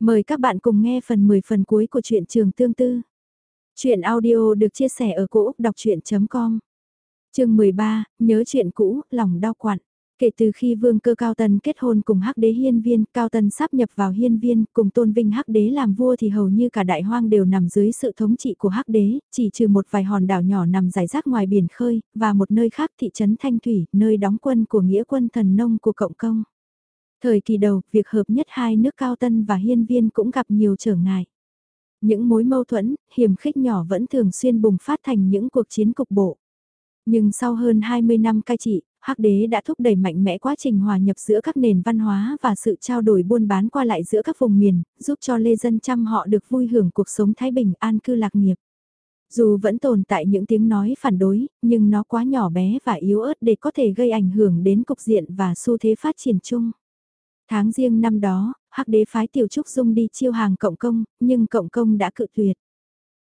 Mời các bạn cùng nghe phần 10 phần cuối của truyện trường tương tư. Chuyện audio được chia sẻ ở cỗ đọc chuyện.com Trường 13, nhớ chuyện cũ, lòng đau quặn. Kể từ khi vương cơ Cao Tần kết hôn cùng hắc đế hiên viên, Cao Tần sắp nhập vào hiên viên, cùng tôn vinh hắc đế làm vua thì hầu như cả đại hoang đều nằm dưới sự thống trị của hắc đế, chỉ trừ một vài hòn đảo nhỏ nằm rải rác ngoài biển khơi, và một nơi khác thị trấn Thanh Thủy, nơi đóng quân của nghĩa quân thần nông của Cộng Công. Thời kỳ đầu, việc hợp nhất hai nước Cao Tân và Hiên Viên cũng gặp nhiều trở ngại. Những mối mâu thuẫn, hiểm khích nhỏ vẫn thường xuyên bùng phát thành những cuộc chiến cục bộ. Nhưng sau hơn 20 năm cai trị, Hắc đế đã thúc đẩy mạnh mẽ quá trình hòa nhập giữa các nền văn hóa và sự trao đổi buôn bán qua lại giữa các vùng miền, giúp cho lê dân trăm họ được vui hưởng cuộc sống thái bình an cư lạc nghiệp. Dù vẫn tồn tại những tiếng nói phản đối, nhưng nó quá nhỏ bé và yếu ớt để có thể gây ảnh hưởng đến cục diện và xu thế phát triển chung. Tháng riêng năm đó, hắc đế phái tiểu trúc dung đi chiêu hàng cộng công, nhưng cộng công đã cự tuyệt.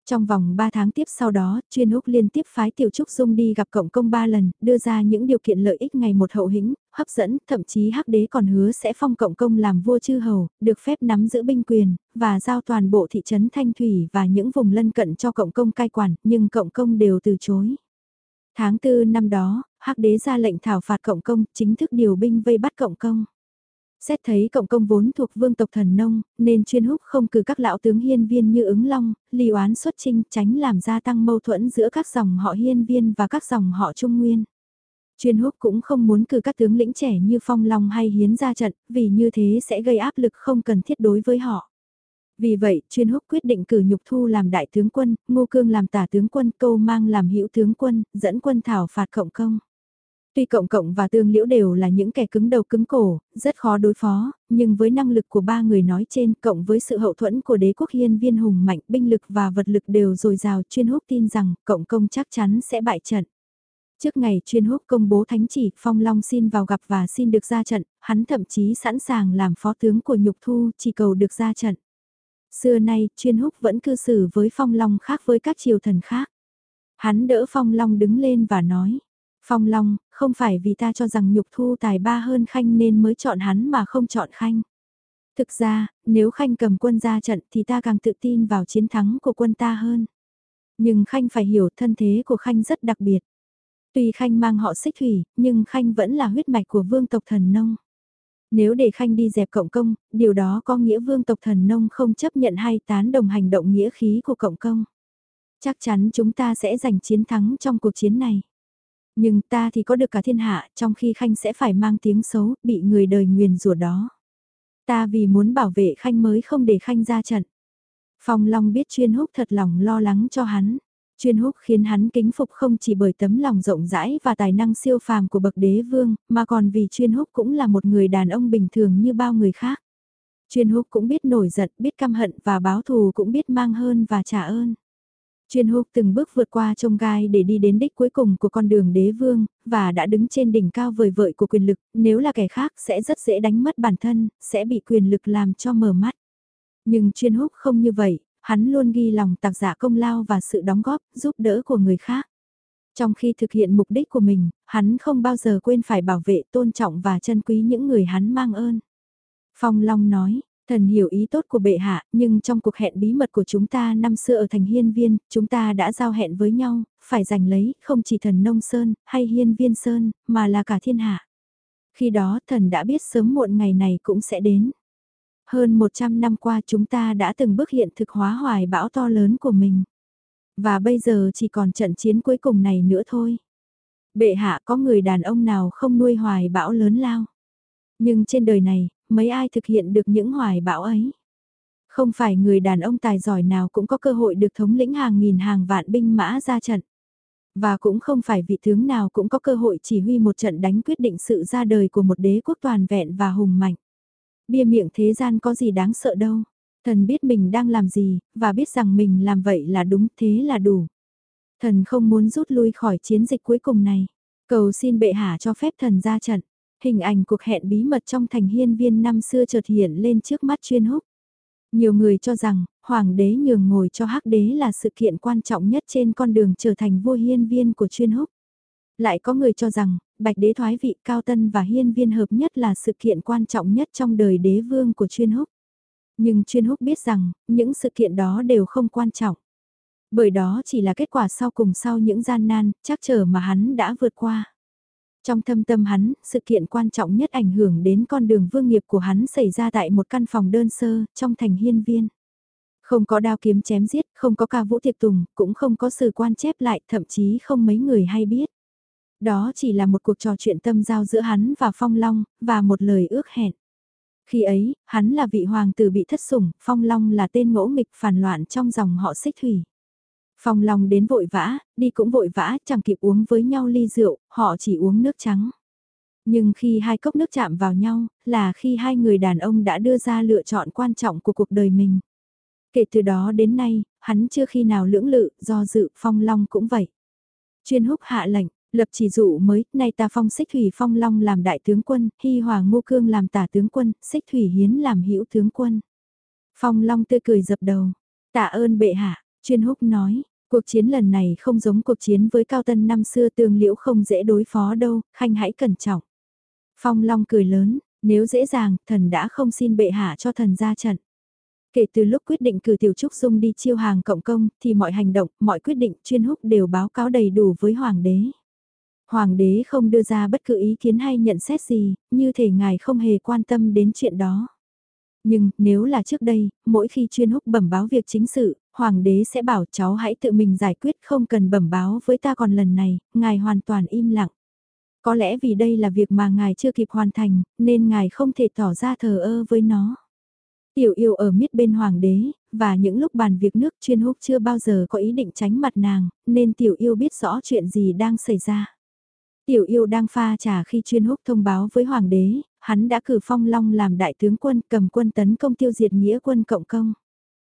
Trong vòng 3 tháng tiếp sau đó, chuyên húc liên tiếp phái Tiểu Trúc Dung đi gặp Cộng công 3 lần, đưa ra những điều kiện lợi ích ngày một hậu hĩnh, hấp dẫn, thậm chí hắc đế còn hứa sẽ phong Cộng công làm vua chư hầu, được phép nắm giữ binh quyền, và giao toàn bộ thị trấn Thanh Thủy và những vùng lân cận cho Cộng công cai quản, nhưng Cộng công đều từ chối. Tháng 4 năm đó, hắc đế ra lệnh thảo phạt Cộng công, chính thức điều binh vây bắt Cộng công. Xét thấy cộng công vốn thuộc vương tộc thần nông, nên chuyên húc không cử các lão tướng hiên viên như ứng long, ly oán xuất trinh tránh làm gia tăng mâu thuẫn giữa các dòng họ hiên viên và các dòng họ trung nguyên. Chuyên húc cũng không muốn cử các tướng lĩnh trẻ như phong long hay hiến ra trận, vì như thế sẽ gây áp lực không cần thiết đối với họ. Vì vậy, chuyên húc quyết định cử nhục thu làm đại tướng quân, ngô cương làm tả tướng quân, câu mang làm hữu tướng quân, dẫn quân thảo phạt cộng công. Tuy cộng cộng và tương liễu đều là những kẻ cứng đầu cứng cổ, rất khó đối phó, nhưng với năng lực của ba người nói trên cộng với sự hậu thuẫn của đế quốc hiên viên hùng mạnh binh lực và vật lực đều dồi dào chuyên húc tin rằng cộng công chắc chắn sẽ bại trận. Trước ngày chuyên húc công bố thánh chỉ, Phong Long xin vào gặp và xin được ra trận, hắn thậm chí sẵn sàng làm phó tướng của nhục thu chỉ cầu được ra trận. Xưa nay, chuyên húc vẫn cư xử với Phong Long khác với các triều thần khác. Hắn đỡ Phong Long đứng lên và nói, Phong Long, không phải vì ta cho rằng nhục thu tài ba hơn Khanh nên mới chọn hắn mà không chọn Khanh. Thực ra, nếu Khanh cầm quân ra trận thì ta càng tự tin vào chiến thắng của quân ta hơn. Nhưng Khanh phải hiểu thân thế của Khanh rất đặc biệt. Tuy Khanh mang họ xích thủy, nhưng Khanh vẫn là huyết mạch của vương tộc thần nông. Nếu để Khanh đi dẹp cộng công, điều đó có nghĩa vương tộc thần nông không chấp nhận hay tán đồng hành động nghĩa khí của cộng công. Chắc chắn chúng ta sẽ giành chiến thắng trong cuộc chiến này. Nhưng ta thì có được cả thiên hạ, trong khi Khanh sẽ phải mang tiếng xấu, bị người đời nguyền rủa đó. Ta vì muốn bảo vệ Khanh mới không để Khanh ra trận. Phong Long biết chuyên húc thật lòng lo lắng cho hắn. Chuyên húc khiến hắn kính phục không chỉ bởi tấm lòng rộng rãi và tài năng siêu phàm của bậc đế vương, mà còn vì chuyên húc cũng là một người đàn ông bình thường như bao người khác. Chuyên húc cũng biết nổi giận, biết căm hận và báo thù cũng biết mang hơn và trả ơn. Chuyên húc từng bước vượt qua trông gai để đi đến đích cuối cùng của con đường đế vương, và đã đứng trên đỉnh cao vời vợi của quyền lực, nếu là kẻ khác sẽ rất dễ đánh mất bản thân, sẽ bị quyền lực làm cho mờ mắt. Nhưng chuyên húc không như vậy, hắn luôn ghi lòng tạc giả công lao và sự đóng góp, giúp đỡ của người khác. Trong khi thực hiện mục đích của mình, hắn không bao giờ quên phải bảo vệ tôn trọng và trân quý những người hắn mang ơn. Phong Long nói, Thần hiểu ý tốt của bệ hạ, nhưng trong cuộc hẹn bí mật của chúng ta năm xưa ở thành hiên viên, chúng ta đã giao hẹn với nhau, phải giành lấy không chỉ thần nông sơn, hay hiên viên sơn, mà là cả thiên hạ. Khi đó thần đã biết sớm muộn ngày này cũng sẽ đến. Hơn 100 năm qua chúng ta đã từng bước hiện thực hóa hoài bão to lớn của mình. Và bây giờ chỉ còn trận chiến cuối cùng này nữa thôi. Bệ hạ có người đàn ông nào không nuôi hoài bão lớn lao. Nhưng trên đời này, mấy ai thực hiện được những hoài bão ấy. Không phải người đàn ông tài giỏi nào cũng có cơ hội được thống lĩnh hàng nghìn hàng vạn binh mã ra trận. Và cũng không phải vị tướng nào cũng có cơ hội chỉ huy một trận đánh quyết định sự ra đời của một đế quốc toàn vẹn và hùng mạnh. Bia miệng thế gian có gì đáng sợ đâu. Thần biết mình đang làm gì, và biết rằng mình làm vậy là đúng thế là đủ. Thần không muốn rút lui khỏi chiến dịch cuối cùng này. Cầu xin bệ hạ cho phép thần ra trận. Hình ảnh cuộc hẹn bí mật trong thành hiên viên năm xưa chợt hiện lên trước mắt chuyên húc. Nhiều người cho rằng, hoàng đế nhường ngồi cho hắc đế là sự kiện quan trọng nhất trên con đường trở thành vua hiên viên của chuyên húc. Lại có người cho rằng, bạch đế thoái vị cao tân và hiên viên hợp nhất là sự kiện quan trọng nhất trong đời đế vương của chuyên húc. Nhưng chuyên húc biết rằng, những sự kiện đó đều không quan trọng. Bởi đó chỉ là kết quả sau cùng sau những gian nan, chắc chờ mà hắn đã vượt qua. Trong thâm tâm hắn, sự kiện quan trọng nhất ảnh hưởng đến con đường vương nghiệp của hắn xảy ra tại một căn phòng đơn sơ, trong thành hiên viên. Không có đao kiếm chém giết, không có ca vũ tiệc tùng, cũng không có sự quan chép lại, thậm chí không mấy người hay biết. Đó chỉ là một cuộc trò chuyện tâm giao giữa hắn và Phong Long, và một lời ước hẹn. Khi ấy, hắn là vị hoàng tử bị thất sủng, Phong Long là tên ngỗ nghịch phản loạn trong dòng họ xích thủy. Phong Long đến vội vã, đi cũng vội vã, chẳng kịp uống với nhau ly rượu, họ chỉ uống nước trắng. Nhưng khi hai cốc nước chạm vào nhau, là khi hai người đàn ông đã đưa ra lựa chọn quan trọng của cuộc đời mình. Kể từ đó đến nay, hắn chưa khi nào lưỡng lự, do dự, Phong Long cũng vậy. Chuyên húc hạ lệnh, lập chỉ dụ mới, nay ta phong xích thủy phong long làm đại tướng quân, hy hòa ngô cương làm tả tướng quân, xích thủy hiến làm hữu tướng quân. Phong long tươi cười dập đầu, tạ ơn bệ hạ, chuyên húc nói, cuộc chiến lần này không giống cuộc chiến với cao tân năm xưa tương liễu không dễ đối phó đâu, khanh hãy cẩn trọng. Phong long cười lớn, nếu dễ dàng, thần đã không xin bệ hạ cho thần ra trận. Kể từ lúc quyết định cử Tiểu Trúc Dung đi chiêu hàng cộng công, thì mọi hành động, mọi quyết định chuyên húc đều báo cáo đầy đủ với Hoàng đế. Hoàng đế không đưa ra bất cứ ý kiến hay nhận xét gì, như thể ngài không hề quan tâm đến chuyện đó. Nhưng, nếu là trước đây, mỗi khi chuyên húc bẩm báo việc chính sự, Hoàng đế sẽ bảo cháu hãy tự mình giải quyết không cần bẩm báo với ta còn lần này, ngài hoàn toàn im lặng. Có lẽ vì đây là việc mà ngài chưa kịp hoàn thành, nên ngài không thể tỏ ra thờ ơ với nó. Tiểu yêu ở miết bên hoàng đế, và những lúc bàn việc nước chuyên húc chưa bao giờ có ý định tránh mặt nàng, nên tiểu yêu biết rõ chuyện gì đang xảy ra. Tiểu yêu đang pha trà khi chuyên húc thông báo với hoàng đế, hắn đã cử phong long làm đại tướng quân cầm quân tấn công tiêu diệt nghĩa quân cộng công.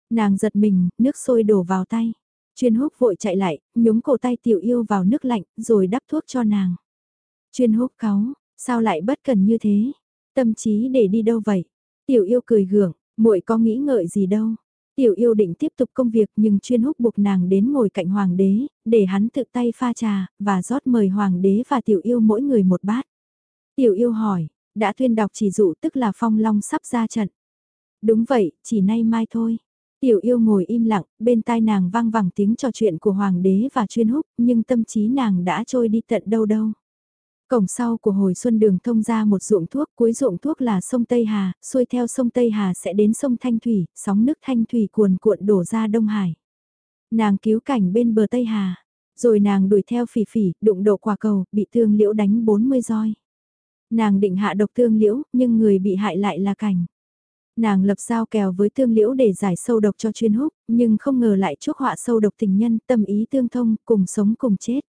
Nàng giật mình, nước sôi đổ vào tay. Chuyên húc vội chạy lại, nhúng cổ tay tiểu yêu vào nước lạnh, rồi đắp thuốc cho nàng. Chuyên húc cáu, sao lại bất cần như thế? Tâm trí để đi đâu vậy? Tiểu yêu cười gượng, muội có nghĩ ngợi gì đâu. Tiểu yêu định tiếp tục công việc nhưng chuyên húc buộc nàng đến ngồi cạnh hoàng đế, để hắn tự tay pha trà, và rót mời hoàng đế và tiểu yêu mỗi người một bát. Tiểu yêu hỏi, đã tuyên đọc chỉ dụ tức là phong long sắp ra trận. Đúng vậy, chỉ nay mai thôi. Tiểu yêu ngồi im lặng, bên tai nàng vang vẳng tiếng trò chuyện của hoàng đế và chuyên húc, nhưng tâm trí nàng đã trôi đi tận đâu đâu. Cổng sau của hồi xuân đường thông ra một ruộng thuốc, cuối ruộng thuốc là sông Tây Hà, xuôi theo sông Tây Hà sẽ đến sông Thanh Thủy, sóng nước Thanh Thủy cuồn cuộn đổ ra Đông Hải. Nàng cứu cảnh bên bờ Tây Hà, rồi nàng đuổi theo phỉ phỉ, đụng độ quả cầu, bị thương liễu đánh 40 roi. Nàng định hạ độc thương liễu, nhưng người bị hại lại là cảnh. Nàng lập giao kèo với tương liễu để giải sâu độc cho chuyên húc, nhưng không ngờ lại chuốc họa sâu độc tình nhân, tâm ý tương thông, cùng sống cùng chết.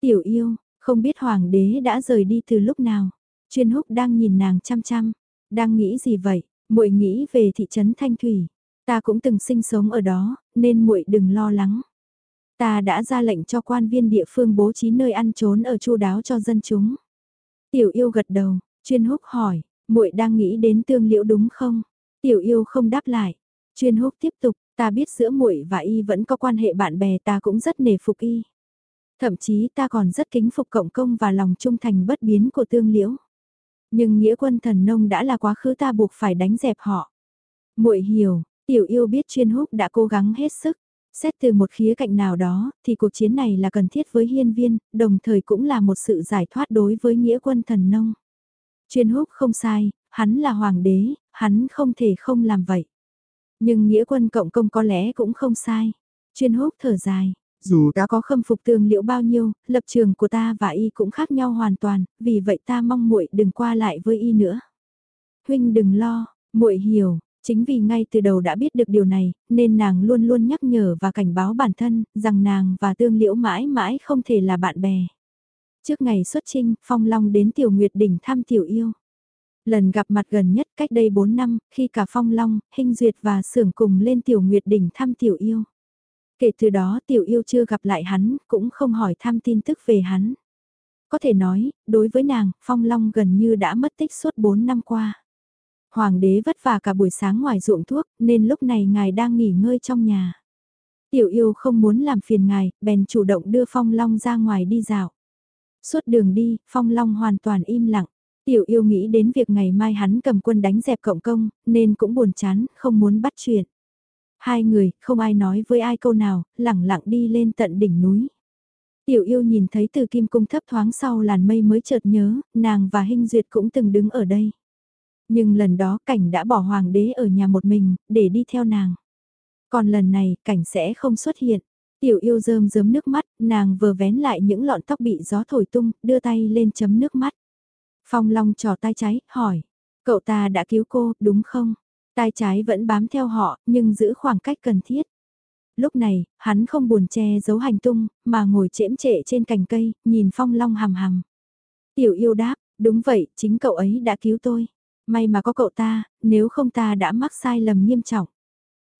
Tiểu yêu, không biết hoàng đế đã rời đi từ lúc nào. Chuyên húc đang nhìn nàng chăm chăm. Đang nghĩ gì vậy? muội nghĩ về thị trấn Thanh Thủy. Ta cũng từng sinh sống ở đó, nên muội đừng lo lắng. Ta đã ra lệnh cho quan viên địa phương bố trí nơi ăn trốn ở chu đáo cho dân chúng. Tiểu yêu gật đầu, chuyên húc hỏi, muội đang nghĩ đến tương liễu đúng không? Tiểu yêu không đáp lại. Chuyên húc tiếp tục, ta biết giữa muội và y vẫn có quan hệ bạn bè ta cũng rất nể phục y. Thậm chí ta còn rất kính phục cộng công và lòng trung thành bất biến của tương liễu. Nhưng nghĩa quân thần nông đã là quá khứ ta buộc phải đánh dẹp họ. muội hiểu, tiểu yêu biết chuyên húc đã cố gắng hết sức. Xét từ một khía cạnh nào đó, thì cuộc chiến này là cần thiết với hiên viên, đồng thời cũng là một sự giải thoát đối với nghĩa quân thần nông. Chuyên húc không sai, hắn là hoàng đế, hắn không thể không làm vậy. Nhưng nghĩa quân cộng công có lẽ cũng không sai. Chuyên húc thở dài, dù đã có khâm phục tương liễu bao nhiêu, lập trường của ta và y cũng khác nhau hoàn toàn, vì vậy ta mong muội đừng qua lại với y nữa. Huynh đừng lo, muội hiểu, chính vì ngay từ đầu đã biết được điều này, nên nàng luôn luôn nhắc nhở và cảnh báo bản thân, rằng nàng và tương liễu mãi mãi không thể là bạn bè. Trước ngày xuất trinh, Phong Long đến Tiểu Nguyệt Đỉnh thăm Tiểu Yêu. Lần gặp mặt gần nhất cách đây 4 năm, khi cả Phong Long, Hinh Duyệt và Sưởng cùng lên Tiểu Nguyệt Đỉnh thăm Tiểu Yêu. Kể từ đó tiểu yêu chưa gặp lại hắn, cũng không hỏi thăm tin tức về hắn. Có thể nói, đối với nàng, Phong Long gần như đã mất tích suốt 4 năm qua. Hoàng đế vất vả cả buổi sáng ngoài ruộng thuốc, nên lúc này ngài đang nghỉ ngơi trong nhà. Tiểu yêu không muốn làm phiền ngài, bèn chủ động đưa Phong Long ra ngoài đi dạo. Suốt đường đi, Phong Long hoàn toàn im lặng. Tiểu yêu nghĩ đến việc ngày mai hắn cầm quân đánh dẹp cộng công, nên cũng buồn chán, không muốn bắt chuyện. Hai người, không ai nói với ai câu nào, lẳng lặng đi lên tận đỉnh núi. Tiểu yêu nhìn thấy từ kim cung thấp thoáng sau làn mây mới chợt nhớ, nàng và Hinh Duyệt cũng từng đứng ở đây. Nhưng lần đó cảnh đã bỏ hoàng đế ở nhà một mình, để đi theo nàng. Còn lần này, cảnh sẽ không xuất hiện. Tiểu yêu rơm rớm nước mắt, nàng vừa vén lại những lọn tóc bị gió thổi tung, đưa tay lên chấm nước mắt. Phong Long trò tay trái, hỏi. Cậu ta đã cứu cô, đúng không? tay trái vẫn bám theo họ, nhưng giữ khoảng cách cần thiết. Lúc này, hắn không buồn che giấu hành tung, mà ngồi chễm trệ trên cành cây, nhìn Phong Long hằm hằm Tiểu yêu đáp, đúng vậy, chính cậu ấy đã cứu tôi. May mà có cậu ta, nếu không ta đã mắc sai lầm nghiêm trọng.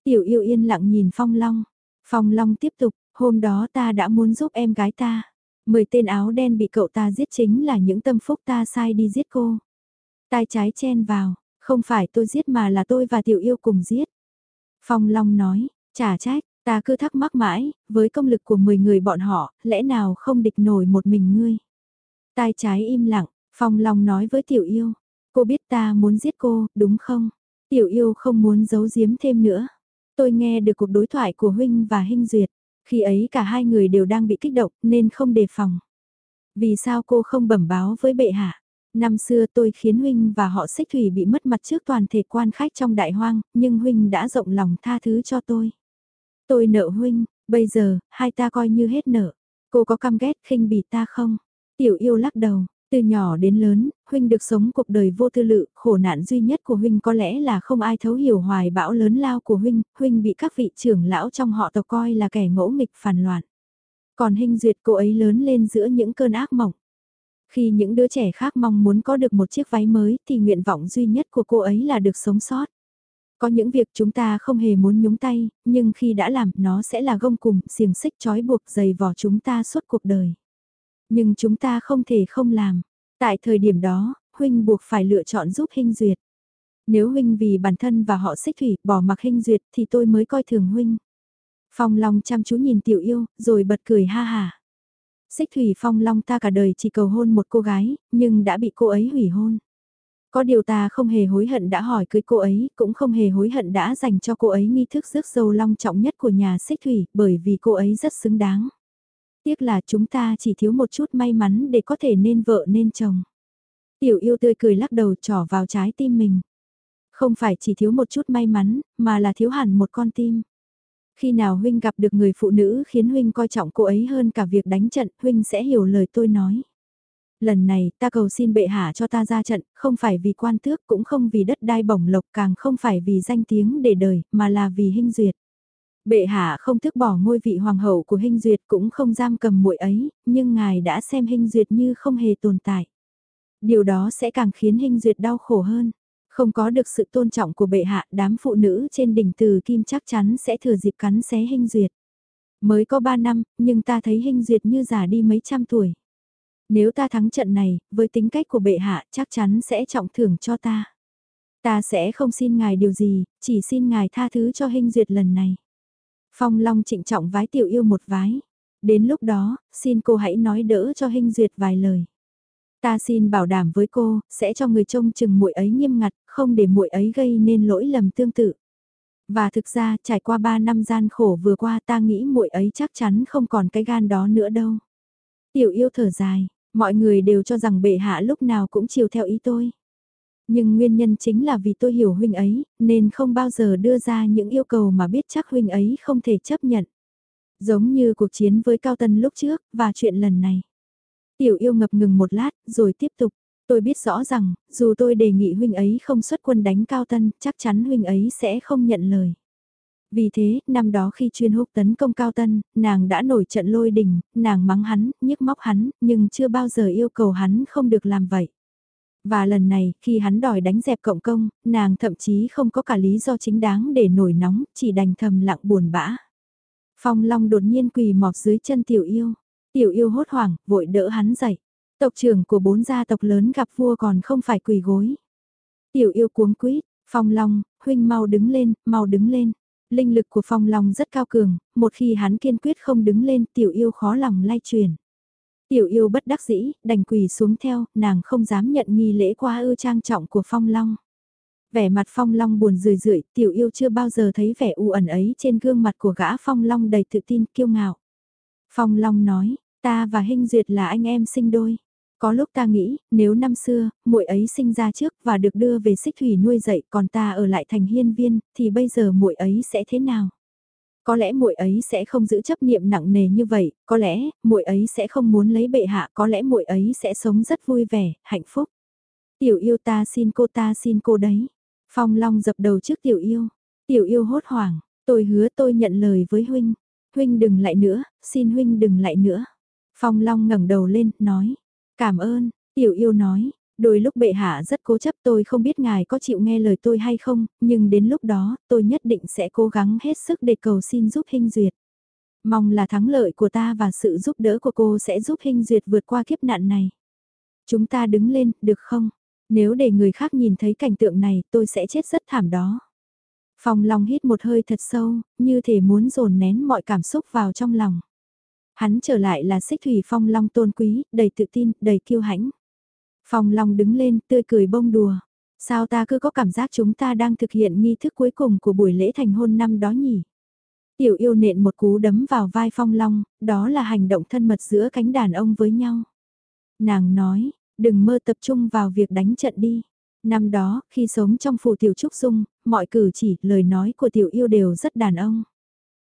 Tiểu yêu yên lặng nhìn Phong Long. Phong Long tiếp tục, hôm đó ta đã muốn giúp em gái ta. Mười tên áo đen bị cậu ta giết chính là những tâm phúc ta sai đi giết cô. Tai trái chen vào, không phải tôi giết mà là tôi và tiểu yêu cùng giết. Phong Long nói, chả trách, ta cứ thắc mắc mãi, với công lực của 10 người bọn họ, lẽ nào không địch nổi một mình ngươi. Tai trái im lặng, Phong Long nói với tiểu yêu, cô biết ta muốn giết cô, đúng không? Tiểu yêu không muốn giấu giếm thêm nữa. Tôi nghe được cuộc đối thoại của Huynh và Hinh Duyệt. Khi ấy cả hai người đều đang bị kích động nên không đề phòng. Vì sao cô không bẩm báo với bệ hạ? Năm xưa tôi khiến Huynh và họ xích thủy bị mất mặt trước toàn thể quan khách trong đại hoang, nhưng Huynh đã rộng lòng tha thứ cho tôi. Tôi nợ Huynh, bây giờ, hai ta coi như hết nợ. Cô có căm ghét khinh bỉ ta không? Tiểu yêu lắc đầu, từ nhỏ đến lớn, huynh được sống cuộc đời vô tư lự, khổ nạn duy nhất của huynh có lẽ là không ai thấu hiểu hoài bão lớn lao của huynh, huynh bị các vị trưởng lão trong họ tộc coi là kẻ ngỗ nghịch phản loạn. Còn hình duyệt cô ấy lớn lên giữa những cơn ác mộng. Khi những đứa trẻ khác mong muốn có được một chiếc váy mới thì nguyện vọng duy nhất của cô ấy là được sống sót. Có những việc chúng ta không hề muốn nhúng tay, nhưng khi đã làm nó sẽ là gông cùng, xiềng xích trói buộc dày vò chúng ta suốt cuộc đời. Nhưng chúng ta không thể không làm. Tại thời điểm đó, huynh buộc phải lựa chọn giúp hình duyệt. Nếu huynh vì bản thân và họ xích thủy bỏ mặc hình duyệt thì tôi mới coi thường huynh. Phong Long chăm chú nhìn tiểu yêu, rồi bật cười ha hà. Xích thủy Phong Long ta cả đời chỉ cầu hôn một cô gái, nhưng đã bị cô ấy hủy hôn. Có điều ta không hề hối hận đã hỏi cưới cô ấy, cũng không hề hối hận đã dành cho cô ấy nghi thức rước dâu long trọng nhất của nhà xích thủy, bởi vì cô ấy rất xứng đáng tiếc là chúng ta chỉ thiếu một chút may mắn để có thể nên vợ nên chồng. Tiểu yêu tươi cười lắc đầu trỏ vào trái tim mình. Không phải chỉ thiếu một chút may mắn, mà là thiếu hẳn một con tim. Khi nào huynh gặp được người phụ nữ khiến huynh coi trọng cô ấy hơn cả việc đánh trận, huynh sẽ hiểu lời tôi nói. Lần này, ta cầu xin bệ hạ cho ta ra trận, không phải vì quan tước, cũng không vì đất đai bổng lộc, càng không phải vì danh tiếng để đời, mà là vì hinh duyệt. Bệ hạ không thức bỏ ngôi vị hoàng hậu của Hinh Duyệt cũng không giam cầm muội ấy, nhưng ngài đã xem Hinh Duyệt như không hề tồn tại. Điều đó sẽ càng khiến Hinh Duyệt đau khổ hơn. Không có được sự tôn trọng của bệ hạ, đám phụ nữ trên đỉnh từ kim chắc chắn sẽ thừa dịp cắn xé Hinh Duyệt. Mới có 3 năm, nhưng ta thấy Hinh Duyệt như già đi mấy trăm tuổi. Nếu ta thắng trận này, với tính cách của bệ hạ chắc chắn sẽ trọng thưởng cho ta. Ta sẽ không xin ngài điều gì, chỉ xin ngài tha thứ cho Hinh Duyệt lần này. Phong Long trịnh trọng vái tiểu yêu một vái. Đến lúc đó, xin cô hãy nói đỡ cho Hinh Duyệt vài lời. Ta xin bảo đảm với cô, sẽ cho người trông chừng muội ấy nghiêm ngặt, không để muội ấy gây nên lỗi lầm tương tự. Và thực ra, trải qua 3 năm gian khổ vừa qua ta nghĩ muội ấy chắc chắn không còn cái gan đó nữa đâu. Tiểu yêu thở dài, mọi người đều cho rằng bệ hạ lúc nào cũng chiều theo ý tôi. Nhưng nguyên nhân chính là vì tôi hiểu huynh ấy, nên không bao giờ đưa ra những yêu cầu mà biết chắc huynh ấy không thể chấp nhận. Giống như cuộc chiến với Cao Tân lúc trước, và chuyện lần này. Tiểu yêu ngập ngừng một lát, rồi tiếp tục. Tôi biết rõ rằng, dù tôi đề nghị huynh ấy không xuất quân đánh Cao Tân, chắc chắn huynh ấy sẽ không nhận lời. Vì thế, năm đó khi chuyên húc tấn công Cao Tân, nàng đã nổi trận lôi đình, nàng mắng hắn, nhức móc hắn, nhưng chưa bao giờ yêu cầu hắn không được làm vậy. Và lần này, khi hắn đòi đánh dẹp cộng công, nàng thậm chí không có cả lý do chính đáng để nổi nóng, chỉ đành thầm lặng buồn bã. Phong Long đột nhiên quỳ mọp dưới chân tiểu yêu. Tiểu yêu hốt hoảng, vội đỡ hắn dậy. Tộc trưởng của bốn gia tộc lớn gặp vua còn không phải quỳ gối. Tiểu yêu cuống quýt, Phong Long, huynh mau đứng lên, mau đứng lên. Linh lực của Phong Long rất cao cường, một khi hắn kiên quyết không đứng lên tiểu yêu khó lòng lay truyền. Tiểu yêu bất đắc dĩ, đành quỳ xuống theo, nàng không dám nhận nghi lễ quá ư trang trọng của Phong Long. Vẻ mặt Phong Long buồn rười rượi, tiểu yêu chưa bao giờ thấy vẻ u ẩn ấy trên gương mặt của gã Phong Long đầy tự tin kiêu ngạo. Phong Long nói, ta và Hinh Duyệt là anh em sinh đôi. Có lúc ta nghĩ, nếu năm xưa, muội ấy sinh ra trước và được đưa về xích thủy nuôi dạy còn ta ở lại thành hiên viên, thì bây giờ muội ấy sẽ thế nào? Có lẽ muội ấy sẽ không giữ chấp niệm nặng nề như vậy, có lẽ muội ấy sẽ không muốn lấy bệ hạ, có lẽ muội ấy sẽ sống rất vui vẻ, hạnh phúc. Tiểu yêu ta xin cô ta xin cô đấy. Phong Long dập đầu trước tiểu yêu. Tiểu yêu hốt hoảng, tôi hứa tôi nhận lời với huynh. Huynh đừng lại nữa, xin huynh đừng lại nữa. Phong Long ngẩng đầu lên, nói. Cảm ơn, tiểu yêu nói. Đôi lúc bệ hạ rất cố chấp tôi không biết ngài có chịu nghe lời tôi hay không, nhưng đến lúc đó tôi nhất định sẽ cố gắng hết sức để cầu xin giúp Hinh Duyệt. Mong là thắng lợi của ta và sự giúp đỡ của cô sẽ giúp Hinh Duyệt vượt qua kiếp nạn này. Chúng ta đứng lên, được không? Nếu để người khác nhìn thấy cảnh tượng này tôi sẽ chết rất thảm đó. Phong Long hít một hơi thật sâu, như thể muốn dồn nén mọi cảm xúc vào trong lòng. Hắn trở lại là xích thủy Phong Long tôn quý, đầy tự tin, đầy kiêu hãnh. Phong Long đứng lên, tươi cười bông đùa. Sao ta cứ có cảm giác chúng ta đang thực hiện nghi thức cuối cùng của buổi lễ thành hôn năm đó nhỉ? Tiểu yêu nện một cú đấm vào vai Phong Long, đó là hành động thân mật giữa cánh đàn ông với nhau. Nàng nói, đừng mơ tập trung vào việc đánh trận đi. Năm đó, khi sống trong phủ tiểu trúc dung, mọi cử chỉ, lời nói của tiểu yêu đều rất đàn ông.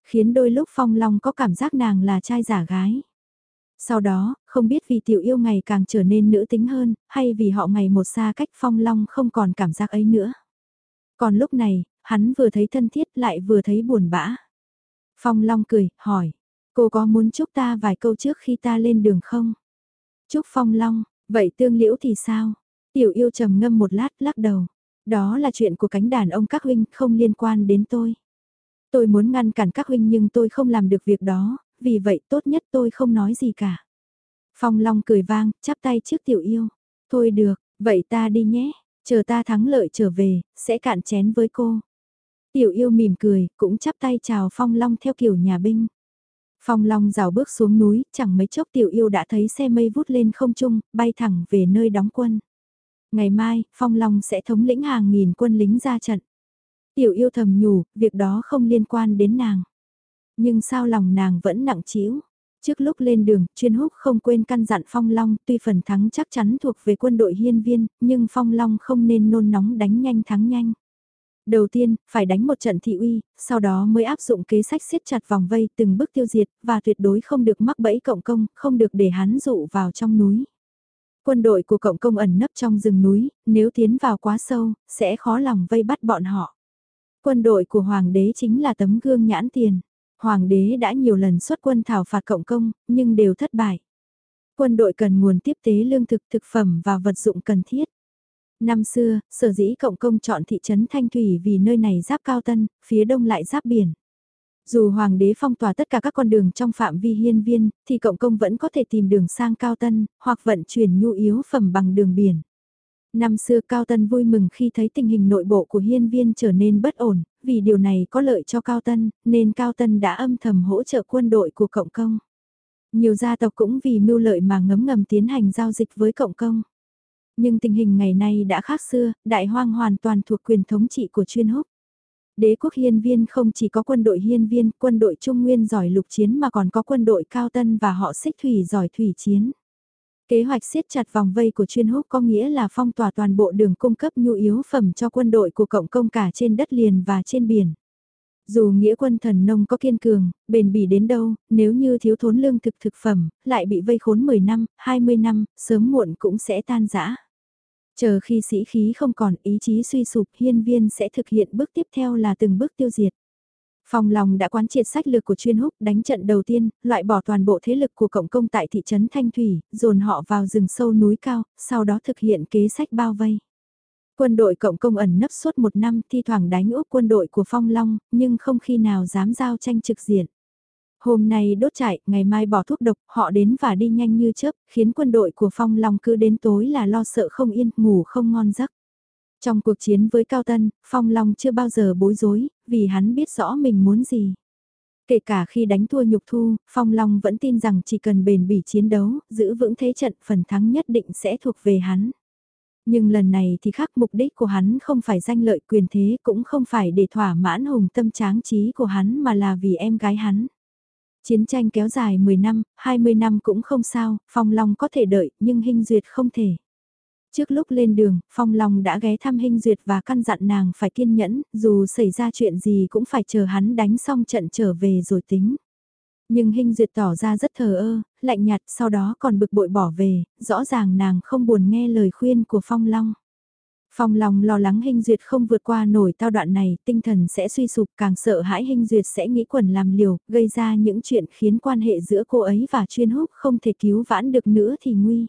Khiến đôi lúc Phong Long có cảm giác nàng là trai giả gái. Sau đó, không biết vì tiểu yêu ngày càng trở nên nữ tính hơn, hay vì họ ngày một xa cách Phong Long không còn cảm giác ấy nữa. Còn lúc này, hắn vừa thấy thân thiết lại vừa thấy buồn bã. Phong Long cười, hỏi, cô có muốn chúc ta vài câu trước khi ta lên đường không? Chúc Phong Long, vậy tương liễu thì sao? Tiểu yêu trầm ngâm một lát lắc đầu. Đó là chuyện của cánh đàn ông các huynh không liên quan đến tôi. Tôi muốn ngăn cản các huynh nhưng tôi không làm được việc đó, vì vậy tốt nhất tôi không nói gì cả. Phong Long cười vang, chắp tay trước tiểu yêu. Thôi được, vậy ta đi nhé, chờ ta thắng lợi trở về, sẽ cạn chén với cô. Tiểu yêu mỉm cười, cũng chắp tay chào Phong Long theo kiểu nhà binh. Phong Long rào bước xuống núi, chẳng mấy chốc tiểu yêu đã thấy xe mây vút lên không trung, bay thẳng về nơi đóng quân. Ngày mai, Phong Long sẽ thống lĩnh hàng nghìn quân lính ra trận. Tiểu yêu thầm nhủ, việc đó không liên quan đến nàng. Nhưng sao lòng nàng vẫn nặng trĩu Trước lúc lên đường, chuyên húc không quên căn dặn Phong Long, tuy phần thắng chắc chắn thuộc về quân đội hiên viên, nhưng Phong Long không nên nôn nóng đánh nhanh thắng nhanh. Đầu tiên, phải đánh một trận thị uy, sau đó mới áp dụng kế sách siết chặt vòng vây từng bước tiêu diệt, và tuyệt đối không được mắc bẫy cộng công, không được để hắn dụ vào trong núi. Quân đội của cộng công ẩn nấp trong rừng núi, nếu tiến vào quá sâu, sẽ khó lòng vây bắt bọn họ. Quân đội của hoàng đế chính là tấm gương nhãn tiền. Hoàng đế đã nhiều lần xuất quân thảo phạt cộng công, nhưng đều thất bại. Quân đội cần nguồn tiếp tế lương thực thực phẩm và vật dụng cần thiết. Năm xưa, sở dĩ cộng công chọn thị trấn Thanh Thủy vì nơi này giáp cao tân, phía đông lại giáp biển. Dù hoàng đế phong tỏa tất cả các con đường trong phạm vi hiên viên, thì cộng công vẫn có thể tìm đường sang cao tân, hoặc vận chuyển nhu yếu phẩm bằng đường biển. Năm xưa Cao Tân vui mừng khi thấy tình hình nội bộ của hiên viên trở nên bất ổn, vì điều này có lợi cho Cao Tân, nên Cao Tân đã âm thầm hỗ trợ quân đội của Cộng Công. Nhiều gia tộc cũng vì mưu lợi mà ngấm ngầm tiến hành giao dịch với Cộng Công. Nhưng tình hình ngày nay đã khác xưa, đại hoang hoàn toàn thuộc quyền thống trị của chuyên húc. Đế quốc hiên viên không chỉ có quân đội hiên viên, quân đội trung nguyên giỏi lục chiến mà còn có quân đội cao tân và họ xích thủy giỏi thủy chiến. Kế hoạch siết chặt vòng vây của chuyên húc có nghĩa là phong tỏa toàn bộ đường cung cấp nhu yếu phẩm cho quân đội của cộng công cả trên đất liền và trên biển. Dù nghĩa quân thần nông có kiên cường, bền bỉ đến đâu, nếu như thiếu thốn lương thực thực phẩm, lại bị vây khốn 10 năm, 20 năm, sớm muộn cũng sẽ tan rã. Chờ khi sĩ khí không còn ý chí suy sụp hiên viên sẽ thực hiện bước tiếp theo là từng bước tiêu diệt. Phong Long đã quán triệt sách lược của chuyên húc đánh trận đầu tiên, loại bỏ toàn bộ thế lực của cộng công tại thị trấn Thanh Thủy, dồn họ vào rừng sâu núi cao, sau đó thực hiện kế sách bao vây. Quân đội cộng công ẩn nấp suốt một năm thi thoảng đánh úp quân đội của Phong Long, nhưng không khi nào dám giao tranh trực diện. Hôm nay đốt chạy, ngày mai bỏ thuốc độc, họ đến và đi nhanh như chớp, khiến quân đội của Phong Long cứ đến tối là lo sợ không yên, ngủ không ngon giấc. Trong cuộc chiến với Cao Tân, Phong Long chưa bao giờ bối rối, vì hắn biết rõ mình muốn gì. Kể cả khi đánh thua nhục thu, Phong Long vẫn tin rằng chỉ cần bền bỉ chiến đấu, giữ vững thế trận phần thắng nhất định sẽ thuộc về hắn. Nhưng lần này thì khác mục đích của hắn không phải danh lợi quyền thế cũng không phải để thỏa mãn hùng tâm tráng trí của hắn mà là vì em gái hắn. Chiến tranh kéo dài 10 năm, 20 năm cũng không sao, Phong Long có thể đợi nhưng Hinh Duyệt không thể. Trước lúc lên đường, Phong Long đã ghé thăm Hinh Duyệt và căn dặn nàng phải kiên nhẫn, dù xảy ra chuyện gì cũng phải chờ hắn đánh xong trận trở về rồi tính. Nhưng Hinh Duyệt tỏ ra rất thờ ơ, lạnh nhạt sau đó còn bực bội bỏ về, rõ ràng nàng không buồn nghe lời khuyên của Phong Long. Phong Long lo lắng Hinh Duyệt không vượt qua nổi tao đoạn này, tinh thần sẽ suy sụp càng sợ hãi Hinh Duyệt sẽ nghĩ quẩn làm liều, gây ra những chuyện khiến quan hệ giữa cô ấy và chuyên húc không thể cứu vãn được nữa thì nguy.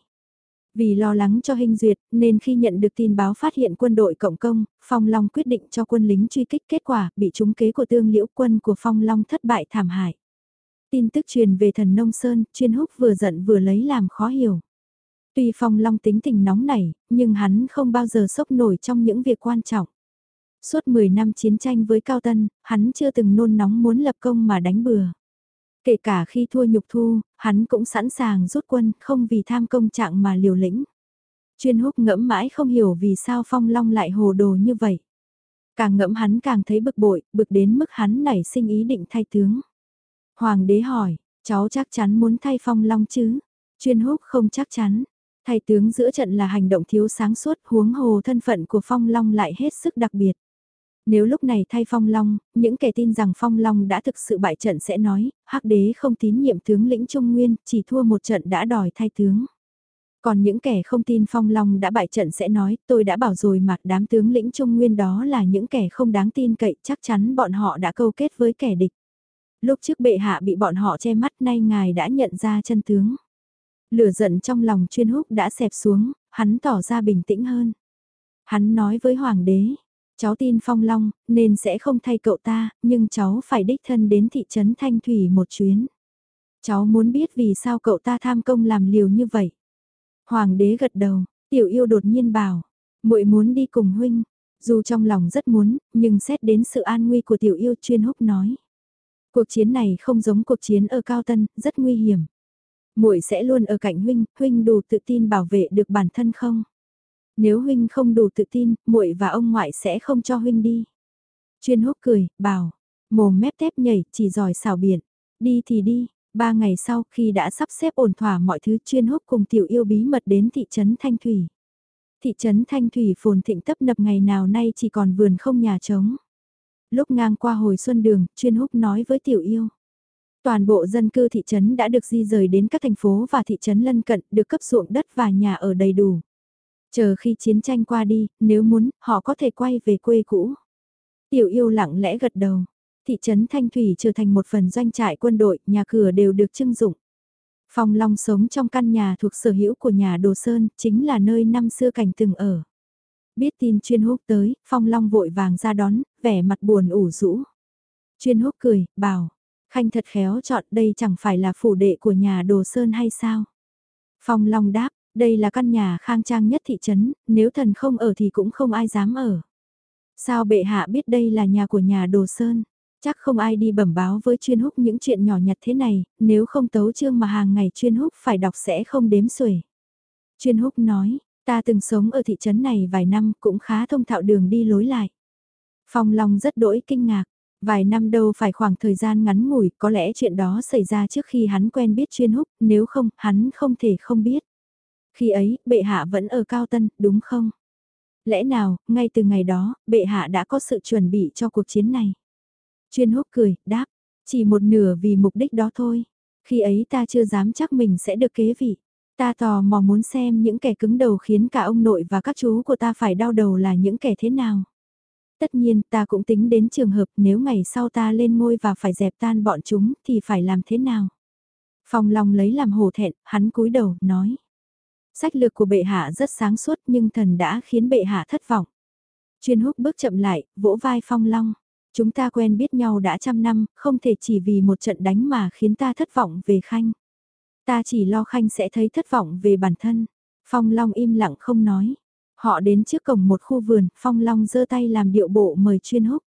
Vì lo lắng cho hình Duyệt, nên khi nhận được tin báo phát hiện quân đội cộng công, Phong Long quyết định cho quân lính truy kích kết quả bị trúng kế của tương liễu quân của Phong Long thất bại thảm hại. Tin tức truyền về thần Nông Sơn, chuyên húc vừa giận vừa lấy làm khó hiểu. Tuy Phong Long tính tình nóng nảy, nhưng hắn không bao giờ sốc nổi trong những việc quan trọng. Suốt 10 năm chiến tranh với Cao Tân, hắn chưa từng nôn nóng muốn lập công mà đánh bừa. Kể cả khi thua nhục thu, hắn cũng sẵn sàng rút quân, không vì tham công trạng mà liều lĩnh. Chuyên húc ngẫm mãi không hiểu vì sao Phong Long lại hồ đồ như vậy. Càng ngẫm hắn càng thấy bực bội, bực đến mức hắn nảy sinh ý định thay tướng. Hoàng đế hỏi, cháu chắc chắn muốn thay Phong Long chứ? Chuyên húc không chắc chắn. Thay tướng giữa trận là hành động thiếu sáng suốt huống hồ thân phận của Phong Long lại hết sức đặc biệt. Nếu lúc này thay Phong Long, những kẻ tin rằng Phong Long đã thực sự bại trận sẽ nói, hắc đế không tín nhiệm tướng lĩnh Trung Nguyên, chỉ thua một trận đã đòi thay tướng. Còn những kẻ không tin Phong Long đã bại trận sẽ nói, tôi đã bảo rồi mà đám tướng lĩnh Trung Nguyên đó là những kẻ không đáng tin cậy, chắc chắn bọn họ đã câu kết với kẻ địch. Lúc trước bệ hạ bị bọn họ che mắt nay ngài đã nhận ra chân tướng. Lửa giận trong lòng chuyên húc đã xẹp xuống, hắn tỏ ra bình tĩnh hơn. Hắn nói với hoàng đế, cháu tin Phong Long, nên sẽ không thay cậu ta, nhưng cháu phải đích thân đến thị trấn Thanh Thủy một chuyến. Cháu muốn biết vì sao cậu ta tham công làm liều như vậy. Hoàng đế gật đầu, tiểu yêu đột nhiên bảo, muội muốn đi cùng huynh. Dù trong lòng rất muốn, nhưng xét đến sự an nguy của tiểu yêu chuyên húc nói. Cuộc chiến này không giống cuộc chiến ở Cao Tân, rất nguy hiểm. Muội sẽ luôn ở cạnh huynh, huynh đủ tự tin bảo vệ được bản thân không? Nếu huynh không đủ tự tin, muội và ông ngoại sẽ không cho huynh đi. Chuyên húc cười, bảo, mồm mép tép nhảy, chỉ giỏi xào biển. Đi thì đi, ba ngày sau khi đã sắp xếp ổn thỏa mọi thứ chuyên húc cùng tiểu yêu bí mật đến thị trấn Thanh Thủy. Thị trấn Thanh Thủy phồn thịnh tấp nập ngày nào nay chỉ còn vườn không nhà trống. Lúc ngang qua hồi xuân đường, chuyên húc nói với tiểu yêu. Toàn bộ dân cư thị trấn đã được di rời đến các thành phố và thị trấn lân cận, được cấp ruộng đất và nhà ở đầy đủ. Chờ khi chiến tranh qua đi, nếu muốn, họ có thể quay về quê cũ. Tiểu yêu lặng lẽ gật đầu. Thị trấn Thanh Thủy trở thành một phần doanh trại quân đội, nhà cửa đều được trưng dụng. Phong Long sống trong căn nhà thuộc sở hữu của nhà Đồ Sơn, chính là nơi năm xưa cảnh từng ở. Biết tin chuyên húc tới, Phong Long vội vàng ra đón, vẻ mặt buồn ủ rũ. Chuyên húc cười, bảo, Khanh thật khéo chọn đây chẳng phải là phủ đệ của nhà Đồ Sơn hay sao? Phong Long đáp, đây là căn nhà khang trang nhất thị trấn, nếu thần không ở thì cũng không ai dám ở. Sao bệ hạ biết đây là nhà của nhà Đồ Sơn? Chắc không ai đi bẩm báo với chuyên húc những chuyện nhỏ nhặt thế này, nếu không tấu chương mà hàng ngày chuyên húc phải đọc sẽ không đếm xuể. Chuyên húc nói, ta từng sống ở thị trấn này vài năm cũng khá thông thạo đường đi lối lại. Phong Long rất đỗi kinh ngạc, Vài năm đâu phải khoảng thời gian ngắn ngủi, có lẽ chuyện đó xảy ra trước khi hắn quen biết chuyên húc, nếu không, hắn không thể không biết. Khi ấy, bệ hạ vẫn ở Cao Tân, đúng không? Lẽ nào, ngay từ ngày đó, bệ hạ đã có sự chuẩn bị cho cuộc chiến này? Chuyên húc cười, đáp, chỉ một nửa vì mục đích đó thôi. Khi ấy ta chưa dám chắc mình sẽ được kế vị. Ta tò mò muốn xem những kẻ cứng đầu khiến cả ông nội và các chú của ta phải đau đầu là những kẻ thế nào tất nhiên ta cũng tính đến trường hợp nếu ngày sau ta lên ngôi và phải dẹp tan bọn chúng thì phải làm thế nào. Phong Long lấy làm hổ thẹn, hắn cúi đầu, nói. Sách lược của bệ hạ rất sáng suốt nhưng thần đã khiến bệ hạ thất vọng. Chuyên húc bước chậm lại, vỗ vai Phong Long. Chúng ta quen biết nhau đã trăm năm, không thể chỉ vì một trận đánh mà khiến ta thất vọng về Khanh. Ta chỉ lo Khanh sẽ thấy thất vọng về bản thân. Phong Long im lặng không nói. Họ đến trước cổng một khu vườn, Phong Long giơ tay làm điệu bộ mời chuyên húc.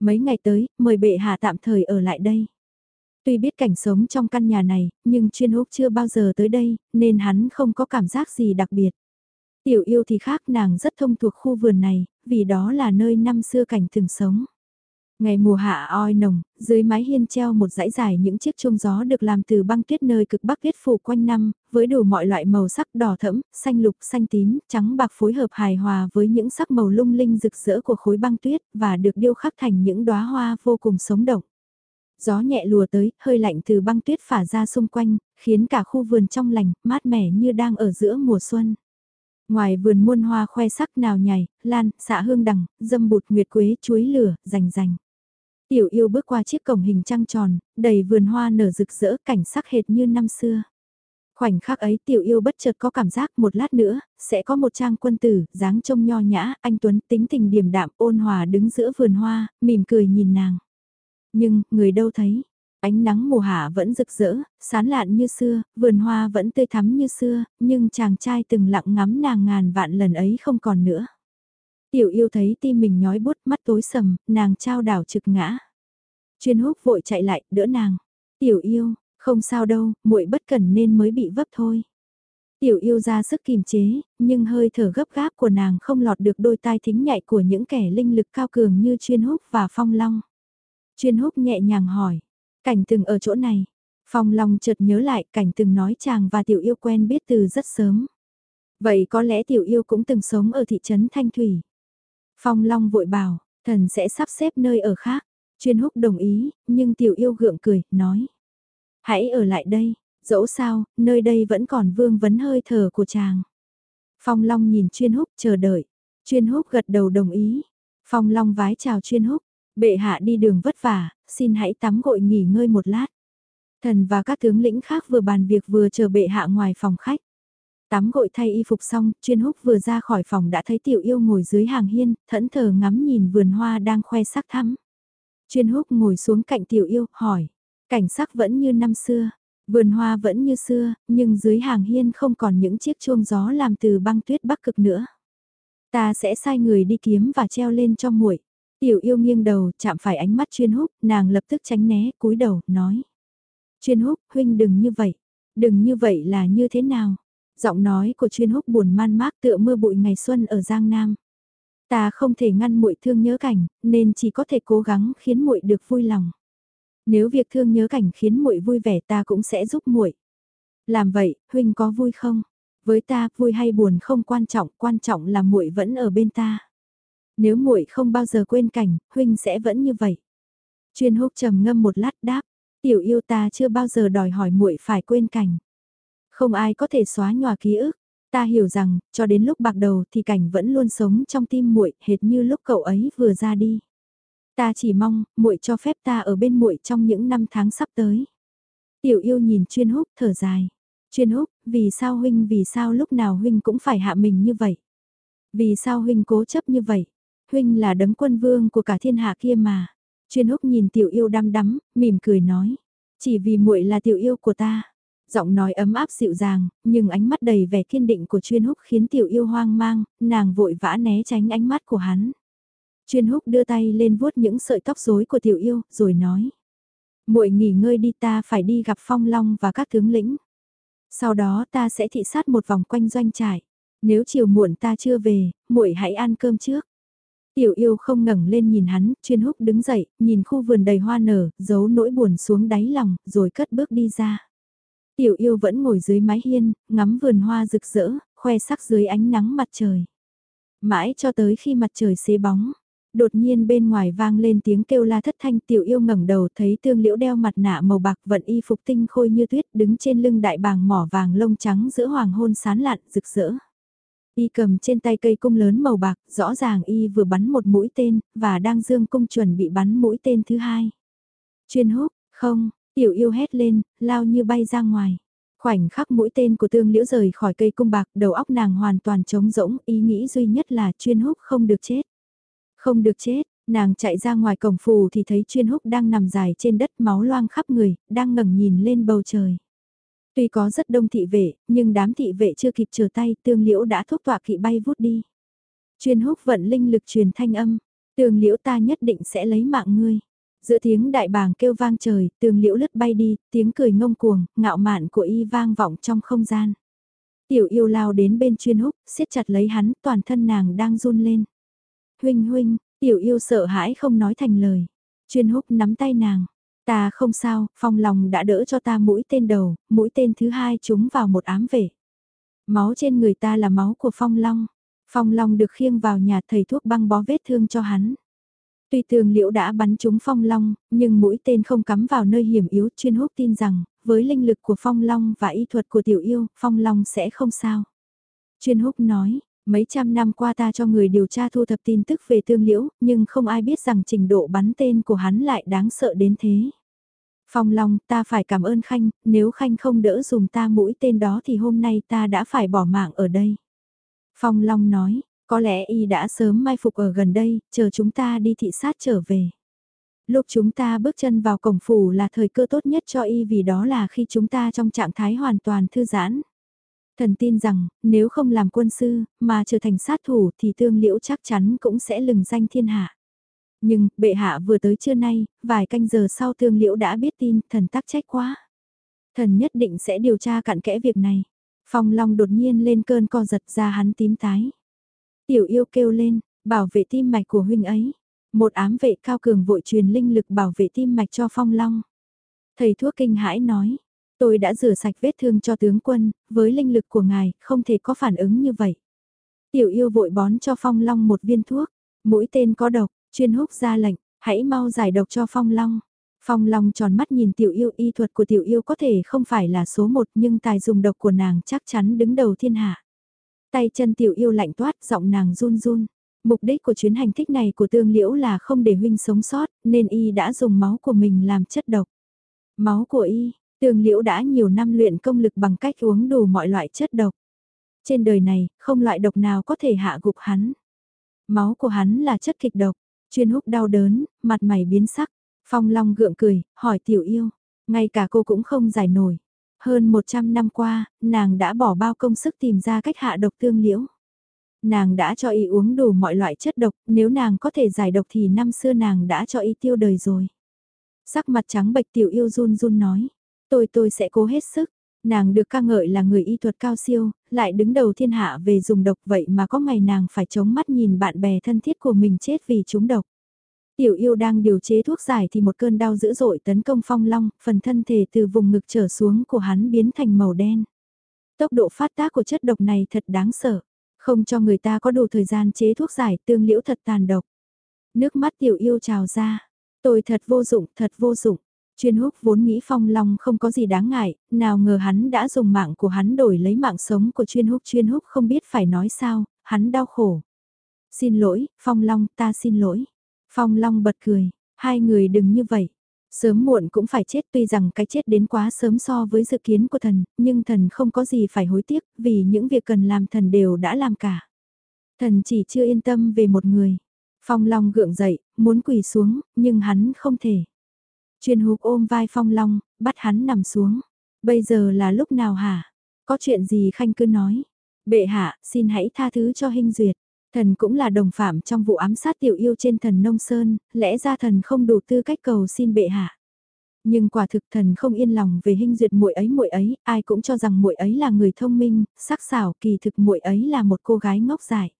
Mấy ngày tới, mời bệ hạ tạm thời ở lại đây. Tuy biết cảnh sống trong căn nhà này, nhưng chuyên húc chưa bao giờ tới đây, nên hắn không có cảm giác gì đặc biệt. Tiểu yêu thì khác nàng rất thông thuộc khu vườn này, vì đó là nơi năm xưa cảnh thường sống. Ngày mùa hạ oi nồng, dưới mái hiên treo một dãy dài những chiếc chuông gió được làm từ băng tuyết nơi cực bắc tuyết phủ quanh năm, với đủ mọi loại màu sắc đỏ thẫm, xanh lục, xanh tím, trắng bạc phối hợp hài hòa với những sắc màu lung linh rực rỡ của khối băng tuyết và được điêu khắc thành những đóa hoa vô cùng sống động. Gió nhẹ lùa tới, hơi lạnh từ băng tuyết phả ra xung quanh, khiến cả khu vườn trong lành, mát mẻ như đang ở giữa mùa xuân. Ngoài vườn muôn hoa khoe sắc nào nhảy, lan, xạ hương đằng, dâm bụt nguyệt quế, chuối lửa, rành rành. Tiểu yêu bước qua chiếc cổng hình trăng tròn, đầy vườn hoa nở rực rỡ cảnh sắc hệt như năm xưa. Khoảnh khắc ấy tiểu yêu bất chợt có cảm giác một lát nữa, sẽ có một trang quân tử, dáng trông nho nhã, anh Tuấn tính tình điềm đạm ôn hòa đứng giữa vườn hoa, mỉm cười nhìn nàng. Nhưng, người đâu thấy, ánh nắng mùa hạ vẫn rực rỡ, sán lạn như xưa, vườn hoa vẫn tươi thắm như xưa, nhưng chàng trai từng lặng ngắm nàng ngàn vạn lần ấy không còn nữa. Tiểu yêu thấy tim mình nhói bút mắt tối sầm, nàng trao đảo trực ngã. Chuyên húc vội chạy lại, đỡ nàng. Tiểu yêu, không sao đâu, muội bất cần nên mới bị vấp thôi. Tiểu yêu ra sức kìm chế, nhưng hơi thở gấp gáp của nàng không lọt được đôi tai thính nhạy của những kẻ linh lực cao cường như chuyên húc và phong long. Chuyên húc nhẹ nhàng hỏi, cảnh từng ở chỗ này. Phong long chợt nhớ lại cảnh từng nói chàng và tiểu yêu quen biết từ rất sớm. Vậy có lẽ tiểu yêu cũng từng sống ở thị trấn Thanh Thủy. Phong Long vội bảo, thần sẽ sắp xếp nơi ở khác. Chuyên húc đồng ý, nhưng tiểu yêu gượng cười, nói. Hãy ở lại đây, dẫu sao, nơi đây vẫn còn vương vấn hơi thở của chàng. Phong Long nhìn chuyên húc chờ đợi. Chuyên húc gật đầu đồng ý. Phong Long vái chào chuyên húc. Bệ hạ đi đường vất vả, xin hãy tắm gội nghỉ ngơi một lát. Thần và các tướng lĩnh khác vừa bàn việc vừa chờ bệ hạ ngoài phòng khách. Tắm gội thay y phục xong, chuyên húc vừa ra khỏi phòng đã thấy tiểu yêu ngồi dưới hàng hiên, thẫn thờ ngắm nhìn vườn hoa đang khoe sắc thắm. Chuyên húc ngồi xuống cạnh tiểu yêu, hỏi, cảnh sắc vẫn như năm xưa, vườn hoa vẫn như xưa, nhưng dưới hàng hiên không còn những chiếc chuông gió làm từ băng tuyết bắc cực nữa. Ta sẽ sai người đi kiếm và treo lên cho muội. Tiểu yêu nghiêng đầu, chạm phải ánh mắt chuyên húc, nàng lập tức tránh né, cúi đầu, nói. Chuyên húc, huynh đừng như vậy. Đừng như vậy là như thế nào? Giọng nói của chuyên húc buồn man mác tựa mưa bụi ngày xuân ở Giang Nam. Ta không thể ngăn muội thương nhớ cảnh, nên chỉ có thể cố gắng khiến muội được vui lòng. Nếu việc thương nhớ cảnh khiến muội vui vẻ ta cũng sẽ giúp muội. Làm vậy, huynh có vui không? Với ta, vui hay buồn không quan trọng, quan trọng là muội vẫn ở bên ta. Nếu muội không bao giờ quên cảnh, huynh sẽ vẫn như vậy. Chuyên húc trầm ngâm một lát đáp, tiểu yêu ta chưa bao giờ đòi hỏi muội phải quên cảnh. Không ai có thể xóa nhòa ký ức. Ta hiểu rằng, cho đến lúc bạc đầu thì cảnh vẫn luôn sống trong tim muội, hệt như lúc cậu ấy vừa ra đi. Ta chỉ mong, muội cho phép ta ở bên muội trong những năm tháng sắp tới. Tiểu yêu nhìn chuyên húc thở dài. Chuyên húc, vì sao huynh vì sao lúc nào huynh cũng phải hạ mình như vậy? Vì sao huynh cố chấp như vậy? Huynh là đấng quân vương của cả thiên hạ kia mà. Chuyên húc nhìn tiểu yêu đăm đắm, mỉm cười nói. Chỉ vì muội là tiểu yêu của ta giọng nói ấm áp dịu dàng, nhưng ánh mắt đầy vẻ kiên định của chuyên húc khiến tiểu yêu hoang mang, nàng vội vã né tránh ánh mắt của hắn. Chuyên húc đưa tay lên vuốt những sợi tóc rối của tiểu yêu, rồi nói. muội nghỉ ngơi đi ta phải đi gặp phong long và các tướng lĩnh. Sau đó ta sẽ thị sát một vòng quanh doanh trại. Nếu chiều muộn ta chưa về, muội hãy ăn cơm trước. Tiểu yêu không ngẩng lên nhìn hắn, chuyên húc đứng dậy, nhìn khu vườn đầy hoa nở, giấu nỗi buồn xuống đáy lòng, rồi cất bước đi ra. Tiểu yêu vẫn ngồi dưới mái hiên, ngắm vườn hoa rực rỡ, khoe sắc dưới ánh nắng mặt trời. Mãi cho tới khi mặt trời xế bóng, đột nhiên bên ngoài vang lên tiếng kêu la thất thanh tiểu yêu ngẩng đầu thấy tương liễu đeo mặt nạ màu bạc vận y phục tinh khôi như tuyết đứng trên lưng đại bàng mỏ vàng lông trắng giữa hoàng hôn sán lạn rực rỡ. Y cầm trên tay cây cung lớn màu bạc, rõ ràng Y vừa bắn một mũi tên, và đang dương cung chuẩn bị bắn mũi tên thứ hai. Chuyên húc, không, Tiểu yêu hét lên, lao như bay ra ngoài. Khoảnh khắc mũi tên của tương liễu rời khỏi cây cung bạc, đầu óc nàng hoàn toàn trống rỗng, ý nghĩ duy nhất là chuyên húc không được chết. Không được chết, nàng chạy ra ngoài cổng phù thì thấy chuyên húc đang nằm dài trên đất máu loang khắp người, đang ngẩng nhìn lên bầu trời. Tuy có rất đông thị vệ, nhưng đám thị vệ chưa kịp trở tay, tương liễu đã thúc tọa kỵ bay vút đi. Chuyên húc vận linh lực truyền thanh âm, tương liễu ta nhất định sẽ lấy mạng ngươi. Giữa tiếng đại bàng kêu vang trời, tường liễu lướt bay đi, tiếng cười ngông cuồng, ngạo mạn của y vang vọng trong không gian. Tiểu yêu lao đến bên chuyên húc, siết chặt lấy hắn, toàn thân nàng đang run lên. Huynh huynh, tiểu yêu sợ hãi không nói thành lời. Chuyên húc nắm tay nàng. Ta không sao, phong lòng đã đỡ cho ta mũi tên đầu, mũi tên thứ hai trúng vào một ám vệ. Máu trên người ta là máu của phong long. Phong long được khiêng vào nhà thầy thuốc băng bó vết thương cho hắn. Tuy tường liễu đã bắn trúng phong long, nhưng mũi tên không cắm vào nơi hiểm yếu chuyên húc tin rằng, với linh lực của phong long và y thuật của tiểu yêu, phong long sẽ không sao. Chuyên húc nói, mấy trăm năm qua ta cho người điều tra thu thập tin tức về tương liễu, nhưng không ai biết rằng trình độ bắn tên của hắn lại đáng sợ đến thế. Phong Long, ta phải cảm ơn Khanh, nếu Khanh không đỡ dùng ta mũi tên đó thì hôm nay ta đã phải bỏ mạng ở đây. Phong Long nói, có lẽ y đã sớm mai phục ở gần đây, chờ chúng ta đi thị sát trở về. Lúc chúng ta bước chân vào cổng phủ là thời cơ tốt nhất cho y vì đó là khi chúng ta trong trạng thái hoàn toàn thư giãn. Thần tin rằng, nếu không làm quân sư, mà trở thành sát thủ thì tương liễu chắc chắn cũng sẽ lừng danh thiên hạ. Nhưng, bệ hạ vừa tới trưa nay, vài canh giờ sau tương liễu đã biết tin, thần tắc trách quá. Thần nhất định sẽ điều tra cặn kẽ việc này. Phong Long đột nhiên lên cơn co giật ra hắn tím tái. Tiểu yêu kêu lên, bảo vệ tim mạch của huynh ấy. Một ám vệ cao cường vội truyền linh lực bảo vệ tim mạch cho Phong Long. Thầy thuốc kinh hãi nói, tôi đã rửa sạch vết thương cho tướng quân, với linh lực của ngài, không thể có phản ứng như vậy. Tiểu yêu vội bón cho Phong Long một viên thuốc, mũi tên có độc, chuyên húc ra lệnh, hãy mau giải độc cho Phong Long. Phong Long tròn mắt nhìn tiểu yêu y thuật của tiểu yêu có thể không phải là số một nhưng tài dùng độc của nàng chắc chắn đứng đầu thiên hạ. Tay chân tiểu yêu lạnh toát giọng nàng run run. Mục đích của chuyến hành thích này của tương liễu là không để huynh sống sót nên y đã dùng máu của mình làm chất độc. Máu của y, tương liễu đã nhiều năm luyện công lực bằng cách uống đủ mọi loại chất độc. Trên đời này, không loại độc nào có thể hạ gục hắn. Máu của hắn là chất kịch độc, chuyên húc đau đớn, mặt mày biến sắc. Phong Long gượng cười, hỏi tiểu yêu, ngay cả cô cũng không giải nổi. Hơn 100 năm qua, nàng đã bỏ bao công sức tìm ra cách hạ độc tương liễu. Nàng đã cho y uống đủ mọi loại chất độc, nếu nàng có thể giải độc thì năm xưa nàng đã cho y tiêu đời rồi. Sắc mặt trắng bệch tiểu yêu run run nói, tôi tôi sẽ cố hết sức. Nàng được ca ngợi là người y thuật cao siêu, lại đứng đầu thiên hạ về dùng độc vậy mà có ngày nàng phải chống mắt nhìn bạn bè thân thiết của mình chết vì chúng độc. Tiểu yêu đang điều chế thuốc giải thì một cơn đau dữ dội tấn công phong long, phần thân thể từ vùng ngực trở xuống của hắn biến thành màu đen. Tốc độ phát tác của chất độc này thật đáng sợ, không cho người ta có đủ thời gian chế thuốc giải tương liễu thật tàn độc. Nước mắt tiểu yêu trào ra, tôi thật vô dụng, thật vô dụng. Chuyên húc vốn nghĩ phong long không có gì đáng ngại, nào ngờ hắn đã dùng mạng của hắn đổi lấy mạng sống của chuyên húc. Chuyên húc không biết phải nói sao, hắn đau khổ. Xin lỗi, phong long, ta xin lỗi. Phong Long bật cười, hai người đừng như vậy. Sớm muộn cũng phải chết tuy rằng cái chết đến quá sớm so với dự kiến của thần, nhưng thần không có gì phải hối tiếc vì những việc cần làm thần đều đã làm cả. Thần chỉ chưa yên tâm về một người. Phong Long gượng dậy, muốn quỳ xuống, nhưng hắn không thể. Chuyên húc ôm vai Phong Long, bắt hắn nằm xuống. Bây giờ là lúc nào hả? Có chuyện gì Khanh cứ nói. Bệ hạ, xin hãy tha thứ cho Hinh Duyệt. Thần cũng là đồng phạm trong vụ ám sát tiểu yêu trên thần nông sơn, lẽ ra thần không đủ tư cách cầu xin bệ hạ. Nhưng quả thực thần không yên lòng về hình duyệt muội ấy muội ấy, ai cũng cho rằng muội ấy là người thông minh, sắc sảo, kỳ thực muội ấy là một cô gái ngốc dại.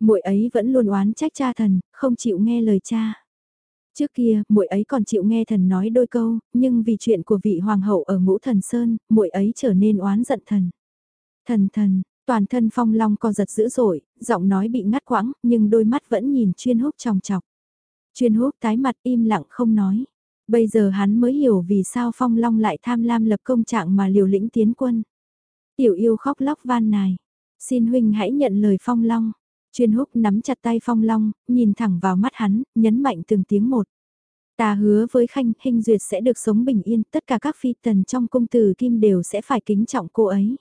Muội ấy vẫn luôn oán trách cha thần, không chịu nghe lời cha. Trước kia, muội ấy còn chịu nghe thần nói đôi câu, nhưng vì chuyện của vị hoàng hậu ở Ngũ Thần Sơn, muội ấy trở nên oán giận thần. Thần thần, Toàn thân phong long co giật dữ dội, giọng nói bị ngắt quãng, nhưng đôi mắt vẫn nhìn chuyên húc trong chọc. Chuyên húc tái mặt im lặng không nói. Bây giờ hắn mới hiểu vì sao phong long lại tham lam lập công trạng mà liều lĩnh tiến quân. Tiểu yêu khóc lóc van nài. Xin huynh hãy nhận lời phong long. Chuyên húc nắm chặt tay phong long, nhìn thẳng vào mắt hắn, nhấn mạnh từng tiếng một. Ta hứa với Khanh, hình duyệt sẽ được sống bình yên, tất cả các phi tần trong cung tử kim đều sẽ phải kính trọng cô ấy.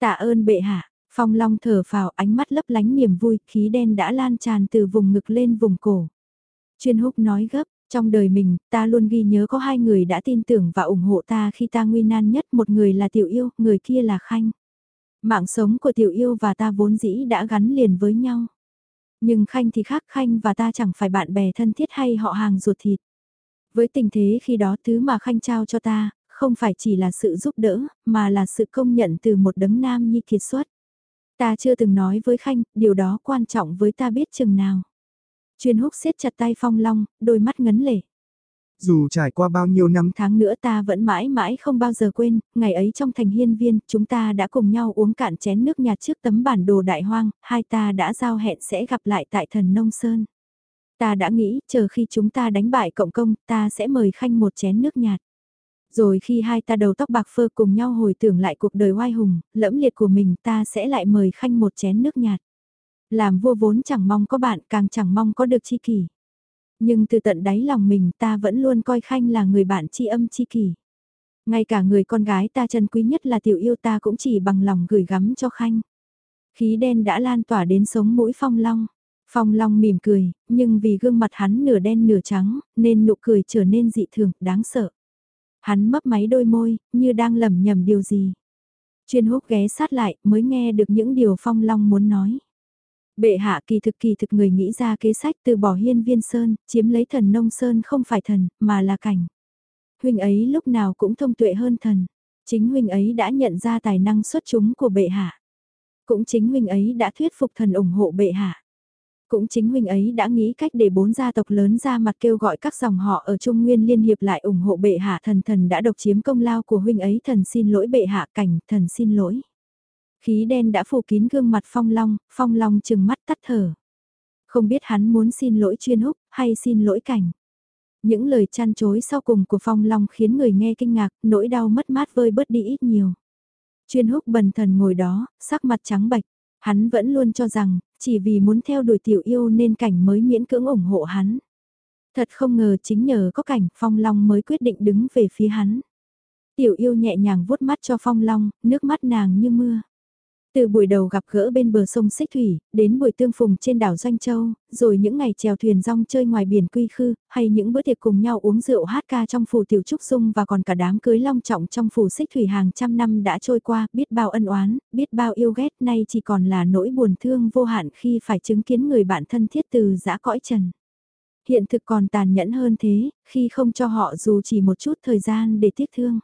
Tạ ơn bệ hạ, phong long thở phào ánh mắt lấp lánh niềm vui, khí đen đã lan tràn từ vùng ngực lên vùng cổ. Chuyên húc nói gấp, trong đời mình, ta luôn ghi nhớ có hai người đã tin tưởng và ủng hộ ta khi ta nguy nan nhất, một người là tiểu yêu, người kia là khanh. Mạng sống của tiểu yêu và ta vốn dĩ đã gắn liền với nhau. Nhưng khanh thì khác khanh và ta chẳng phải bạn bè thân thiết hay họ hàng ruột thịt. Với tình thế khi đó thứ mà Khanh trao cho ta, không phải chỉ là sự giúp đỡ, mà là sự công nhận từ một đấng nam nhi kiệt xuất. Ta chưa từng nói với Khanh, điều đó quan trọng với ta biết chừng nào. Chuyên húc siết chặt tay Phong Long, đôi mắt ngấn lệ. Dù trải qua bao nhiêu năm tháng nữa ta vẫn mãi mãi không bao giờ quên, ngày ấy trong thành hiên viên, chúng ta đã cùng nhau uống cạn chén nước nhạt trước tấm bản đồ đại hoang, hai ta đã giao hẹn sẽ gặp lại tại thần Nông Sơn. Ta đã nghĩ, chờ khi chúng ta đánh bại cộng công, ta sẽ mời khanh một chén nước nhạt. Rồi khi hai ta đầu tóc bạc phơ cùng nhau hồi tưởng lại cuộc đời oai hùng, lẫm liệt của mình ta sẽ lại mời khanh một chén nước nhạt. Làm vua vốn chẳng mong có bạn càng chẳng mong có được chi kỷ. Nhưng từ tận đáy lòng mình ta vẫn luôn coi khanh là người bạn tri âm tri kỷ. Ngay cả người con gái ta chân quý nhất là tiểu yêu ta cũng chỉ bằng lòng gửi gắm cho khanh. Khí đen đã lan tỏa đến sống mũi phong long. Phong Long mỉm cười, nhưng vì gương mặt hắn nửa đen nửa trắng, nên nụ cười trở nên dị thường, đáng sợ. Hắn mấp máy đôi môi, như đang lầm nhầm điều gì. Chuyên húc ghé sát lại, mới nghe được những điều Phong Long muốn nói. Bệ hạ kỳ thực kỳ thực người nghĩ ra kế sách từ bỏ hiên viên sơn, chiếm lấy thần nông sơn không phải thần, mà là cảnh. Huynh ấy lúc nào cũng thông tuệ hơn thần. Chính huynh ấy đã nhận ra tài năng xuất chúng của bệ hạ. Cũng chính huynh ấy đã thuyết phục thần ủng hộ bệ hạ. Cũng chính huynh ấy đã nghĩ cách để bốn gia tộc lớn ra mặt kêu gọi các dòng họ ở Trung Nguyên liên hiệp lại ủng hộ bệ hạ thần thần đã độc chiếm công lao của huynh ấy thần xin lỗi bệ hạ cảnh thần xin lỗi. Khí đen đã phủ kín gương mặt phong long, phong long chừng mắt tắt thở. Không biết hắn muốn xin lỗi chuyên húc hay xin lỗi cảnh. Những lời chăn chối sau cùng của phong long khiến người nghe kinh ngạc, nỗi đau mất mát vơi bớt đi ít nhiều. Chuyên húc bần thần ngồi đó, sắc mặt trắng bạch. Hắn vẫn luôn cho rằng, chỉ vì muốn theo đuổi tiểu yêu nên cảnh mới miễn cưỡng ủng hộ hắn. Thật không ngờ chính nhờ có cảnh Phong Long mới quyết định đứng về phía hắn. Tiểu yêu nhẹ nhàng vuốt mắt cho Phong Long, nước mắt nàng như mưa. Từ buổi đầu gặp gỡ bên bờ sông Xích Thủy, đến buổi tương phùng trên đảo Doanh Châu, rồi những ngày chèo thuyền rong chơi ngoài biển Quy Khư, hay những bữa tiệc cùng nhau uống rượu hát ca trong phủ Tiểu Trúc Dung và còn cả đám cưới long trọng trong phủ Xích Thủy hàng trăm năm đã trôi qua, biết bao ân oán, biết bao yêu ghét, nay chỉ còn là nỗi buồn thương vô hạn khi phải chứng kiến người bạn thân thiết từ giã cõi trần. Hiện thực còn tàn nhẫn hơn thế, khi không cho họ dù chỉ một chút thời gian để tiếc thương.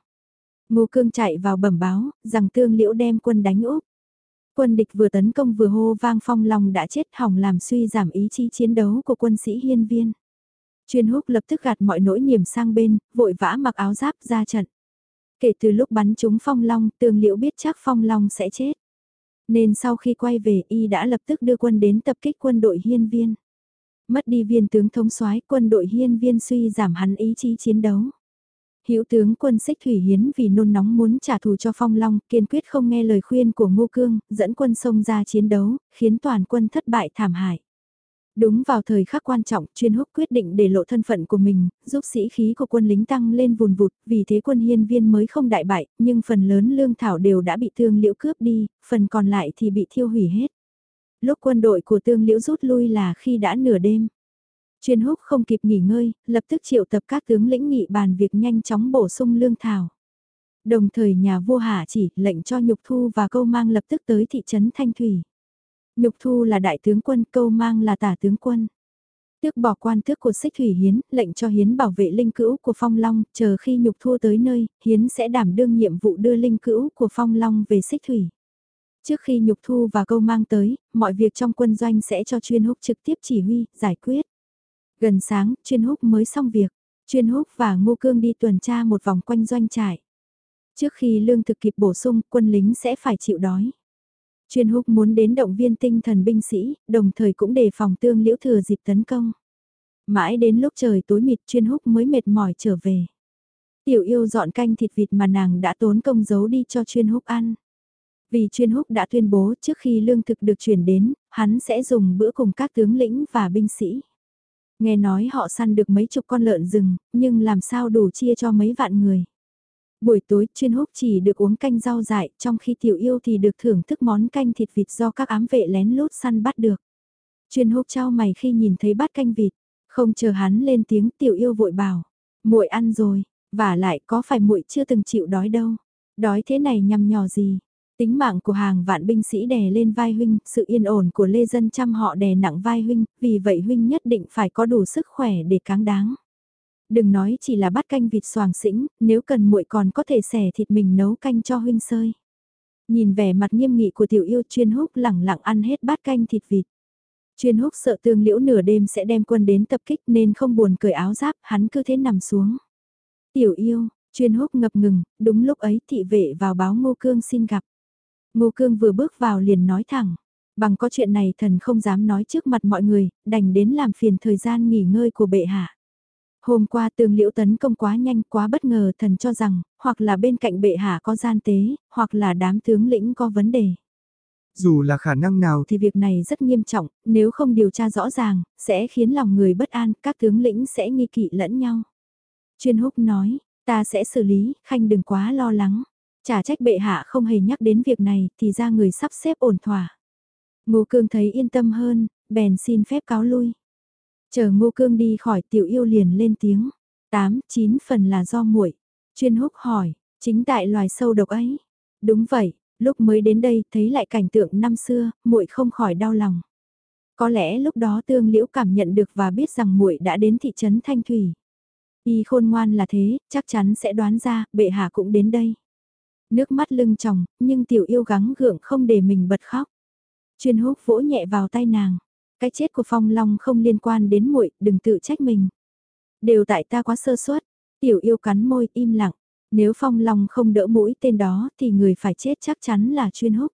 Ngô Cương chạy vào bẩm báo, rằng tương liễu đem quân đánh Úc quân địch vừa tấn công vừa hô vang phong long đã chết hỏng làm suy giảm ý chí chiến đấu của quân sĩ hiên viên. Chuyên húc lập tức gạt mọi nỗi niềm sang bên, vội vã mặc áo giáp ra trận. Kể từ lúc bắn trúng phong long, tường liễu biết chắc phong long sẽ chết. Nên sau khi quay về y đã lập tức đưa quân đến tập kích quân đội hiên viên. Mất đi viên tướng thống soái quân đội hiên viên suy giảm hắn ý chí chiến đấu. Hữu tướng quân xích thủy hiến vì nôn nóng muốn trả thù cho phong long, kiên quyết không nghe lời khuyên của ngô cương, dẫn quân sông ra chiến đấu, khiến toàn quân thất bại thảm hại. Đúng vào thời khắc quan trọng, chuyên húc quyết định để lộ thân phận của mình, giúp sĩ khí của quân lính tăng lên vùn vụt, vì thế quân hiên viên mới không đại bại, nhưng phần lớn lương thảo đều đã bị Tương liễu cướp đi, phần còn lại thì bị thiêu hủy hết. Lúc quân đội của tương liễu rút lui là khi đã nửa đêm. Chuyên húc không kịp nghỉ ngơi, lập tức triệu tập các tướng lĩnh nghị bàn việc nhanh chóng bổ sung lương thảo. Đồng thời nhà vua hạ chỉ lệnh cho Nhục Thu và Câu Mang lập tức tới thị trấn Thanh Thủy. Nhục Thu là đại tướng quân, Câu Mang là tả tướng quân. Tước bỏ quan tước của Sích thủy hiến, lệnh cho hiến bảo vệ linh cữu của phong long, chờ khi nhục thu tới nơi, hiến sẽ đảm đương nhiệm vụ đưa linh cữu của phong long về Sích thủy. Trước khi nhục thu và câu mang tới, mọi việc trong quân doanh sẽ cho chuyên húc trực tiếp chỉ huy, giải quyết. Gần sáng, chuyên húc mới xong việc. Chuyên húc và ngô cương đi tuần tra một vòng quanh doanh trại. Trước khi lương thực kịp bổ sung, quân lính sẽ phải chịu đói. Chuyên húc muốn đến động viên tinh thần binh sĩ, đồng thời cũng đề phòng tương liễu thừa dịp tấn công. Mãi đến lúc trời tối mịt chuyên húc mới mệt mỏi trở về. Tiểu yêu dọn canh thịt vịt mà nàng đã tốn công giấu đi cho chuyên húc ăn. Vì chuyên húc đã tuyên bố trước khi lương thực được chuyển đến, hắn sẽ dùng bữa cùng các tướng lĩnh và binh sĩ. Nghe nói họ săn được mấy chục con lợn rừng, nhưng làm sao đủ chia cho mấy vạn người. Buổi tối chuyên húc chỉ được uống canh rau dại, trong khi tiểu yêu thì được thưởng thức món canh thịt vịt do các ám vệ lén lút săn bắt được. Chuyên húc trao mày khi nhìn thấy bát canh vịt, không chờ hắn lên tiếng tiểu yêu vội bảo, muội ăn rồi, và lại có phải muội chưa từng chịu đói đâu, đói thế này nhằm nhò gì, Tính mạng của hàng vạn binh sĩ đè lên vai huynh, sự yên ổn của lê dân chăm họ đè nặng vai huynh, vì vậy huynh nhất định phải có đủ sức khỏe để cáng đáng. Đừng nói chỉ là bát canh vịt xoàng xĩnh, nếu cần muội còn có thể xẻ thịt mình nấu canh cho huynh sơi. Nhìn vẻ mặt nghiêm nghị của tiểu yêu chuyên húc lẳng lặng ăn hết bát canh thịt vịt. Chuyên húc sợ tương liễu nửa đêm sẽ đem quân đến tập kích nên không buồn cởi áo giáp, hắn cứ thế nằm xuống. Tiểu yêu, chuyên húc ngập ngừng, đúng lúc ấy thị vệ vào báo ngô cương xin gặp. Ngô cương vừa bước vào liền nói thẳng, bằng có chuyện này thần không dám nói trước mặt mọi người, đành đến làm phiền thời gian nghỉ ngơi của bệ hạ. Hôm qua tường liễu tấn công quá nhanh quá bất ngờ thần cho rằng, hoặc là bên cạnh bệ hạ có gian tế, hoặc là đám tướng lĩnh có vấn đề. Dù là khả năng nào thì việc này rất nghiêm trọng, nếu không điều tra rõ ràng, sẽ khiến lòng người bất an, các tướng lĩnh sẽ nghi kỵ lẫn nhau. Chuyên húc nói, ta sẽ xử lý, khanh đừng quá lo lắng. Chả trách bệ hạ không hề nhắc đến việc này thì ra người sắp xếp ổn thỏa. Ngô Cương thấy yên tâm hơn, bèn xin phép cáo lui. Chờ Ngô Cương đi khỏi tiểu yêu liền lên tiếng. Tám, chín phần là do muội. Chuyên húc hỏi, chính tại loài sâu độc ấy. Đúng vậy, lúc mới đến đây thấy lại cảnh tượng năm xưa, muội không khỏi đau lòng. Có lẽ lúc đó tương liễu cảm nhận được và biết rằng muội đã đến thị trấn Thanh Thủy. Y khôn ngoan là thế, chắc chắn sẽ đoán ra, bệ hạ cũng đến đây. Nước mắt lưng tròng, nhưng tiểu yêu gắng gượng không để mình bật khóc. Chuyên húc vỗ nhẹ vào tay nàng. Cái chết của Phong Long không liên quan đến muội, đừng tự trách mình. Đều tại ta quá sơ suất. Tiểu yêu cắn môi im lặng. Nếu Phong Long không đỡ mũi tên đó thì người phải chết chắc chắn là chuyên húc.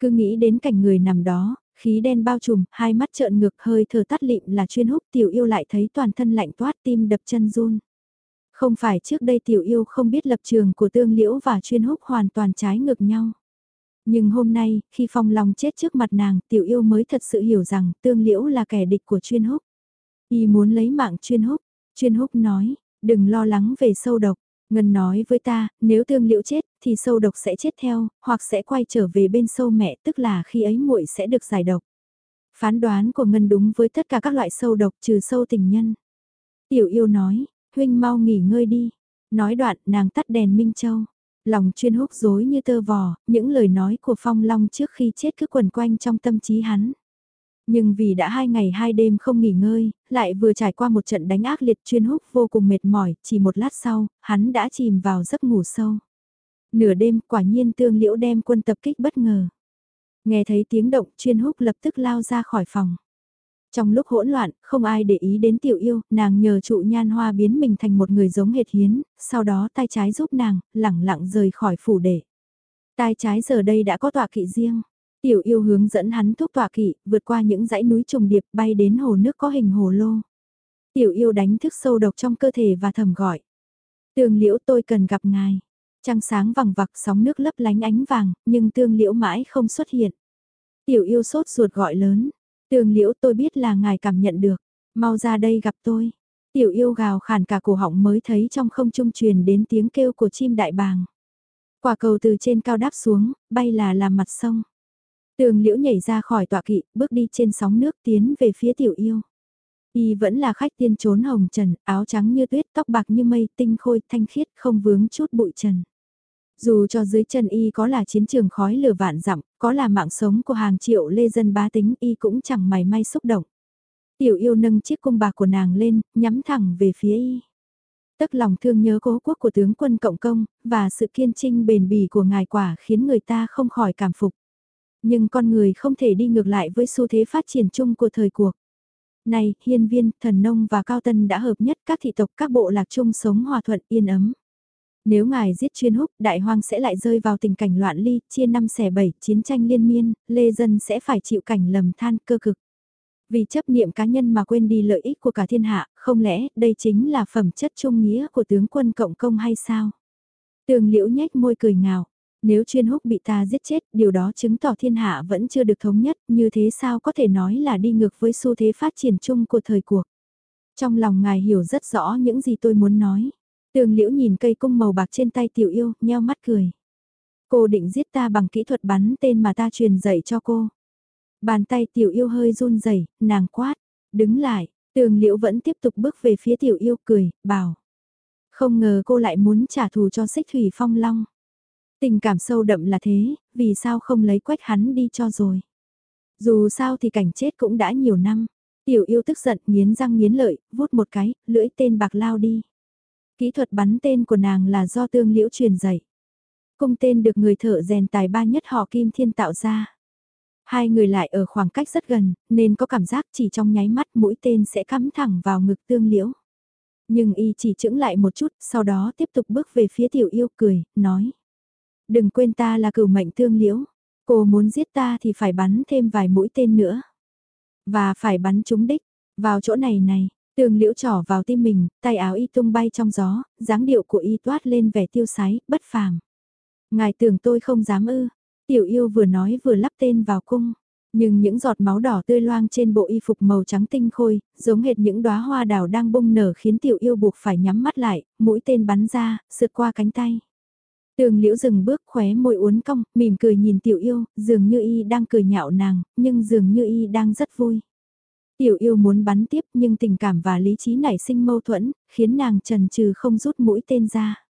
Cứ nghĩ đến cảnh người nằm đó, khí đen bao trùm, hai mắt trợn ngược hơi thở tắt lịm là chuyên húc tiểu yêu lại thấy toàn thân lạnh toát tim đập chân run. Không phải trước đây tiểu yêu không biết lập trường của tương liễu và chuyên húc hoàn toàn trái ngược nhau. Nhưng hôm nay, khi Phong Long chết trước mặt nàng, tiểu yêu mới thật sự hiểu rằng tương liễu là kẻ địch của chuyên húc. Y muốn lấy mạng chuyên húc. Chuyên húc nói, đừng lo lắng về sâu độc. Ngân nói với ta, nếu tương liễu chết, thì sâu độc sẽ chết theo, hoặc sẽ quay trở về bên sâu mẹ, tức là khi ấy muội sẽ được giải độc. Phán đoán của Ngân đúng với tất cả các loại sâu độc trừ sâu tình nhân. Tiểu yêu nói, huynh mau nghỉ ngơi đi. Nói đoạn nàng tắt đèn Minh Châu. Lòng chuyên húc dối như tơ vò, những lời nói của Phong Long trước khi chết cứ quần quanh trong tâm trí hắn. Nhưng vì đã hai ngày hai đêm không nghỉ ngơi, lại vừa trải qua một trận đánh ác liệt chuyên húc vô cùng mệt mỏi, chỉ một lát sau, hắn đã chìm vào giấc ngủ sâu. Nửa đêm quả nhiên tương liễu đem quân tập kích bất ngờ. Nghe thấy tiếng động chuyên húc lập tức lao ra khỏi phòng. Trong lúc hỗn loạn, không ai để ý đến tiểu yêu, nàng nhờ trụ nhan hoa biến mình thành một người giống hệt hiến, sau đó tay trái giúp nàng, lẳng lặng rời khỏi phủ để. tay trái giờ đây đã có tọa kỵ riêng. Tiểu yêu hướng dẫn hắn thúc tọa kỵ, vượt qua những dãy núi trùng điệp bay đến hồ nước có hình hồ lô. Tiểu yêu đánh thức sâu độc trong cơ thể và thầm gọi. Tường liễu tôi cần gặp ngài. Trăng sáng vằng vặc sóng nước lấp lánh ánh vàng, nhưng tương liễu mãi không xuất hiện. Tiểu yêu sốt ruột gọi lớn, Tường liễu tôi biết là ngài cảm nhận được, mau ra đây gặp tôi. Tiểu yêu gào khản cả cổ họng mới thấy trong không trung truyền đến tiếng kêu của chim đại bàng. Quả cầu từ trên cao đáp xuống, bay là làm mặt sông. Tường liễu nhảy ra khỏi tọa kỵ, bước đi trên sóng nước tiến về phía tiểu yêu. Y vẫn là khách tiên trốn hồng trần, áo trắng như tuyết, tóc bạc như mây, tinh khôi, thanh khiết, không vướng chút bụi trần. Dù cho dưới chân y có là chiến trường khói lửa vạn dặm, có là mạng sống của hàng triệu lê dân bá tính y cũng chẳng mảy may xúc động. Tiểu yêu nâng chiếc cung bạc của nàng lên, nhắm thẳng về phía y. Tức lòng thương nhớ cố quốc của tướng quân Cộng Công, và sự kiên trinh bền bỉ của ngài quả khiến người ta không khỏi cảm phục. Nhưng con người không thể đi ngược lại với xu thế phát triển chung của thời cuộc. Này, hiên viên, thần nông và cao tân đã hợp nhất các thị tộc các bộ lạc chung sống hòa thuận yên ấm. Nếu ngài giết chuyên húc, đại hoang sẽ lại rơi vào tình cảnh loạn ly, chia năm xẻ bảy, chiến tranh liên miên, lê dân sẽ phải chịu cảnh lầm than cơ cực. Vì chấp niệm cá nhân mà quên đi lợi ích của cả thiên hạ, không lẽ đây chính là phẩm chất trung nghĩa của tướng quân cộng công hay sao? Tường liễu nhếch môi cười ngào. Nếu chuyên húc bị ta giết chết, điều đó chứng tỏ thiên hạ vẫn chưa được thống nhất, như thế sao có thể nói là đi ngược với xu thế phát triển chung của thời cuộc. Trong lòng ngài hiểu rất rõ những gì tôi muốn nói. Tường liễu nhìn cây cung màu bạc trên tay tiểu yêu, nheo mắt cười. Cô định giết ta bằng kỹ thuật bắn tên mà ta truyền dạy cho cô. Bàn tay tiểu yêu hơi run rẩy, nàng quát, đứng lại, tường liễu vẫn tiếp tục bước về phía tiểu yêu cười, bảo. Không ngờ cô lại muốn trả thù cho xích thủy phong long. Tình cảm sâu đậm là thế, vì sao không lấy quách hắn đi cho rồi. Dù sao thì cảnh chết cũng đã nhiều năm. Tiểu yêu tức giận nghiến răng nghiến lợi, vút một cái, lưỡi tên bạc lao đi. Kỹ thuật bắn tên của nàng là do tương liễu truyền dạy. Cung tên được người thợ rèn tài ba nhất họ Kim Thiên tạo ra. Hai người lại ở khoảng cách rất gần, nên có cảm giác chỉ trong nháy mắt mũi tên sẽ cắm thẳng vào ngực tương liễu. Nhưng y chỉ chững lại một chút, sau đó tiếp tục bước về phía tiểu yêu cười, nói. Đừng quên ta là cửu mệnh tương liễu, cô muốn giết ta thì phải bắn thêm vài mũi tên nữa. Và phải bắn trúng đích, vào chỗ này này, Tường liễu trỏ vào tim mình, tay áo y tung bay trong gió, dáng điệu của y toát lên vẻ tiêu sái, bất phàm. Ngài tưởng tôi không dám ư, tiểu yêu vừa nói vừa lắp tên vào cung. Nhưng những giọt máu đỏ tươi loang trên bộ y phục màu trắng tinh khôi, giống hệt những đóa hoa đào đang bung nở khiến tiểu yêu buộc phải nhắm mắt lại, mũi tên bắn ra, sượt qua cánh tay. Tường liễu dừng bước khóe môi uốn cong, mỉm cười nhìn tiểu yêu, dường như y đang cười nhạo nàng, nhưng dường như y đang rất vui. Tiểu yêu muốn bắn tiếp nhưng tình cảm và lý trí nảy sinh mâu thuẫn, khiến nàng trần trừ không rút mũi tên ra.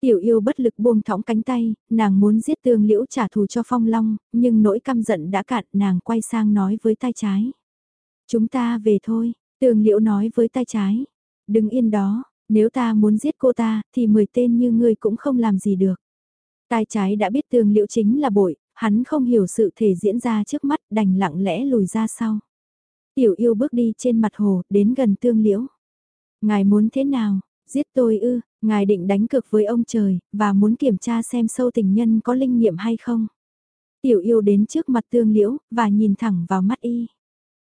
Tiểu yêu bất lực buông thõng cánh tay, nàng muốn giết tương liễu trả thù cho phong long, nhưng nỗi căm giận đã cạn nàng quay sang nói với tay trái. Chúng ta về thôi, tương liễu nói với tay trái. Đừng yên đó, nếu ta muốn giết cô ta, thì mười tên như ngươi cũng không làm gì được. Tai trái đã biết tương liễu chính là bội, hắn không hiểu sự thể diễn ra trước mắt đành lặng lẽ lùi ra sau. Tiểu yêu bước đi trên mặt hồ, đến gần tương liễu. Ngài muốn thế nào, giết tôi ư, ngài định đánh cực với ông trời, và muốn kiểm tra xem sâu tình nhân có linh nghiệm hay không. Tiểu yêu đến trước mặt tương liễu, và nhìn thẳng vào mắt y.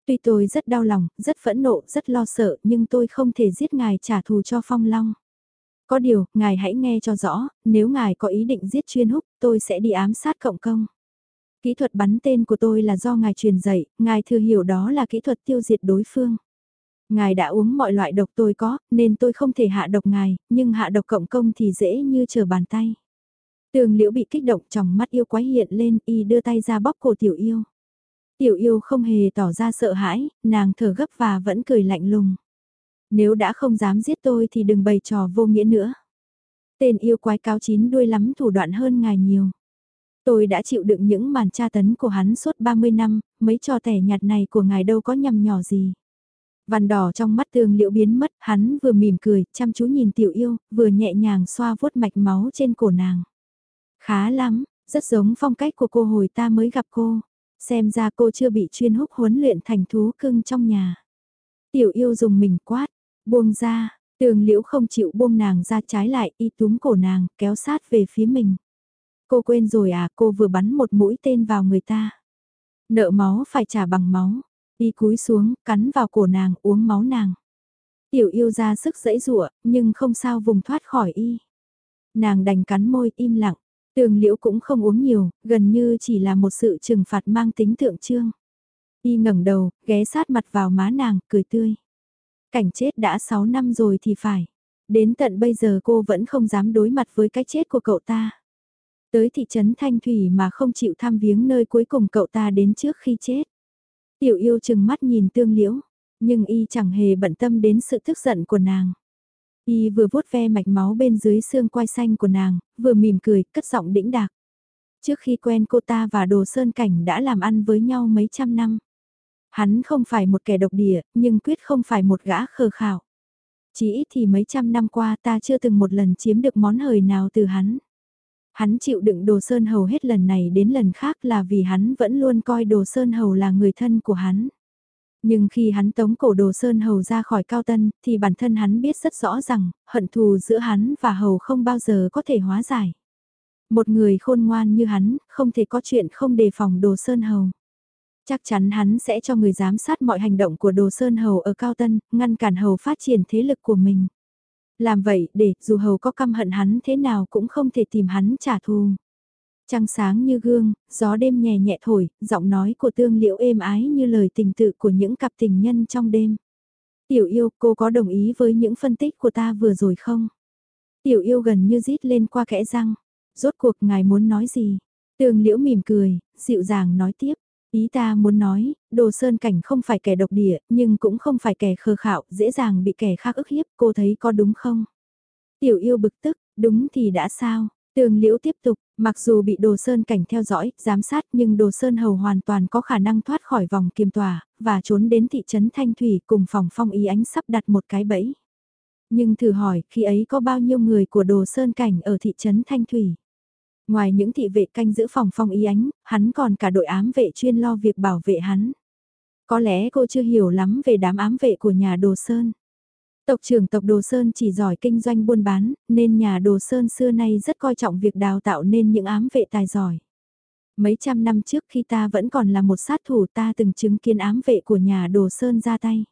Tuy tôi rất đau lòng, rất phẫn nộ, rất lo sợ, nhưng tôi không thể giết ngài trả thù cho phong long. Có điều, ngài hãy nghe cho rõ, nếu ngài có ý định giết chuyên húc, tôi sẽ đi ám sát cộng công. Kỹ thuật bắn tên của tôi là do ngài truyền dạy, ngài thừa hiểu đó là kỹ thuật tiêu diệt đối phương. Ngài đã uống mọi loại độc tôi có, nên tôi không thể hạ độc ngài, nhưng hạ độc cộng công thì dễ như trở bàn tay. Tường liễu bị kích động trong mắt yêu quái hiện lên, y đưa tay ra bóp cổ tiểu yêu. Tiểu yêu không hề tỏ ra sợ hãi, nàng thở gấp và vẫn cười lạnh lùng. Nếu đã không dám giết tôi thì đừng bày trò vô nghĩa nữa. Tên yêu quái cao chín đuôi lắm thủ đoạn hơn ngài nhiều. Tôi đã chịu đựng những màn tra tấn của hắn suốt 30 năm, mấy trò tẻ nhạt này của ngài đâu có nhầm nhỏ gì. Văn đỏ trong mắt tường liễu biến mất, hắn vừa mỉm cười, chăm chú nhìn tiểu yêu, vừa nhẹ nhàng xoa vuốt mạch máu trên cổ nàng. Khá lắm, rất giống phong cách của cô hồi ta mới gặp cô. Xem ra cô chưa bị chuyên húc huấn luyện thành thú cưng trong nhà. Tiểu yêu dùng mình quát, buông ra, tường liễu không chịu buông nàng ra trái lại, y túm cổ nàng, kéo sát về phía mình. Cô quên rồi à, cô vừa bắn một mũi tên vào người ta. Nợ máu phải trả bằng máu. Y cúi xuống, cắn vào cổ nàng, uống máu nàng. Tiểu yêu ra sức dẫy rụa, nhưng không sao vùng thoát khỏi y. Nàng đành cắn môi, im lặng. Tường liễu cũng không uống nhiều, gần như chỉ là một sự trừng phạt mang tính tượng trương. Y ngẩng đầu, ghé sát mặt vào má nàng, cười tươi. Cảnh chết đã 6 năm rồi thì phải. Đến tận bây giờ cô vẫn không dám đối mặt với cái chết của cậu ta. Tới thị trấn Thanh Thủy mà không chịu thăm viếng nơi cuối cùng cậu ta đến trước khi chết. Tiểu yêu chừng mắt nhìn tương liễu, nhưng y chẳng hề bận tâm đến sự tức giận của nàng. Y vừa vuốt ve mạch máu bên dưới xương quai xanh của nàng, vừa mỉm cười, cất giọng đĩnh đạc. Trước khi quen cô ta và Đồ Sơn Cảnh đã làm ăn với nhau mấy trăm năm. Hắn không phải một kẻ độc địa, nhưng quyết không phải một gã khờ khảo. Chỉ ít thì mấy trăm năm qua ta chưa từng một lần chiếm được món hời nào từ hắn. Hắn chịu đựng Đồ Sơn Hầu hết lần này đến lần khác là vì hắn vẫn luôn coi Đồ Sơn Hầu là người thân của hắn. Nhưng khi hắn tống cổ Đồ Sơn Hầu ra khỏi Cao Tân, thì bản thân hắn biết rất rõ rằng, hận thù giữa hắn và Hầu không bao giờ có thể hóa giải. Một người khôn ngoan như hắn, không thể có chuyện không đề phòng Đồ Sơn Hầu. Chắc chắn hắn sẽ cho người giám sát mọi hành động của Đồ Sơn Hầu ở Cao Tân, ngăn cản Hầu phát triển thế lực của mình. Làm vậy để dù hầu có căm hận hắn thế nào cũng không thể tìm hắn trả thù. Trăng sáng như gương, gió đêm nhẹ nhẹ thổi, giọng nói của tương liễu êm ái như lời tình tự của những cặp tình nhân trong đêm. Tiểu yêu, cô có đồng ý với những phân tích của ta vừa rồi không? Tiểu yêu gần như rít lên qua kẽ răng. Rốt cuộc ngài muốn nói gì? Tương liễu mỉm cười, dịu dàng nói tiếp. Ý ta muốn nói, đồ sơn cảnh không phải kẻ độc địa, nhưng cũng không phải kẻ khờ khạo, dễ dàng bị kẻ khác ức hiếp, cô thấy có đúng không? Tiểu yêu bực tức, đúng thì đã sao? Tường liễu tiếp tục, mặc dù bị đồ sơn cảnh theo dõi, giám sát nhưng đồ sơn hầu hoàn toàn có khả năng thoát khỏi vòng kiềm tòa, và trốn đến thị trấn Thanh Thủy cùng phòng phong ý ánh sắp đặt một cái bẫy. Nhưng thử hỏi, khi ấy có bao nhiêu người của đồ sơn cảnh ở thị trấn Thanh Thủy? Ngoài những thị vệ canh giữ phòng phong ý ánh, hắn còn cả đội ám vệ chuyên lo việc bảo vệ hắn. Có lẽ cô chưa hiểu lắm về đám ám vệ của nhà đồ sơn. Tộc trưởng tộc Đồ Sơn chỉ giỏi kinh doanh buôn bán, nên nhà Đồ Sơn xưa nay rất coi trọng việc đào tạo nên những ám vệ tài giỏi. Mấy trăm năm trước khi ta vẫn còn là một sát thủ ta từng chứng kiến ám vệ của nhà Đồ Sơn ra tay.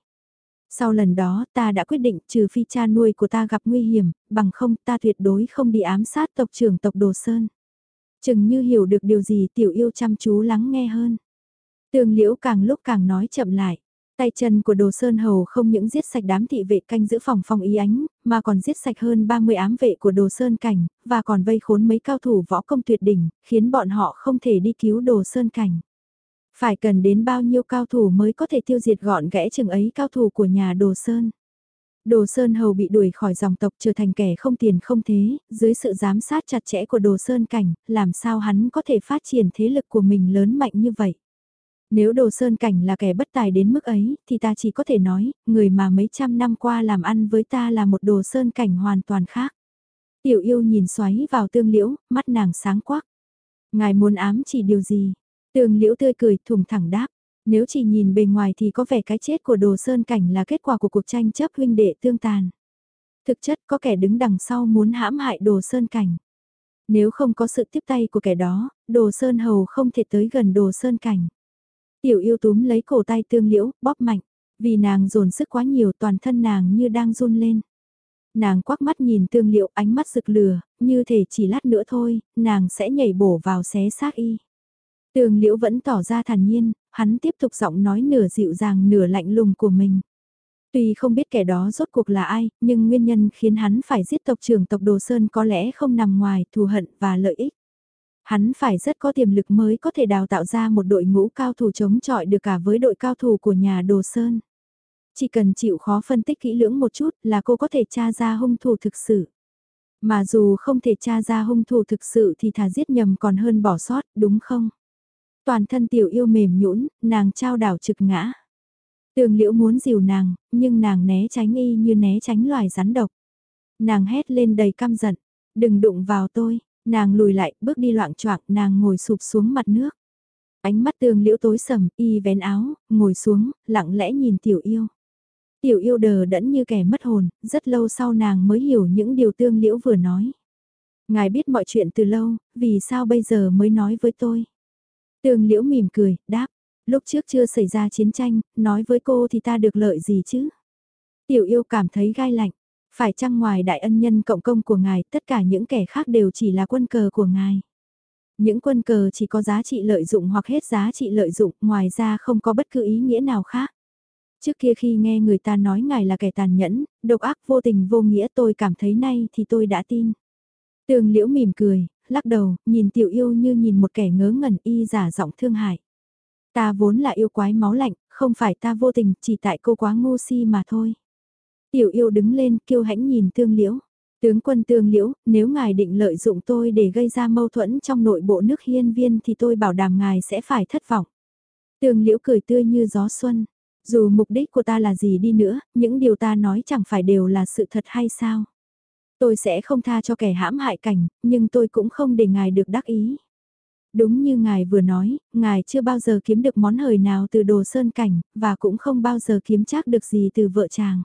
Sau lần đó ta đã quyết định trừ phi cha nuôi của ta gặp nguy hiểm, bằng không ta tuyệt đối không đi ám sát tộc trưởng tộc Đồ Sơn. Chừng như hiểu được điều gì tiểu yêu chăm chú lắng nghe hơn. Tường liễu càng lúc càng nói chậm lại. Tay chân của Đồ Sơn Hầu không những giết sạch đám thị vệ canh giữ phòng phong ý ánh, mà còn giết sạch hơn 30 ám vệ của Đồ Sơn Cảnh, và còn vây khốn mấy cao thủ võ công tuyệt đỉnh, khiến bọn họ không thể đi cứu Đồ Sơn Cảnh. Phải cần đến bao nhiêu cao thủ mới có thể tiêu diệt gọn gẽ chừng ấy cao thủ của nhà Đồ Sơn. Đồ Sơn Hầu bị đuổi khỏi dòng tộc trở thành kẻ không tiền không thế, dưới sự giám sát chặt chẽ của Đồ Sơn Cảnh, làm sao hắn có thể phát triển thế lực của mình lớn mạnh như vậy. Nếu đồ sơn cảnh là kẻ bất tài đến mức ấy, thì ta chỉ có thể nói, người mà mấy trăm năm qua làm ăn với ta là một đồ sơn cảnh hoàn toàn khác. Tiểu yêu nhìn xoáy vào tương liễu, mắt nàng sáng quắc. Ngài muốn ám chỉ điều gì? Tương liễu tươi cười thùng thẳng đáp. Nếu chỉ nhìn bề ngoài thì có vẻ cái chết của đồ sơn cảnh là kết quả của cuộc tranh chấp huynh đệ tương tàn. Thực chất có kẻ đứng đằng sau muốn hãm hại đồ sơn cảnh. Nếu không có sự tiếp tay của kẻ đó, đồ sơn hầu không thể tới gần đồ sơn cảnh. Tiểu yêu túm lấy cổ tay tương liễu, bóp mạnh, vì nàng dồn sức quá nhiều toàn thân nàng như đang run lên. Nàng quắc mắt nhìn tương liễu ánh mắt rực lửa, như thể chỉ lát nữa thôi, nàng sẽ nhảy bổ vào xé xác y. Tương liễu vẫn tỏ ra thản nhiên, hắn tiếp tục giọng nói nửa dịu dàng nửa lạnh lùng của mình. Tuy không biết kẻ đó rốt cuộc là ai, nhưng nguyên nhân khiến hắn phải giết tộc trưởng tộc Đồ Sơn có lẽ không nằm ngoài thù hận và lợi ích. Hắn phải rất có tiềm lực mới có thể đào tạo ra một đội ngũ cao thủ chống chọi được cả với đội cao thủ của nhà Đồ Sơn. Chỉ cần chịu khó phân tích kỹ lưỡng một chút là cô có thể tra ra hung thủ thực sự. Mà dù không thể tra ra hung thủ thực sự thì thà giết nhầm còn hơn bỏ sót, đúng không? Toàn thân tiểu yêu mềm nhũn, nàng trao đảo trực ngã. Tường liễu muốn dìu nàng, nhưng nàng né tránh y như né tránh loài rắn độc. Nàng hét lên đầy căm giận, đừng đụng vào tôi, Nàng lùi lại, bước đi loạn choạng, nàng ngồi sụp xuống mặt nước. Ánh mắt tương liễu tối sầm, y vén áo, ngồi xuống, lặng lẽ nhìn tiểu yêu. Tiểu yêu đờ đẫn như kẻ mất hồn, rất lâu sau nàng mới hiểu những điều tương liễu vừa nói. Ngài biết mọi chuyện từ lâu, vì sao bây giờ mới nói với tôi? Tương liễu mỉm cười, đáp, lúc trước chưa xảy ra chiến tranh, nói với cô thì ta được lợi gì chứ? Tiểu yêu cảm thấy gai lạnh, phải chăng ngoài đại ân nhân cộng công của ngài, tất cả những kẻ khác đều chỉ là quân cờ của ngài. Những quân cờ chỉ có giá trị lợi dụng hoặc hết giá trị lợi dụng, ngoài ra không có bất cứ ý nghĩa nào khác. Trước kia khi nghe người ta nói ngài là kẻ tàn nhẫn, độc ác vô tình vô nghĩa tôi cảm thấy nay thì tôi đã tin. Tường liễu mỉm cười, lắc đầu, nhìn tiểu yêu như nhìn một kẻ ngớ ngẩn y giả giọng thương hại. Ta vốn là yêu quái máu lạnh, không phải ta vô tình, chỉ tại cô quá ngu si mà thôi. Tiểu yêu đứng lên kiêu hãnh nhìn tương liễu. Tướng quân tương liễu, nếu ngài định lợi dụng tôi để gây ra mâu thuẫn trong nội bộ nước hiên viên thì tôi bảo đảm ngài sẽ phải thất vọng. Tương liễu cười tươi như gió xuân. Dù mục đích của ta là gì đi nữa, những điều ta nói chẳng phải đều là sự thật hay sao? Tôi sẽ không tha cho kẻ hãm hại cảnh, nhưng tôi cũng không để ngài được đắc ý. Đúng như ngài vừa nói, ngài chưa bao giờ kiếm được món hời nào từ đồ sơn cảnh, và cũng không bao giờ kiếm chắc được gì từ vợ chàng.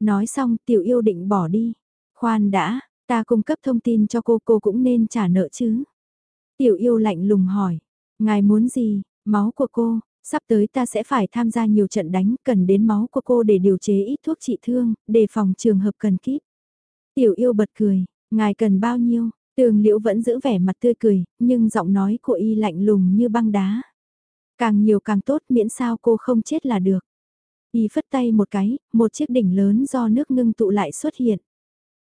Nói xong tiểu yêu định bỏ đi. Khoan đã, ta cung cấp thông tin cho cô cô cũng nên trả nợ chứ. Tiểu yêu lạnh lùng hỏi, ngài muốn gì, máu của cô, sắp tới ta sẽ phải tham gia nhiều trận đánh, cần đến máu của cô để điều chế ít thuốc trị thương, đề phòng trường hợp cần kíp. Tiểu yêu bật cười, ngài cần bao nhiêu, tường liễu vẫn giữ vẻ mặt tươi cười, nhưng giọng nói của y lạnh lùng như băng đá. Càng nhiều càng tốt miễn sao cô không chết là được. Y phất tay một cái, một chiếc đỉnh lớn do nước ngưng tụ lại xuất hiện.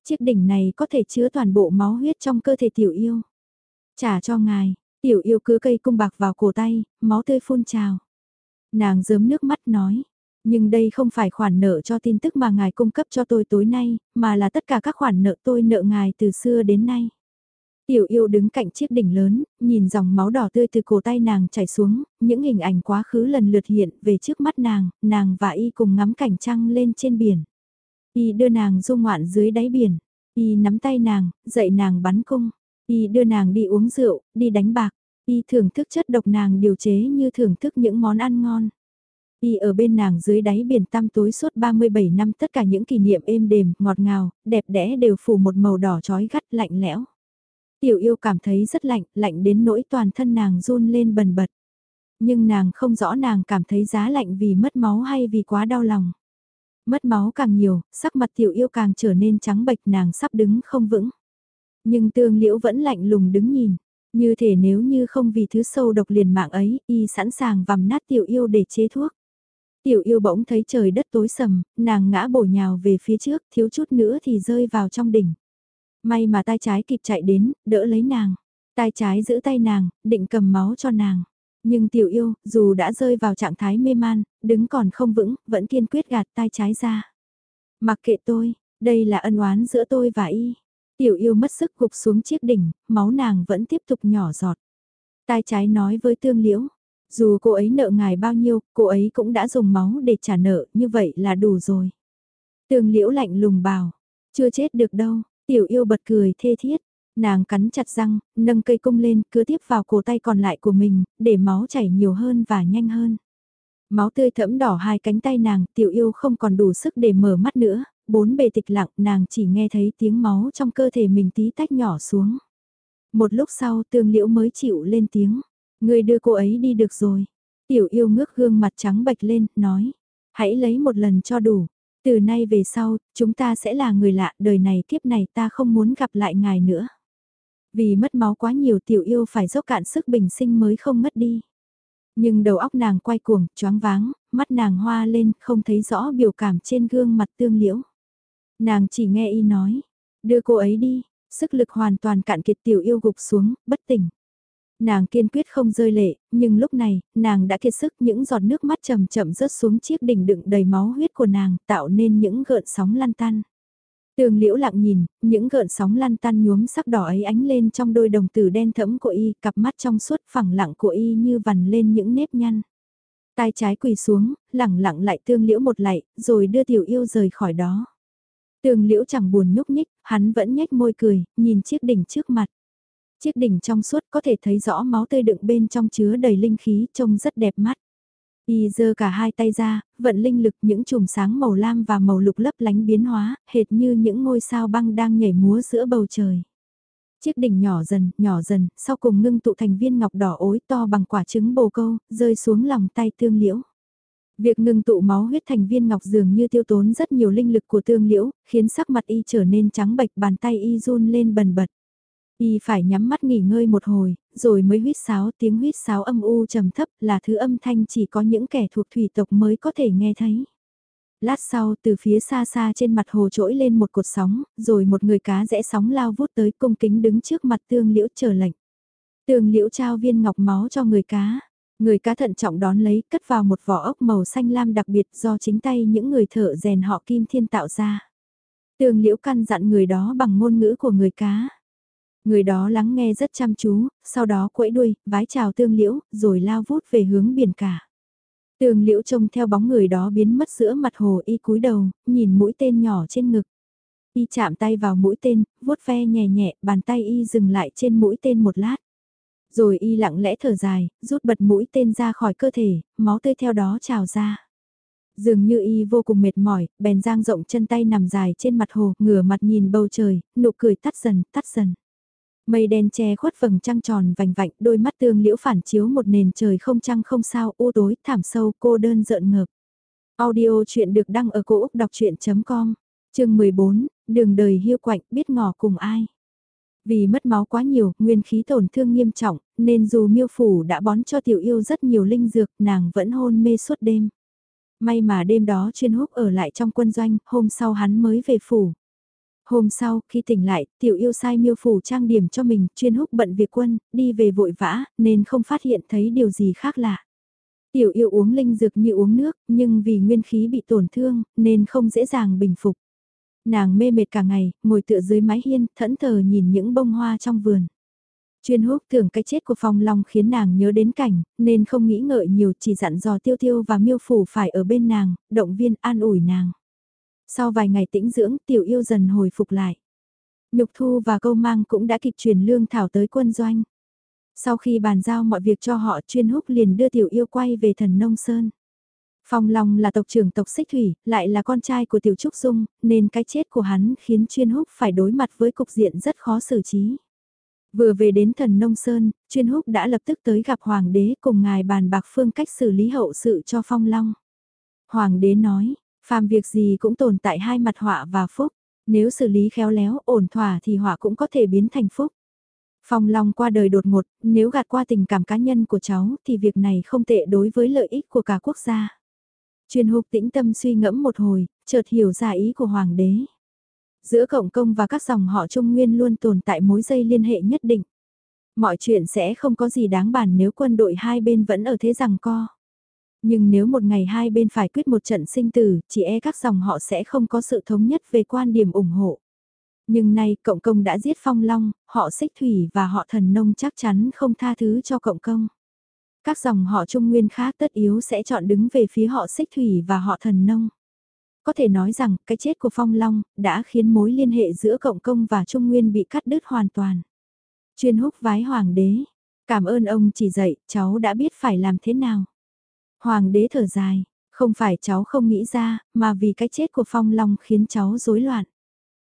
Chiếc đỉnh này có thể chứa toàn bộ máu huyết trong cơ thể tiểu yêu. Trả cho ngài, tiểu yêu cứ cây cung bạc vào cổ tay, máu tươi phun trào. Nàng giớm nước mắt nói, nhưng đây không phải khoản nợ cho tin tức mà ngài cung cấp cho tôi tối nay, mà là tất cả các khoản nợ tôi nợ ngài từ xưa đến nay. Tiểu yêu đứng cạnh chiếc đỉnh lớn, nhìn dòng máu đỏ tươi từ cổ tay nàng chảy xuống, những hình ảnh quá khứ lần lượt hiện về trước mắt nàng, nàng và y cùng ngắm cảnh trăng lên trên biển. Y đưa nàng du ngoạn dưới đáy biển, y nắm tay nàng, dạy nàng bắn cung, y đưa nàng đi uống rượu, đi đánh bạc, y thưởng thức chất độc nàng điều chế như thưởng thức những món ăn ngon. Y ở bên nàng dưới đáy biển tăm tối suốt 37 năm tất cả những kỷ niệm êm đềm, ngọt ngào, đẹp đẽ đều phủ một màu đỏ trói gắt lạnh lẽo. Tiểu yêu cảm thấy rất lạnh, lạnh đến nỗi toàn thân nàng run lên bần bật. Nhưng nàng không rõ nàng cảm thấy giá lạnh vì mất máu hay vì quá đau lòng. Mất máu càng nhiều, sắc mặt tiểu yêu càng trở nên trắng bệch nàng sắp đứng không vững. Nhưng tương liễu vẫn lạnh lùng đứng nhìn. Như thể nếu như không vì thứ sâu độc liền mạng ấy, y sẵn sàng vằm nát tiểu yêu để chế thuốc. Tiểu yêu bỗng thấy trời đất tối sầm, nàng ngã bổ nhào về phía trước, thiếu chút nữa thì rơi vào trong đỉnh. May mà tay trái kịp chạy đến, đỡ lấy nàng. Tay trái giữ tay nàng, định cầm máu cho nàng. Nhưng tiểu yêu, dù đã rơi vào trạng thái mê man, đứng còn không vững, vẫn kiên quyết gạt tay trái ra. Mặc kệ tôi, đây là ân oán giữa tôi và y. Tiểu yêu mất sức gục xuống chiếc đỉnh, máu nàng vẫn tiếp tục nhỏ giọt. Tai trái nói với tương liễu, dù cô ấy nợ ngài bao nhiêu, cô ấy cũng đã dùng máu để trả nợ, như vậy là đủ rồi. Tương liễu lạnh lùng bảo, chưa chết được đâu, tiểu yêu bật cười thê thiết, nàng cắn chặt răng, nâng cây cung lên, cứ tiếp vào cổ tay còn lại của mình, để máu chảy nhiều hơn và nhanh hơn. Máu tươi thẫm đỏ hai cánh tay nàng, tiểu yêu không còn đủ sức để mở mắt nữa, bốn bề tịch lặng nàng chỉ nghe thấy tiếng máu trong cơ thể mình tí tách nhỏ xuống. Một lúc sau tương liễu mới chịu lên tiếng, người đưa cô ấy đi được rồi. Tiểu yêu ngước gương mặt trắng bạch lên, nói, hãy lấy một lần cho đủ. Từ nay về sau, chúng ta sẽ là người lạ, đời này kiếp này ta không muốn gặp lại ngài nữa. Vì mất máu quá nhiều tiểu yêu phải dốc cạn sức bình sinh mới không mất đi. Nhưng đầu óc nàng quay cuồng, choáng váng, mắt nàng hoa lên, không thấy rõ biểu cảm trên gương mặt tương liễu. Nàng chỉ nghe y nói, đưa cô ấy đi, sức lực hoàn toàn cạn kiệt tiểu yêu gục xuống, bất tỉnh. Nàng kiên quyết không rơi lệ, nhưng lúc này, nàng đã kiệt sức những giọt nước mắt chậm chậm rớt xuống chiếc đỉnh đựng đầy máu huyết của nàng, tạo nên những gợn sóng lăn tăn. Tường liễu lặng nhìn, những gợn sóng lăn tăn nhuốm sắc đỏ ấy ánh lên trong đôi đồng tử đen thẫm của y, cặp mắt trong suốt phẳng lặng của y như vằn lên những nếp nhăn. Tai trái quỳ xuống, lẳng lặng lại tương liễu một lạy, rồi đưa tiểu yêu rời khỏi đó. Tường liễu chẳng buồn nhúc nhích, hắn vẫn nhếch môi cười, nhìn chiếc đỉnh trước mặt. Chiếc đỉnh trong suốt có thể thấy rõ máu tươi đựng bên trong chứa đầy linh khí, trông rất đẹp mắt. Y giơ cả hai tay ra, vận linh lực những chùm sáng màu lam và màu lục lấp lánh biến hóa, hệt như những ngôi sao băng đang nhảy múa giữa bầu trời. Chiếc đỉnh nhỏ dần, nhỏ dần, sau cùng ngưng tụ thành viên ngọc đỏ ối to bằng quả trứng bồ câu, rơi xuống lòng tay tương liễu. Việc ngừng tụ máu huyết thành viên ngọc dường như tiêu tốn rất nhiều linh lực của tương liễu, khiến sắc mặt y trở nên trắng bệch bàn tay y run lên bần bật. Y phải nhắm mắt nghỉ ngơi một hồi, rồi mới huyết sáo tiếng huyết sáo âm u trầm thấp là thứ âm thanh chỉ có những kẻ thuộc thủy tộc mới có thể nghe thấy. Lát sau từ phía xa xa trên mặt hồ trỗi lên một cột sóng, rồi một người cá rẽ sóng lao vút tới cung kính đứng trước mặt tương liễu chờ lệnh. Tương liễu trao viên ngọc máu cho người cá. Người cá thận trọng đón lấy, cất vào một vỏ ốc màu xanh lam đặc biệt do chính tay những người thợ rèn họ kim thiên tạo ra. Tường liễu căn dặn người đó bằng ngôn ngữ của người cá. Người đó lắng nghe rất chăm chú, sau đó quẫy đuôi, vái chào tương liễu, rồi lao vút về hướng biển cả. Tường liễu trông theo bóng người đó biến mất giữa mặt hồ y cúi đầu, nhìn mũi tên nhỏ trên ngực. Y chạm tay vào mũi tên, vuốt ve nhẹ nhẹ, bàn tay y dừng lại trên mũi tên một lát. Rồi y lặng lẽ thở dài, rút bật mũi tên ra khỏi cơ thể, máu tươi theo đó trào ra. Dường như y vô cùng mệt mỏi, bèn giang rộng chân tay nằm dài trên mặt hồ, ngửa mặt nhìn bầu trời, nụ cười tắt dần, tắt dần. Mây đen che khuất vầng trăng tròn vành vạnh, đôi mắt tương liễu phản chiếu một nền trời không trăng không sao, u tối, thảm sâu, cô đơn rợn ngợp. Audio chuyện được đăng ở cổ Úc đọc chuyện.com, chương 14, đường đời hiu quạnh, biết ngỏ cùng ai. Vì mất máu quá nhiều, nguyên khí tổn thương nghiêm trọng, nên dù miêu phủ đã bón cho tiểu yêu rất nhiều linh dược, nàng vẫn hôn mê suốt đêm. May mà đêm đó chuyên húc ở lại trong quân doanh, hôm sau hắn mới về phủ. Hôm sau, khi tỉnh lại, tiểu yêu sai miêu phủ trang điểm cho mình, chuyên húc bận việc quân, đi về vội vã, nên không phát hiện thấy điều gì khác lạ. Tiểu yêu uống linh dược như uống nước, nhưng vì nguyên khí bị tổn thương, nên không dễ dàng bình phục. Nàng mê mệt cả ngày, ngồi tựa dưới mái hiên, thẫn thờ nhìn những bông hoa trong vườn. Chuyên húc tưởng cái chết của Phong Long khiến nàng nhớ đến cảnh, nên không nghĩ ngợi nhiều chỉ dặn dò tiêu tiêu và miêu phủ phải ở bên nàng, động viên an ủi nàng. Sau vài ngày tĩnh dưỡng, tiểu yêu dần hồi phục lại. Nhục thu và câu mang cũng đã kịp truyền lương thảo tới quân doanh. Sau khi bàn giao mọi việc cho họ chuyên húc liền đưa tiểu yêu quay về thần nông sơn. Phong Long là tộc trưởng tộc Xích Thủy, lại là con trai của Tiểu Trúc Dung, nên cái chết của hắn khiến chuyên húc phải đối mặt với cục diện rất khó xử trí. Vừa về đến thần Nông Sơn, chuyên húc đã lập tức tới gặp Hoàng đế cùng ngài bàn bạc phương cách xử lý hậu sự cho Phong Long. Hoàng đế nói, phàm việc gì cũng tồn tại hai mặt họa và phúc, nếu xử lý khéo léo ổn thỏa thì họa cũng có thể biến thành phúc. Phong Long qua đời đột ngột, nếu gạt qua tình cảm cá nhân của cháu thì việc này không tệ đối với lợi ích của cả quốc gia. Chuyên hục tĩnh tâm suy ngẫm một hồi, chợt hiểu ra ý của Hoàng đế. Giữa Cộng Công và các dòng họ Trung Nguyên luôn tồn tại mối dây liên hệ nhất định. Mọi chuyện sẽ không có gì đáng bàn nếu quân đội hai bên vẫn ở thế rằng co. Nhưng nếu một ngày hai bên phải quyết một trận sinh tử, chỉ e các dòng họ sẽ không có sự thống nhất về quan điểm ủng hộ. Nhưng nay Cộng Công đã giết Phong Long, họ xích thủy và họ thần nông chắc chắn không tha thứ cho Cộng Công. Các dòng họ Trung Nguyên khác tất yếu sẽ chọn đứng về phía họ xích thủy và họ thần nông. Có thể nói rằng cái chết của Phong Long đã khiến mối liên hệ giữa Cộng Công và Trung Nguyên bị cắt đứt hoàn toàn. Chuyên húc vái Hoàng đế, cảm ơn ông chỉ dạy, cháu đã biết phải làm thế nào. Hoàng đế thở dài, không phải cháu không nghĩ ra, mà vì cái chết của Phong Long khiến cháu rối loạn.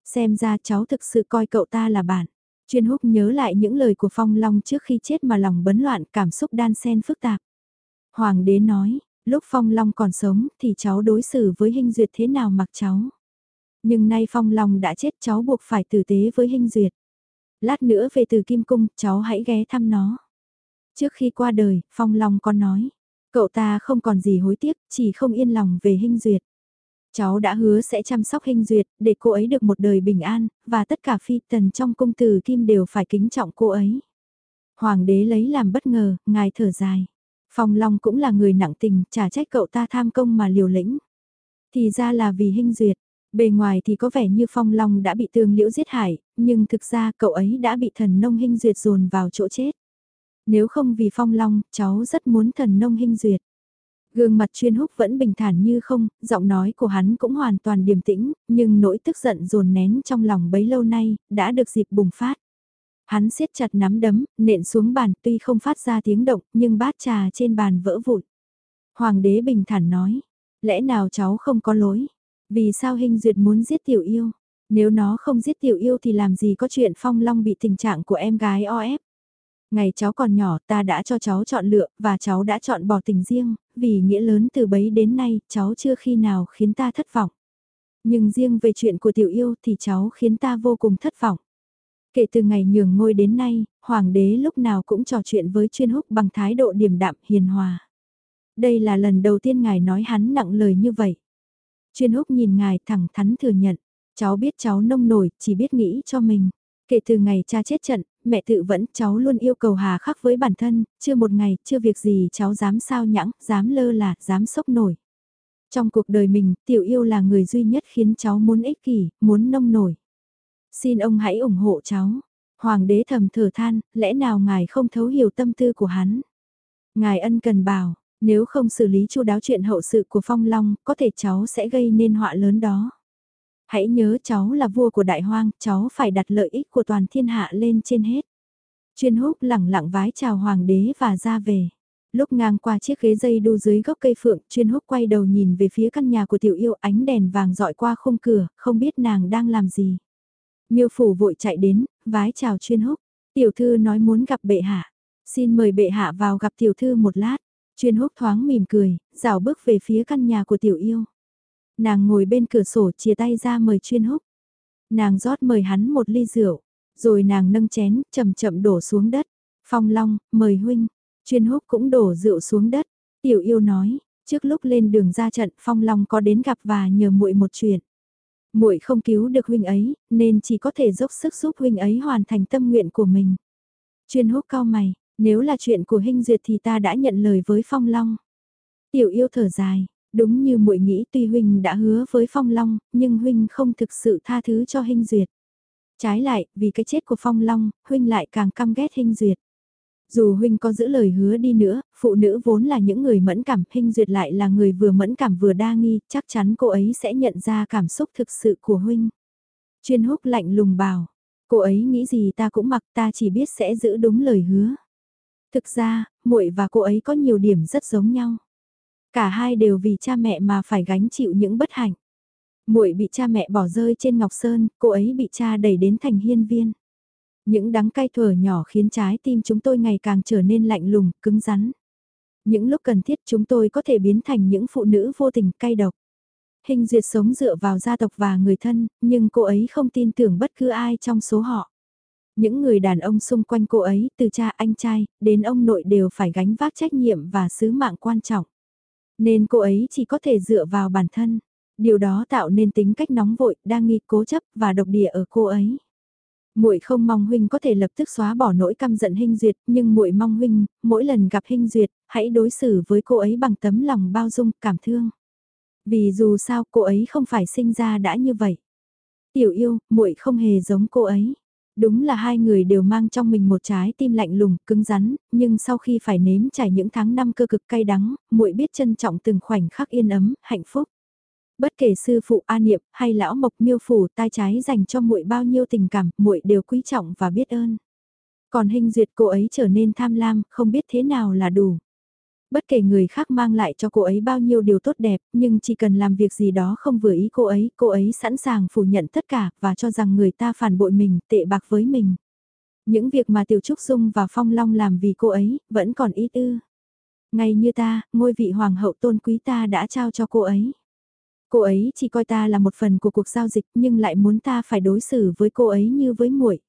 Xem ra cháu thực sự coi cậu ta là bạn. Chuyên húc nhớ lại những lời của Phong Long trước khi chết mà lòng bấn loạn cảm xúc đan xen phức tạp. Hoàng đế nói, lúc Phong Long còn sống thì cháu đối xử với Hinh Duyệt thế nào mặc cháu. Nhưng nay Phong Long đã chết cháu buộc phải tử tế với Hinh Duyệt. Lát nữa về từ Kim Cung cháu hãy ghé thăm nó. Trước khi qua đời, Phong Long có nói, cậu ta không còn gì hối tiếc, chỉ không yên lòng về Hinh Duyệt. Cháu đã hứa sẽ chăm sóc Hinh duyệt, để cô ấy được một đời bình an, và tất cả phi tần trong cung tử kim đều phải kính trọng cô ấy. Hoàng đế lấy làm bất ngờ, ngài thở dài. Phong Long cũng là người nặng tình, trả trách cậu ta tham công mà liều lĩnh. Thì ra là vì Hinh duyệt, bề ngoài thì có vẻ như Phong Long đã bị tương liễu giết hại, nhưng thực ra cậu ấy đã bị thần nông Hinh duyệt dồn vào chỗ chết. Nếu không vì Phong Long, cháu rất muốn thần nông hình duyệt. Gương mặt chuyên húc vẫn bình thản như không, giọng nói của hắn cũng hoàn toàn điềm tĩnh, nhưng nỗi tức giận dồn nén trong lòng bấy lâu nay, đã được dịp bùng phát. Hắn siết chặt nắm đấm, nện xuống bàn tuy không phát ra tiếng động, nhưng bát trà trên bàn vỡ vụn. Hoàng đế bình thản nói, lẽ nào cháu không có lỗi? Vì sao hình duyệt muốn giết tiểu yêu? Nếu nó không giết tiểu yêu thì làm gì có chuyện phong long bị tình trạng của em gái o ép? Ngày cháu còn nhỏ ta đã cho cháu chọn lựa và cháu đã chọn bỏ tình riêng, vì nghĩa lớn từ bấy đến nay cháu chưa khi nào khiến ta thất vọng. Nhưng riêng về chuyện của tiểu yêu thì cháu khiến ta vô cùng thất vọng. Kể từ ngày nhường ngôi đến nay, hoàng đế lúc nào cũng trò chuyện với chuyên húc bằng thái độ điềm đạm hiền hòa. Đây là lần đầu tiên ngài nói hắn nặng lời như vậy. Chuyên húc nhìn ngài thẳng thắn thừa nhận, cháu biết cháu nông nổi, chỉ biết nghĩ cho mình. Kể từ ngày cha chết trận, mẹ tự vẫn cháu luôn yêu cầu hà khắc với bản thân, chưa một ngày, chưa việc gì cháu dám sao nhãng, dám lơ là, dám sốc nổi. Trong cuộc đời mình, tiểu yêu là người duy nhất khiến cháu muốn ích kỷ, muốn nông nổi. Xin ông hãy ủng hộ cháu. Hoàng đế thầm thở than, lẽ nào ngài không thấu hiểu tâm tư của hắn. Ngài ân cần bảo, nếu không xử lý chu đáo chuyện hậu sự của Phong Long, có thể cháu sẽ gây nên họa lớn đó. Hãy nhớ cháu là vua của đại hoang, cháu phải đặt lợi ích của toàn thiên hạ lên trên hết. Chuyên húc lẳng lặng vái chào hoàng đế và ra về. Lúc ngang qua chiếc ghế dây đu dưới gốc cây phượng, chuyên húc quay đầu nhìn về phía căn nhà của tiểu yêu ánh đèn vàng dọi qua khung cửa, không biết nàng đang làm gì. Miêu phủ vội chạy đến, vái chào chuyên húc. Tiểu thư nói muốn gặp bệ hạ. Xin mời bệ hạ vào gặp tiểu thư một lát. Chuyên húc thoáng mỉm cười, rào bước về phía căn nhà của tiểu yêu. Nàng ngồi bên cửa sổ chia tay ra mời chuyên húc. Nàng rót mời hắn một ly rượu, rồi nàng nâng chén, chậm chậm đổ xuống đất. Phong Long, mời huynh. Chuyên húc cũng đổ rượu xuống đất. Tiểu yêu nói, trước lúc lên đường ra trận Phong Long có đến gặp và nhờ muội một chuyện. Muội không cứu được huynh ấy, nên chỉ có thể dốc sức giúp huynh ấy hoàn thành tâm nguyện của mình. Chuyên húc cao mày, nếu là chuyện của Hinh Duyệt thì ta đã nhận lời với Phong Long. Tiểu yêu thở dài, Đúng như muội nghĩ tuy huynh đã hứa với Phong Long, nhưng huynh không thực sự tha thứ cho Hinh Duyệt. Trái lại, vì cái chết của Phong Long, huynh lại càng căm ghét Hinh Duyệt. Dù huynh có giữ lời hứa đi nữa, phụ nữ vốn là những người mẫn cảm, Hinh Duyệt lại là người vừa mẫn cảm vừa đa nghi, chắc chắn cô ấy sẽ nhận ra cảm xúc thực sự của huynh. Chuyên húc lạnh lùng bảo, cô ấy nghĩ gì ta cũng mặc ta chỉ biết sẽ giữ đúng lời hứa. Thực ra, muội và cô ấy có nhiều điểm rất giống nhau. Cả hai đều vì cha mẹ mà phải gánh chịu những bất hạnh. Muội bị cha mẹ bỏ rơi trên Ngọc Sơn, cô ấy bị cha đẩy đến thành hiên viên. Những đắng cay thuở nhỏ khiến trái tim chúng tôi ngày càng trở nên lạnh lùng, cứng rắn. Những lúc cần thiết chúng tôi có thể biến thành những phụ nữ vô tình cay độc. Hình duyệt sống dựa vào gia tộc và người thân, nhưng cô ấy không tin tưởng bất cứ ai trong số họ. Những người đàn ông xung quanh cô ấy, từ cha anh trai, đến ông nội đều phải gánh vác trách nhiệm và sứ mạng quan trọng. Nên cô ấy chỉ có thể dựa vào bản thân. Điều đó tạo nên tính cách nóng vội, đa nghi, cố chấp và độc địa ở cô ấy. Muội không mong huynh có thể lập tức xóa bỏ nỗi căm giận Hinh Duyệt, nhưng muội mong huynh, mỗi lần gặp Hinh Duyệt, hãy đối xử với cô ấy bằng tấm lòng bao dung, cảm thương. Vì dù sao cô ấy không phải sinh ra đã như vậy. Tiểu yêu, muội không hề giống cô ấy. Đúng là hai người đều mang trong mình một trái tim lạnh lùng, cứng rắn, nhưng sau khi phải nếm trải những tháng năm cơ cực cay đắng, muội biết trân trọng từng khoảnh khắc yên ấm, hạnh phúc. Bất kể sư phụ A Niệm hay lão Mộc Miêu phủ tai trái dành cho muội bao nhiêu tình cảm, muội đều quý trọng và biết ơn. Còn hình duyệt cô ấy trở nên tham lam, không biết thế nào là đủ. Bất kể người khác mang lại cho cô ấy bao nhiêu điều tốt đẹp, nhưng chỉ cần làm việc gì đó không vừa ý cô ấy, cô ấy sẵn sàng phủ nhận tất cả và cho rằng người ta phản bội mình, tệ bạc với mình. Những việc mà Tiểu Trúc Dung và Phong Long làm vì cô ấy, vẫn còn ít ư. Ngay như ta, ngôi vị hoàng hậu tôn quý ta đã trao cho cô ấy. Cô ấy chỉ coi ta là một phần của cuộc giao dịch nhưng lại muốn ta phải đối xử với cô ấy như với muội.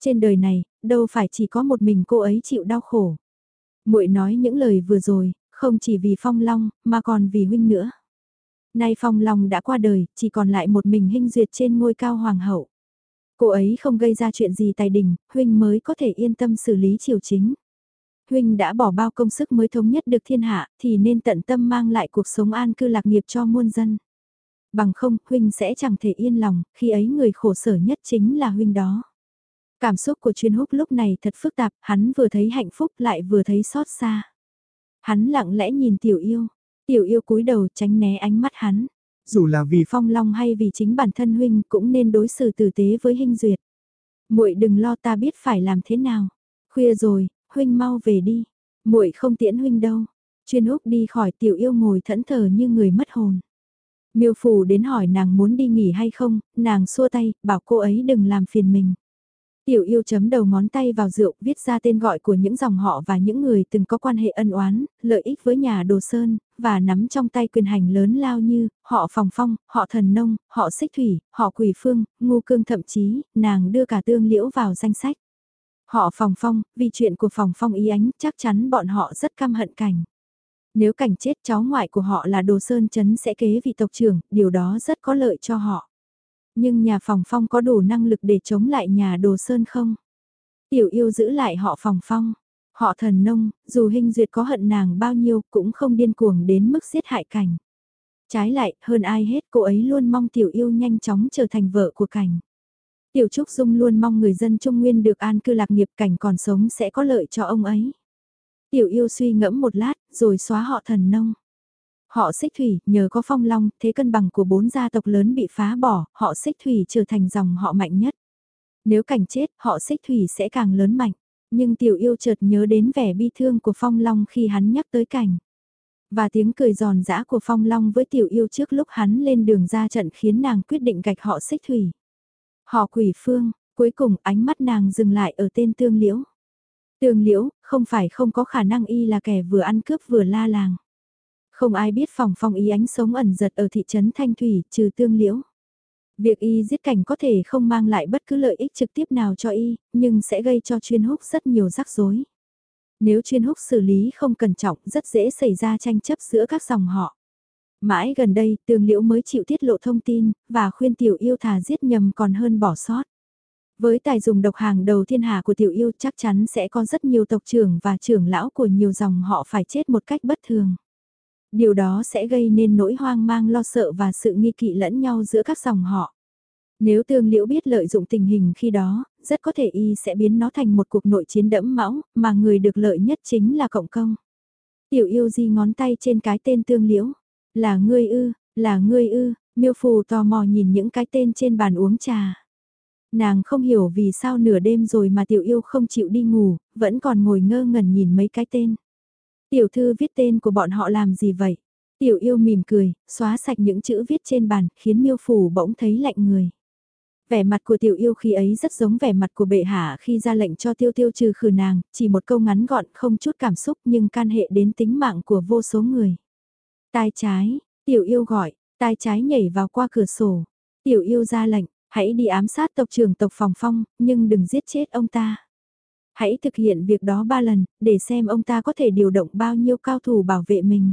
Trên đời này, đâu phải chỉ có một mình cô ấy chịu đau khổ. Muội nói những lời vừa rồi, không chỉ vì Phong Long, mà còn vì huynh nữa. Nay Phong Long đã qua đời, chỉ còn lại một mình Hinh Duyệt trên ngôi cao hoàng hậu. Cô ấy không gây ra chuyện gì tài đình, huynh mới có thể yên tâm xử lý triều chính. Huynh đã bỏ bao công sức mới thống nhất được thiên hạ, thì nên tận tâm mang lại cuộc sống an cư lạc nghiệp cho muôn dân. Bằng không, Huynh sẽ chẳng thể yên lòng, khi ấy người khổ sở nhất chính là Huynh đó. Cảm xúc của chuyên húc lúc này thật phức tạp, hắn vừa thấy hạnh phúc lại vừa thấy xót xa. Hắn lặng lẽ nhìn tiểu yêu, tiểu yêu cúi đầu tránh né ánh mắt hắn. Dù là vì phong long hay vì chính bản thân huynh cũng nên đối xử tử tế với hình duyệt. muội đừng lo ta biết phải làm thế nào. Khuya rồi, huynh mau về đi. muội không tiễn huynh đâu. Chuyên húc đi khỏi tiểu yêu ngồi thẫn thờ như người mất hồn. Miêu phủ đến hỏi nàng muốn đi nghỉ hay không, nàng xua tay, bảo cô ấy đừng làm phiền mình. Tiểu yêu chấm đầu ngón tay vào rượu, viết ra tên gọi của những dòng họ và những người từng có quan hệ ân oán, lợi ích với nhà đồ sơn, và nắm trong tay quyền hành lớn lao như, họ phòng phong, họ thần nông, họ xích thủy, họ quỷ phương, ngu cương thậm chí, nàng đưa cả tương liễu vào danh sách. Họ phòng phong, vì chuyện của phòng phong ý ánh, chắc chắn bọn họ rất căm hận cảnh. Nếu cảnh chết cháu ngoại của họ là đồ sơn chấn sẽ kế vị tộc trưởng, điều đó rất có lợi cho họ. Nhưng nhà phòng phong có đủ năng lực để chống lại nhà đồ sơn không? Tiểu yêu giữ lại họ phòng phong. Họ thần nông, dù hình duyệt có hận nàng bao nhiêu cũng không điên cuồng đến mức giết hại cảnh. Trái lại, hơn ai hết cô ấy luôn mong tiểu yêu nhanh chóng trở thành vợ của cảnh. Tiểu Trúc Dung luôn mong người dân Trung Nguyên được an cư lạc nghiệp cảnh còn sống sẽ có lợi cho ông ấy. Tiểu yêu suy ngẫm một lát, rồi xóa họ thần nông. Họ xích thủy, nhờ có phong long, thế cân bằng của bốn gia tộc lớn bị phá bỏ, họ xích thủy trở thành dòng họ mạnh nhất. Nếu cảnh chết, họ xích thủy sẽ càng lớn mạnh. Nhưng tiểu yêu chợt nhớ đến vẻ bi thương của phong long khi hắn nhắc tới cảnh. Và tiếng cười giòn giã của phong long với tiểu yêu trước lúc hắn lên đường ra trận khiến nàng quyết định gạch họ xích thủy. Họ quỷ phương, cuối cùng ánh mắt nàng dừng lại ở tên tương liễu. Tương liễu, không phải không có khả năng y là kẻ vừa ăn cướp vừa la làng. Không ai biết phòng phong ý ánh sống ẩn giật ở thị trấn Thanh Thủy, trừ tương liễu. Việc y giết cảnh có thể không mang lại bất cứ lợi ích trực tiếp nào cho y, nhưng sẽ gây cho chuyên húc rất nhiều rắc rối. Nếu chuyên húc xử lý không cẩn trọng rất dễ xảy ra tranh chấp giữa các dòng họ. Mãi gần đây, tương liễu mới chịu tiết lộ thông tin, và khuyên tiểu yêu thà giết nhầm còn hơn bỏ sót. Với tài dùng độc hàng đầu thiên hạ của tiểu yêu chắc chắn sẽ có rất nhiều tộc trưởng và trưởng lão của nhiều dòng họ phải chết một cách bất thường. Điều đó sẽ gây nên nỗi hoang mang lo sợ và sự nghi kỵ lẫn nhau giữa các dòng họ. Nếu tương liễu biết lợi dụng tình hình khi đó, rất có thể y sẽ biến nó thành một cuộc nội chiến đẫm máu, mà người được lợi nhất chính là cộng công. Tiểu yêu di ngón tay trên cái tên tương liễu. Là ngươi ư, là ngươi ư, miêu phù tò mò nhìn những cái tên trên bàn uống trà. Nàng không hiểu vì sao nửa đêm rồi mà tiểu yêu không chịu đi ngủ, vẫn còn ngồi ngơ ngẩn nhìn mấy cái tên. Tiểu thư viết tên của bọn họ làm gì vậy? Tiểu yêu mỉm cười, xóa sạch những chữ viết trên bàn, khiến miêu phủ bỗng thấy lạnh người. Vẻ mặt của tiểu yêu khi ấy rất giống vẻ mặt của bệ hạ khi ra lệnh cho tiêu tiêu trừ khử nàng, chỉ một câu ngắn gọn không chút cảm xúc nhưng can hệ đến tính mạng của vô số người. Tai trái, tiểu yêu gọi, tai trái nhảy vào qua cửa sổ. Tiểu yêu ra lệnh, hãy đi ám sát tộc trưởng tộc phòng phong, nhưng đừng giết chết ông ta. Hãy thực hiện việc đó ba lần, để xem ông ta có thể điều động bao nhiêu cao thủ bảo vệ mình.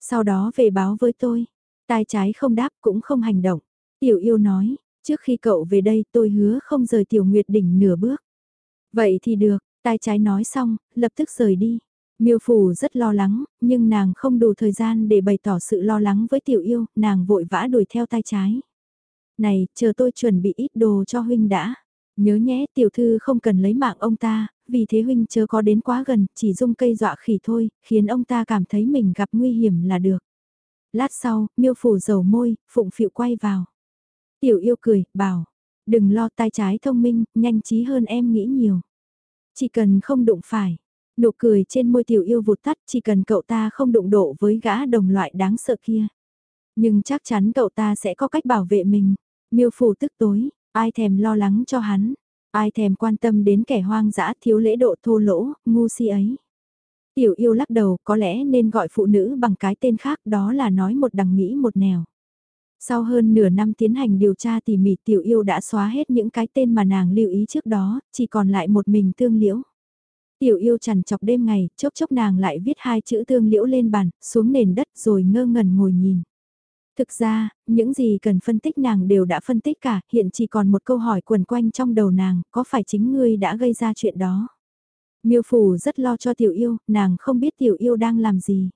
Sau đó về báo với tôi. Tai trái không đáp cũng không hành động. Tiểu yêu nói, trước khi cậu về đây tôi hứa không rời tiểu nguyệt đỉnh nửa bước. Vậy thì được, tai trái nói xong, lập tức rời đi. Miêu phủ rất lo lắng, nhưng nàng không đủ thời gian để bày tỏ sự lo lắng với tiểu yêu, nàng vội vã đuổi theo tai trái. Này, chờ tôi chuẩn bị ít đồ cho huynh đã. Nhớ nhé, tiểu thư không cần lấy mạng ông ta, vì thế huynh chớ có đến quá gần, chỉ dung cây dọa khỉ thôi, khiến ông ta cảm thấy mình gặp nguy hiểm là được. Lát sau, miêu phủ dầu môi, phụng phịu quay vào. Tiểu yêu cười, bảo, đừng lo tai trái thông minh, nhanh trí hơn em nghĩ nhiều. Chỉ cần không đụng phải, nụ cười trên môi tiểu yêu vụt tắt chỉ cần cậu ta không đụng độ với gã đồng loại đáng sợ kia. Nhưng chắc chắn cậu ta sẽ có cách bảo vệ mình. Miêu phủ tức tối, ai thèm lo lắng cho hắn, ai thèm quan tâm đến kẻ hoang dã thiếu lễ độ thô lỗ, ngu si ấy. Tiểu yêu lắc đầu có lẽ nên gọi phụ nữ bằng cái tên khác đó là nói một đằng nghĩ một nẻo. Sau hơn nửa năm tiến hành điều tra tỉ mỉ tiểu yêu đã xóa hết những cái tên mà nàng lưu ý trước đó, chỉ còn lại một mình tương liễu. Tiểu yêu chằn chọc đêm ngày, chốc chốc nàng lại viết hai chữ tương liễu lên bàn, xuống nền đất rồi ngơ ngẩn ngồi nhìn. Thực ra, những gì cần phân tích nàng đều đã phân tích cả, hiện chỉ còn một câu hỏi quần quanh trong đầu nàng, có phải chính ngươi đã gây ra chuyện đó? Miêu phủ rất lo cho tiểu yêu, nàng không biết tiểu yêu đang làm gì.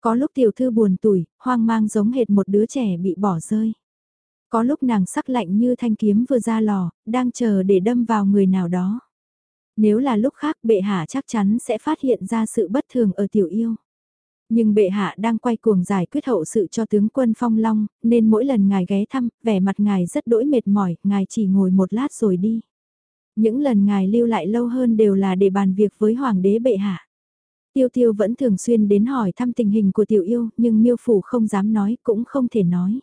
Có lúc tiểu thư buồn tủi, hoang mang giống hệt một đứa trẻ bị bỏ rơi. Có lúc nàng sắc lạnh như thanh kiếm vừa ra lò, đang chờ để đâm vào người nào đó. Nếu là lúc khác bệ hạ chắc chắn sẽ phát hiện ra sự bất thường ở tiểu yêu. Nhưng bệ hạ đang quay cuồng giải quyết hậu sự cho tướng quân Phong Long, nên mỗi lần ngài ghé thăm, vẻ mặt ngài rất đỗi mệt mỏi, ngài chỉ ngồi một lát rồi đi. Những lần ngài lưu lại lâu hơn đều là để bàn việc với hoàng đế bệ hạ. Tiêu tiêu vẫn thường xuyên đến hỏi thăm tình hình của tiểu yêu, nhưng miêu phủ không dám nói, cũng không thể nói.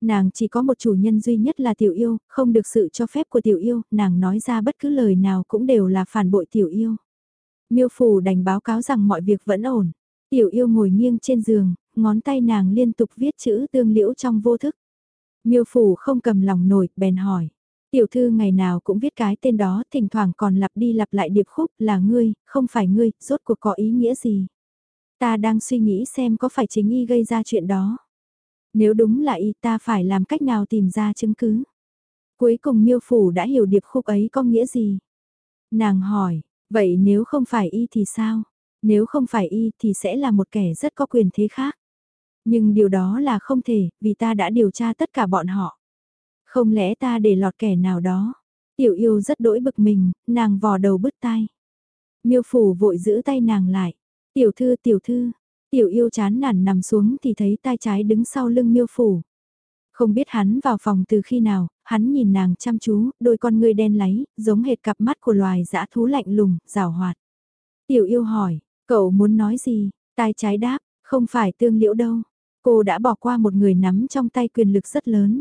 Nàng chỉ có một chủ nhân duy nhất là tiểu yêu, không được sự cho phép của tiểu yêu, nàng nói ra bất cứ lời nào cũng đều là phản bội tiểu yêu. Miêu phủ đành báo cáo rằng mọi việc vẫn ổn. Tiểu yêu ngồi nghiêng trên giường, ngón tay nàng liên tục viết chữ tương liễu trong vô thức. Miêu phủ không cầm lòng nổi, bèn hỏi. Tiểu thư ngày nào cũng viết cái tên đó, thỉnh thoảng còn lặp đi lặp lại điệp khúc là ngươi, không phải ngươi, rốt cuộc có ý nghĩa gì. Ta đang suy nghĩ xem có phải chính y gây ra chuyện đó. Nếu đúng là y ta phải làm cách nào tìm ra chứng cứ. Cuối cùng miêu phủ đã hiểu điệp khúc ấy có nghĩa gì. Nàng hỏi, vậy nếu không phải y thì sao? Nếu không phải y thì sẽ là một kẻ rất có quyền thế khác. Nhưng điều đó là không thể, vì ta đã điều tra tất cả bọn họ. Không lẽ ta để lọt kẻ nào đó? Tiểu yêu rất đỗi bực mình, nàng vò đầu bứt tai. Miêu phủ vội giữ tay nàng lại. Tiểu thư tiểu thư, tiểu yêu chán nản nằm xuống thì thấy tay trái đứng sau lưng miêu phủ. Không biết hắn vào phòng từ khi nào, hắn nhìn nàng chăm chú, đôi con ngươi đen láy, giống hệt cặp mắt của loài dã thú lạnh lùng, rào hoạt. Tiểu yêu hỏi, Cậu muốn nói gì? Tai trái đáp, không phải tương liễu đâu. Cô đã bỏ qua một người nắm trong tay quyền lực rất lớn.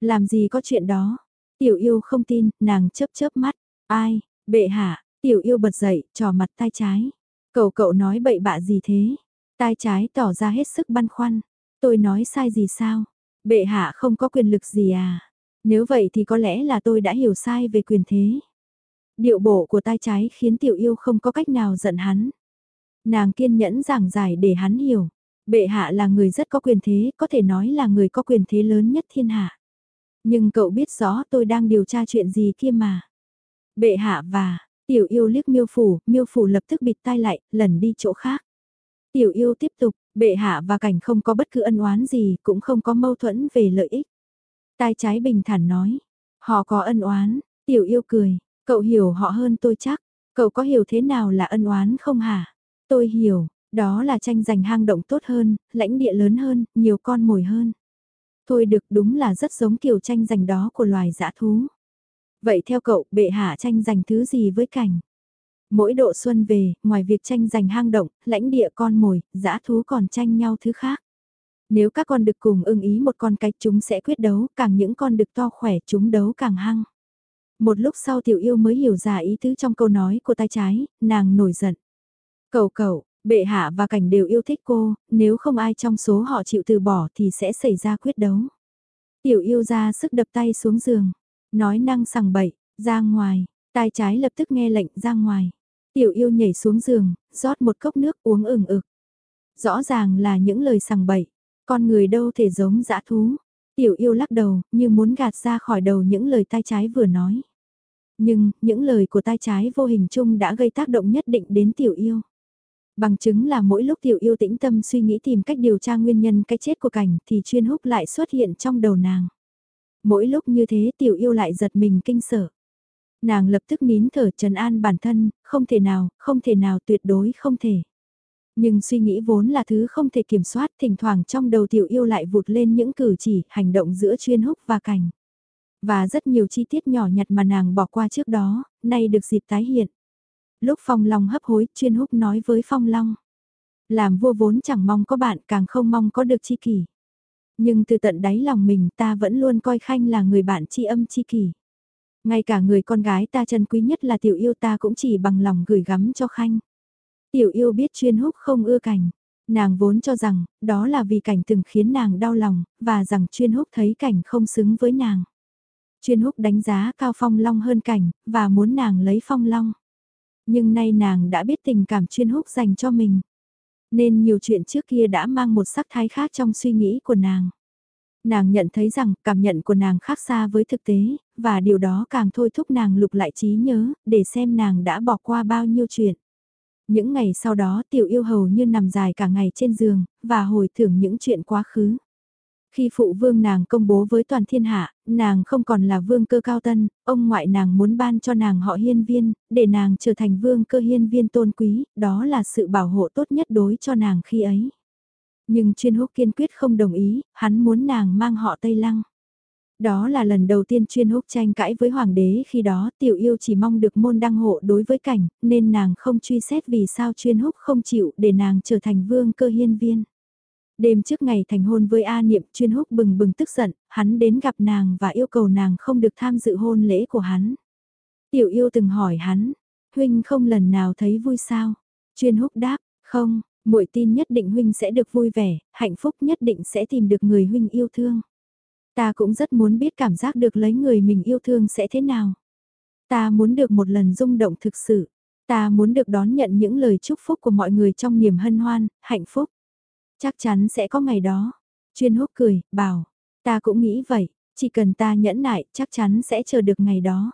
Làm gì có chuyện đó? Tiểu yêu không tin, nàng chớp chớp mắt. Ai, bệ hạ, tiểu yêu bật dậy, trò mặt tai trái. Cậu cậu nói bậy bạ gì thế? Tai trái tỏ ra hết sức băn khoăn. Tôi nói sai gì sao? Bệ hạ không có quyền lực gì à? Nếu vậy thì có lẽ là tôi đã hiểu sai về quyền thế. Điệu bộ của tai trái khiến tiểu yêu không có cách nào giận hắn. Nàng kiên nhẫn giảng giải để hắn hiểu. Bệ hạ là người rất có quyền thế, có thể nói là người có quyền thế lớn nhất thiên hạ. Nhưng cậu biết rõ tôi đang điều tra chuyện gì kia mà. Bệ hạ và, tiểu yêu liếc miêu phủ, miêu phủ lập tức bịt tai lại, lần đi chỗ khác. Tiểu yêu tiếp tục, bệ hạ và cảnh không có bất cứ ân oán gì, cũng không có mâu thuẫn về lợi ích. Tai trái bình thản nói. Họ có ân oán, tiểu yêu cười, cậu hiểu họ hơn tôi chắc. Cậu có hiểu thế nào là ân oán không hả? Tôi hiểu, đó là tranh giành hang động tốt hơn, lãnh địa lớn hơn, nhiều con mồi hơn. Thôi được đúng là rất giống kiểu tranh giành đó của loài dã thú. Vậy theo cậu, bệ hạ tranh giành thứ gì với cảnh? Mỗi độ xuân về, ngoài việc tranh giành hang động, lãnh địa con mồi, dã thú còn tranh nhau thứ khác. Nếu các con đực cùng ưng ý một con cái chúng sẽ quyết đấu, càng những con đực to khỏe chúng đấu càng hăng. Một lúc sau tiểu yêu mới hiểu ra ý tứ trong câu nói của tay trái, nàng nổi giận. Cầu cầu, bệ hạ và cảnh đều yêu thích cô, nếu không ai trong số họ chịu từ bỏ thì sẽ xảy ra quyết đấu. Tiểu yêu ra sức đập tay xuống giường, nói năng sằng bậy, ra ngoài, tai trái lập tức nghe lệnh ra ngoài. Tiểu yêu nhảy xuống giường, rót một cốc nước uống ửng ực. Rõ ràng là những lời sằng bậy, con người đâu thể giống dã thú. Tiểu yêu lắc đầu, như muốn gạt ra khỏi đầu những lời tai trái vừa nói. Nhưng, những lời của tai trái vô hình chung đã gây tác động nhất định đến tiểu yêu. Bằng chứng là mỗi lúc tiểu yêu tĩnh tâm suy nghĩ tìm cách điều tra nguyên nhân cái chết của cảnh thì chuyên húc lại xuất hiện trong đầu nàng. Mỗi lúc như thế tiểu yêu lại giật mình kinh sợ. Nàng lập tức nín thở trần an bản thân, không thể nào, không thể nào tuyệt đối không thể. Nhưng suy nghĩ vốn là thứ không thể kiểm soát, thỉnh thoảng trong đầu tiểu yêu lại vụt lên những cử chỉ, hành động giữa chuyên húc và cảnh. Và rất nhiều chi tiết nhỏ nhặt mà nàng bỏ qua trước đó, nay được dịp tái hiện. Lúc Phong Long hấp hối, chuyên húc nói với Phong Long. Làm vua vốn chẳng mong có bạn, càng không mong có được chi kỷ. Nhưng từ tận đáy lòng mình ta vẫn luôn coi Khanh là người bạn chi âm chi kỷ. Ngay cả người con gái ta chân quý nhất là tiểu yêu ta cũng chỉ bằng lòng gửi gắm cho Khanh. Tiểu yêu biết chuyên húc không ưa cảnh. Nàng vốn cho rằng, đó là vì cảnh từng khiến nàng đau lòng, và rằng chuyên húc thấy cảnh không xứng với nàng. Chuyên húc đánh giá cao phong long hơn cảnh, và muốn nàng lấy phong long. Nhưng nay nàng đã biết tình cảm chuyên húc dành cho mình. Nên nhiều chuyện trước kia đã mang một sắc thái khác trong suy nghĩ của nàng. Nàng nhận thấy rằng cảm nhận của nàng khác xa với thực tế, và điều đó càng thôi thúc nàng lục lại trí nhớ, để xem nàng đã bỏ qua bao nhiêu chuyện. Những ngày sau đó tiểu yêu hầu như nằm dài cả ngày trên giường, và hồi tưởng những chuyện quá khứ. Khi phụ vương nàng công bố với toàn thiên hạ, nàng không còn là vương cơ cao tân, ông ngoại nàng muốn ban cho nàng họ hiên viên, để nàng trở thành vương cơ hiên viên tôn quý, đó là sự bảo hộ tốt nhất đối cho nàng khi ấy. Nhưng chuyên húc kiên quyết không đồng ý, hắn muốn nàng mang họ Tây Lăng. Đó là lần đầu tiên chuyên húc tranh cãi với hoàng đế khi đó tiểu yêu chỉ mong được môn đăng hộ đối với cảnh, nên nàng không truy xét vì sao chuyên húc không chịu để nàng trở thành vương cơ hiên viên. Đêm trước ngày thành hôn với A Niệm chuyên húc bừng bừng tức giận, hắn đến gặp nàng và yêu cầu nàng không được tham dự hôn lễ của hắn. Tiểu yêu từng hỏi hắn, huynh không lần nào thấy vui sao? Chuyên húc đáp, không, muội tin nhất định huynh sẽ được vui vẻ, hạnh phúc nhất định sẽ tìm được người huynh yêu thương. Ta cũng rất muốn biết cảm giác được lấy người mình yêu thương sẽ thế nào. Ta muốn được một lần rung động thực sự. Ta muốn được đón nhận những lời chúc phúc của mọi người trong niềm hân hoan, hạnh phúc. Chắc chắn sẽ có ngày đó. Chuyên húc cười, bảo, ta cũng nghĩ vậy, chỉ cần ta nhẫn nại, chắc chắn sẽ chờ được ngày đó.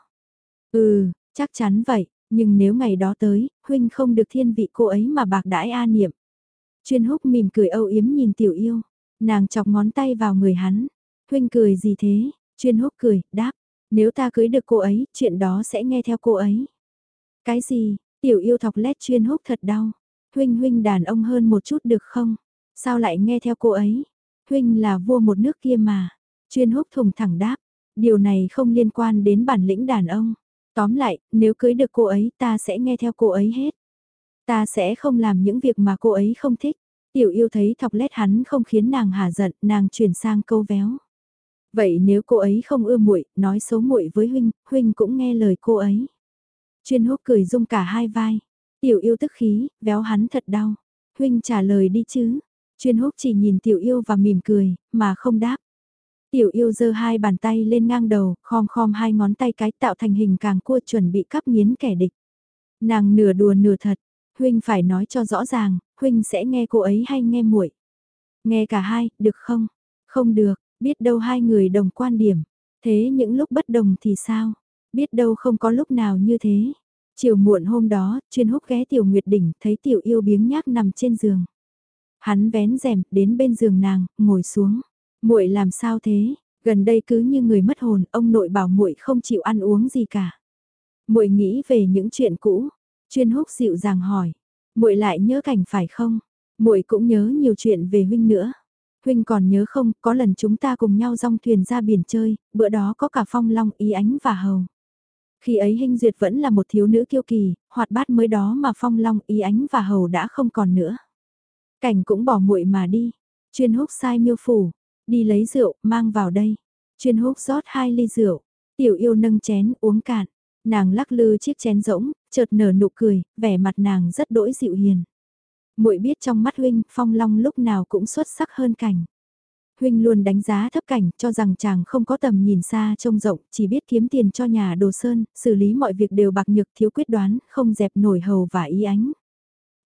Ừ, chắc chắn vậy, nhưng nếu ngày đó tới, huynh không được thiên vị cô ấy mà bạc đãi a niệm. Chuyên húc mỉm cười âu yếm nhìn tiểu yêu, nàng chọc ngón tay vào người hắn. Huynh cười gì thế? Chuyên húc cười, đáp, nếu ta cưới được cô ấy, chuyện đó sẽ nghe theo cô ấy. Cái gì? Tiểu yêu thọc lét chuyên húc thật đau. Huynh huynh đàn ông hơn một chút được không? Sao lại nghe theo cô ấy? Huynh là vua một nước kia mà. Chuyên húc thùng thẳng đáp. Điều này không liên quan đến bản lĩnh đàn ông. Tóm lại, nếu cưới được cô ấy ta sẽ nghe theo cô ấy hết. Ta sẽ không làm những việc mà cô ấy không thích. Tiểu yêu thấy thọc lét hắn không khiến nàng hà giận, nàng chuyển sang câu véo. Vậy nếu cô ấy không ưa muội, nói xấu muội với huynh, huynh cũng nghe lời cô ấy. Chuyên húc cười rung cả hai vai. Tiểu yêu tức khí, véo hắn thật đau. Huynh trả lời đi chứ. Chuyên húc chỉ nhìn tiểu yêu và mỉm cười, mà không đáp. Tiểu yêu giơ hai bàn tay lên ngang đầu, khom khom hai ngón tay cái tạo thành hình càng cua chuẩn bị cắp nghiến kẻ địch. Nàng nửa đùa nửa thật, huynh phải nói cho rõ ràng, huynh sẽ nghe cô ấy hay nghe muội. Nghe cả hai, được không? Không được, biết đâu hai người đồng quan điểm. Thế những lúc bất đồng thì sao? Biết đâu không có lúc nào như thế. Chiều muộn hôm đó, chuyên húc ghé tiểu nguyệt đỉnh, thấy tiểu yêu biếng nhác nằm trên giường. Hắn vén rèm, đến bên giường nàng, ngồi xuống. muội làm sao thế? Gần đây cứ như người mất hồn, ông nội bảo muội không chịu ăn uống gì cả. Muội nghĩ về những chuyện cũ, chuyên húc dịu dàng hỏi, muội lại nhớ cảnh phải không? Muội cũng nhớ nhiều chuyện về huynh nữa. Huynh còn nhớ không, có lần chúng ta cùng nhau rong thuyền ra biển chơi, bữa đó có cả phong long ý ánh và hầu. Khi ấy Hinh Duyệt vẫn là một thiếu nữ kiêu kỳ, hoạt bát mới đó mà phong long ý ánh và hầu đã không còn nữa. Cảnh cũng bỏ muội mà đi. Chuyên húc sai miêu phủ, đi lấy rượu, mang vào đây. Chuyên húc rót hai ly rượu, tiểu yêu nâng chén uống cạn. Nàng lắc lư chiếc chén rỗng, chợt nở nụ cười, vẻ mặt nàng rất đỗi dịu hiền. Muội biết trong mắt huynh, Phong Long lúc nào cũng xuất sắc hơn cảnh. Huynh luôn đánh giá thấp cảnh, cho rằng chàng không có tầm nhìn xa trông rộng, chỉ biết kiếm tiền cho nhà đồ sơn, xử lý mọi việc đều bạc nhược thiếu quyết đoán, không dẹp nổi hầu và ý ánh.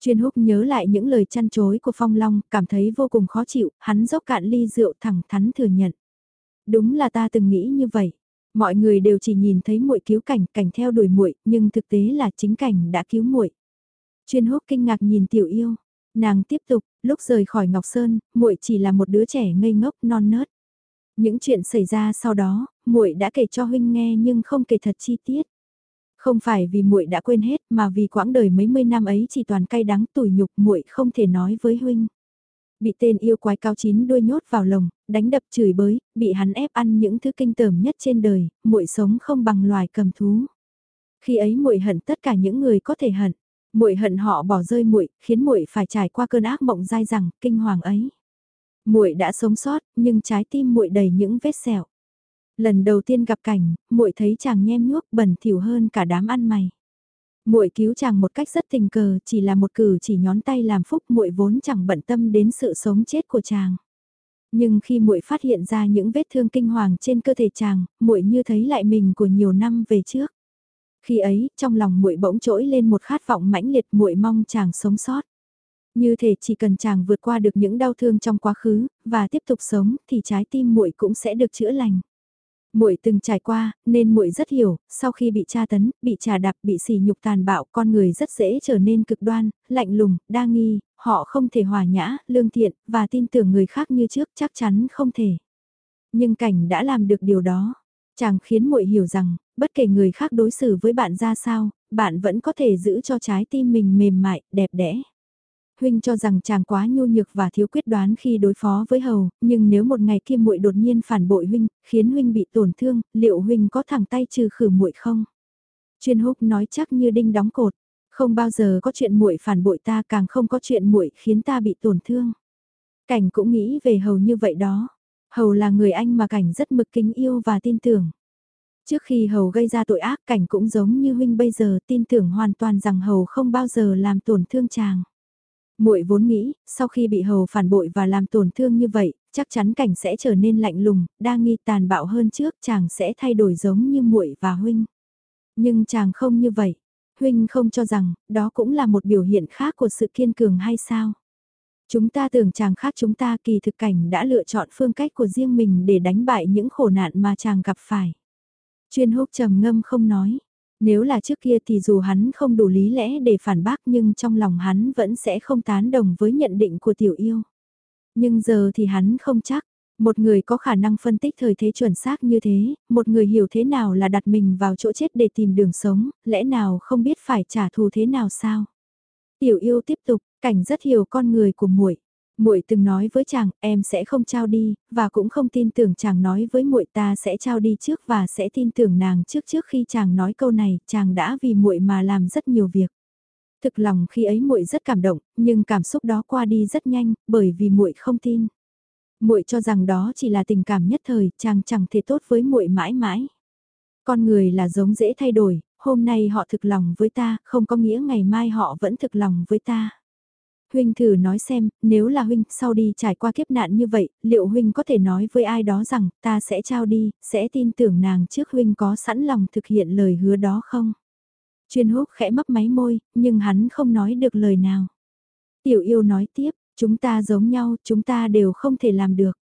Chuyên húc nhớ lại những lời chăn chối của Phong Long, cảm thấy vô cùng khó chịu, hắn dốc cạn ly rượu thẳng thắn thừa nhận. Đúng là ta từng nghĩ như vậy. Mọi người đều chỉ nhìn thấy muội cứu cảnh, cảnh theo đuổi muội, nhưng thực tế là chính cảnh đã cứu muội. Chuyên húc kinh ngạc nhìn tiểu yêu, nàng tiếp tục, lúc rời khỏi Ngọc Sơn, muội chỉ là một đứa trẻ ngây ngốc non nớt. Những chuyện xảy ra sau đó, muội đã kể cho huynh nghe nhưng không kể thật chi tiết. Không phải vì muội đã quên hết mà vì quãng đời mấy mươi năm ấy chỉ toàn cay đắng tủi nhục muội không thể nói với huynh. Bị tên yêu quái cao chín đuôi nhốt vào lồng, đánh đập chửi bới, bị hắn ép ăn những thứ kinh tởm nhất trên đời, muội sống không bằng loài cầm thú. Khi ấy muội hận tất cả những người có thể hận. Muội hận họ bỏ rơi muội, khiến muội phải trải qua cơn ác mộng dai dẳng, kinh hoàng ấy. Muội đã sống sót, nhưng trái tim muội đầy những vết sẹo. Lần đầu tiên gặp cảnh, muội thấy chàng nhem nhuốc bẩn thỉu hơn cả đám ăn mày. Muội cứu chàng một cách rất tình cờ, chỉ là một cử chỉ nhón tay làm phúc, muội vốn chẳng bận tâm đến sự sống chết của chàng. Nhưng khi muội phát hiện ra những vết thương kinh hoàng trên cơ thể chàng, muội như thấy lại mình của nhiều năm về trước. Khi ấy, trong lòng muội bỗng trỗi lên một khát vọng mãnh liệt muội mong chàng sống sót. Như thể chỉ cần chàng vượt qua được những đau thương trong quá khứ, và tiếp tục sống, thì trái tim muội cũng sẽ được chữa lành. Muội từng trải qua, nên muội rất hiểu, sau khi bị tra tấn, bị trà đạp, bị sỉ nhục tàn bạo, con người rất dễ trở nên cực đoan, lạnh lùng, đa nghi, họ không thể hòa nhã, lương thiện, và tin tưởng người khác như trước chắc chắn không thể. Nhưng cảnh đã làm được điều đó. Chàng khiến muội hiểu rằng, bất kể người khác đối xử với bạn ra sao, bạn vẫn có thể giữ cho trái tim mình mềm mại, đẹp đẽ. Huynh cho rằng chàng quá nhu nhược và thiếu quyết đoán khi đối phó với hầu, nhưng nếu một ngày kia muội đột nhiên phản bội huynh, khiến huynh bị tổn thương, liệu huynh có thẳng tay trừ khử muội không? Chuyên húc nói chắc như đinh đóng cột, không bao giờ có chuyện muội phản bội ta càng không có chuyện muội khiến ta bị tổn thương. Cảnh cũng nghĩ về hầu như vậy đó. Hầu là người anh mà cảnh rất mực kính yêu và tin tưởng. Trước khi Hầu gây ra tội ác cảnh cũng giống như huynh bây giờ tin tưởng hoàn toàn rằng Hầu không bao giờ làm tổn thương chàng muội vốn nghĩ, sau khi bị Hầu phản bội và làm tổn thương như vậy, chắc chắn cảnh sẽ trở nên lạnh lùng, đa nghi tàn bạo hơn trước, chàng sẽ thay đổi giống như muội và huynh. Nhưng chàng không như vậy. Huynh không cho rằng, đó cũng là một biểu hiện khác của sự kiên cường hay sao? Chúng ta tưởng chàng khác chúng ta kỳ thực cảnh đã lựa chọn phương cách của riêng mình để đánh bại những khổ nạn mà chàng gặp phải. Chuyên húc trầm ngâm không nói. Nếu là trước kia thì dù hắn không đủ lý lẽ để phản bác nhưng trong lòng hắn vẫn sẽ không tán đồng với nhận định của tiểu yêu. Nhưng giờ thì hắn không chắc. Một người có khả năng phân tích thời thế chuẩn xác như thế, một người hiểu thế nào là đặt mình vào chỗ chết để tìm đường sống, lẽ nào không biết phải trả thù thế nào sao? Tiểu yêu tiếp tục, cảnh rất hiểu con người của muội muội từng nói với chàng, em sẽ không trao đi, và cũng không tin tưởng chàng nói với muội ta sẽ trao đi trước và sẽ tin tưởng nàng trước trước khi chàng nói câu này, chàng đã vì muội mà làm rất nhiều việc. Thực lòng khi ấy muội rất cảm động, nhưng cảm xúc đó qua đi rất nhanh, bởi vì muội không tin. Muội cho rằng đó chỉ là tình cảm nhất thời, chàng chẳng thể tốt với muội mãi mãi. Con người là giống dễ thay đổi, hôm nay họ thực lòng với ta, không có nghĩa ngày mai họ vẫn thực lòng với ta. Huynh thử nói xem, nếu là Huynh sau đi trải qua kiếp nạn như vậy, liệu Huynh có thể nói với ai đó rằng ta sẽ trao đi, sẽ tin tưởng nàng trước Huynh có sẵn lòng thực hiện lời hứa đó không? Chuyên húc khẽ mấp máy môi, nhưng hắn không nói được lời nào. Tiểu yêu nói tiếp, chúng ta giống nhau, chúng ta đều không thể làm được.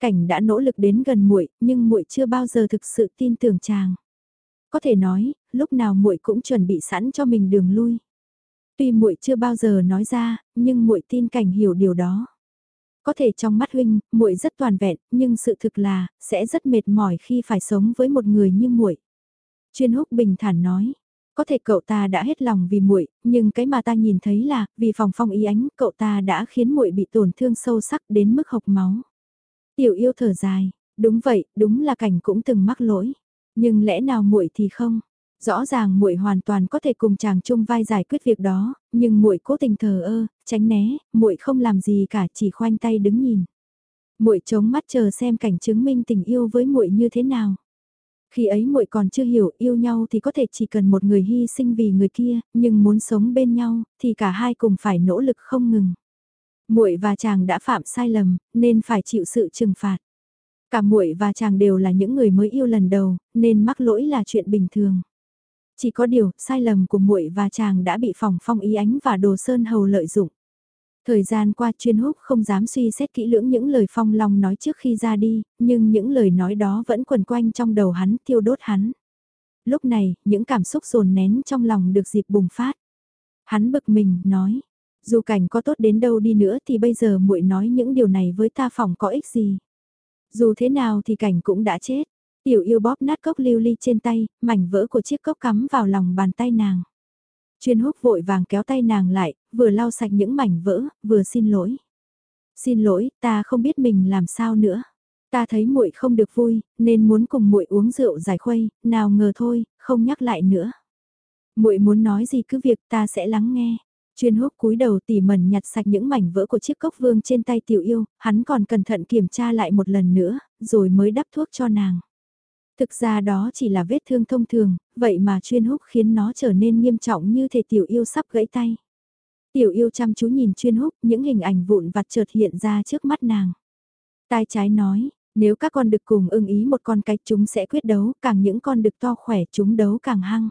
Cảnh đã nỗ lực đến gần muội, nhưng muội chưa bao giờ thực sự tin tưởng chàng. Có thể nói, lúc nào muội cũng chuẩn bị sẵn cho mình đường lui. Tuy muội chưa bao giờ nói ra, nhưng muội tin cảnh hiểu điều đó. có thể trong mắt huynh, muội rất toàn vẹn, nhưng sự thực là, sẽ rất mệt mỏi khi phải sống với một người như muội. Chuyên húc bình thản nói, có thể cậu ta đã hết lòng vì muội, nhưng cái mà ta nhìn thấy là, vì phòng phong ý ánh, cậu ta đã khiến muội bị tổn thương sâu sắc đến mức hộc máu. Tiểu yêu thở dài, đúng vậy, đúng là cảnh cũng từng mắc lỗi, nhưng lẽ nào muội thì không? Rõ ràng muội hoàn toàn có thể cùng chàng chung vai giải quyết việc đó, nhưng muội cố tình thờ ơ, tránh né, muội không làm gì cả, chỉ khoanh tay đứng nhìn. Muội chống mắt chờ xem cảnh chứng minh tình yêu với muội như thế nào. Khi ấy muội còn chưa hiểu yêu nhau thì có thể chỉ cần một người hy sinh vì người kia, nhưng muốn sống bên nhau thì cả hai cùng phải nỗ lực không ngừng. Muội và chàng đã phạm sai lầm, nên phải chịu sự trừng phạt. Cả muội và chàng đều là những người mới yêu lần đầu, nên mắc lỗi là chuyện bình thường. Chỉ có điều, sai lầm của muội và chàng đã bị phòng phong ý ánh và đồ sơn hầu lợi dụng. Thời gian qua chuyên húc không dám suy xét kỹ lưỡng những lời phong long nói trước khi ra đi, nhưng những lời nói đó vẫn quần quanh trong đầu hắn tiêu đốt hắn. Lúc này, những cảm xúc dồn nén trong lòng được dịp bùng phát. Hắn bực mình, nói, dù cảnh có tốt đến đâu đi nữa thì bây giờ muội nói những điều này với ta phòng có ích gì. Dù thế nào thì cảnh cũng đã chết. Tiểu yêu bóp nát cốc lưu ly trên tay, mảnh vỡ của chiếc cốc cắm vào lòng bàn tay nàng. Chuyên húc vội vàng kéo tay nàng lại, vừa lau sạch những mảnh vỡ, vừa xin lỗi. Xin lỗi, ta không biết mình làm sao nữa. Ta thấy muội không được vui, nên muốn cùng muội uống rượu giải khuây, nào ngờ thôi, không nhắc lại nữa. Muội muốn nói gì cứ việc ta sẽ lắng nghe. Chuyên húc cúi đầu tỉ mẩn nhặt sạch những mảnh vỡ của chiếc cốc vương trên tay tiểu yêu, hắn còn cẩn thận kiểm tra lại một lần nữa, rồi mới đắp thuốc cho nàng. Thực ra đó chỉ là vết thương thông thường, vậy mà chuyên húc khiến nó trở nên nghiêm trọng như thể tiểu yêu sắp gãy tay. Tiểu yêu chăm chú nhìn chuyên húc, những hình ảnh vụn vặt chợt hiện ra trước mắt nàng. Tai trái nói, nếu các con đực cùng ưng ý một con cái chúng sẽ quyết đấu, càng những con đực to khỏe chúng đấu càng hăng.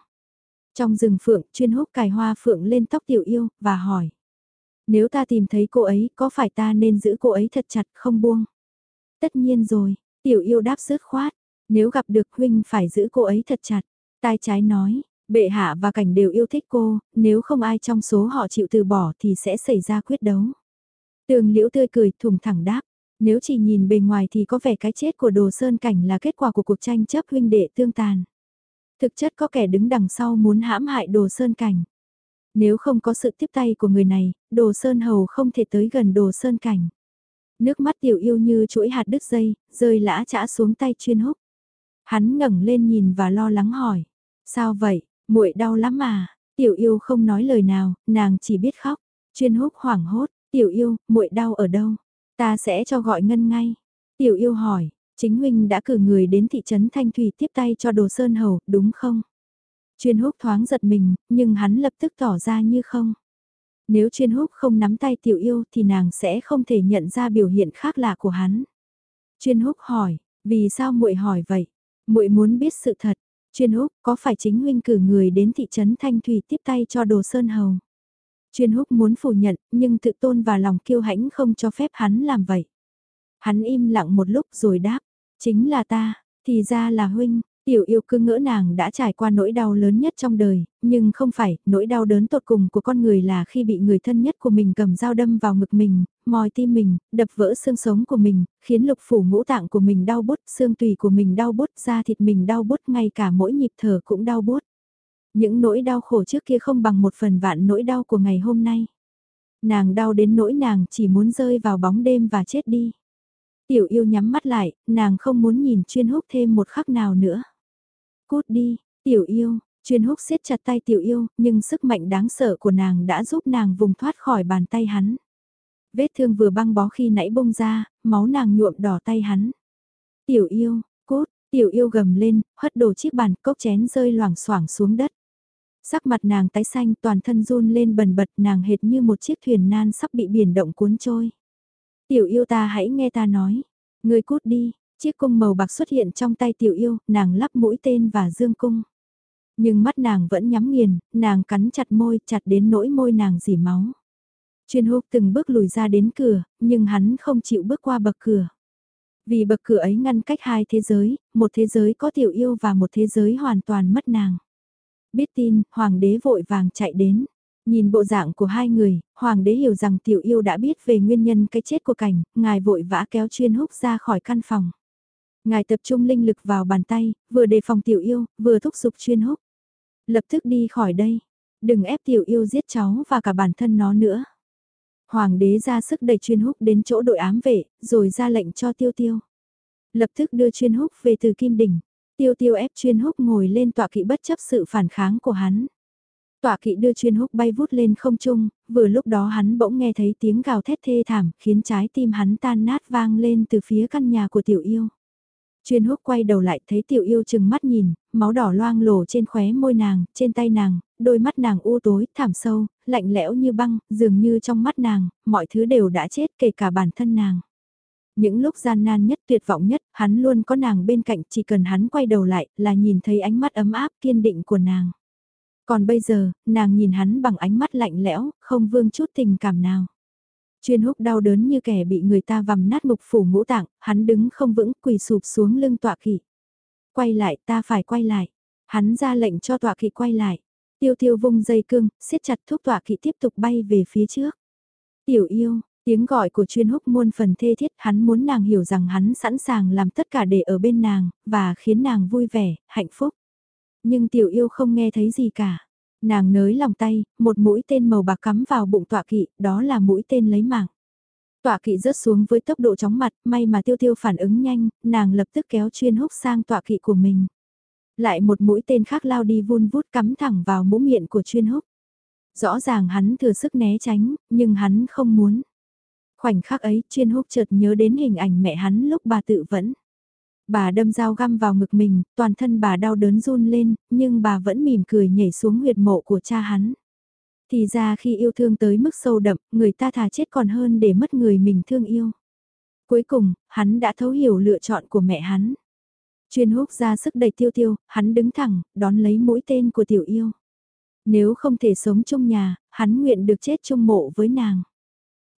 Trong rừng phượng, chuyên húc cài hoa phượng lên tóc tiểu yêu, và hỏi. Nếu ta tìm thấy cô ấy, có phải ta nên giữ cô ấy thật chặt không buông? Tất nhiên rồi, tiểu yêu đáp sứt khoát, nếu gặp được huynh phải giữ cô ấy thật chặt. Tai trái nói, bệ hạ và cảnh đều yêu thích cô, nếu không ai trong số họ chịu từ bỏ thì sẽ xảy ra quyết đấu. Tường liễu tươi cười thùng thẳng đáp, nếu chỉ nhìn bề ngoài thì có vẻ cái chết của đồ sơn cảnh là kết quả của cuộc tranh chấp huynh đệ tương tàn. Thực chất có kẻ đứng đằng sau muốn hãm hại đồ sơn cảnh. Nếu không có sự tiếp tay của người này, đồ sơn hầu không thể tới gần đồ sơn cảnh. Nước mắt tiểu yêu như chuỗi hạt đứt dây, rơi lã chã xuống tay chuyên húc. Hắn ngẩng lên nhìn và lo lắng hỏi. Sao vậy, muội đau lắm mà. Tiểu yêu không nói lời nào, nàng chỉ biết khóc. Chuyên húc hoảng hốt, tiểu yêu, muội đau ở đâu? Ta sẽ cho gọi ngân ngay. Tiểu yêu hỏi, chính huynh đã cử người đến thị trấn Thanh Thủy tiếp tay cho đồ sơn hầu, đúng không? Chuyên húc thoáng giật mình, nhưng hắn lập tức tỏ ra như không. Nếu chuyên húc không nắm tay tiểu yêu thì nàng sẽ không thể nhận ra biểu hiện khác lạ của hắn. Chuyên húc hỏi, vì sao muội hỏi vậy? Muội muốn biết sự thật, chuyên húc có phải chính huynh cử người đến thị trấn Thanh Thủy tiếp tay cho đồ sơn hầu. Chuyên húc muốn phủ nhận, nhưng tự tôn và lòng kiêu hãnh không cho phép hắn làm vậy. Hắn im lặng một lúc rồi đáp, chính là ta, thì ra là huynh, Tiểu yêu cứ ngỡ nàng đã trải qua nỗi đau lớn nhất trong đời, nhưng không phải, nỗi đau đớn tột cùng của con người là khi bị người thân nhất của mình cầm dao đâm vào ngực mình, mòi tim mình, đập vỡ xương sống của mình, khiến lục phủ ngũ tạng của mình đau bút, xương tùy của mình đau bút, da thịt mình đau bút, ngay cả mỗi nhịp thở cũng đau bút. Những nỗi đau khổ trước kia không bằng một phần vạn nỗi đau của ngày hôm nay. Nàng đau đến nỗi nàng chỉ muốn rơi vào bóng đêm và chết đi. Tiểu yêu nhắm mắt lại, nàng không muốn nhìn chuyên húc thêm một khắc nào nữa. Cút đi, tiểu yêu, chuyên húc siết chặt tay tiểu yêu, nhưng sức mạnh đáng sợ của nàng đã giúp nàng vùng thoát khỏi bàn tay hắn. Vết thương vừa băng bó khi nãy bông ra, máu nàng nhuộm đỏ tay hắn. Tiểu yêu, cút, tiểu yêu gầm lên, hất đổ chiếc bàn cốc chén rơi loảng xoảng xuống đất. Sắc mặt nàng tái xanh toàn thân run lên bần bật nàng hệt như một chiếc thuyền nan sắp bị biển động cuốn trôi. Tiểu yêu ta hãy nghe ta nói. Ngươi cút đi, chiếc cung màu bạc xuất hiện trong tay tiểu yêu, nàng lắp mũi tên và dương cung. Nhưng mắt nàng vẫn nhắm nghiền, nàng cắn chặt môi, chặt đến nỗi môi nàng dỉ máu. Chuyên húc từng bước lùi ra đến cửa, nhưng hắn không chịu bước qua bậc cửa. Vì bậc cửa ấy ngăn cách hai thế giới, một thế giới có tiểu yêu và một thế giới hoàn toàn mất nàng. Biết tin, hoàng đế vội vàng chạy đến. Nhìn bộ dạng của hai người, hoàng đế hiểu rằng tiểu yêu đã biết về nguyên nhân cái chết của cảnh, ngài vội vã kéo chuyên húc ra khỏi căn phòng. Ngài tập trung linh lực vào bàn tay, vừa đề phòng tiểu yêu, vừa thúc giục chuyên húc. Lập tức đi khỏi đây, đừng ép tiểu yêu giết cháu và cả bản thân nó nữa. Hoàng đế ra sức đẩy chuyên húc đến chỗ đội ám vệ, rồi ra lệnh cho tiêu tiêu. Lập tức đưa chuyên húc về từ kim đỉnh. Tiêu tiêu ép chuyên húc ngồi lên tọa kỵ bất chấp sự phản kháng của hắn. Tọa kỵ đưa chuyên húc bay vút lên không trung, vừa lúc đó hắn bỗng nghe thấy tiếng gào thét thê thảm, khiến trái tim hắn tan nát vang lên từ phía căn nhà của tiểu yêu. Chuyên húc quay đầu lại thấy tiểu yêu chừng mắt nhìn, máu đỏ loang lổ trên khóe môi nàng, trên tay nàng, đôi mắt nàng u tối, thảm sâu, lạnh lẽo như băng, dường như trong mắt nàng, mọi thứ đều đã chết kể cả bản thân nàng. Những lúc gian nan nhất tuyệt vọng nhất, hắn luôn có nàng bên cạnh, chỉ cần hắn quay đầu lại là nhìn thấy ánh mắt ấm áp kiên định của nàng. Còn bây giờ, nàng nhìn hắn bằng ánh mắt lạnh lẽo, không vương chút tình cảm nào. Chuyên húc đau đớn như kẻ bị người ta vằm nát mục phủ ngũ tạng, hắn đứng không vững quỳ sụp xuống lưng tọa kỵ. Quay lại ta phải quay lại. Hắn ra lệnh cho tọa kỵ quay lại. Tiêu tiêu vung dây cương, siết chặt thúc tọa kỵ tiếp tục bay về phía trước. Tiểu yêu, tiếng gọi của chuyên húc muôn phần thê thiết hắn muốn nàng hiểu rằng hắn sẵn sàng làm tất cả để ở bên nàng, và khiến nàng vui vẻ, hạnh phúc. Nhưng tiểu yêu không nghe thấy gì cả. Nàng nới lòng tay, một mũi tên màu bạc cắm vào bụng tọa kỵ, đó là mũi tên lấy mạng. Tọa kỵ rớt xuống với tốc độ chóng mặt, may mà tiêu tiêu phản ứng nhanh, nàng lập tức kéo chuyên húc sang tọa kỵ của mình. Lại một mũi tên khác lao đi vun vút cắm thẳng vào mũ miệng của chuyên húc. Rõ ràng hắn thừa sức né tránh, nhưng hắn không muốn. Khoảnh khắc ấy, chuyên húc chợt nhớ đến hình ảnh mẹ hắn lúc bà tự vẫn. Bà đâm dao găm vào ngực mình, toàn thân bà đau đớn run lên, nhưng bà vẫn mỉm cười nhảy xuống huyệt mộ của cha hắn. Thì ra khi yêu thương tới mức sâu đậm, người ta thà chết còn hơn để mất người mình thương yêu. Cuối cùng, hắn đã thấu hiểu lựa chọn của mẹ hắn. Chuyên húc ra sức đẩy tiêu tiêu, hắn đứng thẳng, đón lấy mũi tên của tiểu yêu. Nếu không thể sống trong nhà, hắn nguyện được chết chung mộ với nàng.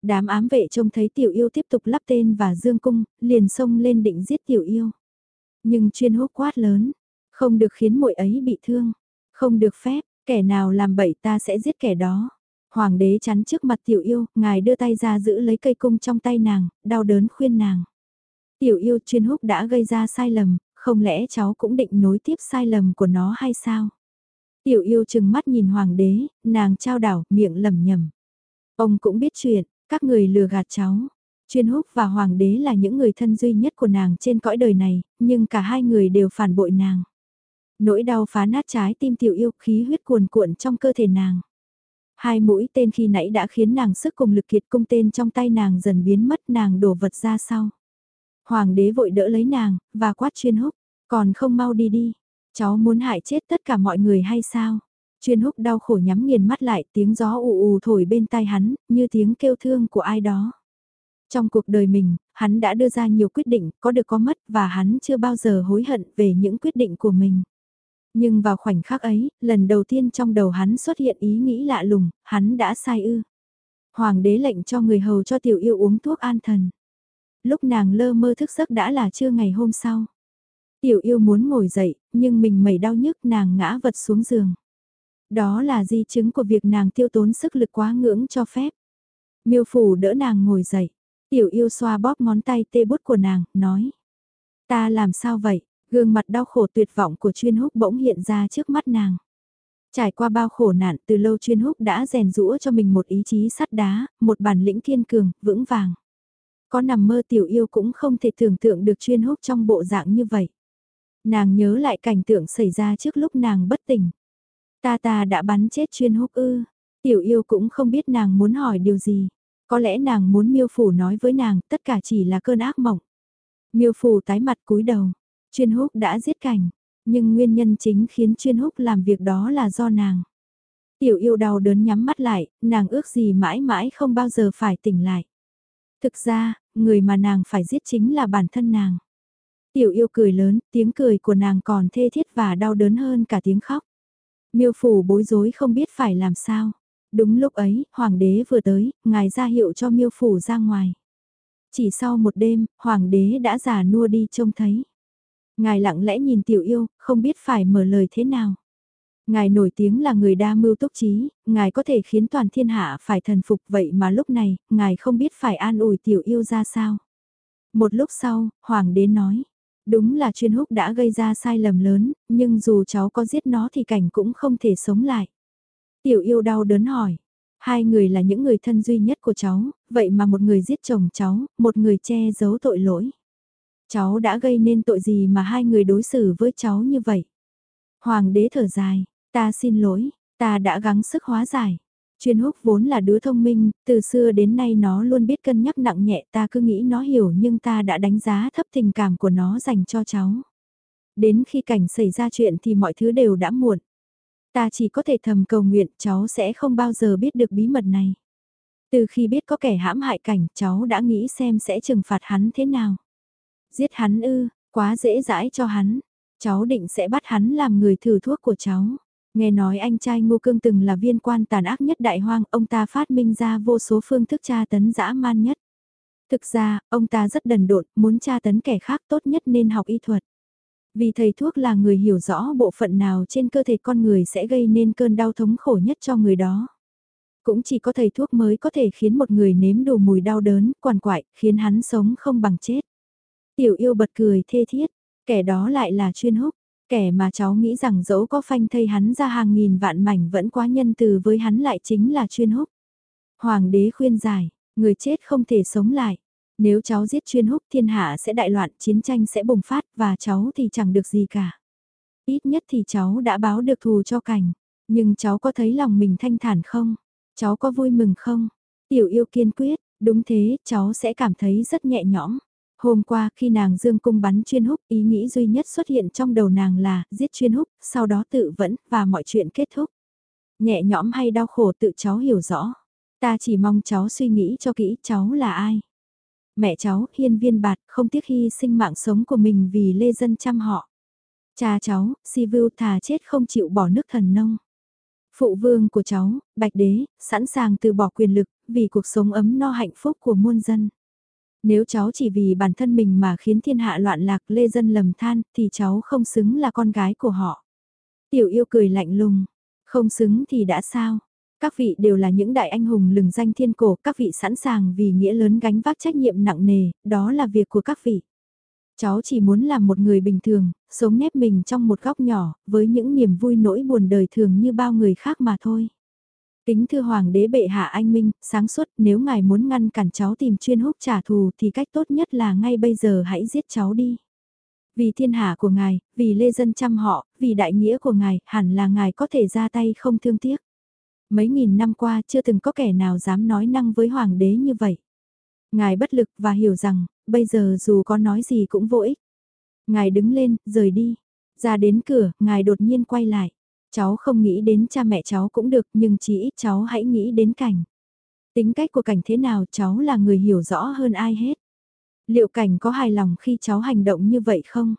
Đám ám vệ trông thấy tiểu yêu tiếp tục lắp tên và dương cung, liền xông lên định giết tiểu yêu. Nhưng chuyên hút quát lớn, không được khiến muội ấy bị thương, không được phép, kẻ nào làm bậy ta sẽ giết kẻ đó. Hoàng đế chắn trước mặt tiểu yêu, ngài đưa tay ra giữ lấy cây cung trong tay nàng, đau đớn khuyên nàng. Tiểu yêu chuyên húc đã gây ra sai lầm, không lẽ cháu cũng định nối tiếp sai lầm của nó hay sao? Tiểu yêu chừng mắt nhìn hoàng đế, nàng trao đảo, miệng lầm nhầm. Ông cũng biết chuyện, các người lừa gạt cháu, Chuyên húc và hoàng đế là những người thân duy nhất của nàng trên cõi đời này, nhưng cả hai người đều phản bội nàng. Nỗi đau phá nát trái tim tiểu yêu khí huyết cuồn cuộn trong cơ thể nàng. Hai mũi tên khi nãy đã khiến nàng sức cùng lực kiệt cung tên trong tay nàng dần biến mất nàng đổ vật ra sau. Hoàng đế vội đỡ lấy nàng, và quát chuyên húc, còn không mau đi đi, cháu muốn hại chết tất cả mọi người hay sao? Chuyên húc đau khổ nhắm nghiền mắt lại tiếng gió ù ù thổi bên tai hắn, như tiếng kêu thương của ai đó. Trong cuộc đời mình, hắn đã đưa ra nhiều quyết định, có được có mất và hắn chưa bao giờ hối hận về những quyết định của mình. Nhưng vào khoảnh khắc ấy, lần đầu tiên trong đầu hắn xuất hiện ý nghĩ lạ lùng, hắn đã sai ư. Hoàng đế lệnh cho người hầu cho tiểu yêu uống thuốc an thần. Lúc nàng lơ mơ thức giấc đã là trưa ngày hôm sau. Tiểu yêu muốn ngồi dậy, nhưng mình mẩy đau nhức nàng ngã vật xuống giường. Đó là di chứng của việc nàng tiêu tốn sức lực quá ngưỡng cho phép. Miêu phủ đỡ nàng ngồi dậy. Tiểu yêu xoa bóp ngón tay tê bút của nàng, nói. Ta làm sao vậy? Gương mặt đau khổ tuyệt vọng của chuyên húc bỗng hiện ra trước mắt nàng. Trải qua bao khổ nạn từ lâu chuyên húc đã rèn rũa cho mình một ý chí sắt đá, một bản lĩnh kiên cường, vững vàng. Có nằm mơ tiểu yêu cũng không thể tưởng tượng được chuyên húc trong bộ dạng như vậy. Nàng nhớ lại cảnh tượng xảy ra trước lúc nàng bất tỉnh. Ta ta đã bắn chết chuyên húc ư. Tiểu yêu cũng không biết nàng muốn hỏi điều gì. Có lẽ nàng muốn miêu phủ nói với nàng tất cả chỉ là cơn ác mộng. Miêu phủ tái mặt cúi đầu. Chuyên húc đã giết cảnh. Nhưng nguyên nhân chính khiến chuyên húc làm việc đó là do nàng. Tiểu yêu đau đớn nhắm mắt lại, nàng ước gì mãi mãi không bao giờ phải tỉnh lại. Thực ra, người mà nàng phải giết chính là bản thân nàng. Tiểu yêu cười lớn, tiếng cười của nàng còn thê thiết và đau đớn hơn cả tiếng khóc. Miêu phủ bối rối không biết phải làm sao. Đúng lúc ấy, hoàng đế vừa tới, ngài ra hiệu cho miêu phủ ra ngoài. Chỉ sau một đêm, hoàng đế đã già nua đi trông thấy. Ngài lặng lẽ nhìn tiểu yêu, không biết phải mở lời thế nào. Ngài nổi tiếng là người đa mưu túc trí, ngài có thể khiến toàn thiên hạ phải thần phục vậy mà lúc này, ngài không biết phải an ủi tiểu yêu ra sao. Một lúc sau, hoàng đế nói, đúng là chuyên húc đã gây ra sai lầm lớn, nhưng dù cháu có giết nó thì cảnh cũng không thể sống lại. Tiểu yêu đau đớn hỏi, hai người là những người thân duy nhất của cháu, vậy mà một người giết chồng cháu, một người che giấu tội lỗi. Cháu đã gây nên tội gì mà hai người đối xử với cháu như vậy? Hoàng đế thở dài, ta xin lỗi, ta đã gắng sức hóa giải. Chuyên húc vốn là đứa thông minh, từ xưa đến nay nó luôn biết cân nhắc nặng nhẹ ta cứ nghĩ nó hiểu nhưng ta đã đánh giá thấp tình cảm của nó dành cho cháu. Đến khi cảnh xảy ra chuyện thì mọi thứ đều đã muộn. Ta chỉ có thể thầm cầu nguyện cháu sẽ không bao giờ biết được bí mật này. Từ khi biết có kẻ hãm hại cảnh cháu đã nghĩ xem sẽ trừng phạt hắn thế nào. Giết hắn ư, quá dễ dãi cho hắn. Cháu định sẽ bắt hắn làm người thử thuốc của cháu. Nghe nói anh trai Ngô Cương từng là viên quan tàn ác nhất đại hoang, ông ta phát minh ra vô số phương thức tra tấn dã man nhất. Thực ra, ông ta rất đần độn, muốn tra tấn kẻ khác tốt nhất nên học y thuật. Vì thầy thuốc là người hiểu rõ bộ phận nào trên cơ thể con người sẽ gây nên cơn đau thống khổ nhất cho người đó. Cũng chỉ có thầy thuốc mới có thể khiến một người nếm đủ mùi đau đớn, quằn quại, khiến hắn sống không bằng chết. Tiểu yêu bật cười thê thiết, kẻ đó lại là chuyên húc, kẻ mà cháu nghĩ rằng dẫu có phanh thây hắn ra hàng nghìn vạn mảnh vẫn quá nhân từ với hắn lại chính là chuyên húc. Hoàng đế khuyên giải, người chết không thể sống lại. Nếu cháu giết chuyên húc thiên hạ sẽ đại loạn, chiến tranh sẽ bùng phát và cháu thì chẳng được gì cả. Ít nhất thì cháu đã báo được thù cho cảnh. Nhưng cháu có thấy lòng mình thanh thản không? Cháu có vui mừng không? Tiểu yêu kiên quyết, đúng thế, cháu sẽ cảm thấy rất nhẹ nhõm. Hôm qua khi nàng dương cung bắn chuyên húc, ý nghĩ duy nhất xuất hiện trong đầu nàng là giết chuyên húc, sau đó tự vẫn và mọi chuyện kết thúc. Nhẹ nhõm hay đau khổ tự cháu hiểu rõ. Ta chỉ mong cháu suy nghĩ cho kỹ cháu là ai. Mẹ cháu, hiên viên bạt, không tiếc hy sinh mạng sống của mình vì lê dân chăm họ. Cha cháu, si vưu thà chết không chịu bỏ nước thần nông. Phụ vương của cháu, bạch đế, sẵn sàng từ bỏ quyền lực, vì cuộc sống ấm no hạnh phúc của muôn dân. Nếu cháu chỉ vì bản thân mình mà khiến thiên hạ loạn lạc lê dân lầm than, thì cháu không xứng là con gái của họ. Tiểu yêu cười lạnh lùng, không xứng thì đã sao? Các vị đều là những đại anh hùng lừng danh thiên cổ, các vị sẵn sàng vì nghĩa lớn gánh vác trách nhiệm nặng nề, đó là việc của các vị. Cháu chỉ muốn làm một người bình thường, sống nép mình trong một góc nhỏ, với những niềm vui nỗi buồn đời thường như bao người khác mà thôi. Kính thưa Hoàng đế bệ hạ anh Minh, sáng suốt nếu ngài muốn ngăn cản cháu tìm chuyên húc trả thù thì cách tốt nhất là ngay bây giờ hãy giết cháu đi. Vì thiên hạ của ngài, vì lê dân chăm họ, vì đại nghĩa của ngài, hẳn là ngài có thể ra tay không thương tiếc. Mấy nghìn năm qua chưa từng có kẻ nào dám nói năng với Hoàng đế như vậy. Ngài bất lực và hiểu rằng, bây giờ dù có nói gì cũng vô ích. Ngài đứng lên, rời đi. Ra đến cửa, ngài đột nhiên quay lại. Cháu không nghĩ đến cha mẹ cháu cũng được nhưng chỉ ít cháu hãy nghĩ đến cảnh. Tính cách của cảnh thế nào cháu là người hiểu rõ hơn ai hết. Liệu cảnh có hài lòng khi cháu hành động như vậy không?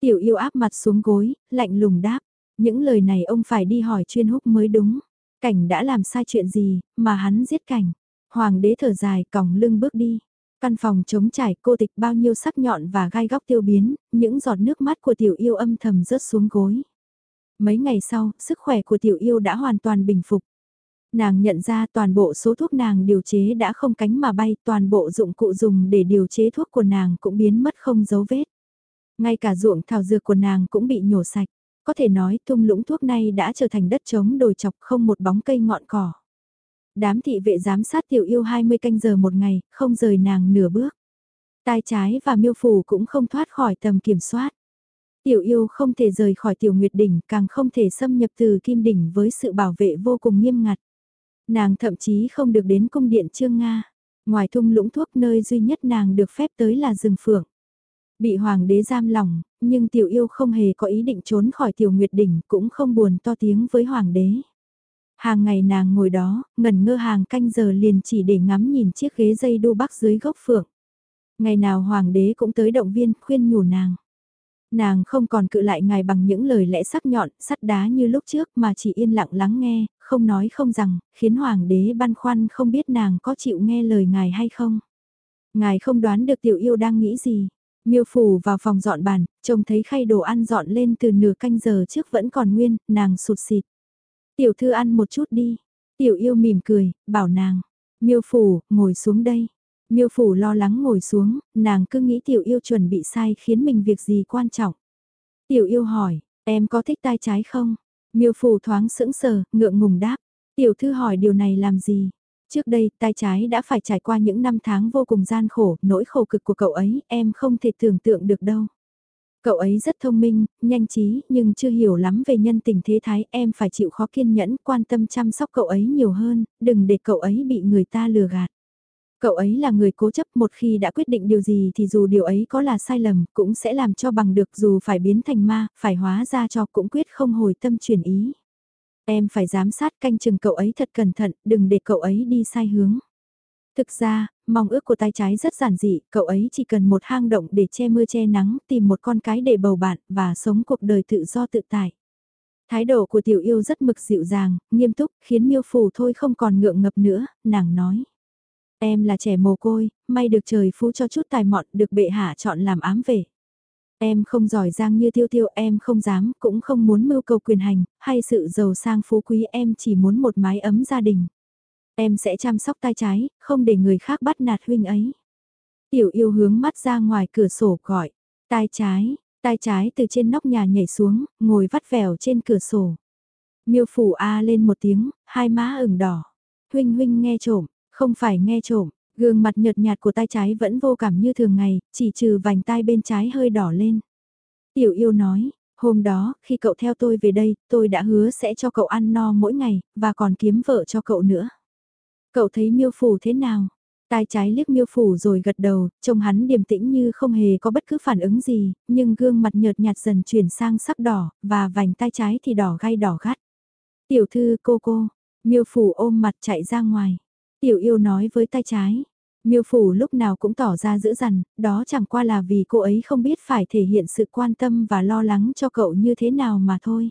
Tiểu yêu áp mặt xuống gối, lạnh lùng đáp. Những lời này ông phải đi hỏi chuyên húc mới đúng. Cảnh đã làm sai chuyện gì, mà hắn giết cảnh. Hoàng đế thở dài, còng lưng bước đi. Căn phòng trống trải cô tịch bao nhiêu sắc nhọn và gai góc tiêu biến, những giọt nước mắt của tiểu yêu âm thầm rớt xuống gối. Mấy ngày sau, sức khỏe của tiểu yêu đã hoàn toàn bình phục. Nàng nhận ra toàn bộ số thuốc nàng điều chế đã không cánh mà bay, toàn bộ dụng cụ dùng để điều chế thuốc của nàng cũng biến mất không dấu vết. Ngay cả ruộng thảo dược của nàng cũng bị nhổ sạch. Có thể nói thung lũng thuốc này đã trở thành đất trống đồi chọc không một bóng cây ngọn cỏ. Đám thị vệ giám sát tiểu yêu 20 canh giờ một ngày, không rời nàng nửa bước. Tai trái và miêu phủ cũng không thoát khỏi tầm kiểm soát. Tiểu yêu không thể rời khỏi tiểu nguyệt đỉnh, càng không thể xâm nhập từ kim đỉnh với sự bảo vệ vô cùng nghiêm ngặt. Nàng thậm chí không được đến cung điện Trương Nga. Ngoài thung lũng thuốc nơi duy nhất nàng được phép tới là rừng phượng. Bị hoàng đế giam lòng, nhưng tiểu yêu không hề có ý định trốn khỏi tiểu nguyệt đỉnh cũng không buồn to tiếng với hoàng đế. Hàng ngày nàng ngồi đó, ngẩn ngơ hàng canh giờ liền chỉ để ngắm nhìn chiếc ghế dây đô bắc dưới gốc phượng. Ngày nào hoàng đế cũng tới động viên khuyên nhủ nàng. Nàng không còn cự lại ngài bằng những lời lẽ sắc nhọn, sắt đá như lúc trước mà chỉ yên lặng lắng nghe, không nói không rằng, khiến hoàng đế băn khoăn không biết nàng có chịu nghe lời ngài hay không. Ngài không đoán được tiểu yêu đang nghĩ gì. Miêu phủ vào phòng dọn bàn, trông thấy khay đồ ăn dọn lên từ nửa canh giờ trước vẫn còn nguyên, nàng sụt xịt. Tiểu thư ăn một chút đi. Tiểu yêu mỉm cười, bảo nàng. Miêu phủ, ngồi xuống đây. Miêu phủ lo lắng ngồi xuống, nàng cứ nghĩ tiểu yêu chuẩn bị sai khiến mình việc gì quan trọng. Tiểu yêu hỏi, em có thích tai trái không? Miêu phủ thoáng sững sờ, ngượng ngùng đáp. Tiểu thư hỏi điều này làm gì? Trước đây, tay trái đã phải trải qua những năm tháng vô cùng gian khổ, nỗi khổ cực của cậu ấy, em không thể tưởng tượng được đâu. Cậu ấy rất thông minh, nhanh trí, nhưng chưa hiểu lắm về nhân tình thế thái, em phải chịu khó kiên nhẫn, quan tâm chăm sóc cậu ấy nhiều hơn, đừng để cậu ấy bị người ta lừa gạt. Cậu ấy là người cố chấp một khi đã quyết định điều gì thì dù điều ấy có là sai lầm cũng sẽ làm cho bằng được dù phải biến thành ma, phải hóa ra cho cũng quyết không hồi tâm chuyển ý. Em phải giám sát canh chừng cậu ấy thật cẩn thận, đừng để cậu ấy đi sai hướng. Thực ra, mong ước của tay trái rất giản dị, cậu ấy chỉ cần một hang động để che mưa che nắng, tìm một con cái để bầu bạn, và sống cuộc đời tự do tự tại. Thái độ của tiểu yêu rất mực dịu dàng, nghiêm túc, khiến miêu phù thôi không còn ngượng ngập nữa, nàng nói. Em là trẻ mồ côi, may được trời phú cho chút tài mọn, được bệ hạ chọn làm ám về. Em không giỏi giang như tiêu tiêu, em không dám, cũng không muốn mưu cầu quyền hành, hay sự giàu sang phú quý em chỉ muốn một mái ấm gia đình. Em sẽ chăm sóc tay trái, không để người khác bắt nạt huynh ấy. Tiểu yêu hướng mắt ra ngoài cửa sổ gọi, tai trái, tai trái từ trên nóc nhà nhảy xuống, ngồi vắt vẻo trên cửa sổ. Miêu phủ A lên một tiếng, hai má ửng đỏ. Huynh huynh nghe trộm, không phải nghe trộm, gương mặt nhợt nhạt của tay trái vẫn vô cảm như thường ngày, chỉ trừ vành tai bên trái hơi đỏ lên. Tiểu yêu nói, hôm đó, khi cậu theo tôi về đây, tôi đã hứa sẽ cho cậu ăn no mỗi ngày, và còn kiếm vợ cho cậu nữa. Cậu thấy miêu phủ thế nào? Tai trái liếc miêu phủ rồi gật đầu, trông hắn điềm tĩnh như không hề có bất cứ phản ứng gì, nhưng gương mặt nhợt nhạt dần chuyển sang sắc đỏ, và vành tai trái thì đỏ gai đỏ gắt. Tiểu thư cô cô, miêu phủ ôm mặt chạy ra ngoài. Tiểu yêu nói với tay trái. Miêu phủ lúc nào cũng tỏ ra dữ dằn, đó chẳng qua là vì cô ấy không biết phải thể hiện sự quan tâm và lo lắng cho cậu như thế nào mà thôi.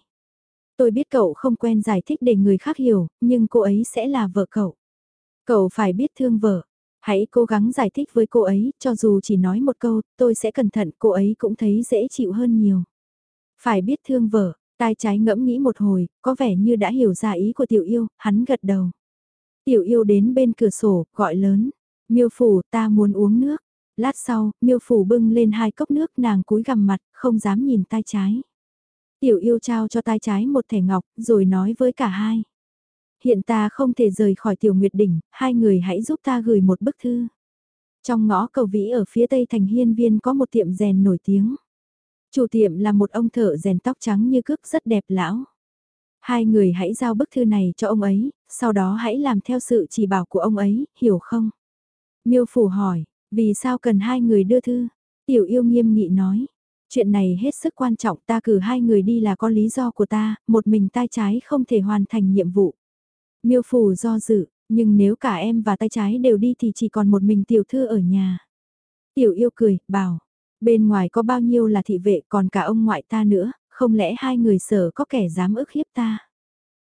Tôi biết cậu không quen giải thích để người khác hiểu, nhưng cô ấy sẽ là vợ cậu. Cậu phải biết thương vợ. Hãy cố gắng giải thích với cô ấy, cho dù chỉ nói một câu, tôi sẽ cẩn thận, cô ấy cũng thấy dễ chịu hơn nhiều. Phải biết thương vợ, tai trái ngẫm nghĩ một hồi, có vẻ như đã hiểu ra ý của tiểu yêu, hắn gật đầu. Tiểu yêu đến bên cửa sổ, gọi lớn. Miêu phủ, ta muốn uống nước. Lát sau, miêu phủ bưng lên hai cốc nước nàng cúi gằm mặt, không dám nhìn tay trái. Tiểu yêu trao cho tay trái một thẻ ngọc, rồi nói với cả hai. Hiện ta không thể rời khỏi tiểu nguyệt đỉnh, hai người hãy giúp ta gửi một bức thư. Trong ngõ cầu vĩ ở phía tây thành hiên viên có một tiệm rèn nổi tiếng. Chủ tiệm là một ông thợ rèn tóc trắng như cước rất đẹp lão. Hai người hãy giao bức thư này cho ông ấy, sau đó hãy làm theo sự chỉ bảo của ông ấy, hiểu không? Miêu Phủ hỏi, vì sao cần hai người đưa thư? Tiểu yêu nghiêm nghị nói, chuyện này hết sức quan trọng ta cử hai người đi là có lý do của ta, một mình tay trái không thể hoàn thành nhiệm vụ. Miêu Phủ do dự, nhưng nếu cả em và tay trái đều đi thì chỉ còn một mình tiểu thư ở nhà. Tiểu yêu cười, bảo, bên ngoài có bao nhiêu là thị vệ còn cả ông ngoại ta nữa, không lẽ hai người sợ có kẻ dám ức hiếp ta?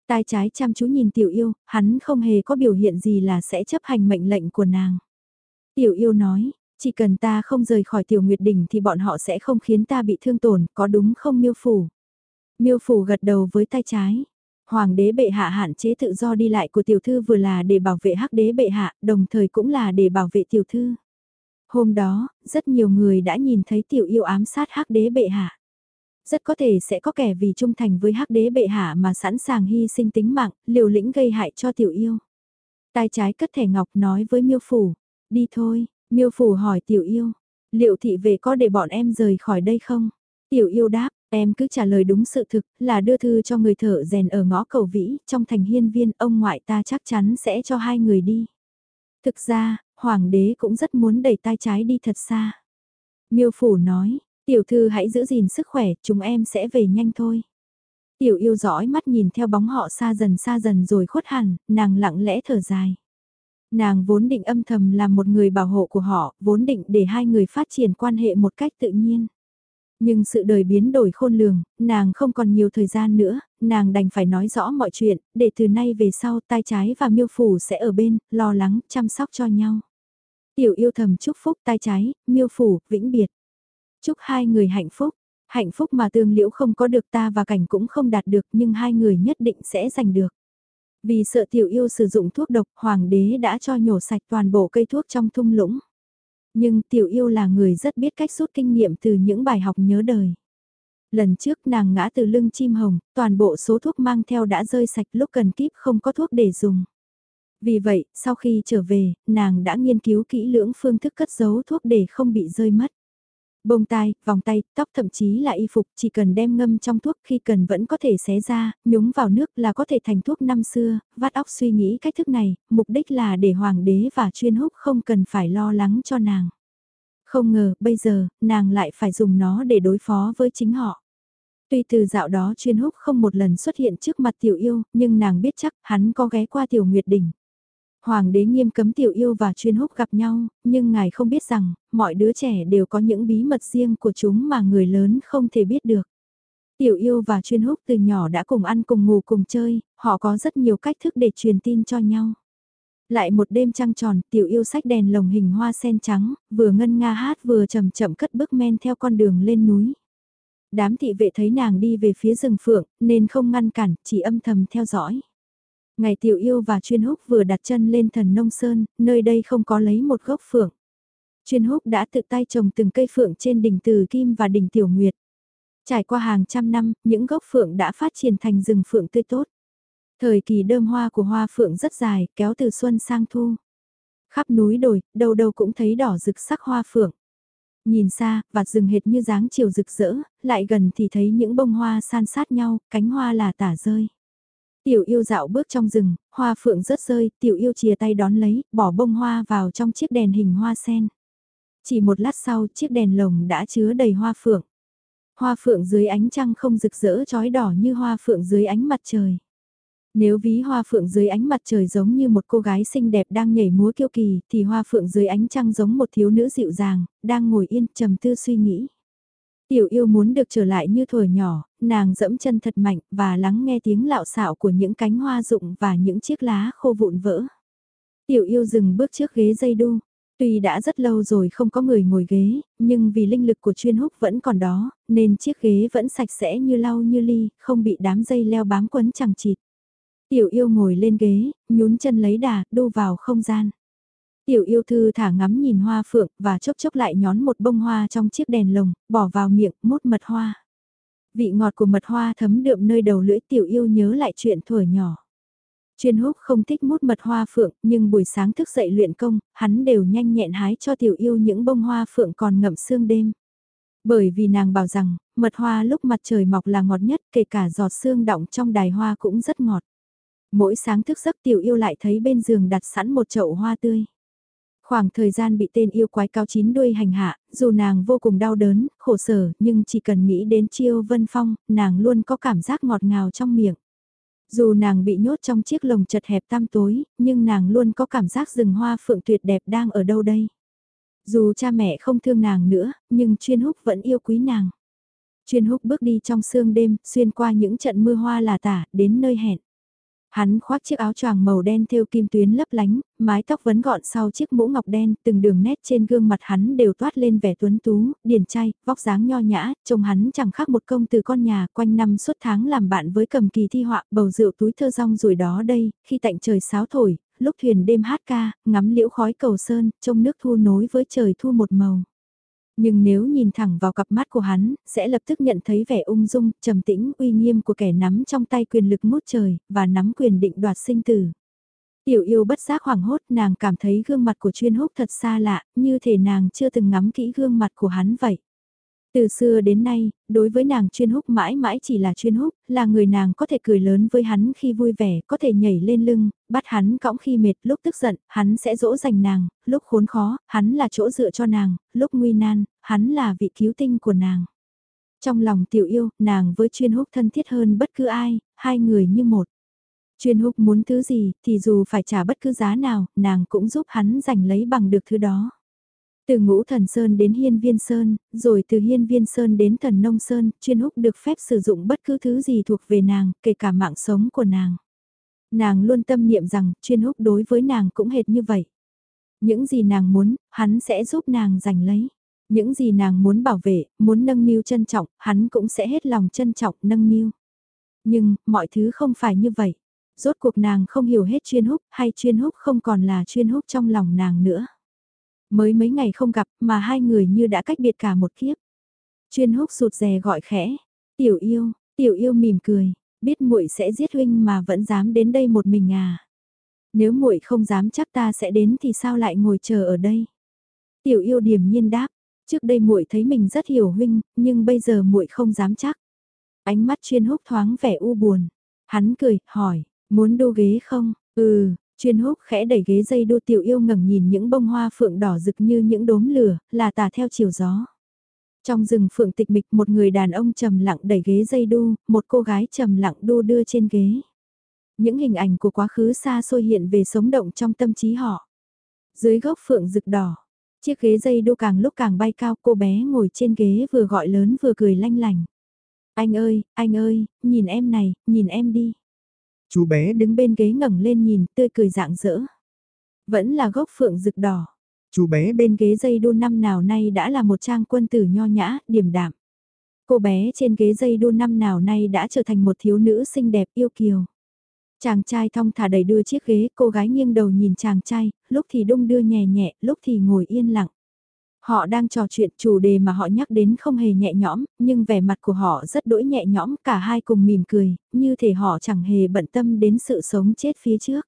Tai trái chăm chú nhìn tiểu yêu, hắn không hề có biểu hiện gì là sẽ chấp hành mệnh lệnh của nàng. Tiểu yêu nói, chỉ cần ta không rời khỏi tiểu nguyệt đỉnh thì bọn họ sẽ không khiến ta bị thương tổn, có đúng không miêu phủ? Miêu phủ gật đầu với tay trái. Hoàng đế bệ hạ hạn chế tự do đi lại của tiểu thư vừa là để bảo vệ hắc đế bệ hạ, đồng thời cũng là để bảo vệ tiểu thư. Hôm đó, rất nhiều người đã nhìn thấy tiểu yêu ám sát hắc đế bệ hạ rất có thể sẽ có kẻ vì trung thành với hắc đế bệ hạ mà sẵn sàng hy sinh tính mạng, liều lĩnh gây hại cho tiểu yêu. Tai trái cất thẻ ngọc nói với miêu phủ, đi thôi, miêu phủ hỏi tiểu yêu, liệu thị về có để bọn em rời khỏi đây không? Tiểu yêu đáp, em cứ trả lời đúng sự thực, là đưa thư cho người thợ rèn ở ngõ cầu vĩ, trong thành hiên viên, ông ngoại ta chắc chắn sẽ cho hai người đi. Thực ra, hoàng đế cũng rất muốn đẩy tai trái đi thật xa. Miêu phủ nói, Tiểu thư hãy giữ gìn sức khỏe, chúng em sẽ về nhanh thôi. Tiểu yêu dõi mắt nhìn theo bóng họ xa dần xa dần rồi khuất hẳn, nàng lặng lẽ thở dài. Nàng vốn định âm thầm làm một người bảo hộ của họ, vốn định để hai người phát triển quan hệ một cách tự nhiên. Nhưng sự đời biến đổi khôn lường, nàng không còn nhiều thời gian nữa, nàng đành phải nói rõ mọi chuyện, để từ nay về sau tai trái và miêu phủ sẽ ở bên, lo lắng, chăm sóc cho nhau. Tiểu yêu thầm chúc phúc tai trái, miêu phủ, vĩnh biệt. Chúc hai người hạnh phúc, hạnh phúc mà tương liễu không có được ta và cảnh cũng không đạt được nhưng hai người nhất định sẽ giành được. Vì sợ tiểu yêu sử dụng thuốc độc, hoàng đế đã cho nhổ sạch toàn bộ cây thuốc trong thung lũng. Nhưng tiểu yêu là người rất biết cách rút kinh nghiệm từ những bài học nhớ đời. Lần trước nàng ngã từ lưng chim hồng, toàn bộ số thuốc mang theo đã rơi sạch lúc cần kíp không có thuốc để dùng. Vì vậy, sau khi trở về, nàng đã nghiên cứu kỹ lưỡng phương thức cất giấu thuốc để không bị rơi mất. Bông tai, vòng tay, tóc thậm chí là y phục chỉ cần đem ngâm trong thuốc khi cần vẫn có thể xé ra, nhúng vào nước là có thể thành thuốc năm xưa, vắt óc suy nghĩ cách thức này, mục đích là để hoàng đế và chuyên húc không cần phải lo lắng cho nàng. Không ngờ, bây giờ, nàng lại phải dùng nó để đối phó với chính họ. Tuy từ dạo đó chuyên húc không một lần xuất hiện trước mặt tiểu yêu, nhưng nàng biết chắc hắn có ghé qua tiểu nguyệt đỉnh. Hoàng đế nghiêm cấm tiểu yêu và chuyên húc gặp nhau, nhưng ngài không biết rằng, mọi đứa trẻ đều có những bí mật riêng của chúng mà người lớn không thể biết được. Tiểu yêu và chuyên húc từ nhỏ đã cùng ăn cùng ngủ cùng chơi, họ có rất nhiều cách thức để truyền tin cho nhau. Lại một đêm trăng tròn, tiểu yêu sách đèn lồng hình hoa sen trắng, vừa ngân nga hát vừa chậm chậm cất bước men theo con đường lên núi. Đám thị vệ thấy nàng đi về phía rừng phượng, nên không ngăn cản, chỉ âm thầm theo dõi. Ngày tiểu yêu và chuyên húc vừa đặt chân lên thần nông sơn, nơi đây không có lấy một gốc phượng. Chuyên húc đã tự tay trồng từng cây phượng trên đỉnh Từ Kim và đỉnh Tiểu Nguyệt. Trải qua hàng trăm năm, những gốc phượng đã phát triển thành rừng phượng tươi tốt. Thời kỳ đơm hoa của hoa phượng rất dài, kéo từ xuân sang thu. Khắp núi đồi, đâu đâu cũng thấy đỏ rực sắc hoa phượng. Nhìn xa, vạt rừng hệt như dáng chiều rực rỡ, lại gần thì thấy những bông hoa san sát nhau, cánh hoa là tả rơi. Tiểu yêu dạo bước trong rừng, hoa phượng rớt rơi, tiểu yêu chia tay đón lấy, bỏ bông hoa vào trong chiếc đèn hình hoa sen. Chỉ một lát sau, chiếc đèn lồng đã chứa đầy hoa phượng. Hoa phượng dưới ánh trăng không rực rỡ chói đỏ như hoa phượng dưới ánh mặt trời. Nếu ví hoa phượng dưới ánh mặt trời giống như một cô gái xinh đẹp đang nhảy múa kiêu kỳ, thì hoa phượng dưới ánh trăng giống một thiếu nữ dịu dàng, đang ngồi yên trầm tư suy nghĩ. Tiểu yêu muốn được trở lại như thuở nhỏ, nàng dẫm chân thật mạnh và lắng nghe tiếng lạo xạo của những cánh hoa rụng và những chiếc lá khô vụn vỡ. Tiểu yêu dừng bước trước ghế dây đu. Tuy đã rất lâu rồi không có người ngồi ghế, nhưng vì linh lực của chuyên húc vẫn còn đó, nên chiếc ghế vẫn sạch sẽ như lau như ly, không bị đám dây leo bám quấn chẳng chịt. Tiểu yêu ngồi lên ghế, nhún chân lấy đà, đu vào không gian. Tiểu yêu thư thả ngắm nhìn hoa phượng và chốc chốc lại nhón một bông hoa trong chiếc đèn lồng, bỏ vào miệng, mút mật hoa. Vị ngọt của mật hoa thấm đượm nơi đầu lưỡi tiểu yêu nhớ lại chuyện thuở nhỏ. Chuyên húc không thích mút mật hoa phượng, nhưng buổi sáng thức dậy luyện công, hắn đều nhanh nhẹn hái cho tiểu yêu những bông hoa phượng còn ngậm sương đêm. Bởi vì nàng bảo rằng, mật hoa lúc mặt trời mọc là ngọt nhất, kể cả giọt sương đọng trong đài hoa cũng rất ngọt. Mỗi sáng thức giấc tiểu yêu lại thấy bên giường đặt sẵn một chậu hoa tươi. Khoảng thời gian bị tên yêu quái cao chín đuôi hành hạ, dù nàng vô cùng đau đớn, khổ sở, nhưng chỉ cần nghĩ đến chiêu vân phong, nàng luôn có cảm giác ngọt ngào trong miệng. Dù nàng bị nhốt trong chiếc lồng chật hẹp tăm tối, nhưng nàng luôn có cảm giác rừng hoa phượng tuyệt đẹp đang ở đâu đây. Dù cha mẹ không thương nàng nữa, nhưng chuyên húc vẫn yêu quý nàng. Chuyên húc bước đi trong sương đêm, xuyên qua những trận mưa hoa là tả, đến nơi hẹn. Hắn khoác chiếc áo choàng màu đen thêu kim tuyến lấp lánh, mái tóc vấn gọn sau chiếc mũ ngọc đen, từng đường nét trên gương mặt hắn đều toát lên vẻ tuấn tú, điển trai, vóc dáng nho nhã, trông hắn chẳng khác một công từ con nhà, quanh năm suốt tháng làm bạn với cầm kỳ thi họa, bầu rượu túi thơ rong rồi đó đây, khi tạnh trời sáo thổi, lúc thuyền đêm hát ca, ngắm liễu khói cầu sơn, trông nước thu nối với trời thu một màu. Nhưng nếu nhìn thẳng vào cặp mắt của hắn, sẽ lập tức nhận thấy vẻ ung dung, trầm tĩnh, uy nghiêm của kẻ nắm trong tay quyền lực mút trời, và nắm quyền định đoạt sinh tử. Tiểu yêu bất giác hoảng hốt, nàng cảm thấy gương mặt của chuyên húc thật xa lạ, như thể nàng chưa từng ngắm kỹ gương mặt của hắn vậy. Từ xưa đến nay, đối với nàng chuyên húc mãi mãi chỉ là chuyên húc, là người nàng có thể cười lớn với hắn khi vui vẻ, có thể nhảy lên lưng, bắt hắn cõng khi mệt, lúc tức giận, hắn sẽ dỗ dành nàng, lúc khốn khó, hắn là chỗ dựa cho nàng, lúc nguy nan, hắn là vị cứu tinh của nàng. Trong lòng tiểu yêu, nàng với chuyên húc thân thiết hơn bất cứ ai, hai người như một. Chuyên húc muốn thứ gì, thì dù phải trả bất cứ giá nào, nàng cũng giúp hắn giành lấy bằng được thứ đó. Từ ngũ thần Sơn đến hiên viên Sơn, rồi từ hiên viên Sơn đến thần nông Sơn, chuyên húc được phép sử dụng bất cứ thứ gì thuộc về nàng, kể cả mạng sống của nàng. Nàng luôn tâm niệm rằng, chuyên húc đối với nàng cũng hệt như vậy. Những gì nàng muốn, hắn sẽ giúp nàng giành lấy. Những gì nàng muốn bảo vệ, muốn nâng niu trân trọng, hắn cũng sẽ hết lòng trân trọng nâng niu. Nhưng, mọi thứ không phải như vậy. Rốt cuộc nàng không hiểu hết chuyên húc, hay chuyên húc không còn là chuyên húc trong lòng nàng nữa. Mới mấy ngày không gặp mà hai người như đã cách biệt cả một kiếp. Chuyên húc sụt rè gọi khẽ. Tiểu yêu, tiểu yêu mỉm cười, biết muội sẽ giết huynh mà vẫn dám đến đây một mình à. Nếu muội không dám chắc ta sẽ đến thì sao lại ngồi chờ ở đây. Tiểu yêu điềm nhiên đáp, trước đây muội thấy mình rất hiểu huynh, nhưng bây giờ muội không dám chắc. Ánh mắt chuyên húc thoáng vẻ u buồn. Hắn cười, hỏi, muốn đu ghế không? Ừ, chuyên húc khẽ đẩy ghế dây đu tiểu yêu ngẩng nhìn những bông hoa phượng đỏ rực như những đốm lửa, là tà theo chiều gió. Trong rừng phượng tịch mịch một người đàn ông trầm lặng đẩy ghế dây đu, một cô gái trầm lặng đu đưa trên ghế. Những hình ảnh của quá khứ xa xôi hiện về sống động trong tâm trí họ. Dưới gốc phượng rực đỏ, chiếc ghế dây đu càng lúc càng bay cao cô bé ngồi trên ghế vừa gọi lớn vừa cười lanh lành. Anh ơi, anh ơi, nhìn em này, nhìn em đi. Chú bé đứng bên ghế ngẩng lên nhìn, tươi cười rạng rỡ. Vẫn là gốc phượng rực đỏ. Chú bé bên ghế dây đu năm nào nay đã là một trang quân tử nho nhã, điềm đạm. Cô bé trên ghế dây đu năm nào nay đã trở thành một thiếu nữ xinh đẹp yêu kiều. Chàng trai thong thả đầy đưa chiếc ghế, cô gái nghiêng đầu nhìn chàng trai, lúc thì đung đưa nhẹ nhẹ, lúc thì ngồi yên lặng. Họ đang trò chuyện chủ đề mà họ nhắc đến không hề nhẹ nhõm, nhưng vẻ mặt của họ rất đỗi nhẹ nhõm, cả hai cùng mỉm cười, như thể họ chẳng hề bận tâm đến sự sống chết phía trước.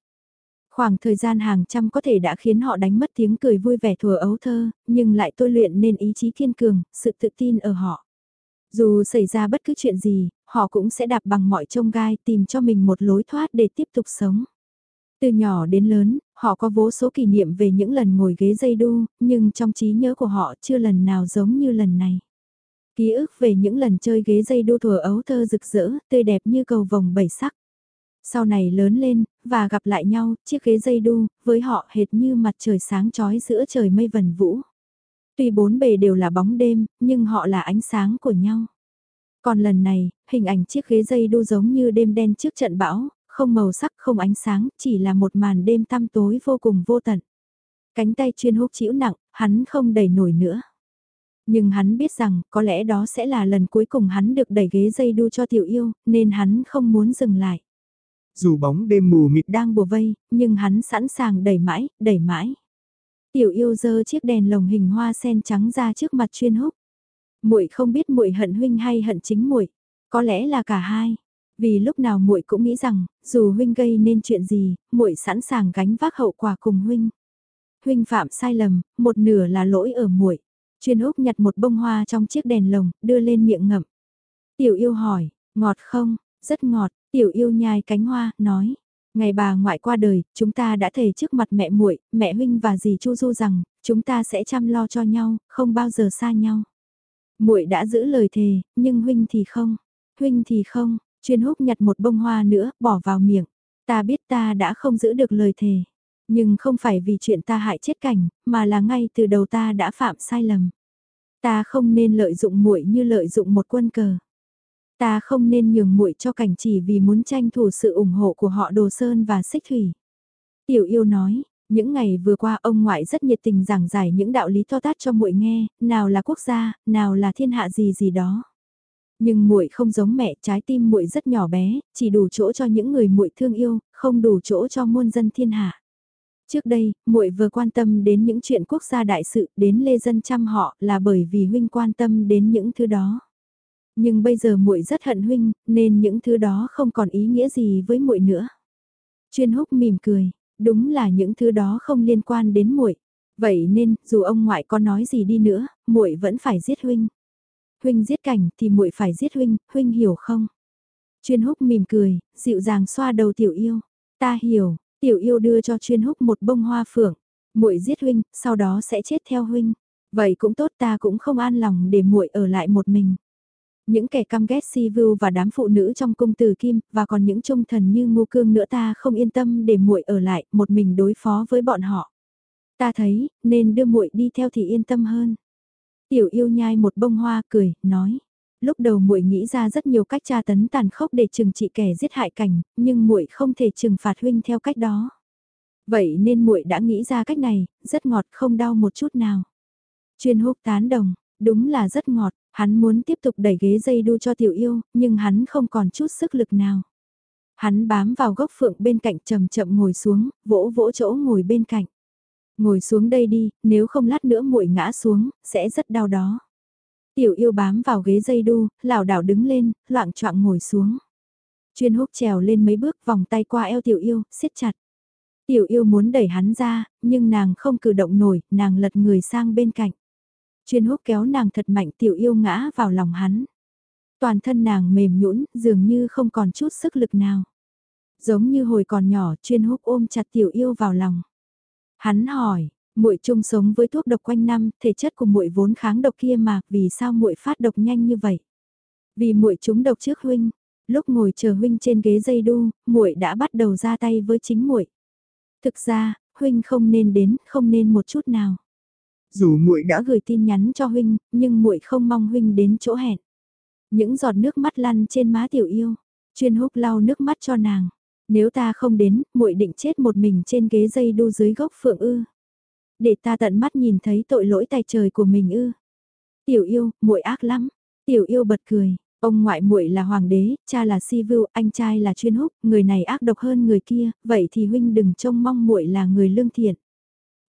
Khoảng thời gian hàng trăm có thể đã khiến họ đánh mất tiếng cười vui vẻ thừa ấu thơ, nhưng lại tôi luyện nên ý chí kiên cường, sự tự tin ở họ. Dù xảy ra bất cứ chuyện gì, họ cũng sẽ đạp bằng mọi trông gai tìm cho mình một lối thoát để tiếp tục sống. Từ nhỏ đến lớn, họ có vô số kỷ niệm về những lần ngồi ghế dây đu, nhưng trong trí nhớ của họ chưa lần nào giống như lần này. Ký ức về những lần chơi ghế dây đu thuở ấu thơ rực rỡ, tươi đẹp như cầu vồng bảy sắc. Sau này lớn lên, và gặp lại nhau, chiếc ghế dây đu, với họ hệt như mặt trời sáng chói giữa trời mây vần vũ. Tuy bốn bề đều là bóng đêm, nhưng họ là ánh sáng của nhau. Còn lần này, hình ảnh chiếc ghế dây đu giống như đêm đen trước trận bão, không màu sắc không ánh sáng, chỉ là một màn đêm tăm tối vô cùng vô tận. Cánh tay chuyên hút chịu nặng, hắn không đẩy nổi nữa. Nhưng hắn biết rằng có lẽ đó sẽ là lần cuối cùng hắn được đẩy ghế dây đu cho tiểu yêu, nên hắn không muốn dừng lại. Dù bóng đêm mù mịt đang bùa vây, nhưng hắn sẵn sàng đẩy mãi, đẩy mãi. Tiểu yêu giơ chiếc đèn lồng hình hoa sen trắng ra trước mặt chuyên húc. Muội không biết muội hận huynh hay hận chính muội, có lẽ là cả hai. Vì lúc nào muội cũng nghĩ rằng, dù huynh gây nên chuyện gì, muội sẵn sàng gánh vác hậu quả cùng huynh. Huynh phạm sai lầm, một nửa là lỗi ở muội. Chuyên Úc nhặt một bông hoa trong chiếc đèn lồng, đưa lên miệng ngậm. Tiểu yêu hỏi, ngọt không? Rất ngọt, tiểu yêu nhai cánh hoa, nói. Ngày bà ngoại qua đời, chúng ta đã thề trước mặt mẹ muội, mẹ huynh và dì Chu Du rằng, chúng ta sẽ chăm lo cho nhau, không bao giờ xa nhau. Muội đã giữ lời thề, nhưng huynh thì không. Huynh thì không, Chuyên húc nhặt một bông hoa nữa, bỏ vào miệng. Ta biết ta đã không giữ được lời thề. Nhưng không phải vì chuyện ta hại chết cảnh, mà là ngay từ đầu ta đã phạm sai lầm. Ta không nên lợi dụng muội như lợi dụng một quân cờ. Ta không nên nhường muội cho cảnh chỉ vì muốn tranh thủ sự ủng hộ của họ Đồ Sơn và Xích Thủy. Tiểu yêu nói, những ngày vừa qua ông ngoại rất nhiệt tình giảng giải những đạo lý to tát cho muội nghe, nào là quốc gia, nào là thiên hạ gì gì đó. Nhưng muội không giống mẹ, trái tim muội rất nhỏ bé, chỉ đủ chỗ cho những người muội thương yêu, không đủ chỗ cho muôn dân thiên hạ. Trước đây, muội vừa quan tâm đến những chuyện quốc gia đại sự, đến lê dân chăm họ là bởi vì huynh quan tâm đến những thứ đó. Nhưng bây giờ muội rất hận huynh, nên những thứ đó không còn ý nghĩa gì với muội nữa. Chuyên húc mỉm cười, đúng là những thứ đó không liên quan đến muội. Vậy nên, dù ông ngoại có nói gì đi nữa, muội vẫn phải giết huynh huynh giết cảnh thì muội phải giết huynh, huynh hiểu không? Chuyên húc mỉm cười, dịu dàng xoa đầu tiểu yêu. Ta hiểu, tiểu yêu đưa cho chuyên húc một bông hoa phượng. muội giết huynh, sau đó sẽ chết theo huynh. Vậy cũng tốt ta cũng không an lòng để muội ở lại một mình. Những kẻ căm ghét si vưu và đám phụ nữ trong cung tử kim, và còn những trung thần như ngô cương nữa ta không yên tâm để muội ở lại, một mình đối phó với bọn họ. Ta thấy, nên đưa muội đi theo thì yên tâm hơn. Tiểu yêu nhai một bông hoa cười, nói. Lúc đầu muội nghĩ ra rất nhiều cách tra tấn tàn khốc để trừng trị kẻ giết hại cảnh, nhưng muội không thể trừng phạt huynh theo cách đó. Vậy nên muội đã nghĩ ra cách này, rất ngọt không đau một chút nào. Chuyên húc tán đồng, đúng là rất ngọt, hắn muốn tiếp tục đẩy ghế dây đu cho tiểu yêu, nhưng hắn không còn chút sức lực nào. Hắn bám vào gốc phượng bên cạnh chậm chậm ngồi xuống, vỗ vỗ chỗ ngồi bên cạnh. Ngồi xuống đây đi, nếu không lát nữa muội ngã xuống, sẽ rất đau đó. Tiểu yêu bám vào ghế dây đu, lảo đảo đứng lên, loạn choạng ngồi xuống. Chuyên húc trèo lên mấy bước vòng tay qua eo tiểu yêu, siết chặt. Tiểu yêu muốn đẩy hắn ra, nhưng nàng không cử động nổi, nàng lật người sang bên cạnh. Chuyên húc kéo nàng thật mạnh tiểu yêu ngã vào lòng hắn. Toàn thân nàng mềm nhũn, dường như không còn chút sức lực nào. Giống như hồi còn nhỏ, chuyên húc ôm chặt tiểu yêu vào lòng. Hắn hỏi, muội chung sống với thuốc độc quanh năm, thể chất của muội vốn kháng độc kia mà, vì sao muội phát độc nhanh như vậy? Vì muội trúng độc trước huynh, lúc ngồi chờ huynh trên ghế dây đu, muội đã bắt đầu ra tay với chính muội. Thực ra, huynh không nên đến, không nên một chút nào. Dù muội đã gửi tin nhắn cho huynh, nhưng muội không mong huynh đến chỗ hẹn. Những giọt nước mắt lăn trên má tiểu yêu, chuyên húc lau nước mắt cho nàng. Nếu ta không đến, muội định chết một mình trên ghế dây đu dưới gốc phượng ư. Để ta tận mắt nhìn thấy tội lỗi tài trời của mình ư. Tiểu yêu, muội ác lắm. Tiểu yêu bật cười, ông ngoại muội là hoàng đế, cha là si vưu, anh trai là chuyên húc, người này ác độc hơn người kia, vậy thì huynh đừng trông mong muội là người lương thiện.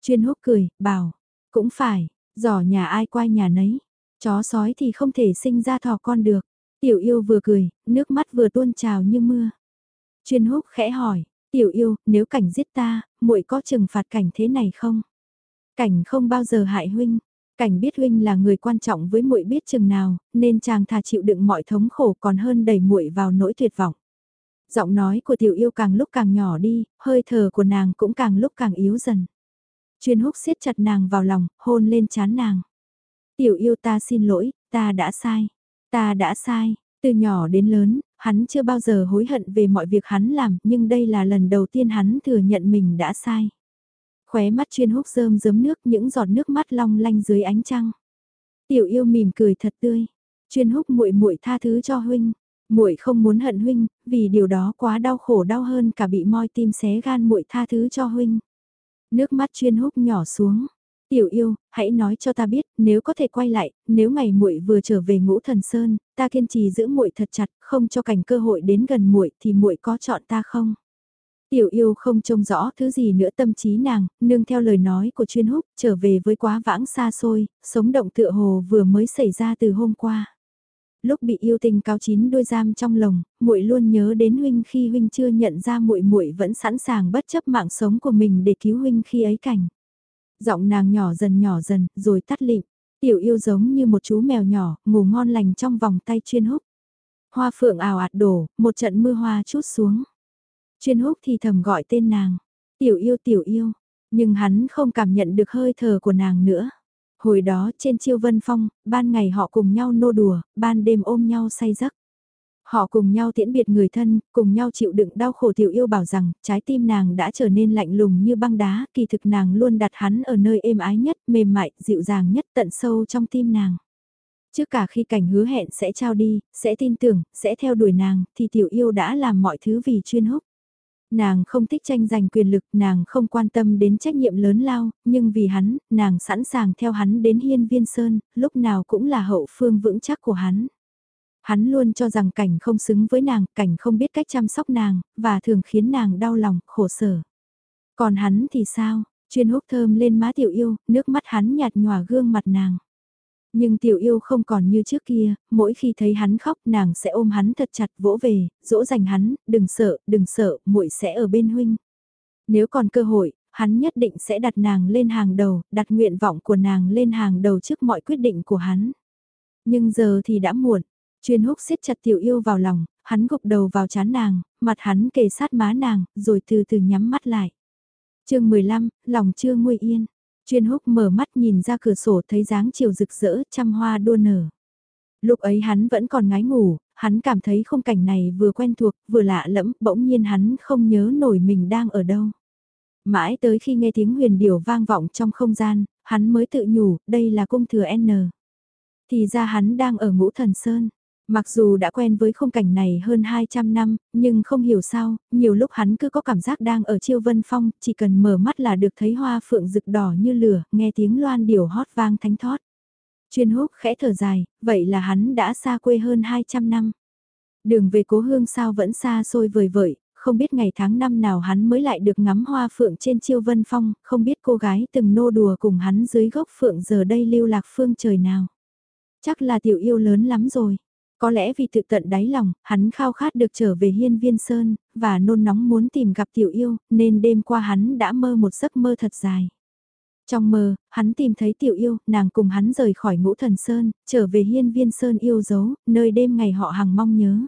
Chuyên húc cười, bảo, cũng phải, giỏ nhà ai quay nhà nấy, chó sói thì không thể sinh ra thỏ con được. Tiểu yêu vừa cười, nước mắt vừa tuôn trào như mưa. Chuyên húc khẽ hỏi, tiểu yêu, nếu cảnh giết ta, muội có trừng phạt cảnh thế này không? Cảnh không bao giờ hại huynh, cảnh biết huynh là người quan trọng với muội biết chừng nào, nên chàng thà chịu đựng mọi thống khổ còn hơn đẩy muội vào nỗi tuyệt vọng. Giọng nói của tiểu yêu càng lúc càng nhỏ đi, hơi thở của nàng cũng càng lúc càng yếu dần. Chuyên húc siết chặt nàng vào lòng, hôn lên chán nàng. Tiểu yêu ta xin lỗi, ta đã sai. Ta đã sai, từ nhỏ đến lớn, hắn chưa bao giờ hối hận về mọi việc hắn làm, nhưng đây là lần đầu tiên hắn thừa nhận mình đã sai. Khóe mắt chuyên húc rơm rớm nước những giọt nước mắt long lanh dưới ánh trăng. Tiểu yêu mỉm cười thật tươi. Chuyên húc muội muội tha thứ cho huynh. Muội không muốn hận huynh, vì điều đó quá đau khổ đau hơn cả bị moi tim xé gan muội tha thứ cho huynh. Nước mắt chuyên húc nhỏ xuống. Tiểu yêu, hãy nói cho ta biết, nếu có thể quay lại, nếu ngày muội vừa trở về ngũ thần sơn, ta kiên trì giữ muội thật chặt, không cho cảnh cơ hội đến gần muội thì muội có chọn ta không? Tiểu yêu không trông rõ thứ gì nữa tâm trí nàng, nương theo lời nói của chuyên húc, trở về với quá vãng xa xôi, sống động tựa hồ vừa mới xảy ra từ hôm qua. Lúc bị yêu tình cao chín đuôi giam trong lồng, muội luôn nhớ đến huynh khi huynh chưa nhận ra muội muội vẫn sẵn sàng bất chấp mạng sống của mình để cứu huynh khi ấy cảnh. Giọng nàng nhỏ dần nhỏ dần, rồi tắt lịm. Tiểu yêu giống như một chú mèo nhỏ, ngủ ngon lành trong vòng tay chuyên húc. Hoa phượng ào ạt đổ, một trận mưa hoa chút xuống. Chuyên húc thì thầm gọi tên nàng. Tiểu yêu tiểu yêu. Nhưng hắn không cảm nhận được hơi thở của nàng nữa. Hồi đó trên chiêu vân phong, ban ngày họ cùng nhau nô đùa, ban đêm ôm nhau say giấc. Họ cùng nhau tiễn biệt người thân, cùng nhau chịu đựng đau khổ tiểu yêu bảo rằng, trái tim nàng đã trở nên lạnh lùng như băng đá, kỳ thực nàng luôn đặt hắn ở nơi êm ái nhất, mềm mại, dịu dàng nhất tận sâu trong tim nàng. Trước cả khi cảnh hứa hẹn sẽ trao đi, sẽ tin tưởng, sẽ theo đuổi nàng, thì tiểu yêu đã làm mọi thứ vì chuyên húc. Nàng không thích tranh giành quyền lực, nàng không quan tâm đến trách nhiệm lớn lao, nhưng vì hắn, nàng sẵn sàng theo hắn đến hiên viên sơn, lúc nào cũng là hậu phương vững chắc của hắn. Hắn luôn cho rằng cảnh không xứng với nàng, cảnh không biết cách chăm sóc nàng, và thường khiến nàng đau lòng, khổ sở. Còn hắn thì sao? Chuyên hút thơm lên má tiểu yêu, nước mắt hắn nhạt nhòa gương mặt nàng. Nhưng tiểu yêu không còn như trước kia, mỗi khi thấy hắn khóc nàng sẽ ôm hắn thật chặt vỗ về, dỗ dành hắn, đừng sợ, đừng sợ, muội sẽ ở bên huynh. Nếu còn cơ hội, hắn nhất định sẽ đặt nàng lên hàng đầu, đặt nguyện vọng của nàng lên hàng đầu trước mọi quyết định của hắn. Nhưng giờ thì đã muộn, chuyên húc siết chặt tiểu yêu vào lòng, hắn gục đầu vào chán nàng, mặt hắn kề sát má nàng, rồi từ từ nhắm mắt lại. chương 15, lòng chưa nguôi yên. Chuyên húc mở mắt nhìn ra cửa sổ thấy dáng chiều rực rỡ trăm hoa đua nở. Lúc ấy hắn vẫn còn ngái ngủ, hắn cảm thấy khung cảnh này vừa quen thuộc, vừa lạ lẫm, bỗng nhiên hắn không nhớ nổi mình đang ở đâu. Mãi tới khi nghe tiếng huyền điểu vang vọng trong không gian, hắn mới tự nhủ, đây là cung thừa N. Thì ra hắn đang ở ngũ thần sơn. Mặc dù đã quen với khung cảnh này hơn 200 năm, nhưng không hiểu sao, nhiều lúc hắn cứ có cảm giác đang ở chiêu vân phong, chỉ cần mở mắt là được thấy hoa phượng rực đỏ như lửa, nghe tiếng loan điểu hót vang thánh thót. Chuyên húc khẽ thở dài, vậy là hắn đã xa quê hơn 200 năm. Đường về cố hương sao vẫn xa xôi vời vợi, không biết ngày tháng năm nào hắn mới lại được ngắm hoa phượng trên chiêu vân phong, không biết cô gái từng nô đùa cùng hắn dưới gốc phượng giờ đây lưu lạc phương trời nào. Chắc là tiểu yêu lớn lắm rồi. Có lẽ vì tự tận đáy lòng, hắn khao khát được trở về hiên viên sơn, và nôn nóng muốn tìm gặp tiểu yêu, nên đêm qua hắn đã mơ một giấc mơ thật dài. Trong mơ, hắn tìm thấy tiểu yêu, nàng cùng hắn rời khỏi ngũ thần sơn, trở về hiên viên sơn yêu dấu, nơi đêm ngày họ hằng mong nhớ.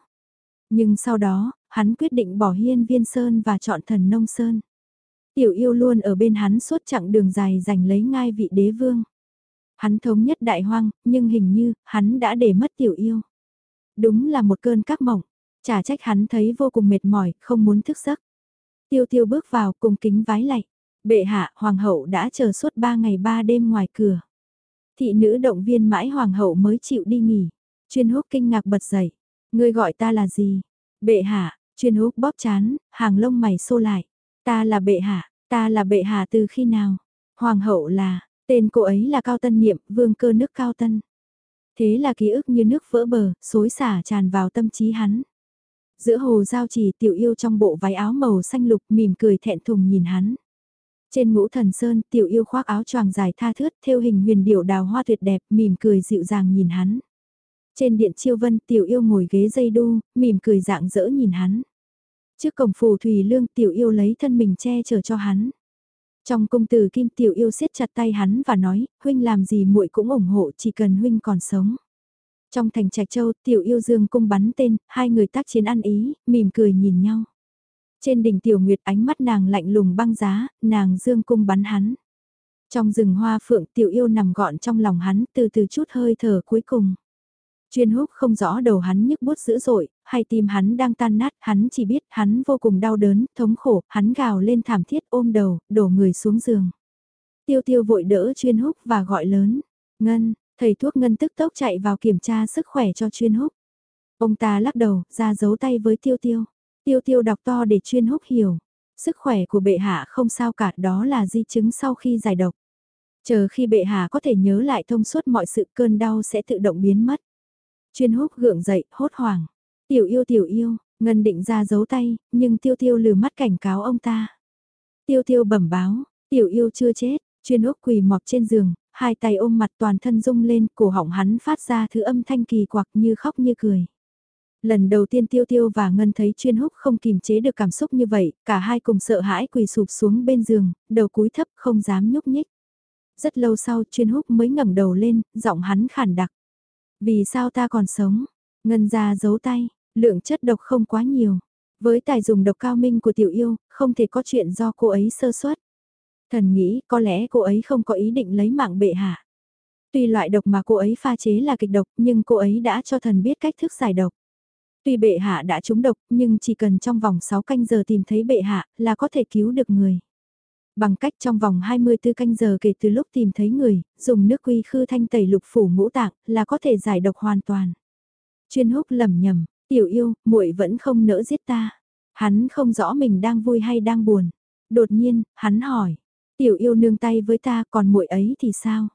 Nhưng sau đó, hắn quyết định bỏ hiên viên sơn và chọn thần nông sơn. Tiểu yêu luôn ở bên hắn suốt chặng đường dài giành lấy ngai vị đế vương. Hắn thống nhất đại hoang, nhưng hình như, hắn đã để mất tiểu yêu. Đúng là một cơn các mộng, chả trách hắn thấy vô cùng mệt mỏi, không muốn thức giấc. Tiêu tiêu bước vào cùng kính vái lạy. Bệ hạ, hoàng hậu đã chờ suốt ba ngày ba đêm ngoài cửa. Thị nữ động viên mãi hoàng hậu mới chịu đi nghỉ. Chuyên húc kinh ngạc bật dậy. Ngươi gọi ta là gì? Bệ hạ, chuyên húc bóp chán, hàng lông mày xô lại. Ta là bệ hạ, ta là bệ hạ từ khi nào? Hoàng hậu là, tên cô ấy là Cao Tân Niệm, vương cơ nước Cao Tân. Thế là ký ức như nước vỡ bờ, xối xả tràn vào tâm trí hắn. Giữa hồ giao chỉ tiểu yêu trong bộ váy áo màu xanh lục mỉm cười thẹn thùng nhìn hắn. Trên ngũ thần sơn tiểu yêu khoác áo choàng dài tha thướt theo hình huyền điệu đào hoa tuyệt đẹp mỉm cười dịu dàng nhìn hắn. Trên điện chiêu vân tiểu yêu ngồi ghế dây đu, mỉm cười dạng dỡ nhìn hắn. Trước cổng phù thủy lương tiểu yêu lấy thân mình che chở cho hắn. Trong cung từ kim tiểu yêu siết chặt tay hắn và nói, huynh làm gì muội cũng ủng hộ chỉ cần huynh còn sống. Trong thành trạch châu, tiểu yêu dương cung bắn tên, hai người tác chiến ăn ý, mỉm cười nhìn nhau. Trên đỉnh tiểu nguyệt ánh mắt nàng lạnh lùng băng giá, nàng dương cung bắn hắn. Trong rừng hoa phượng tiểu yêu nằm gọn trong lòng hắn từ từ chút hơi thở cuối cùng. Chuyên húc không rõ đầu hắn nhức bút dữ dội, hay tim hắn đang tan nát, hắn chỉ biết hắn vô cùng đau đớn, thống khổ, hắn gào lên thảm thiết ôm đầu, đổ người xuống giường. Tiêu tiêu vội đỡ chuyên húc và gọi lớn, ngân, thầy thuốc ngân tức tốc chạy vào kiểm tra sức khỏe cho chuyên húc. Ông ta lắc đầu, ra giấu tay với tiêu tiêu. Tiêu tiêu đọc to để chuyên húc hiểu. Sức khỏe của bệ hạ không sao cả đó là di chứng sau khi giải độc. Chờ khi bệ hạ có thể nhớ lại thông suốt mọi sự cơn đau sẽ tự động biến mất. Chuyên húc gượng dậy, hốt hoảng. Tiểu yêu tiểu yêu, Ngân định ra giấu tay, nhưng tiêu tiêu lừa mắt cảnh cáo ông ta. Tiêu tiêu bẩm báo, tiểu yêu chưa chết, chuyên húc quỳ mọp trên giường, hai tay ôm mặt toàn thân rung lên, cổ họng hắn phát ra thứ âm thanh kỳ quặc như khóc như cười. Lần đầu tiên Tiêu Tiêu và Ngân thấy chuyên húc không kìm chế được cảm xúc như vậy, cả hai cùng sợ hãi quỳ sụp xuống bên giường, đầu cúi thấp không dám nhúc nhích. Rất lâu sau chuyên húc mới ngẩng đầu lên, giọng hắn khản đặc. Vì sao ta còn sống? Ngân ra giấu tay, lượng chất độc không quá nhiều. Với tài dùng độc cao minh của tiểu yêu, không thể có chuyện do cô ấy sơ suất. Thần nghĩ có lẽ cô ấy không có ý định lấy mạng bệ hạ. Tuy loại độc mà cô ấy pha chế là kịch độc nhưng cô ấy đã cho thần biết cách thức giải độc. Tuy bệ hạ đã trúng độc nhưng chỉ cần trong vòng 6 canh giờ tìm thấy bệ hạ là có thể cứu được người. Bằng cách trong vòng 24 canh giờ kể từ lúc tìm thấy người, dùng nước quy khư thanh tẩy lục phủ ngũ tạng là có thể giải độc hoàn toàn. Chuyên húc lầm nhầm, tiểu yêu, muội vẫn không nỡ giết ta. Hắn không rõ mình đang vui hay đang buồn. Đột nhiên, hắn hỏi, tiểu yêu nương tay với ta còn muội ấy thì sao?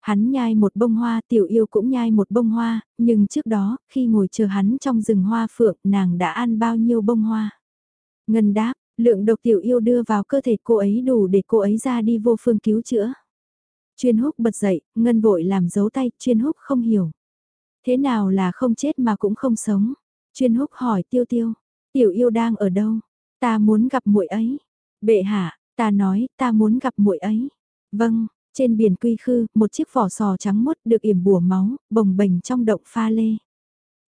Hắn nhai một bông hoa, tiểu yêu cũng nhai một bông hoa, nhưng trước đó, khi ngồi chờ hắn trong rừng hoa phượng, nàng đã ăn bao nhiêu bông hoa. Ngân đáp, lượng độc tiểu yêu đưa vào cơ thể cô ấy đủ để cô ấy ra đi vô phương cứu chữa. Chuyên húc bật dậy, ngân vội làm dấu tay, chuyên húc không hiểu. Thế nào là không chết mà cũng không sống? Chuyên húc hỏi tiêu tiêu, tiểu yêu đang ở đâu? Ta muốn gặp muội ấy. Bệ hạ, ta nói, ta muốn gặp muội ấy. Vâng, trên biển quy khư, một chiếc vỏ sò trắng mốt được yểm bùa máu, bồng bềnh trong động pha lê.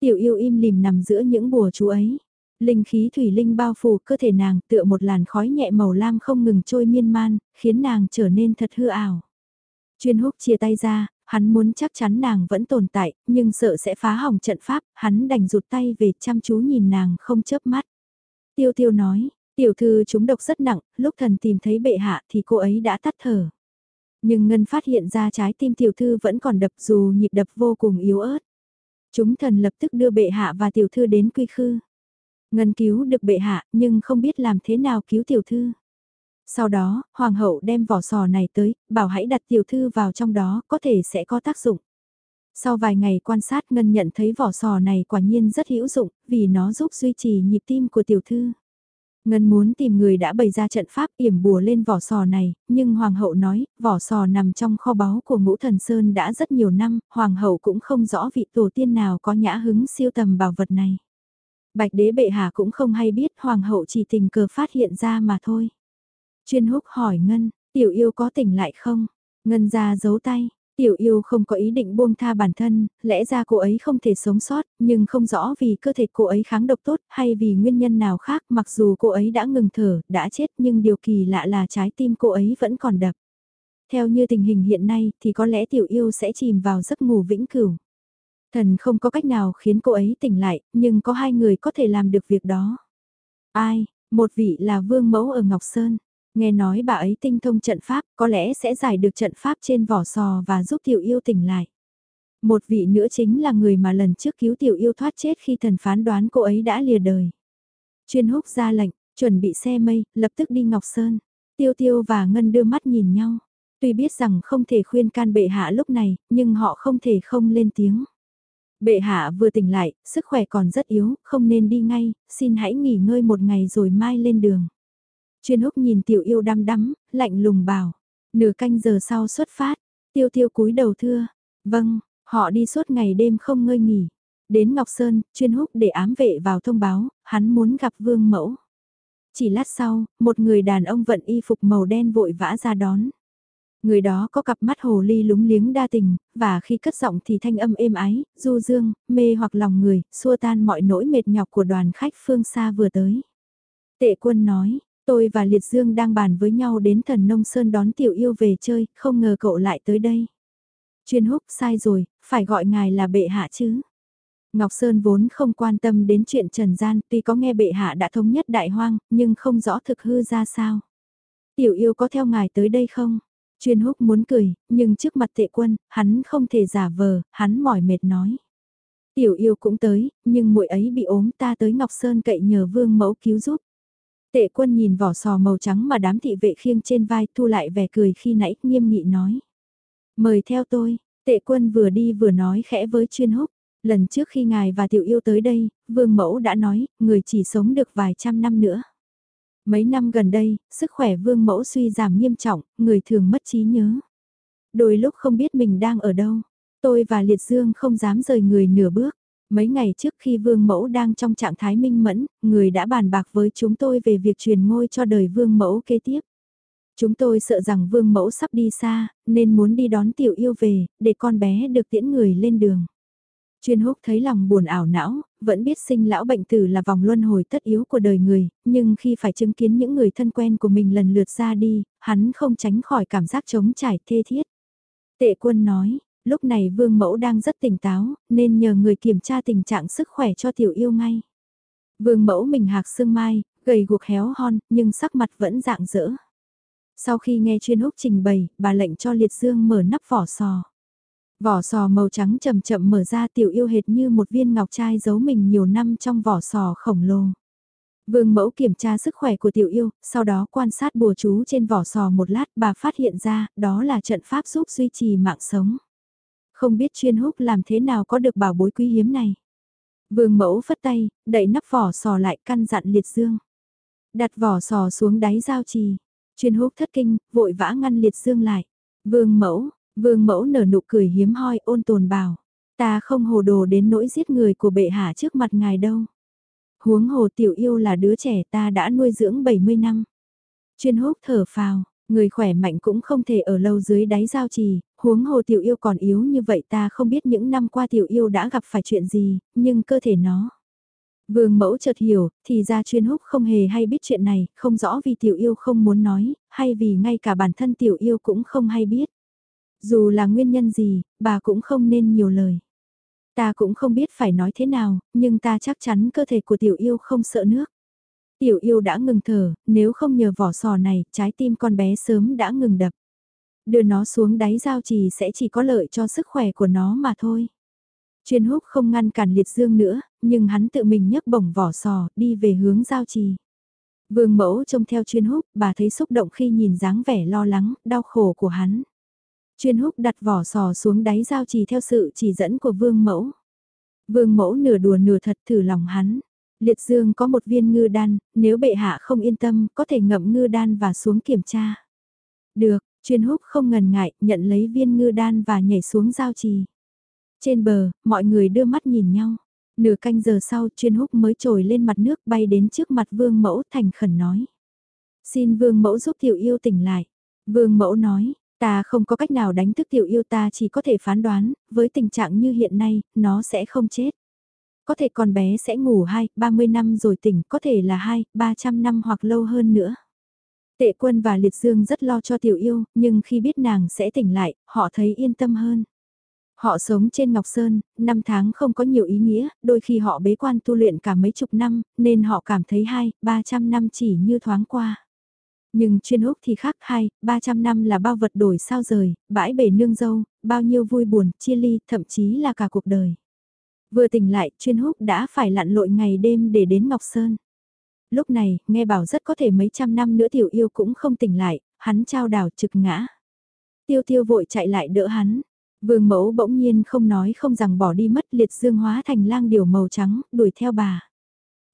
Tiểu yêu im lìm nằm giữa những bùa chú ấy. Linh khí thủy linh bao phủ cơ thể nàng tựa một làn khói nhẹ màu lam không ngừng trôi miên man, khiến nàng trở nên thật hư ảo. Chuyên húc chia tay ra, hắn muốn chắc chắn nàng vẫn tồn tại, nhưng sợ sẽ phá hỏng trận pháp, hắn đành rụt tay về chăm chú nhìn nàng không chớp mắt. Tiêu tiêu nói, tiểu thư chúng độc rất nặng, lúc thần tìm thấy bệ hạ thì cô ấy đã tắt thở. Nhưng Ngân phát hiện ra trái tim tiểu thư vẫn còn đập dù nhịp đập vô cùng yếu ớt. Chúng thần lập tức đưa bệ hạ và tiểu thư đến quy khư. Ngân cứu được bệ hạ nhưng không biết làm thế nào cứu tiểu thư. Sau đó, hoàng hậu đem vỏ sò này tới, bảo hãy đặt tiểu thư vào trong đó, có thể sẽ có tác dụng. Sau vài ngày quan sát Ngân nhận thấy vỏ sò này quả nhiên rất hữu dụng, vì nó giúp duy trì nhịp tim của tiểu thư. Ngân muốn tìm người đã bày ra trận pháp yểm bùa lên vỏ sò này, nhưng Hoàng hậu nói, vỏ sò nằm trong kho báu của ngũ thần Sơn đã rất nhiều năm, Hoàng hậu cũng không rõ vị tổ tiên nào có nhã hứng siêu tầm bảo vật này. Bạch đế bệ hạ cũng không hay biết Hoàng hậu chỉ tình cờ phát hiện ra mà thôi. Chuyên húc hỏi Ngân, tiểu yêu có tỉnh lại không? Ngân ra giấu tay, Tiểu yêu không có ý định buông tha bản thân, lẽ ra cô ấy không thể sống sót, nhưng không rõ vì cơ thể cô ấy kháng độc tốt hay vì nguyên nhân nào khác mặc dù cô ấy đã ngừng thở, đã chết nhưng điều kỳ lạ là trái tim cô ấy vẫn còn đập. Theo như tình hình hiện nay thì có lẽ tiểu yêu sẽ chìm vào giấc ngủ vĩnh cửu. Thần không có cách nào khiến cô ấy tỉnh lại, nhưng có hai người có thể làm được việc đó. Ai? Một vị là vương mẫu ở Ngọc Sơn. Nghe nói bà ấy tinh thông trận pháp, có lẽ sẽ giải được trận pháp trên vỏ sò và giúp tiểu yêu tỉnh lại. Một vị nữa chính là người mà lần trước cứu tiểu yêu thoát chết khi thần phán đoán cô ấy đã lìa đời. Chuyên húc ra lệnh, chuẩn bị xe mây, lập tức đi Ngọc Sơn. Tiêu tiêu và Ngân đưa mắt nhìn nhau. Tuy biết rằng không thể khuyên can bệ hạ lúc này, nhưng họ không thể không lên tiếng. Bệ hạ vừa tỉnh lại, sức khỏe còn rất yếu, không nên đi ngay, xin hãy nghỉ ngơi một ngày rồi mai lên đường. Chuyên húc nhìn tiểu yêu đăm đắm, lạnh lùng bảo. Nửa canh giờ sau xuất phát, tiêu tiêu cúi đầu thưa. Vâng, họ đi suốt ngày đêm không ngơi nghỉ. Đến Ngọc Sơn, chuyên húc để ám vệ vào thông báo, hắn muốn gặp vương mẫu. Chỉ lát sau, một người đàn ông vận y phục màu đen vội vã ra đón. Người đó có cặp mắt hồ ly lúng liếng đa tình, và khi cất giọng thì thanh âm êm ái, du dương, mê hoặc lòng người, xua tan mọi nỗi mệt nhọc của đoàn khách phương xa vừa tới. Tệ quân nói, Tôi và Liệt Dương đang bàn với nhau đến thần nông sơn đón tiểu yêu về chơi, không ngờ cậu lại tới đây. Chuyên húc sai rồi, phải gọi ngài là bệ hạ chứ. Ngọc Sơn vốn không quan tâm đến chuyện trần gian, tuy có nghe bệ hạ đã thống nhất đại hoang, nhưng không rõ thực hư ra sao. Tiểu yêu có theo ngài tới đây không? Chuyên húc muốn cười, nhưng trước mặt tệ quân, hắn không thể giả vờ, hắn mỏi mệt nói. Tiểu yêu cũng tới, nhưng muội ấy bị ốm ta tới Ngọc Sơn cậy nhờ vương mẫu cứu giúp. Tệ quân nhìn vỏ sò màu trắng mà đám thị vệ khiêng trên vai thu lại vẻ cười khi nãy nghiêm nghị nói. Mời theo tôi, tệ quân vừa đi vừa nói khẽ với chuyên húc. Lần trước khi ngài và tiểu yêu tới đây, vương mẫu đã nói, người chỉ sống được vài trăm năm nữa. Mấy năm gần đây, sức khỏe vương mẫu suy giảm nghiêm trọng, người thường mất trí nhớ. Đôi lúc không biết mình đang ở đâu, tôi và Liệt Dương không dám rời người nửa bước. Mấy ngày trước khi vương mẫu đang trong trạng thái minh mẫn, người đã bàn bạc với chúng tôi về việc truyền ngôi cho đời vương mẫu kế tiếp. Chúng tôi sợ rằng vương mẫu sắp đi xa, nên muốn đi đón tiểu yêu về, để con bé được tiễn người lên đường. Chuyên húc thấy lòng buồn ảo não, vẫn biết sinh lão bệnh tử là vòng luân hồi tất yếu của đời người, nhưng khi phải chứng kiến những người thân quen của mình lần lượt ra đi, hắn không tránh khỏi cảm giác trống trải thê thiết. Tệ quân nói, lúc này vương mẫu đang rất tỉnh táo, nên nhờ người kiểm tra tình trạng sức khỏe cho tiểu yêu ngay. Vương mẫu mình hạc sương mai, gầy guộc héo hon, nhưng sắc mặt vẫn dạng dỡ. Sau khi nghe chuyên húc trình bày, bà lệnh cho liệt dương mở nắp vỏ sò. Vỏ sò màu trắng chậm chậm mở ra tiểu yêu hệt như một viên ngọc trai giấu mình nhiều năm trong vỏ sò khổng lồ. Vương mẫu kiểm tra sức khỏe của tiểu yêu, sau đó quan sát bùa chú trên vỏ sò một lát bà phát hiện ra đó là trận pháp giúp duy trì mạng sống. Không biết chuyên húc làm thế nào có được bảo bối quý hiếm này. Vương mẫu phất tay, đẩy nắp vỏ sò lại căn dặn liệt dương. Đặt vỏ sò xuống đáy giao trì. Chuyên húc thất kinh, vội vã ngăn liệt dương lại. Vương mẫu, vương mẫu nở nụ cười hiếm hoi ôn tồn bảo. Ta không hồ đồ đến nỗi giết người của bệ hạ trước mặt ngài đâu. Huống hồ tiểu yêu là đứa trẻ ta đã nuôi dưỡng 70 năm. Chuyên húc thở phào, người khỏe mạnh cũng không thể ở lâu dưới đáy giao trì, Huống hồ tiểu yêu còn yếu như vậy ta không biết những năm qua tiểu yêu đã gặp phải chuyện gì, nhưng cơ thể nó. Vương mẫu chợt hiểu, thì ra chuyên húc không hề hay biết chuyện này, không rõ vì tiểu yêu không muốn nói, hay vì ngay cả bản thân tiểu yêu cũng không hay biết. Dù là nguyên nhân gì, bà cũng không nên nhiều lời. Ta cũng không biết phải nói thế nào, nhưng ta chắc chắn cơ thể của tiểu yêu không sợ nước. Tiểu yêu đã ngừng thở, nếu không nhờ vỏ sò này, trái tim con bé sớm đã ngừng đập. Đưa nó xuống đáy giao trì sẽ chỉ có lợi cho sức khỏe của nó mà thôi. Chuyên húc không ngăn cản liệt dương nữa, nhưng hắn tự mình nhấc bổng vỏ sò, đi về hướng giao trì. Vương mẫu trông theo chuyên húc, bà thấy xúc động khi nhìn dáng vẻ lo lắng, đau khổ của hắn. Chuyên húc đặt vỏ sò xuống đáy giao trì theo sự chỉ dẫn của vương mẫu. Vương mẫu nửa đùa nửa thật thử lòng hắn. Liệt dương có một viên ngư đan, nếu bệ hạ không yên tâm, có thể ngậm ngư đan và xuống kiểm tra. Được, chuyên húc không ngần ngại, nhận lấy viên ngư đan và nhảy xuống giao trì. Trên bờ, mọi người đưa mắt nhìn nhau. Nửa canh giờ sau, chuyên húc mới trồi lên mặt nước bay đến trước mặt vương mẫu thành khẩn nói. Xin vương mẫu giúp tiểu yêu tỉnh lại. Vương mẫu nói, ta không có cách nào đánh thức tiểu yêu ta chỉ có thể phán đoán, với tình trạng như hiện nay, nó sẽ không chết. Có thể con bé sẽ ngủ 2, 30 năm rồi tỉnh, có thể là 2, 300 năm hoặc lâu hơn nữa. Tệ quân và liệt dương rất lo cho tiểu yêu, nhưng khi biết nàng sẽ tỉnh lại, họ thấy yên tâm hơn. Họ sống trên Ngọc Sơn, năm tháng không có nhiều ý nghĩa, đôi khi họ bế quan tu luyện cả mấy chục năm, nên họ cảm thấy hai, ba trăm năm chỉ như thoáng qua. Nhưng chuyên húc thì khác hai, ba trăm năm là bao vật đổi sao rời, bãi bể nương dâu, bao nhiêu vui buồn, chia ly, thậm chí là cả cuộc đời. Vừa tỉnh lại, chuyên húc đã phải lặn lội ngày đêm để đến Ngọc Sơn. Lúc này, nghe bảo rất có thể mấy trăm năm nữa tiểu yêu cũng không tỉnh lại, hắn trao đảo trực ngã. Tiêu tiêu vội chạy lại đỡ hắn, Vương mẫu bỗng nhiên không nói không rằng bỏ đi mất liệt dương hóa thành lang điều màu trắng, đuổi theo bà.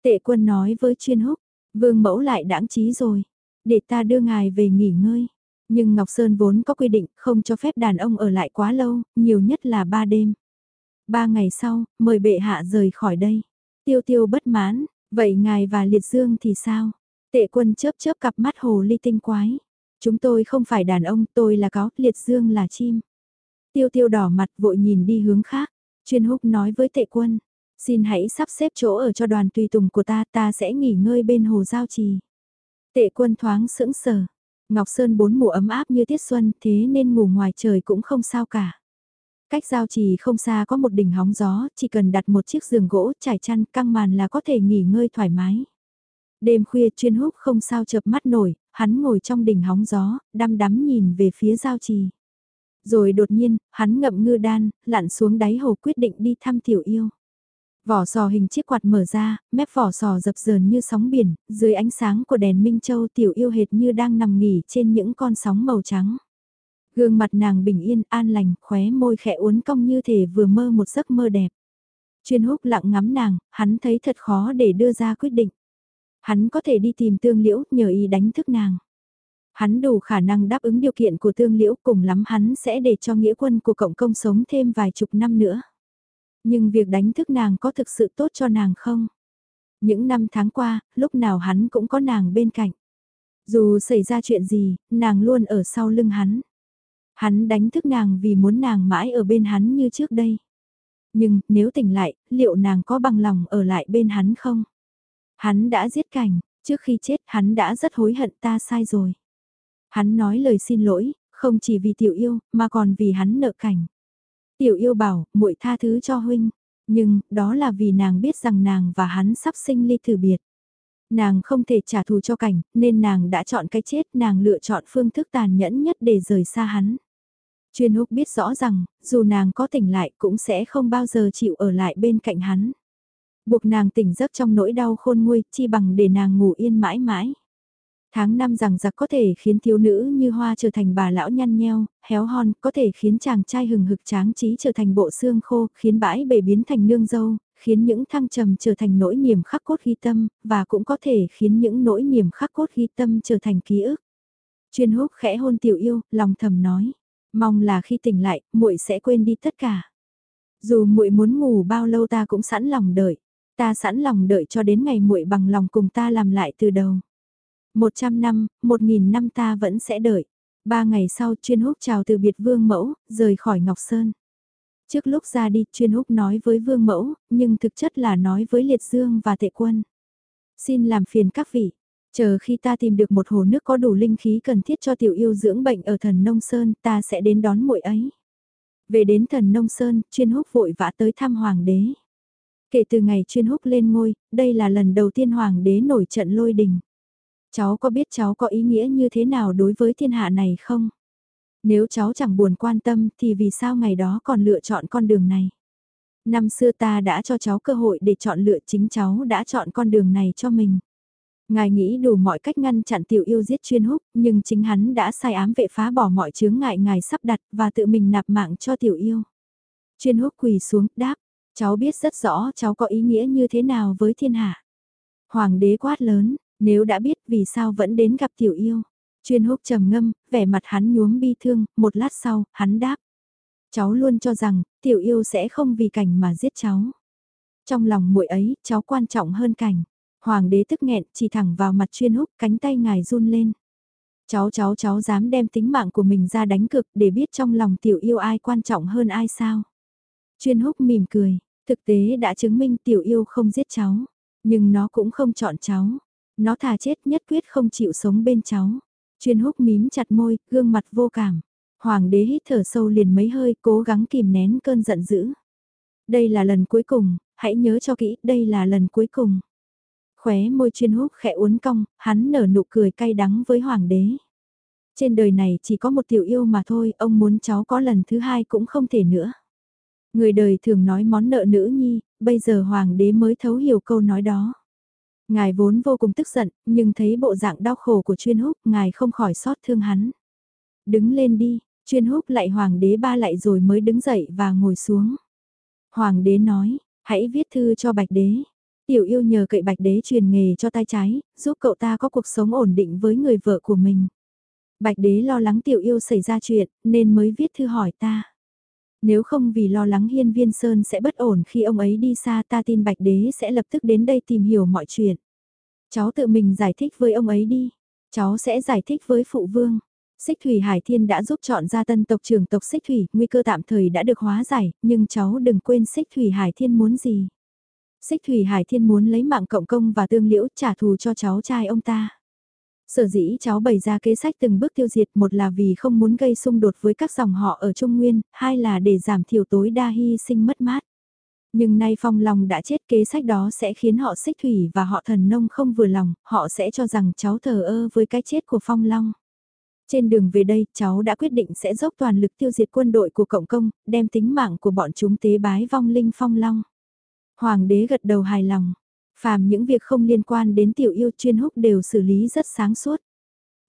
Tệ quân nói với chuyên húc, vương mẫu lại đãng trí rồi, để ta đưa ngài về nghỉ ngơi. Nhưng Ngọc Sơn vốn có quy định không cho phép đàn ông ở lại quá lâu, nhiều nhất là ba đêm. Ba ngày sau, mời bệ hạ rời khỏi đây. Tiêu tiêu bất mãn, vậy ngài và liệt dương thì sao? Tệ quân chớp chớp cặp mắt hồ ly tinh quái. Chúng tôi không phải đàn ông, tôi là cáo, liệt dương là chim. Tiêu tiêu đỏ mặt vội nhìn đi hướng khác. Chuyên húc nói với tệ quân. Xin hãy sắp xếp chỗ ở cho đoàn tùy tùng của ta, ta sẽ nghỉ ngơi bên hồ giao trì. Tệ quân thoáng sững sờ. Ngọc Sơn bốn mùa ấm áp như tiết xuân, thế nên ngủ ngoài trời cũng không sao cả. Cách giao trì không xa có một đỉnh hóng gió, chỉ cần đặt một chiếc giường gỗ trải chăn căng màn là có thể nghỉ ngơi thoải mái. Đêm khuya chuyên húc không sao chợp mắt nổi, hắn ngồi trong đỉnh hóng gió, đăm đắm nhìn về phía giao trì. Rồi đột nhiên, hắn ngậm ngư đan, lặn xuống đáy hồ quyết định đi thăm tiểu yêu. Vỏ sò hình chiếc quạt mở ra, mép vỏ sò dập dờn như sóng biển, dưới ánh sáng của đèn Minh Châu tiểu yêu hệt như đang nằm nghỉ trên những con sóng màu trắng. Gương mặt nàng bình yên, an lành, khóe môi khẽ uốn cong như thể vừa mơ một giấc mơ đẹp. Chuyên húc lặng ngắm nàng, hắn thấy thật khó để đưa ra quyết định. Hắn có thể đi tìm tương liễu nhờ y đánh thức nàng. Hắn đủ khả năng đáp ứng điều kiện của tương liễu cùng lắm hắn sẽ để cho nghĩa quân của cộng công sống thêm vài chục năm nữa. Nhưng việc đánh thức nàng có thực sự tốt cho nàng không? Những năm tháng qua, lúc nào hắn cũng có nàng bên cạnh. Dù xảy ra chuyện gì, nàng luôn ở sau lưng hắn. Hắn đánh thức nàng vì muốn nàng mãi ở bên hắn như trước đây. Nhưng, nếu tỉnh lại, liệu nàng có bằng lòng ở lại bên hắn không? Hắn đã giết cảnh, trước khi chết hắn đã rất hối hận ta sai rồi. Hắn nói lời xin lỗi, không chỉ vì tiểu yêu, mà còn vì hắn nợ cảnh. Tiểu yêu bảo, muội tha thứ cho huynh, nhưng, đó là vì nàng biết rằng nàng và hắn sắp sinh ly thử biệt. Nàng không thể trả thù cho cảnh, nên nàng đã chọn cái chết, nàng lựa chọn phương thức tàn nhẫn nhất để rời xa hắn. Chuyên húc biết rõ rằng, dù nàng có tỉnh lại cũng sẽ không bao giờ chịu ở lại bên cạnh hắn. Buộc nàng tỉnh giấc trong nỗi đau khôn nguôi, chi bằng để nàng ngủ yên mãi mãi. Tháng năm rằng giặc có thể khiến thiếu nữ như hoa trở thành bà lão nhăn nheo, héo hon, có thể khiến chàng trai hừng hực tráng trí trở thành bộ xương khô, khiến bãi bể biến thành nương dâu, khiến những thăng trầm trở thành nỗi niềm khắc cốt ghi tâm, và cũng có thể khiến những nỗi niềm khắc cốt ghi tâm trở thành ký ức. Chuyên húc khẽ hôn tiểu yêu, lòng thầm nói, mong là khi tỉnh lại, muội sẽ quên đi tất cả. Dù muội muốn ngủ bao lâu ta cũng sẵn lòng đợi, ta sẵn lòng đợi cho đến ngày muội bằng lòng cùng ta làm lại từ đầu. Một trăm năm, một nghìn năm ta vẫn sẽ đợi. Ba ngày sau chuyên húc chào từ biệt vương mẫu, rời khỏi Ngọc Sơn. Trước lúc ra đi chuyên húc nói với vương mẫu, nhưng thực chất là nói với liệt dương và tệ quân. Xin làm phiền các vị, chờ khi ta tìm được một hồ nước có đủ linh khí cần thiết cho tiểu yêu dưỡng bệnh ở thần nông sơn ta sẽ đến đón muội ấy. Về đến thần nông sơn, chuyên húc vội vã tới thăm hoàng đế. Kể từ ngày chuyên húc lên ngôi, đây là lần đầu tiên hoàng đế nổi trận lôi đình. Cháu có biết cháu có ý nghĩa như thế nào đối với thiên hạ này không? Nếu cháu chẳng buồn quan tâm thì vì sao ngày đó còn lựa chọn con đường này? Năm xưa ta đã cho cháu cơ hội để chọn lựa chính cháu đã chọn con đường này cho mình. Ngài nghĩ đủ mọi cách ngăn chặn tiểu yêu giết chuyên húc, nhưng chính hắn đã sai ám vệ phá bỏ mọi chướng ngại ngài sắp đặt và tự mình nạp mạng cho tiểu yêu. Chuyên húc quỳ xuống, đáp, cháu biết rất rõ cháu có ý nghĩa như thế nào với thiên hạ. Hoàng đế quát lớn, nếu đã biết vì sao vẫn đến gặp tiểu yêu. Chuyên húc trầm ngâm, vẻ mặt hắn nhuốm bi thương, một lát sau, hắn đáp. Cháu luôn cho rằng, tiểu yêu sẽ không vì cảnh mà giết cháu. Trong lòng muội ấy, cháu quan trọng hơn cảnh. Hoàng đế tức nghẹn, chỉ thẳng vào mặt chuyên húc, cánh tay ngài run lên. Cháu cháu cháu dám đem tính mạng của mình ra đánh cực để biết trong lòng tiểu yêu ai quan trọng hơn ai sao. Chuyên húc mỉm cười, thực tế đã chứng minh tiểu yêu không giết cháu, nhưng nó cũng không chọn cháu. Nó thà chết nhất quyết không chịu sống bên cháu. Chuyên húc mím chặt môi, gương mặt vô cảm. Hoàng đế hít thở sâu liền mấy hơi, cố gắng kìm nén cơn giận dữ. Đây là lần cuối cùng, hãy nhớ cho kỹ, đây là lần cuối cùng. Khóe môi chuyên húc khẽ uốn cong, hắn nở nụ cười cay đắng với hoàng đế. Trên đời này chỉ có một tiểu yêu mà thôi, ông muốn cháu có lần thứ hai cũng không thể nữa. Người đời thường nói món nợ nữ nhi, bây giờ hoàng đế mới thấu hiểu câu nói đó. Ngài vốn vô cùng tức giận, nhưng thấy bộ dạng đau khổ của chuyên húc, ngài không khỏi xót thương hắn. Đứng lên đi, chuyên húc lại hoàng đế ba lại rồi mới đứng dậy và ngồi xuống. Hoàng đế nói, hãy viết thư cho bạch đế. Tiểu yêu nhờ cậy bạch đế truyền nghề cho tay trái, giúp cậu ta có cuộc sống ổn định với người vợ của mình. Bạch đế lo lắng tiểu yêu xảy ra chuyện, nên mới viết thư hỏi ta. Nếu không vì lo lắng hiên viên sơn sẽ bất ổn khi ông ấy đi xa ta tin bạch đế sẽ lập tức đến đây tìm hiểu mọi chuyện. Cháu tự mình giải thích với ông ấy đi. Cháu sẽ giải thích với phụ vương. Xích Thủy Hải Thiên đã giúp chọn ra tân tộc trưởng tộc Xích Thủy, nguy cơ tạm thời đã được hóa giải, nhưng cháu đừng quên Xích Thủy Hải Thiên muốn gì. Xích Thủy Hải Thiên muốn lấy mạng cộng công và tương liễu trả thù cho cháu trai ông ta. Sở dĩ cháu bày ra kế sách từng bước tiêu diệt một là vì không muốn gây xung đột với các dòng họ ở Trung Nguyên, hai là để giảm thiểu tối đa hy sinh mất mát. Nhưng nay Phong Long đã chết kế sách đó sẽ khiến họ xích thủy và họ thần nông không vừa lòng, họ sẽ cho rằng cháu thờ ơ với cái chết của Phong Long. Trên đường về đây, cháu đã quyết định sẽ dốc toàn lực tiêu diệt quân đội của Cộng Công, đem tính mạng của bọn chúng tế bái vong linh Phong Long. Hoàng đế gật đầu hài lòng, phàm những việc không liên quan đến tiểu yêu chuyên húc đều xử lý rất sáng suốt.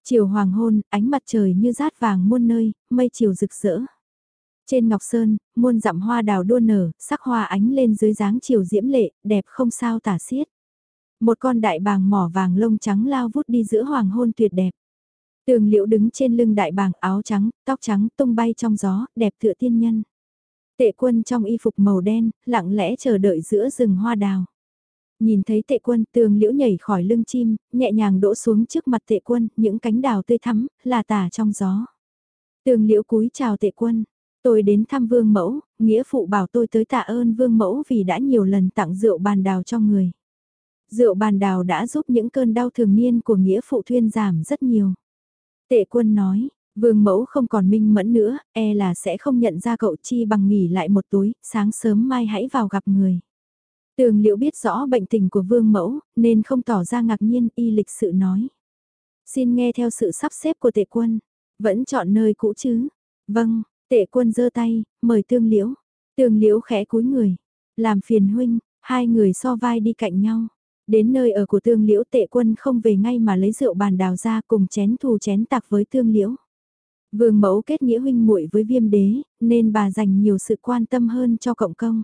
Chiều hoàng hôn, ánh mặt trời như rát vàng muôn nơi, mây chiều rực rỡ. Trên ngọc sơn, muôn dặm hoa đào đua nở, sắc hoa ánh lên dưới dáng chiều diễm lệ, đẹp không sao tả xiết. Một con đại bàng mỏ vàng lông trắng lao vút đi giữa hoàng hôn tuyệt đẹp. Tường liễu đứng trên lưng đại bàng áo trắng, tóc trắng tung bay trong gió, đẹp tựa tiên nhân. Tệ quân trong y phục màu đen, lặng lẽ chờ đợi giữa rừng hoa đào. Nhìn thấy tệ quân tường liễu nhảy khỏi lưng chim, nhẹ nhàng đỗ xuống trước mặt tệ quân, những cánh đào tươi thắm, là tả trong gió. Tường liễu cúi chào tệ quân, tôi đến thăm vương mẫu, nghĩa phụ bảo tôi tới tạ ơn vương mẫu vì đã nhiều lần tặng rượu bàn đào cho người. Rượu bàn đào đã giúp những cơn đau thường niên của nghĩa phụ thuyên giảm rất nhiều. Tệ quân nói, vương mẫu không còn minh mẫn nữa, e là sẽ không nhận ra cậu chi bằng nghỉ lại một tối, sáng sớm mai hãy vào gặp người. Tường liễu biết rõ bệnh tình của vương mẫu, nên không tỏ ra ngạc nhiên y lịch sự nói. Xin nghe theo sự sắp xếp của tệ quân, vẫn chọn nơi cũ chứ. Vâng, tệ quân giơ tay, mời tương liễu. Tương liễu khẽ cúi người, làm phiền huynh, hai người so vai đi cạnh nhau. Đến nơi ở của tương liễu tệ quân không về ngay mà lấy rượu bàn đào ra cùng chén thù chén tạc với tương liễu. Vương mẫu kết nghĩa huynh muội với viêm đế, nên bà dành nhiều sự quan tâm hơn cho cộng công.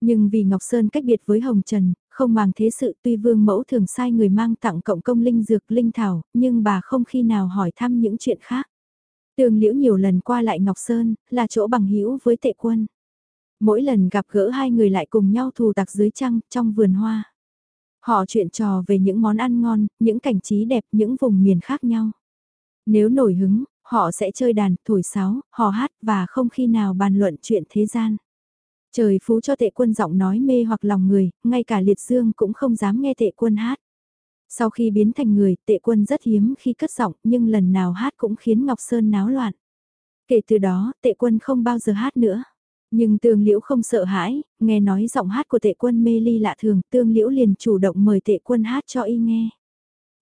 Nhưng vì Ngọc Sơn cách biệt với Hồng Trần, không màng thế sự tuy vương mẫu thường sai người mang tặng cộng công linh dược linh thảo, nhưng bà không khi nào hỏi thăm những chuyện khác. Tường liễu nhiều lần qua lại Ngọc Sơn, là chỗ bằng hữu với tệ quân. Mỗi lần gặp gỡ hai người lại cùng nhau thù tặc dưới trăng, trong vườn hoa. Họ chuyện trò về những món ăn ngon, những cảnh trí đẹp, những vùng miền khác nhau. Nếu nổi hứng, họ sẽ chơi đàn, thổi sáo, hò hát và không khi nào bàn luận chuyện thế gian. Trời phú cho tệ quân giọng nói mê hoặc lòng người, ngay cả liệt dương cũng không dám nghe tệ quân hát. Sau khi biến thành người, tệ quân rất hiếm khi cất giọng, nhưng lần nào hát cũng khiến Ngọc Sơn náo loạn. Kể từ đó, tệ quân không bao giờ hát nữa. Nhưng tương liễu không sợ hãi, nghe nói giọng hát của tệ quân mê ly lạ thường, tương liễu liền chủ động mời tệ quân hát cho y nghe.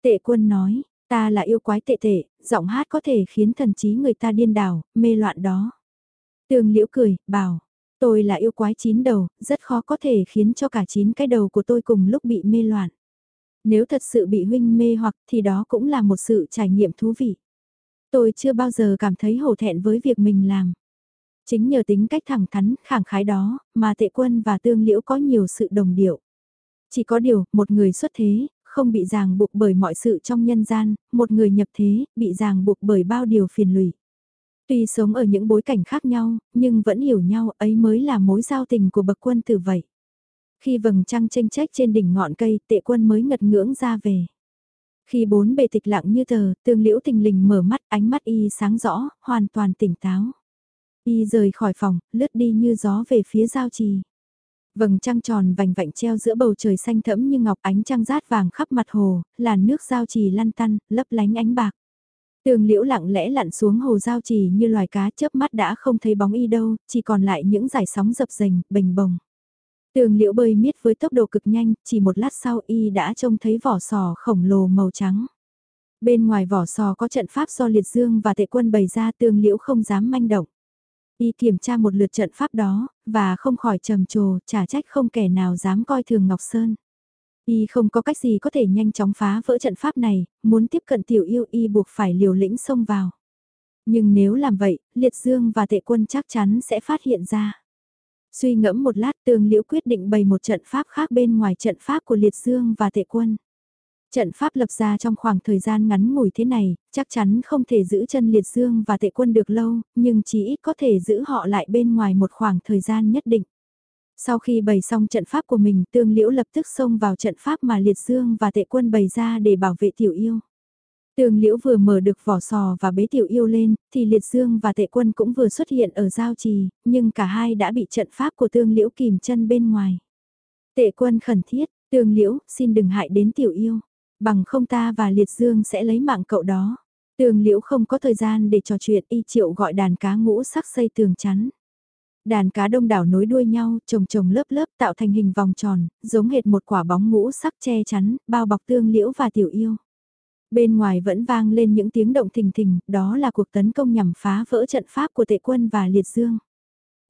Tệ quân nói, ta là yêu quái tệ tệ, giọng hát có thể khiến thần trí người ta điên đảo, mê loạn đó. Tương liễu cười, bảo, Tôi là yêu quái chín đầu, rất khó có thể khiến cho cả chín cái đầu của tôi cùng lúc bị mê loạn. Nếu thật sự bị huynh mê hoặc thì đó cũng là một sự trải nghiệm thú vị. Tôi chưa bao giờ cảm thấy hổ thẹn với việc mình làm. Chính nhờ tính cách thẳng thắn, khẳng khái đó, mà tệ quân và tương liễu có nhiều sự đồng điệu. Chỉ có điều, một người xuất thế, không bị ràng buộc bởi mọi sự trong nhân gian, một người nhập thế, bị ràng buộc bởi bao điều phiền lụy. Tuy sống ở những bối cảnh khác nhau, nhưng vẫn hiểu nhau ấy mới là mối giao tình của bậc quân tử vậy. Khi vầng trăng tranh trách trên đỉnh ngọn cây tệ quân mới ngật ngưỡng ra về. Khi bốn bề tịch lặng như tờ, tương liễu tình lình mở mắt ánh mắt y sáng rõ, hoàn toàn tỉnh táo. Y rời khỏi phòng, lướt đi như gió về phía giao trì. Vầng trăng tròn vành vạnh treo giữa bầu trời xanh thẫm như ngọc ánh trăng rát vàng khắp mặt hồ, làn nước giao trì lăn tăn, lấp lánh ánh bạc. Tường liễu lặng lẽ lặn xuống hồ giao trì như loài cá chớp mắt đã không thấy bóng y đâu, chỉ còn lại những dải sóng dập dềnh, bình bồng. Tường liễu bơi miết với tốc độ cực nhanh, chỉ một lát sau y đã trông thấy vỏ sò khổng lồ màu trắng. Bên ngoài vỏ sò có trận pháp do liệt dương và tệ quân bày ra tường liễu không dám manh động. Y kiểm tra một lượt trận pháp đó, và không khỏi trầm trồ, chả trách không kẻ nào dám coi thường Ngọc Sơn. Y không có cách gì có thể nhanh chóng phá vỡ trận pháp này, muốn tiếp cận tiểu yêu y buộc phải liều lĩnh xông vào. Nhưng nếu làm vậy, liệt dương và tệ quân chắc chắn sẽ phát hiện ra. Suy ngẫm một lát tương liễu quyết định bày một trận pháp khác bên ngoài trận pháp của liệt dương và tệ quân. Trận pháp lập ra trong khoảng thời gian ngắn ngủi thế này, chắc chắn không thể giữ chân liệt dương và tệ quân được lâu, nhưng chỉ ít có thể giữ họ lại bên ngoài một khoảng thời gian nhất định. Sau khi bày xong trận pháp của mình, tương liễu lập tức xông vào trận pháp mà liệt dương và tệ quân bày ra để bảo vệ tiểu yêu. Tương liễu vừa mở được vỏ sò và bế tiểu yêu lên, thì liệt dương và tệ quân cũng vừa xuất hiện ở giao trì, nhưng cả hai đã bị trận pháp của tương liễu kìm chân bên ngoài. Tệ quân khẩn thiết, tương liễu, xin đừng hại đến tiểu yêu, bằng không ta và liệt dương sẽ lấy mạng cậu đó. tường liễu không có thời gian để trò chuyện y triệu gọi đàn cá ngũ sắc xây tường chắn. Đàn cá đông đảo nối đuôi nhau, trồng trồng lớp lớp tạo thành hình vòng tròn, giống hệt một quả bóng ngũ sắc che chắn, bao bọc tương liễu và tiểu yêu. Bên ngoài vẫn vang lên những tiếng động thình thình, đó là cuộc tấn công nhằm phá vỡ trận pháp của tệ quân và liệt dương.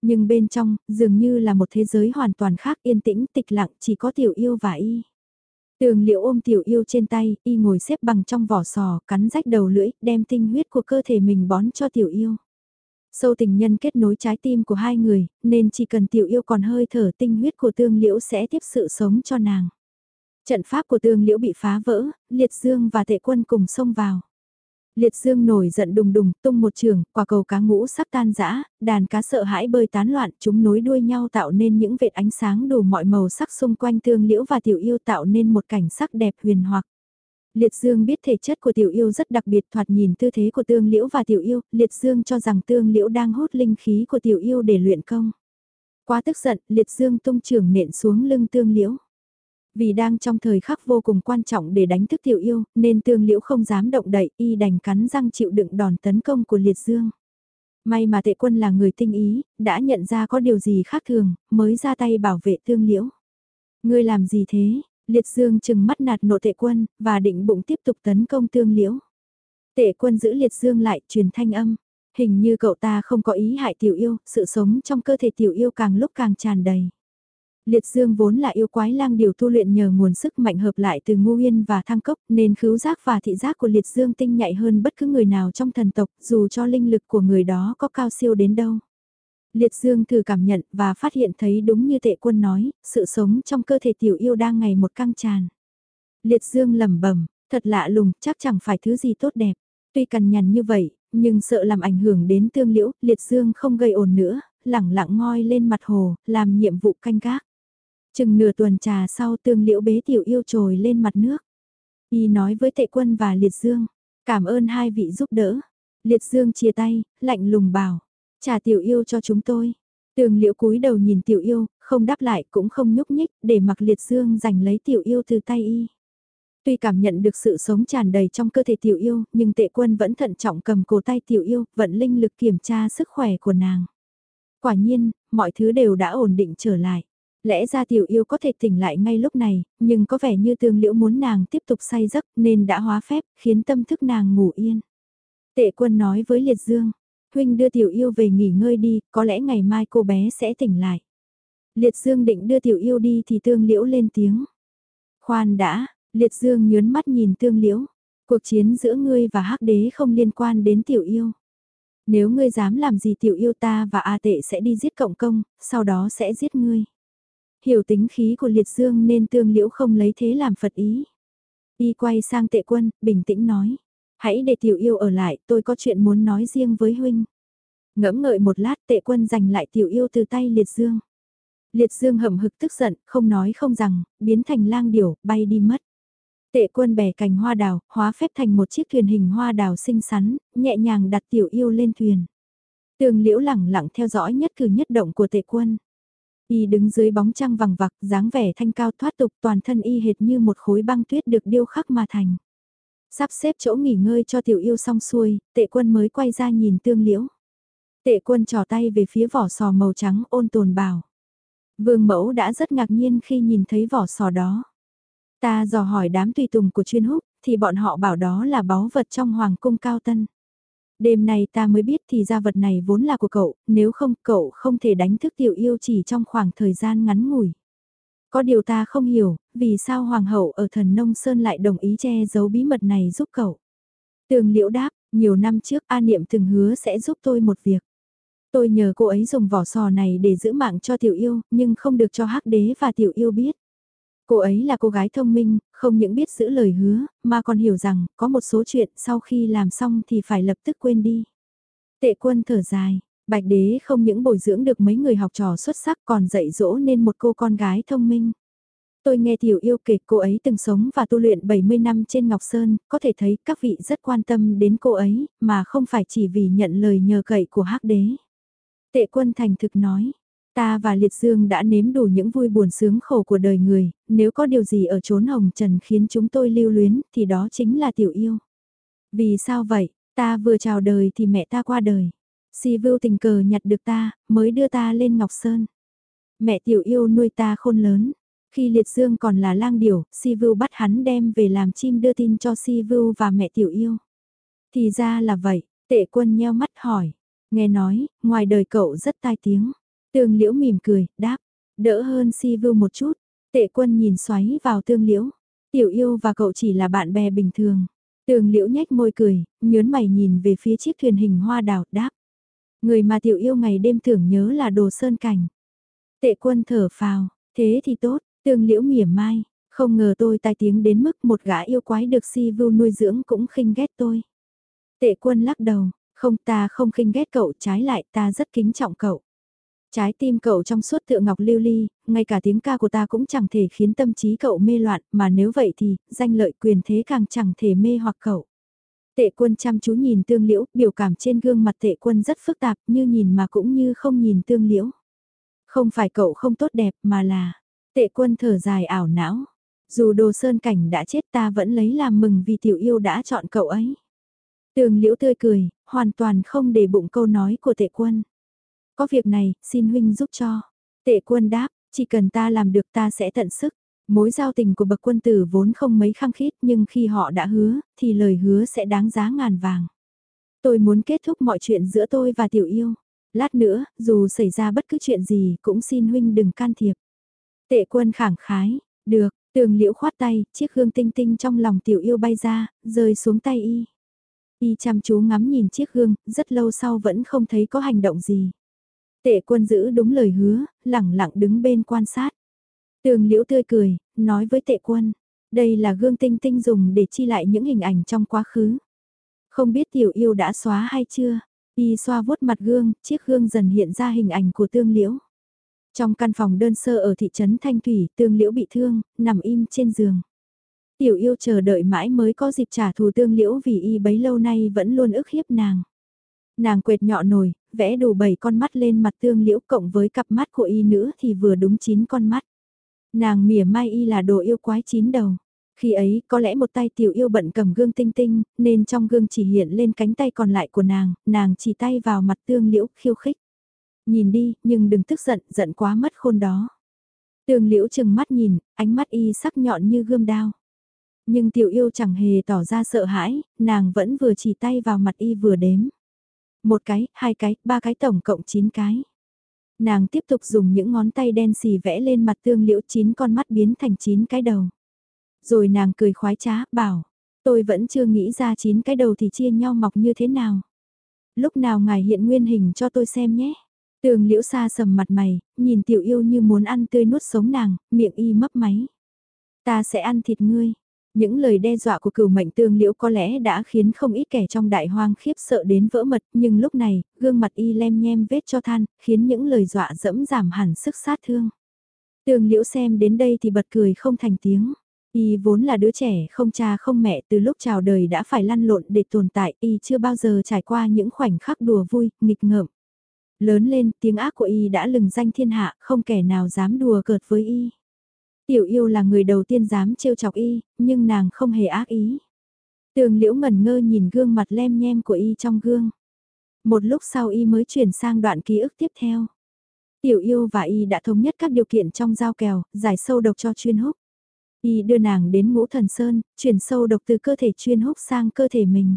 Nhưng bên trong, dường như là một thế giới hoàn toàn khác yên tĩnh tịch lặng chỉ có tiểu yêu và y. Tường liệu ôm tiểu yêu trên tay, y ngồi xếp bằng trong vỏ sò, cắn rách đầu lưỡi, đem tinh huyết của cơ thể mình bón cho tiểu yêu. Sâu tình nhân kết nối trái tim của hai người, nên chỉ cần tiểu yêu còn hơi thở tinh huyết của tương liễu sẽ tiếp sự sống cho nàng. Trận pháp của tương liễu bị phá vỡ, liệt dương và tệ quân cùng xông vào. Liệt dương nổi giận đùng đùng, tung một trường, quả cầu cá ngũ sắp tan rã, đàn cá sợ hãi bơi tán loạn, chúng nối đuôi nhau tạo nên những vệt ánh sáng đủ mọi màu sắc xung quanh tương liễu và tiểu yêu tạo nên một cảnh sắc đẹp huyền hoặc. Liệt Dương biết thể chất của tiểu yêu rất đặc biệt thoạt nhìn tư thế của tương liễu và tiểu yêu, Liệt Dương cho rằng tương liễu đang hút linh khí của tiểu yêu để luyện công. Quá tức giận, Liệt Dương tung trường nện xuống lưng tương liễu. Vì đang trong thời khắc vô cùng quan trọng để đánh thức tiểu yêu, nên tương liễu không dám động đậy, y đành cắn răng chịu đựng đòn tấn công của liệt dương. May mà tệ quân là người tinh ý, đã nhận ra có điều gì khác thường, mới ra tay bảo vệ tương liễu. Ngươi làm gì thế? Liệt dương chừng mắt nạt nộ tệ quân, và định bụng tiếp tục tấn công tương liễu. Tệ quân giữ liệt dương lại, truyền thanh âm. Hình như cậu ta không có ý hại tiểu yêu, sự sống trong cơ thể tiểu yêu càng lúc càng tràn đầy. Liệt dương vốn là yêu quái lang điều tu luyện nhờ nguồn sức mạnh hợp lại từ ngu yên và thăng cốc nên khứu giác và thị giác của liệt dương tinh nhạy hơn bất cứ người nào trong thần tộc dù cho linh lực của người đó có cao siêu đến đâu. Liệt dương thử cảm nhận và phát hiện thấy đúng như tệ quân nói, sự sống trong cơ thể tiểu yêu đang ngày một căng tràn. Liệt dương lẩm bẩm thật lạ lùng, chắc chẳng phải thứ gì tốt đẹp. Tuy cằn nhằn như vậy, nhưng sợ làm ảnh hưởng đến tương liễu, liệt dương không gây ồn nữa, lẳng lặng ngoi lên mặt hồ, làm nhiệm vụ canh gác. Chừng nửa tuần trà sau tương liễu bế tiểu yêu trồi lên mặt nước. Y nói với tệ quân và liệt dương, cảm ơn hai vị giúp đỡ. Liệt dương chia tay, lạnh lùng bảo, trả tiểu yêu cho chúng tôi. Tường liễu cúi đầu nhìn tiểu yêu, không đáp lại cũng không nhúc nhích, để mặc liệt dương giành lấy tiểu yêu từ tay y. Tuy cảm nhận được sự sống tràn đầy trong cơ thể tiểu yêu, nhưng tệ quân vẫn thận trọng cầm cổ tay tiểu yêu, vận linh lực kiểm tra sức khỏe của nàng. Quả nhiên, mọi thứ đều đã ổn định trở lại. Lẽ ra tiểu yêu có thể tỉnh lại ngay lúc này, nhưng có vẻ như tương liễu muốn nàng tiếp tục say giấc nên đã hóa phép, khiến tâm thức nàng ngủ yên. Tệ quân nói với Liệt Dương, huynh đưa tiểu yêu về nghỉ ngơi đi, có lẽ ngày mai cô bé sẽ tỉnh lại. Liệt Dương định đưa tiểu yêu đi thì tương liễu lên tiếng. Khoan đã, Liệt Dương nhớn mắt nhìn tương liễu. Cuộc chiến giữa ngươi và hắc đế không liên quan đến tiểu yêu. Nếu ngươi dám làm gì tiểu yêu ta và A tệ sẽ đi giết cộng công, sau đó sẽ giết ngươi. Hiểu tính khí của liệt dương nên tương liễu không lấy thế làm phật ý. Y quay sang tệ quân, bình tĩnh nói. Hãy để tiểu yêu ở lại, tôi có chuyện muốn nói riêng với huynh. Ngẫm ngợi một lát tệ quân giành lại tiểu yêu từ tay liệt dương. Liệt dương hậm hực tức giận, không nói không rằng, biến thành lang điểu, bay đi mất. Tệ quân bẻ cành hoa đào, hóa phép thành một chiếc thuyền hình hoa đào xinh xắn, nhẹ nhàng đặt tiểu yêu lên thuyền. Tường liễu lẳng lặng theo dõi nhất cử nhất động của tệ quân. Y đứng dưới bóng trăng vằng vặc, dáng vẻ thanh cao thoát tục toàn thân y hệt như một khối băng tuyết được điêu khắc mà thành. Sắp xếp chỗ nghỉ ngơi cho tiểu yêu xong xuôi, tệ quân mới quay ra nhìn tương liễu. Tệ quân trò tay về phía vỏ sò màu trắng ôn tồn bảo. Vương mẫu đã rất ngạc nhiên khi nhìn thấy vỏ sò đó. Ta dò hỏi đám tùy tùng của chuyên húc, thì bọn họ bảo đó là báu vật trong hoàng cung cao tân. Đêm nay ta mới biết thì ra vật này vốn là của cậu, nếu không cậu không thể đánh thức tiểu yêu chỉ trong khoảng thời gian ngắn ngủi. Có điều ta không hiểu, vì sao hoàng hậu ở thần nông sơn lại đồng ý che giấu bí mật này giúp cậu. Tường liễu đáp, nhiều năm trước A Niệm từng hứa sẽ giúp tôi một việc. Tôi nhờ cô ấy dùng vỏ sò này để giữ mạng cho tiểu yêu, nhưng không được cho hắc đế và tiểu yêu biết. Cô ấy là cô gái thông minh, không những biết giữ lời hứa, mà còn hiểu rằng có một số chuyện sau khi làm xong thì phải lập tức quên đi. Tệ quân thở dài, Bạch đế không những bồi dưỡng được mấy người học trò xuất sắc còn dạy dỗ nên một cô con gái thông minh. Tôi nghe tiểu yêu kể cô ấy từng sống và tu luyện 70 năm trên Ngọc Sơn, có thể thấy các vị rất quan tâm đến cô ấy, mà không phải chỉ vì nhận lời nhờ cậy của hắc đế. Tệ quân thành thực nói, Ta và Liệt Dương đã nếm đủ những vui buồn sướng khổ của đời người, nếu có điều gì ở chốn hồng trần khiến chúng tôi lưu luyến thì đó chính là tiểu yêu. Vì sao vậy, ta vừa chào đời thì mẹ ta qua đời. Si Vưu tình cờ nhặt được ta, mới đưa ta lên Ngọc Sơn. Mẹ tiểu yêu nuôi ta khôn lớn. Khi Liệt Dương còn là lang điểu, Si Vưu bắt hắn đem về làm chim đưa tin cho Si Vưu và mẹ tiểu yêu. Thì ra là vậy, tệ quân nheo mắt hỏi. Nghe nói, ngoài đời cậu rất tai tiếng. Tương liễu mỉm cười, đáp, đỡ hơn si vưu một chút, tệ quân nhìn xoáy vào tương liễu, tiểu yêu và cậu chỉ là bạn bè bình thường. Tương liễu nhếch môi cười, nhớn mày nhìn về phía chiếc thuyền hình hoa đào, đáp. Người mà tiểu yêu ngày đêm tưởng nhớ là đồ sơn cảnh. Tệ quân thở phào, thế thì tốt, tương liễu mỉa mai, không ngờ tôi tai tiếng đến mức một gã yêu quái được si vưu nuôi dưỡng cũng khinh ghét tôi. Tệ quân lắc đầu, không ta không khinh ghét cậu trái lại ta rất kính trọng cậu. Trái tim cậu trong suốt tựa ngọc lưu ly, ngay cả tiếng ca của ta cũng chẳng thể khiến tâm trí cậu mê loạn, mà nếu vậy thì, danh lợi quyền thế càng chẳng thể mê hoặc cậu. Tệ quân chăm chú nhìn tương liễu, biểu cảm trên gương mặt tệ quân rất phức tạp, như nhìn mà cũng như không nhìn tương liễu. Không phải cậu không tốt đẹp mà là, tệ quân thở dài ảo não. Dù đồ sơn cảnh đã chết ta vẫn lấy làm mừng vì tiểu yêu đã chọn cậu ấy. Tường liễu tươi cười, hoàn toàn không để bụng câu nói của tệ quân. Có việc này, xin huynh giúp cho. Tệ quân đáp, chỉ cần ta làm được ta sẽ tận sức. Mối giao tình của bậc quân tử vốn không mấy khăng khít nhưng khi họ đã hứa, thì lời hứa sẽ đáng giá ngàn vàng. Tôi muốn kết thúc mọi chuyện giữa tôi và tiểu yêu. Lát nữa, dù xảy ra bất cứ chuyện gì cũng xin huynh đừng can thiệp. Tệ quân khẳng khái, được, tường liễu khoát tay, chiếc gương tinh tinh trong lòng tiểu yêu bay ra, rơi xuống tay y. Y chăm chú ngắm nhìn chiếc gương, rất lâu sau vẫn không thấy có hành động gì. Tệ quân giữ đúng lời hứa, lẳng lặng đứng bên quan sát. Tường liễu tươi cười, nói với tệ quân, đây là gương tinh tinh dùng để chi lại những hình ảnh trong quá khứ. Không biết tiểu yêu đã xóa hay chưa, y xoa vuốt mặt gương, chiếc gương dần hiện ra hình ảnh của tương liễu. Trong căn phòng đơn sơ ở thị trấn Thanh Thủy, tương liễu bị thương, nằm im trên giường. Tiểu yêu chờ đợi mãi mới có dịp trả thù tương liễu vì y bấy lâu nay vẫn luôn ức hiếp nàng. Nàng quệt nhọ nồi, vẽ đủ 7 con mắt lên mặt tương liễu cộng với cặp mắt của y nữa thì vừa đúng 9 con mắt. Nàng mỉa mai y là đồ yêu quái chín đầu. Khi ấy có lẽ một tay tiểu yêu bận cầm gương tinh tinh, nên trong gương chỉ hiện lên cánh tay còn lại của nàng, nàng chỉ tay vào mặt tương liễu khiêu khích. Nhìn đi, nhưng đừng tức giận, giận quá mất khôn đó. Tương liễu chừng mắt nhìn, ánh mắt y sắc nhọn như gươm đao. Nhưng tiểu yêu chẳng hề tỏ ra sợ hãi, nàng vẫn vừa chỉ tay vào mặt y vừa đếm. Một cái, hai cái, ba cái tổng cộng chín cái. Nàng tiếp tục dùng những ngón tay đen xì vẽ lên mặt tương liễu chín con mắt biến thành chín cái đầu. Rồi nàng cười khoái trá, bảo, tôi vẫn chưa nghĩ ra chín cái đầu thì chia nhau mọc như thế nào. Lúc nào ngài hiện nguyên hình cho tôi xem nhé. Tường liễu xa sầm mặt mày, nhìn tiểu yêu như muốn ăn tươi nuốt sống nàng, miệng y mấp máy. Ta sẽ ăn thịt ngươi. Những lời đe dọa của cửu mệnh tương liễu có lẽ đã khiến không ít kẻ trong đại hoang khiếp sợ đến vỡ mật, nhưng lúc này, gương mặt y lem nhem vết cho than, khiến những lời dọa dẫm giảm hẳn sức sát thương. Tương liễu xem đến đây thì bật cười không thành tiếng. Y vốn là đứa trẻ không cha không mẹ từ lúc chào đời đã phải lăn lộn để tồn tại, Y chưa bao giờ trải qua những khoảnh khắc đùa vui, nghịch ngợm. Lớn lên, tiếng ác của Y đã lừng danh thiên hạ, không kẻ nào dám đùa cợt với Y. Tiểu yêu là người đầu tiên dám trêu chọc Y, nhưng nàng không hề ác ý. Tường liễu ngẩn ngơ nhìn gương mặt lem nhem của Y trong gương. Một lúc sau Y mới chuyển sang đoạn ký ức tiếp theo. Tiểu yêu và Y đã thống nhất các điều kiện trong giao kèo, giải sâu độc cho chuyên húc. Y đưa nàng đến ngũ thần sơn, chuyển sâu độc từ cơ thể chuyên húc sang cơ thể mình.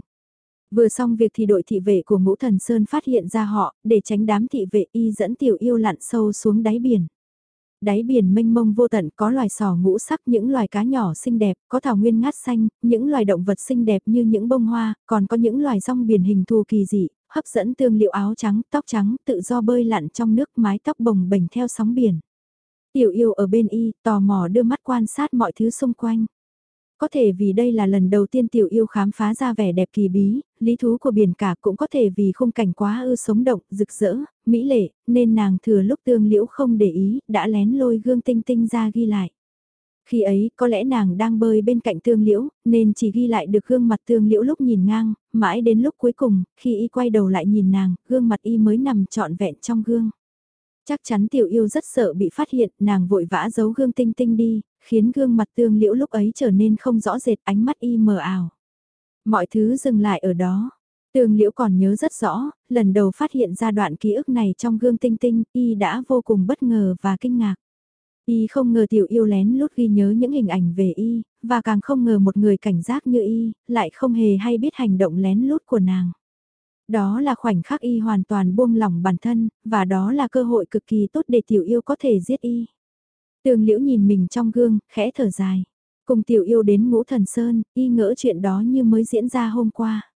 Vừa xong việc thì đội thị vệ của ngũ thần sơn phát hiện ra họ, để tránh đám thị vệ y dẫn tiểu yêu lặn sâu xuống đáy biển. Đáy biển mênh mông vô tận có loài sò ngũ sắc những loài cá nhỏ xinh đẹp, có thảo nguyên ngát xanh, những loài động vật xinh đẹp như những bông hoa, còn có những loài rong biển hình thù kỳ dị, hấp dẫn tương liệu áo trắng, tóc trắng, tự do bơi lặn trong nước mái tóc bồng bềnh theo sóng biển. Tiểu yêu ở bên y, tò mò đưa mắt quan sát mọi thứ xung quanh. Có thể vì đây là lần đầu tiên tiểu yêu khám phá ra vẻ đẹp kỳ bí, lý thú của biển cả cũng có thể vì khung cảnh quá ư sống động, rực rỡ, mỹ lệ, nên nàng thừa lúc tương liễu không để ý, đã lén lôi gương tinh tinh ra ghi lại. Khi ấy, có lẽ nàng đang bơi bên cạnh tương liễu, nên chỉ ghi lại được gương mặt tương liễu lúc nhìn ngang, mãi đến lúc cuối cùng, khi y quay đầu lại nhìn nàng, gương mặt y mới nằm trọn vẹn trong gương. Chắc chắn tiểu yêu rất sợ bị phát hiện, nàng vội vã giấu gương tinh tinh đi, khiến gương mặt tương liễu lúc ấy trở nên không rõ rệt ánh mắt y mờ ảo. Mọi thứ dừng lại ở đó. Tương liễu còn nhớ rất rõ, lần đầu phát hiện ra đoạn ký ức này trong gương tinh tinh, y đã vô cùng bất ngờ và kinh ngạc. Y không ngờ tiểu yêu lén lút ghi nhớ những hình ảnh về y, và càng không ngờ một người cảnh giác như y, lại không hề hay biết hành động lén lút của nàng. Đó là khoảnh khắc y hoàn toàn buông lỏng bản thân, và đó là cơ hội cực kỳ tốt để tiểu yêu có thể giết y. Tường liễu nhìn mình trong gương, khẽ thở dài. Cùng tiểu yêu đến ngũ thần sơn, y ngỡ chuyện đó như mới diễn ra hôm qua.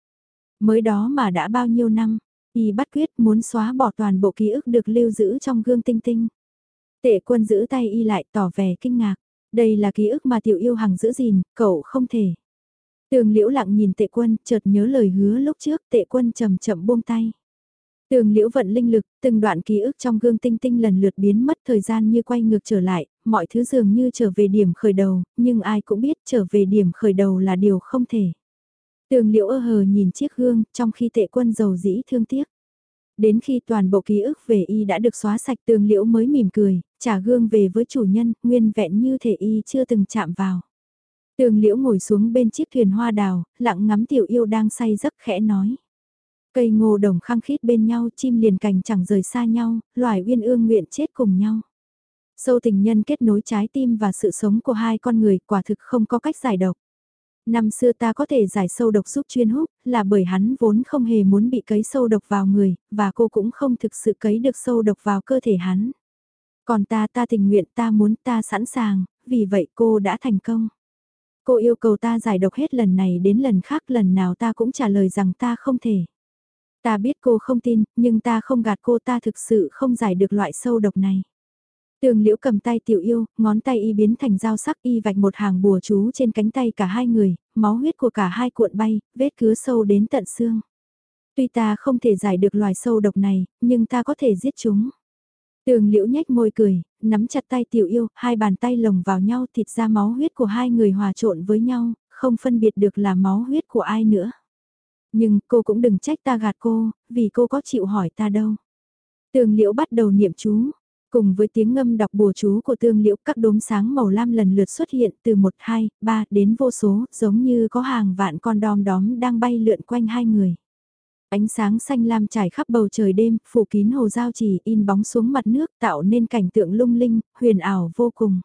Mới đó mà đã bao nhiêu năm, y bắt quyết muốn xóa bỏ toàn bộ ký ức được lưu giữ trong gương tinh tinh. Tệ quân giữ tay y lại tỏ vẻ kinh ngạc. Đây là ký ức mà tiểu yêu hằng giữ gìn, cậu không thể. Tường liễu lặng nhìn tệ quân, chợt nhớ lời hứa lúc trước, tệ quân chậm chậm buông tay. Tường liễu vận linh lực, từng đoạn ký ức trong gương tinh tinh lần lượt biến mất thời gian như quay ngược trở lại, mọi thứ dường như trở về điểm khởi đầu, nhưng ai cũng biết trở về điểm khởi đầu là điều không thể. Tường liễu ơ hờ nhìn chiếc gương, trong khi tệ quân giàu dĩ thương tiếc. Đến khi toàn bộ ký ức về y đã được xóa sạch tường liễu mới mỉm cười, trả gương về với chủ nhân, nguyên vẹn như thể y chưa từng chạm vào. Tường liễu ngồi xuống bên chiếc thuyền hoa đào, lặng ngắm tiểu yêu đang say giấc khẽ nói. Cây ngô đồng khăng khít bên nhau, chim liền cành chẳng rời xa nhau, loài uyên ương nguyện chết cùng nhau. Sâu tình nhân kết nối trái tim và sự sống của hai con người quả thực không có cách giải độc. Năm xưa ta có thể giải sâu độc giúp chuyên húc, là bởi hắn vốn không hề muốn bị cấy sâu độc vào người, và cô cũng không thực sự cấy được sâu độc vào cơ thể hắn. Còn ta ta tình nguyện ta muốn ta sẵn sàng, vì vậy cô đã thành công. Cô yêu cầu ta giải độc hết lần này đến lần khác lần nào ta cũng trả lời rằng ta không thể. Ta biết cô không tin, nhưng ta không gạt cô ta thực sự không giải được loại sâu độc này. Tường liễu cầm tay tiểu yêu, ngón tay y biến thành dao sắc y vạch một hàng bùa chú trên cánh tay cả hai người, máu huyết của cả hai cuộn bay, vết cứa sâu đến tận xương. Tuy ta không thể giải được loài sâu độc này, nhưng ta có thể giết chúng. Tường liễu nhếch môi cười, nắm chặt tay tiểu yêu, hai bàn tay lồng vào nhau thịt ra máu huyết của hai người hòa trộn với nhau, không phân biệt được là máu huyết của ai nữa. Nhưng cô cũng đừng trách ta gạt cô, vì cô có chịu hỏi ta đâu. Tường liễu bắt đầu niệm chú, cùng với tiếng ngâm đọc bùa chú của tương liễu các đốm sáng màu lam lần lượt xuất hiện từ 1, 2, 3 đến vô số, giống như có hàng vạn con đom đóm đang bay lượn quanh hai người. Ánh sáng xanh lam trải khắp bầu trời đêm, phủ kín hồ giao chỉ in bóng xuống mặt nước tạo nên cảnh tượng lung linh, huyền ảo vô cùng.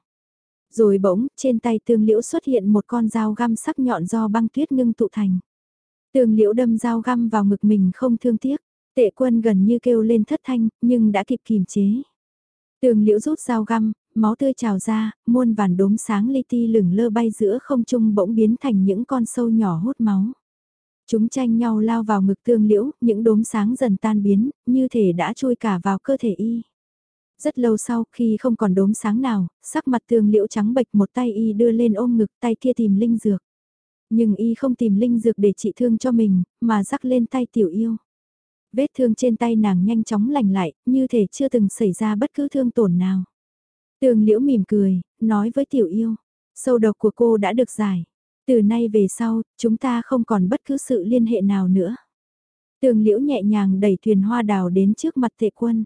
Rồi bỗng, trên tay tương liễu xuất hiện một con dao găm sắc nhọn do băng tuyết ngưng tụ thành. Tường liễu đâm dao găm vào ngực mình không thương tiếc. Tệ quân gần như kêu lên thất thanh, nhưng đã kịp kìm chế. Tường liễu rút dao găm, máu tươi trào ra, muôn vàn đốm sáng li ti lửng lơ bay giữa không trung bỗng biến thành những con sâu nhỏ hút máu. Chúng tranh nhau lao vào ngực tương liễu, những đốm sáng dần tan biến, như thể đã chui cả vào cơ thể y. Rất lâu sau khi không còn đốm sáng nào, sắc mặt tương liễu trắng bệch một tay y đưa lên ôm ngực tay kia tìm linh dược. Nhưng y không tìm linh dược để trị thương cho mình, mà rắc lên tay tiểu yêu. Vết thương trên tay nàng nhanh chóng lành lại, như thể chưa từng xảy ra bất cứ thương tổn nào. Tường liễu mỉm cười, nói với tiểu yêu, sâu độc của cô đã được giải. Từ nay về sau, chúng ta không còn bất cứ sự liên hệ nào nữa. Tường liễu nhẹ nhàng đẩy thuyền hoa đào đến trước mặt tệ quân.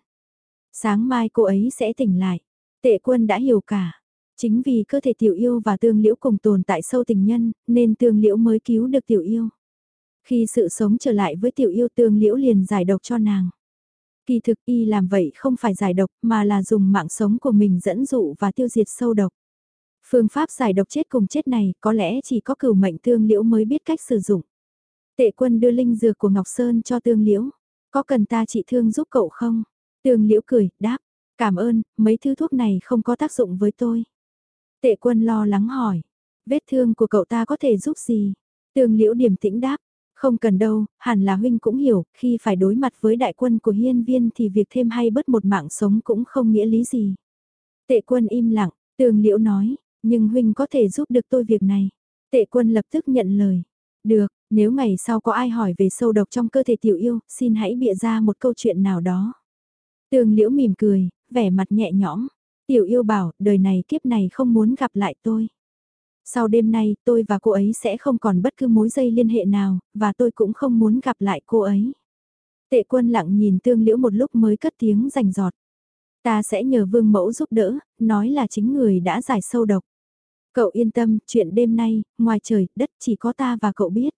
Sáng mai cô ấy sẽ tỉnh lại. Tệ quân đã hiểu cả. Chính vì cơ thể tiểu yêu và tương liễu cùng tồn tại sâu tình nhân, nên tương liễu mới cứu được tiểu yêu. Khi sự sống trở lại với tiểu yêu tương liễu liền giải độc cho nàng. Kỳ thực y làm vậy không phải giải độc mà là dùng mạng sống của mình dẫn dụ và tiêu diệt sâu độc. Phương pháp giải độc chết cùng chết này có lẽ chỉ có cửu mệnh tương liễu mới biết cách sử dụng. Tệ quân đưa linh dược của Ngọc Sơn cho tương liễu. Có cần ta trị thương giúp cậu không? Tương liễu cười, đáp. Cảm ơn, mấy thứ thuốc này không có tác dụng với tôi. Tệ quân lo lắng hỏi. Vết thương của cậu ta có thể giúp gì? Tương liễu điềm tĩnh đáp. Không cần đâu, hẳn là huynh cũng hiểu, khi phải đối mặt với đại quân của hiên viên thì việc thêm hay bớt một mạng sống cũng không nghĩa lý gì. Tệ quân im lặng, tường liễu nói, nhưng huynh có thể giúp được tôi việc này. Tệ quân lập tức nhận lời. Được, nếu ngày sau có ai hỏi về sâu độc trong cơ thể tiểu yêu, xin hãy bịa ra một câu chuyện nào đó. Tường liễu mỉm cười, vẻ mặt nhẹ nhõm. Tiểu yêu bảo, đời này kiếp này không muốn gặp lại tôi. Sau đêm nay, tôi và cô ấy sẽ không còn bất cứ mối dây liên hệ nào, và tôi cũng không muốn gặp lại cô ấy. Tệ quân lặng nhìn tương liễu một lúc mới cất tiếng rành giọt. Ta sẽ nhờ vương mẫu giúp đỡ, nói là chính người đã giải sâu độc. Cậu yên tâm, chuyện đêm nay, ngoài trời, đất chỉ có ta và cậu biết.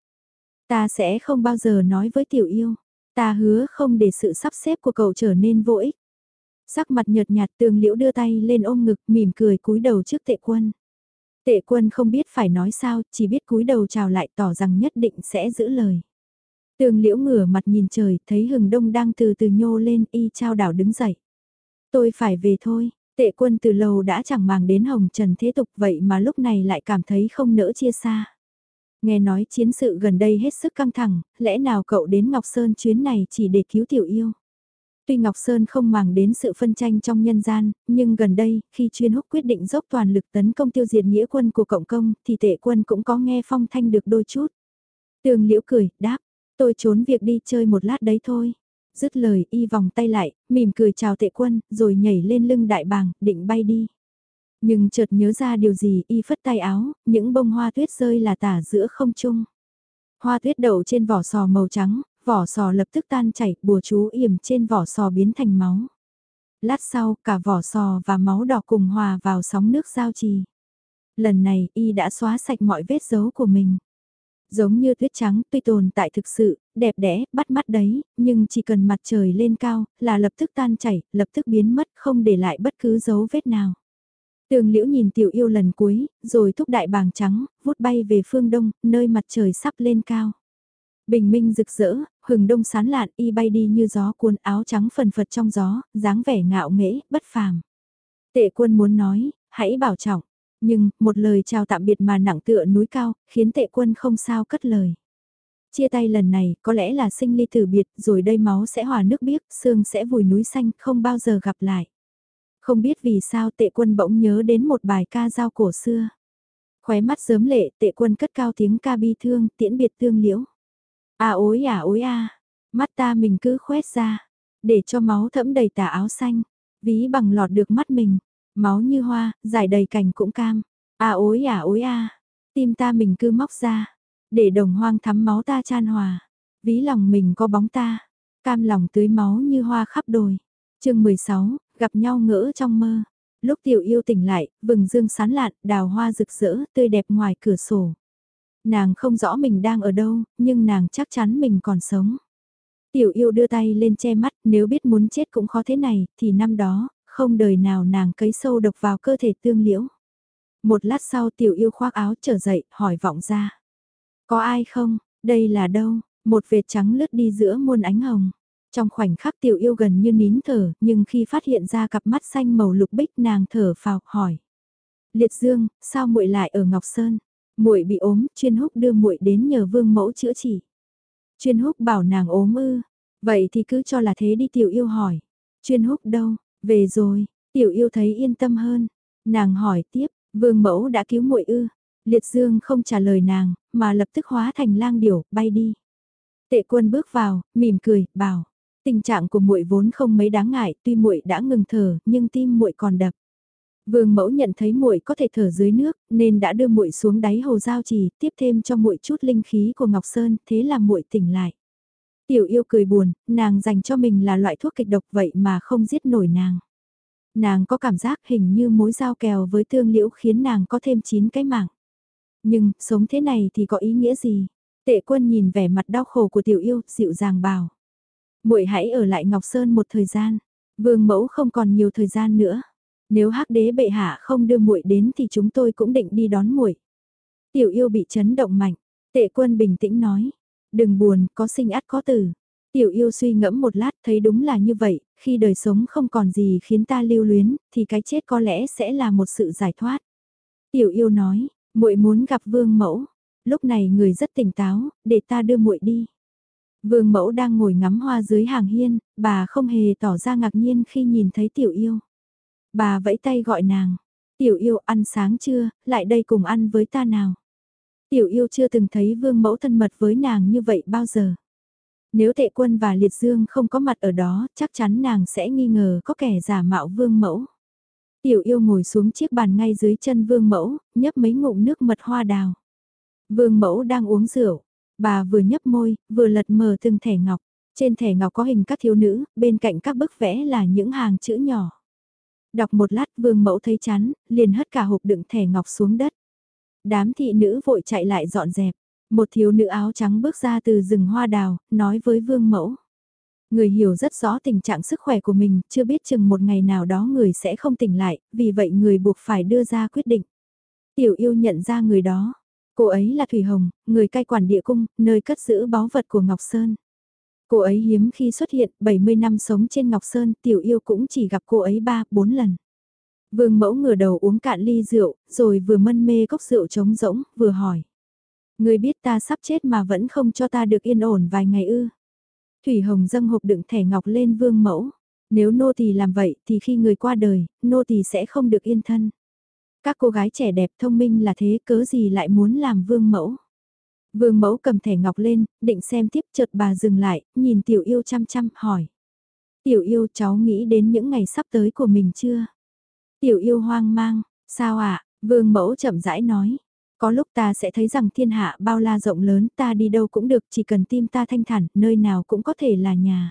Ta sẽ không bao giờ nói với tiểu yêu. Ta hứa không để sự sắp xếp của cậu trở nên vô ích. Sắc mặt nhợt nhạt tường liễu đưa tay lên ôm ngực mỉm cười cúi đầu trước tệ quân. Tệ quân không biết phải nói sao, chỉ biết cúi đầu chào lại tỏ rằng nhất định sẽ giữ lời. Tường liễu ngửa mặt nhìn trời, thấy hừng đông đang từ từ nhô lên, y trao đảo đứng dậy. Tôi phải về thôi, tệ quân từ lâu đã chẳng màng đến hồng trần thế tục vậy mà lúc này lại cảm thấy không nỡ chia xa. Nghe nói chiến sự gần đây hết sức căng thẳng, lẽ nào cậu đến Ngọc Sơn chuyến này chỉ để cứu tiểu yêu? Tuy Ngọc Sơn không màng đến sự phân tranh trong nhân gian, nhưng gần đây, khi chuyên húc quyết định dốc toàn lực tấn công tiêu diệt nghĩa quân của cộng công, thì tệ quân cũng có nghe phong thanh được đôi chút. Tường liễu cười, đáp, tôi trốn việc đi chơi một lát đấy thôi. Dứt lời y vòng tay lại, mỉm cười chào tệ quân, rồi nhảy lên lưng đại bàng, định bay đi. Nhưng chợt nhớ ra điều gì y phất tay áo, những bông hoa tuyết rơi là tả giữa không trung. Hoa tuyết đậu trên vỏ sò màu trắng, vỏ sò lập tức tan chảy, bùa chú yểm trên vỏ sò biến thành máu. Lát sau, cả vỏ sò và máu đỏ cùng hòa vào sóng nước giao trì. Lần này, y đã xóa sạch mọi vết dấu của mình. Giống như tuyết trắng, tuy tồn tại thực sự, đẹp đẽ, bắt mắt đấy, nhưng chỉ cần mặt trời lên cao, là lập tức tan chảy, lập tức biến mất, không để lại bất cứ dấu vết nào. Tường liễu nhìn tiểu yêu lần cuối, rồi thúc đại bàng trắng, vút bay về phương đông, nơi mặt trời sắp lên cao. Bình minh rực rỡ, hừng đông sán lạn y bay đi như gió cuốn áo trắng phần phật trong gió, dáng vẻ ngạo nghễ, bất phàm. Tệ quân muốn nói, hãy bảo trọng, nhưng một lời chào tạm biệt mà nặng tựa núi cao, khiến tệ quân không sao cất lời. Chia tay lần này có lẽ là sinh ly tử biệt rồi đây máu sẽ hòa nước biếc, xương sẽ vùi núi xanh không bao giờ gặp lại. Không biết vì sao tệ quân bỗng nhớ đến một bài ca giao cổ xưa. Khóe mắt sớm lệ tệ quân cất cao tiếng ca bi thương tiễn biệt tương liễu. À ối à ối à, mắt ta mình cứ khoét ra, để cho máu thẫm đầy tà áo xanh, ví bằng lọt được mắt mình, máu như hoa, dài đầy cành cũng cam. À ối à ối à, tim ta mình cứ móc ra, để đồng hoang thắm máu ta chan hòa, ví lòng mình có bóng ta, cam lòng tưới máu như hoa khắp đồi. chương 16, gặp nhau ngỡ trong mơ. Lúc tiểu yêu tỉnh lại, vừng dương sán lạn, đào hoa rực rỡ, tươi đẹp ngoài cửa sổ. Nàng không rõ mình đang ở đâu, nhưng nàng chắc chắn mình còn sống. Tiểu yêu đưa tay lên che mắt, nếu biết muốn chết cũng khó thế này, thì năm đó, không đời nào nàng cấy sâu độc vào cơ thể tương liễu. Một lát sau tiểu yêu khoác áo trở dậy, hỏi vọng ra. Có ai không? Đây là đâu? Một vệt trắng lướt đi giữa muôn ánh hồng. Trong khoảnh khắc tiểu yêu gần như nín thở, nhưng khi phát hiện ra cặp mắt xanh màu lục bích nàng thở phào, hỏi. Liệt Dương, sao muội lại ở Ngọc Sơn? Muội bị ốm, chuyên húc đưa muội đến nhờ vương mẫu chữa trị. Chuyên húc bảo nàng ốm ư, vậy thì cứ cho là thế đi tiểu yêu hỏi. Chuyên húc đâu, về rồi, tiểu yêu thấy yên tâm hơn. Nàng hỏi tiếp, vương mẫu đã cứu muội ư. Liệt Dương không trả lời nàng, mà lập tức hóa thành lang điểu, bay đi. Tệ quân bước vào, mỉm cười, bảo. Tình trạng của muội vốn không mấy đáng ngại, tuy muội đã ngừng thở, nhưng tim muội còn đập. Vương Mẫu nhận thấy muội có thể thở dưới nước, nên đã đưa muội xuống đáy hồ giao trì, tiếp thêm cho muội chút linh khí của Ngọc Sơn, thế là muội tỉnh lại. Tiểu yêu cười buồn, nàng dành cho mình là loại thuốc kịch độc vậy mà không giết nổi nàng. Nàng có cảm giác hình như mối giao kèo với tương liễu khiến nàng có thêm 9 cái mạng. Nhưng, sống thế này thì có ý nghĩa gì? Tệ quân nhìn vẻ mặt đau khổ của tiểu yêu, dịu dàng bảo. muội hãy ở lại Ngọc Sơn một thời gian. Vương mẫu không còn nhiều thời gian nữa. Nếu hắc đế bệ hạ không đưa muội đến thì chúng tôi cũng định đi đón muội. Tiểu yêu bị chấn động mạnh. Tệ quân bình tĩnh nói. Đừng buồn, có sinh ắt có tử. Tiểu yêu suy ngẫm một lát thấy đúng là như vậy, khi đời sống không còn gì khiến ta lưu luyến, thì cái chết có lẽ sẽ là một sự giải thoát. Tiểu yêu nói, muội muốn gặp vương mẫu. Lúc này người rất tỉnh táo, để ta đưa muội đi. Vương mẫu đang ngồi ngắm hoa dưới hàng hiên, bà không hề tỏ ra ngạc nhiên khi nhìn thấy tiểu yêu. Bà vẫy tay gọi nàng, tiểu yêu ăn sáng chưa, lại đây cùng ăn với ta nào. Tiểu yêu chưa từng thấy vương mẫu thân mật với nàng như vậy bao giờ. Nếu tệ quân và liệt dương không có mặt ở đó, chắc chắn nàng sẽ nghi ngờ có kẻ giả mạo vương mẫu. Tiểu yêu ngồi xuống chiếc bàn ngay dưới chân vương mẫu, nhấp mấy ngụm nước mật hoa đào. Vương mẫu đang uống rượu, bà vừa nhấp môi, vừa lật mờ từng thẻ ngọc. Trên thẻ ngọc có hình các thiếu nữ, bên cạnh các bức vẽ là những hàng chữ nhỏ. Đọc một lát vương mẫu thấy chán, liền hất cả hộp đựng thẻ ngọc xuống đất. Đám thị nữ vội chạy lại dọn dẹp. Một thiếu nữ áo trắng bước ra từ rừng hoa đào, nói với vương mẫu. Người hiểu rất rõ tình trạng sức khỏe của mình, chưa biết chừng một ngày nào đó người sẽ không tỉnh lại, vì vậy người buộc phải đưa ra quyết định. Tiểu yêu nhận ra người đó. Cô ấy là Thủy Hồng, người cai quản địa cung, nơi cất giữ báu vật của Ngọc Sơn. Cô ấy hiếm khi xuất hiện, 70 năm sống trên Ngọc Sơn, tiểu yêu cũng chỉ gặp cô ấy 3-4 lần. Vương mẫu ngửa đầu uống cạn ly rượu, rồi vừa mân mê cốc rượu trống rỗng, vừa hỏi. Người biết ta sắp chết mà vẫn không cho ta được yên ổn vài ngày ư. Thủy Hồng dâng hộp đựng thẻ ngọc lên vương mẫu. Nếu nô tỳ làm vậy thì khi người qua đời, nô tỳ sẽ không được yên thân. Các cô gái trẻ đẹp thông minh là thế cớ gì lại muốn làm vương mẫu. Vương mẫu cầm thẻ ngọc lên, định xem tiếp chợt bà dừng lại, nhìn tiểu yêu chăm chăm, hỏi. Tiểu yêu cháu nghĩ đến những ngày sắp tới của mình chưa? Tiểu yêu hoang mang, sao ạ? À? Vương mẫu chậm rãi nói. Có lúc ta sẽ thấy rằng thiên hạ bao la rộng lớn ta đi đâu cũng được chỉ cần tim ta thanh thản, nơi nào cũng có thể là nhà.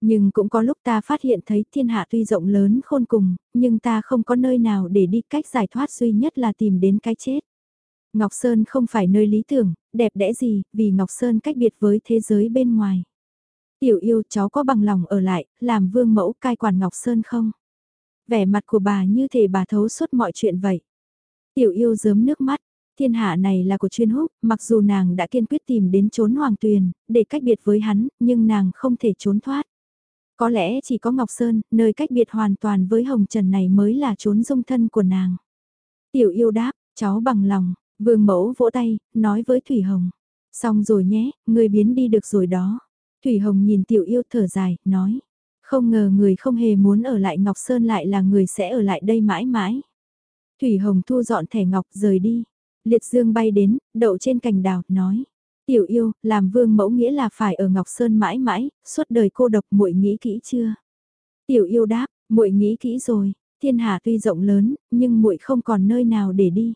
Nhưng cũng có lúc ta phát hiện thấy thiên hạ tuy rộng lớn khôn cùng, nhưng ta không có nơi nào để đi cách giải thoát duy nhất là tìm đến cái chết. Ngọc Sơn không phải nơi lý tưởng, đẹp đẽ gì, vì Ngọc Sơn cách biệt với thế giới bên ngoài. Tiểu yêu cháu có bằng lòng ở lại, làm vương mẫu cai quản Ngọc Sơn không? Vẻ mặt của bà như thể bà thấu suốt mọi chuyện vậy. Tiểu yêu dớm nước mắt, thiên hạ này là của chuyên húc, mặc dù nàng đã kiên quyết tìm đến trốn hoàng tuyền, để cách biệt với hắn, nhưng nàng không thể trốn thoát. Có lẽ chỉ có Ngọc Sơn, nơi cách biệt hoàn toàn với Hồng Trần này mới là trốn dung thân của nàng. Tiểu yêu đáp, cháu bằng lòng, vương mẫu vỗ tay, nói với Thủy Hồng. Xong rồi nhé, người biến đi được rồi đó. Thủy Hồng nhìn tiểu yêu thở dài, nói. Không ngờ người không hề muốn ở lại Ngọc Sơn lại là người sẽ ở lại đây mãi mãi. Thủy Hồng thu dọn thẻ ngọc rời đi. Liệt Dương bay đến, đậu trên cành đào, nói. Tiểu yêu, làm vương mẫu nghĩa là phải ở Ngọc Sơn mãi mãi, suốt đời cô độc muội nghĩ kỹ chưa? Tiểu yêu đáp, muội nghĩ kỹ rồi, thiên hạ tuy rộng lớn, nhưng muội không còn nơi nào để đi.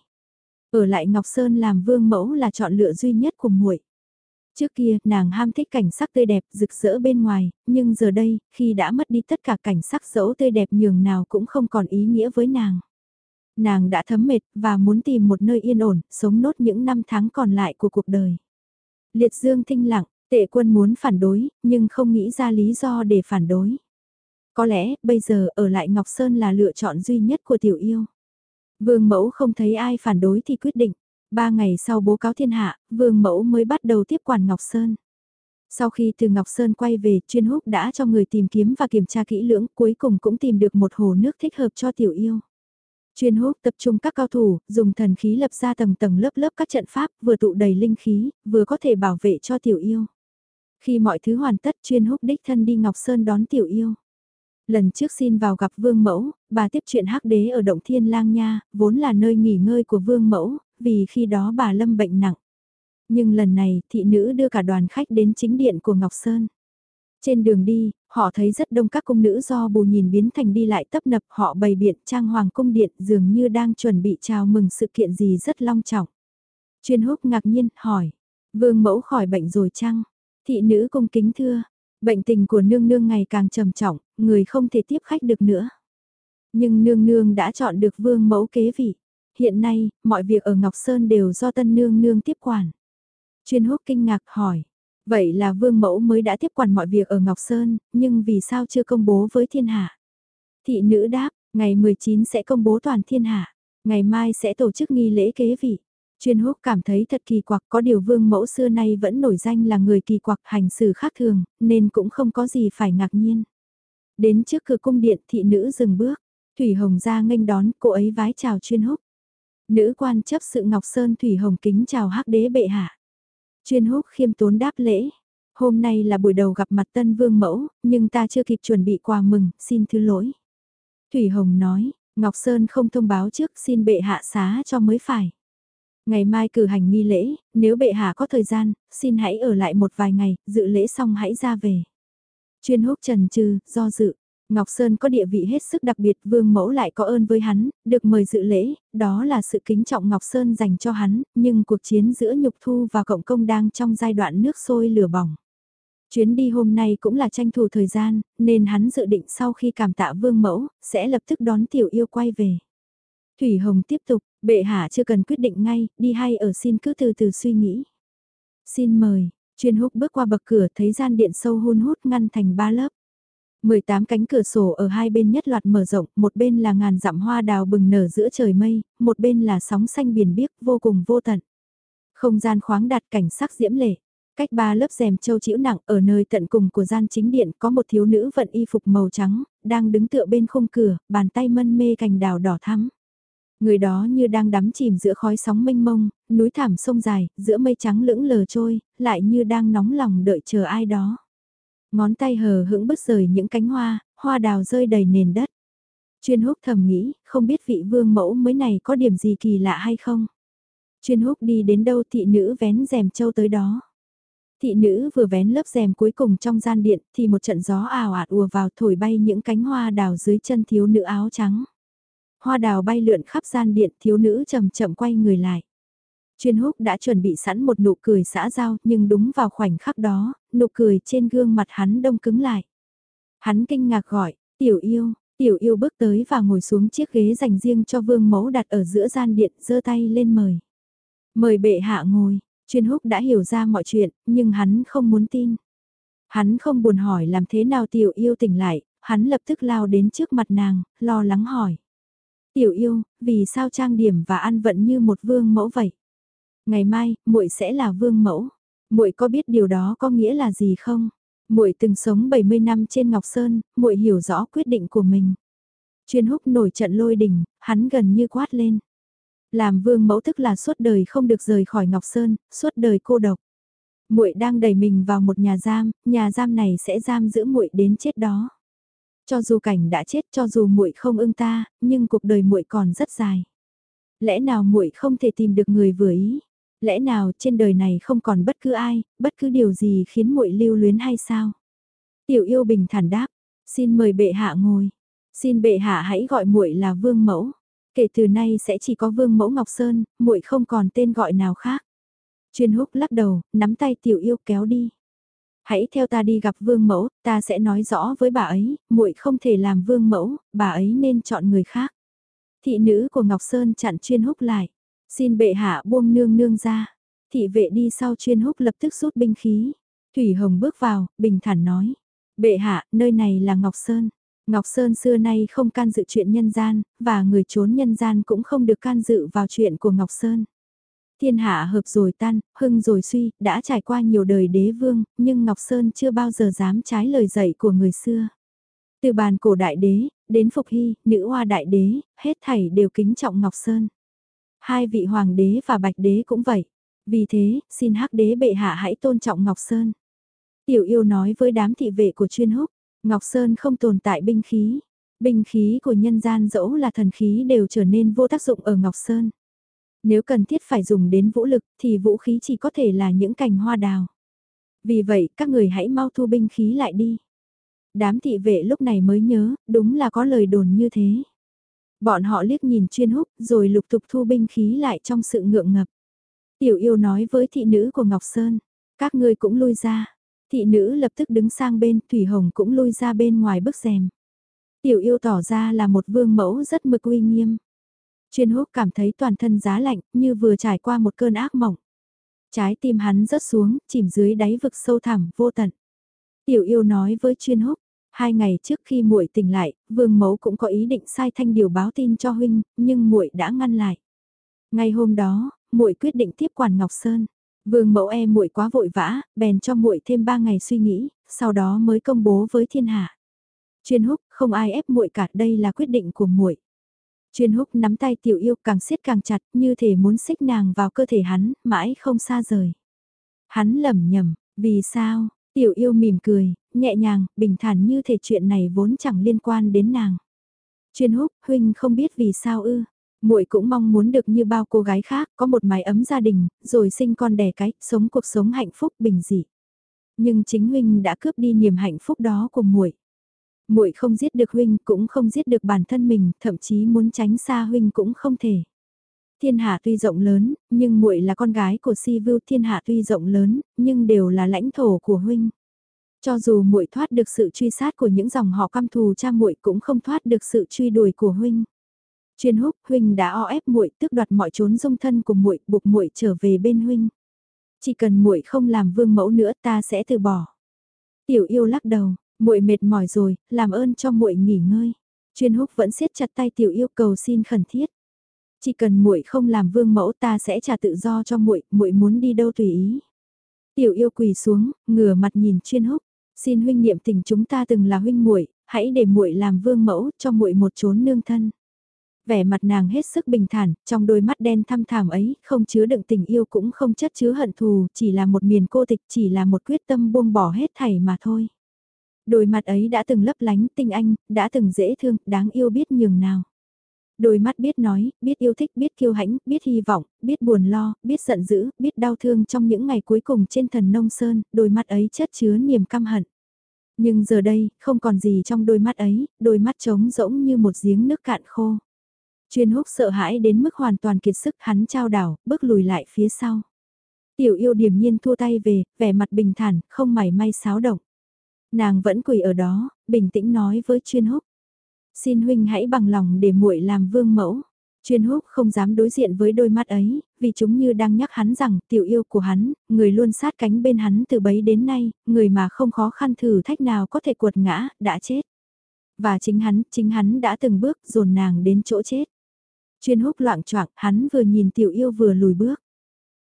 Ở lại Ngọc Sơn làm vương mẫu là chọn lựa duy nhất của muội. Trước kia, nàng ham thích cảnh sắc tươi đẹp, rực rỡ bên ngoài, nhưng giờ đây, khi đã mất đi tất cả cảnh sắc dẫu tươi đẹp nhường nào cũng không còn ý nghĩa với nàng. Nàng đã thấm mệt, và muốn tìm một nơi yên ổn, sống nốt những năm tháng còn lại của cuộc đời. Liệt dương thinh lặng, tệ quân muốn phản đối, nhưng không nghĩ ra lý do để phản đối. Có lẽ, bây giờ ở lại Ngọc Sơn là lựa chọn duy nhất của tiểu yêu. Vương mẫu không thấy ai phản đối thì quyết định. Ba ngày sau bố cáo thiên hạ, vương mẫu mới bắt đầu tiếp quản Ngọc Sơn. Sau khi từ Ngọc Sơn quay về, chuyên húc đã cho người tìm kiếm và kiểm tra kỹ lưỡng, cuối cùng cũng tìm được một hồ nước thích hợp cho tiểu yêu. Chuyên húc tập trung các cao thủ, dùng thần khí lập ra tầng tầng lớp lớp các trận pháp, vừa tụ đầy linh khí, vừa có thể bảo vệ cho tiểu yêu. Khi mọi thứ hoàn tất chuyên húc đích thân đi Ngọc Sơn đón tiểu yêu. Lần trước xin vào gặp vương mẫu, bà tiếp chuyện hắc đế ở động thiên lang nha, vốn là nơi nghỉ ngơi của vương mẫu, vì khi đó bà lâm bệnh nặng. Nhưng lần này, thị nữ đưa cả đoàn khách đến chính điện của Ngọc Sơn. Trên đường đi, họ thấy rất đông các cung nữ do bù nhìn biến thành đi lại tấp nập họ bày biện trang hoàng cung điện dường như đang chuẩn bị chào mừng sự kiện gì rất long trọng. Chuyên húc ngạc nhiên, hỏi, vương mẫu khỏi bệnh rồi chăng? Thị nữ cung kính thưa, bệnh tình của nương nương ngày càng trầm trọng, người không thể tiếp khách được nữa. Nhưng nương nương đã chọn được vương mẫu kế vị. Hiện nay, mọi việc ở Ngọc Sơn đều do tân nương nương tiếp quản. Chuyên húc kinh ngạc hỏi, vậy là vương mẫu mới đã tiếp quản mọi việc ở Ngọc Sơn, nhưng vì sao chưa công bố với thiên hạ? Thị nữ đáp, ngày 19 sẽ công bố toàn thiên hạ, ngày mai sẽ tổ chức nghi lễ kế vị. Chuyên húc cảm thấy thật kỳ quặc có điều vương mẫu xưa nay vẫn nổi danh là người kỳ quặc hành xử khác thường, nên cũng không có gì phải ngạc nhiên. Đến trước cửa cung điện thị nữ dừng bước, Thủy Hồng ra nghênh đón cô ấy vái chào chuyên húc. Nữ quan chấp sự Ngọc Sơn Thủy Hồng kính chào hắc đế bệ hạ. Chuyên húc khiêm tốn đáp lễ. Hôm nay là buổi đầu gặp mặt tân vương mẫu, nhưng ta chưa kịp chuẩn bị quà mừng, xin thứ lỗi. Thủy Hồng nói, Ngọc Sơn không thông báo trước xin bệ hạ xá cho mới phải. Ngày mai cử hành nghi lễ, nếu bệ hạ có thời gian, xin hãy ở lại một vài ngày, dự lễ xong hãy ra về. Chuyên húc trần trừ, do dự. Ngọc Sơn có địa vị hết sức đặc biệt, vương mẫu lại có ơn với hắn, được mời dự lễ, đó là sự kính trọng Ngọc Sơn dành cho hắn, nhưng cuộc chiến giữa Nhục Thu và Cộng Công đang trong giai đoạn nước sôi lửa bỏng. Chuyến đi hôm nay cũng là tranh thủ thời gian, nên hắn dự định sau khi cảm tạ vương mẫu, sẽ lập tức đón tiểu yêu quay về. Thủy Hồng tiếp tục, bệ hạ chưa cần quyết định ngay, đi hay ở xin cứ từ từ suy nghĩ. Xin mời, chuyên húc bước qua bậc cửa thấy gian điện sâu hun hút ngăn thành ba lớp. 18 cánh cửa sổ ở hai bên nhất loạt mở rộng, một bên là ngàn dặm hoa đào bừng nở giữa trời mây, một bên là sóng xanh biển biếc vô cùng vô tận. Không gian khoáng đạt cảnh sắc diễm lệ. Cách ba lớp rèm châu chĩu nặng ở nơi tận cùng của gian chính điện có một thiếu nữ vận y phục màu trắng, đang đứng tựa bên khung cửa, bàn tay mân mê cành đào đỏ thắm. Người đó như đang đắm chìm giữa khói sóng mênh mông, núi thảm sông dài, giữa mây trắng lững lờ trôi, lại như đang nóng lòng đợi chờ ai đó. Ngón tay hờ hững bứt rời những cánh hoa, hoa đào rơi đầy nền đất. Chuyên húc thầm nghĩ, không biết vị vương mẫu mới này có điểm gì kỳ lạ hay không. Chuyên húc đi đến đâu thị nữ vén rèm châu tới đó. Thị nữ vừa vén lớp rèm cuối cùng trong gian điện thì một trận gió ảo ạt ùa vào thổi bay những cánh hoa đào dưới chân thiếu nữ áo trắng. Hoa đào bay lượn khắp gian điện thiếu nữ chậm chậm quay người lại. Chuyên húc đã chuẩn bị sẵn một nụ cười xã giao nhưng đúng vào khoảnh khắc đó, nụ cười trên gương mặt hắn đông cứng lại. Hắn kinh ngạc gọi, tiểu yêu, tiểu yêu bước tới và ngồi xuống chiếc ghế dành riêng cho vương mẫu đặt ở giữa gian điện giơ tay lên mời. Mời bệ hạ ngồi, chuyên húc đã hiểu ra mọi chuyện nhưng hắn không muốn tin. Hắn không buồn hỏi làm thế nào tiểu yêu tỉnh lại, hắn lập tức lao đến trước mặt nàng, lo lắng hỏi. Tiểu yêu, vì sao trang điểm và ăn vận như một vương mẫu vậy? Ngày mai, muội sẽ là vương mẫu. Muội có biết điều đó có nghĩa là gì không? Muội từng sống 70 năm trên Ngọc Sơn, muội hiểu rõ quyết định của mình. Chuyên húc nổi trận lôi đỉnh hắn gần như quát lên. Làm vương mẫu tức là suốt đời không được rời khỏi Ngọc Sơn, suốt đời cô độc. Muội đang đẩy mình vào một nhà giam, nhà giam này sẽ giam giữ muội đến chết đó. Cho dù cảnh đã chết, cho dù muội không ưng ta, nhưng cuộc đời muội còn rất dài. Lẽ nào muội không thể tìm được người vừa ý? Lẽ nào trên đời này không còn bất cứ ai, bất cứ điều gì khiến muội lưu luyến hay sao? Tiểu yêu bình thản đáp, xin mời bệ hạ ngồi. Xin bệ hạ hãy gọi muội là vương mẫu. Kể từ nay sẽ chỉ có vương mẫu Ngọc Sơn, muội không còn tên gọi nào khác. Chuyên húc lắc đầu, nắm tay tiểu yêu kéo đi. Hãy theo ta đi gặp vương mẫu, ta sẽ nói rõ với bà ấy, muội không thể làm vương mẫu, bà ấy nên chọn người khác. Thị nữ của Ngọc Sơn chặn chuyên húc lại. Xin bệ hạ buông nương nương ra. Thị vệ đi sau chuyên húc lập tức rút binh khí. Thủy Hồng bước vào, bình thản nói. Bệ hạ, nơi này là Ngọc Sơn. Ngọc Sơn xưa nay không can dự chuyện nhân gian, và người trốn nhân gian cũng không được can dự vào chuyện của Ngọc Sơn. Thiên hạ hợp rồi tan, hưng rồi suy, đã trải qua nhiều đời đế vương, nhưng Ngọc Sơn chưa bao giờ dám trái lời dạy của người xưa. Từ bàn cổ đại đế, đến Phục Hy, nữ hoa đại đế, hết thảy đều kính trọng Ngọc Sơn. Hai vị hoàng đế và bạch đế cũng vậy. Vì thế, xin hắc đế bệ hạ hãy tôn trọng Ngọc Sơn. Tiểu yêu nói với đám thị vệ của chuyên húc, Ngọc Sơn không tồn tại binh khí. Binh khí của nhân gian dẫu là thần khí đều trở nên vô tác dụng ở Ngọc Sơn. Nếu cần thiết phải dùng đến vũ lực thì vũ khí chỉ có thể là những cành hoa đào. Vì vậy các người hãy mau thu binh khí lại đi. Đám thị vệ lúc này mới nhớ, đúng là có lời đồn như thế. Bọn họ liếc nhìn chuyên húc rồi lục tục thu binh khí lại trong sự ngượng ngập. Tiểu yêu nói với thị nữ của Ngọc Sơn, các ngươi cũng lui ra. Thị nữ lập tức đứng sang bên, Thủy Hồng cũng lui ra bên ngoài bức rèm. Tiểu yêu tỏ ra là một vương mẫu rất mực uy nghiêm. Chuyên húc cảm thấy toàn thân giá lạnh, như vừa trải qua một cơn ác mộng. Trái tim hắn rớt xuống, chìm dưới đáy vực sâu thẳm, vô tận. Tiểu yêu nói với chuyên húc, hai ngày trước khi muội tỉnh lại, vương mẫu cũng có ý định sai thanh điều báo tin cho huynh, nhưng muội đã ngăn lại. Ngày hôm đó, muội quyết định tiếp quản Ngọc Sơn. Vương mẫu e muội quá vội vã, bèn cho muội thêm ba ngày suy nghĩ, sau đó mới công bố với thiên hạ. Chuyên húc, không ai ép muội cả, đây là quyết định của muội. Chuyên húc nắm tay tiểu yêu càng siết càng chặt, như thể muốn xích nàng vào cơ thể hắn, mãi không xa rời. Hắn lầm nhầm, vì sao? Tiểu yêu mỉm cười, nhẹ nhàng, bình thản như thể chuyện này vốn chẳng liên quan đến nàng. Chuyên húc, huynh không biết vì sao ư? muội cũng mong muốn được như bao cô gái khác, có một mái ấm gia đình, rồi sinh con đẻ cái, sống cuộc sống hạnh phúc bình dị. Nhưng chính huynh đã cướp đi niềm hạnh phúc đó của muội muội không giết được huynh cũng không giết được bản thân mình, thậm chí muốn tránh xa huynh cũng không thể. Thiên hạ tuy rộng lớn, nhưng muội là con gái của Si Vưu, thiên hạ tuy rộng lớn, nhưng đều là lãnh thổ của huynh. Cho dù muội thoát được sự truy sát của những dòng họ căm thù cha muội cũng không thoát được sự truy đuổi của huynh. Chuyên húc, huynh đã o ép muội, tước đoạt mọi chốn dung thân của muội, buộc muội trở về bên huynh. Chỉ cần muội không làm vương mẫu nữa, ta sẽ từ bỏ. Tiểu yêu lắc đầu, muội mệt mỏi rồi, làm ơn cho muội nghỉ ngơi. Chuyên húc vẫn siết chặt tay tiểu yêu cầu xin khẩn thiết. Chỉ cần muội không làm vương mẫu ta sẽ trả tự do cho muội, muội muốn đi đâu tùy ý. Tiểu yêu quỳ xuống, ngửa mặt nhìn chuyên húc, xin huynh niệm tình chúng ta từng là huynh muội, hãy để muội làm vương mẫu cho muội một chốn nương thân. Vẻ mặt nàng hết sức bình thản, trong đôi mắt đen thăm thảm ấy, không chứa đựng tình yêu cũng không chất chứa hận thù, chỉ là một miền cô tịch, chỉ là một quyết tâm buông bỏ hết thảy mà thôi. Đôi mặt ấy đã từng lấp lánh tinh anh, đã từng dễ thương, đáng yêu biết nhường nào. Đôi mắt biết nói, biết yêu thích, biết kiêu hãnh, biết hy vọng, biết buồn lo, biết giận dữ, biết đau thương trong những ngày cuối cùng trên thần nông sơn, đôi mắt ấy chất chứa niềm căm hận. Nhưng giờ đây, không còn gì trong đôi mắt ấy, đôi mắt trống rỗng như một giếng nước cạn khô. Chuyên húc sợ hãi đến mức hoàn toàn kiệt sức hắn trao đảo, bước lùi lại phía sau. Tiểu yêu điềm nhiên thua tay về, vẻ mặt bình thản, không mảy may xáo động. Nàng vẫn quỳ ở đó, bình tĩnh nói với chuyên húc. Xin huynh hãy bằng lòng để muội làm vương mẫu. Chuyên húc không dám đối diện với đôi mắt ấy, vì chúng như đang nhắc hắn rằng tiểu yêu của hắn, người luôn sát cánh bên hắn từ bấy đến nay, người mà không khó khăn thử thách nào có thể cuột ngã, đã chết. Và chính hắn, chính hắn đã từng bước dồn nàng đến chỗ chết. Chuyên húc loạn choạng hắn vừa nhìn tiểu yêu vừa lùi bước.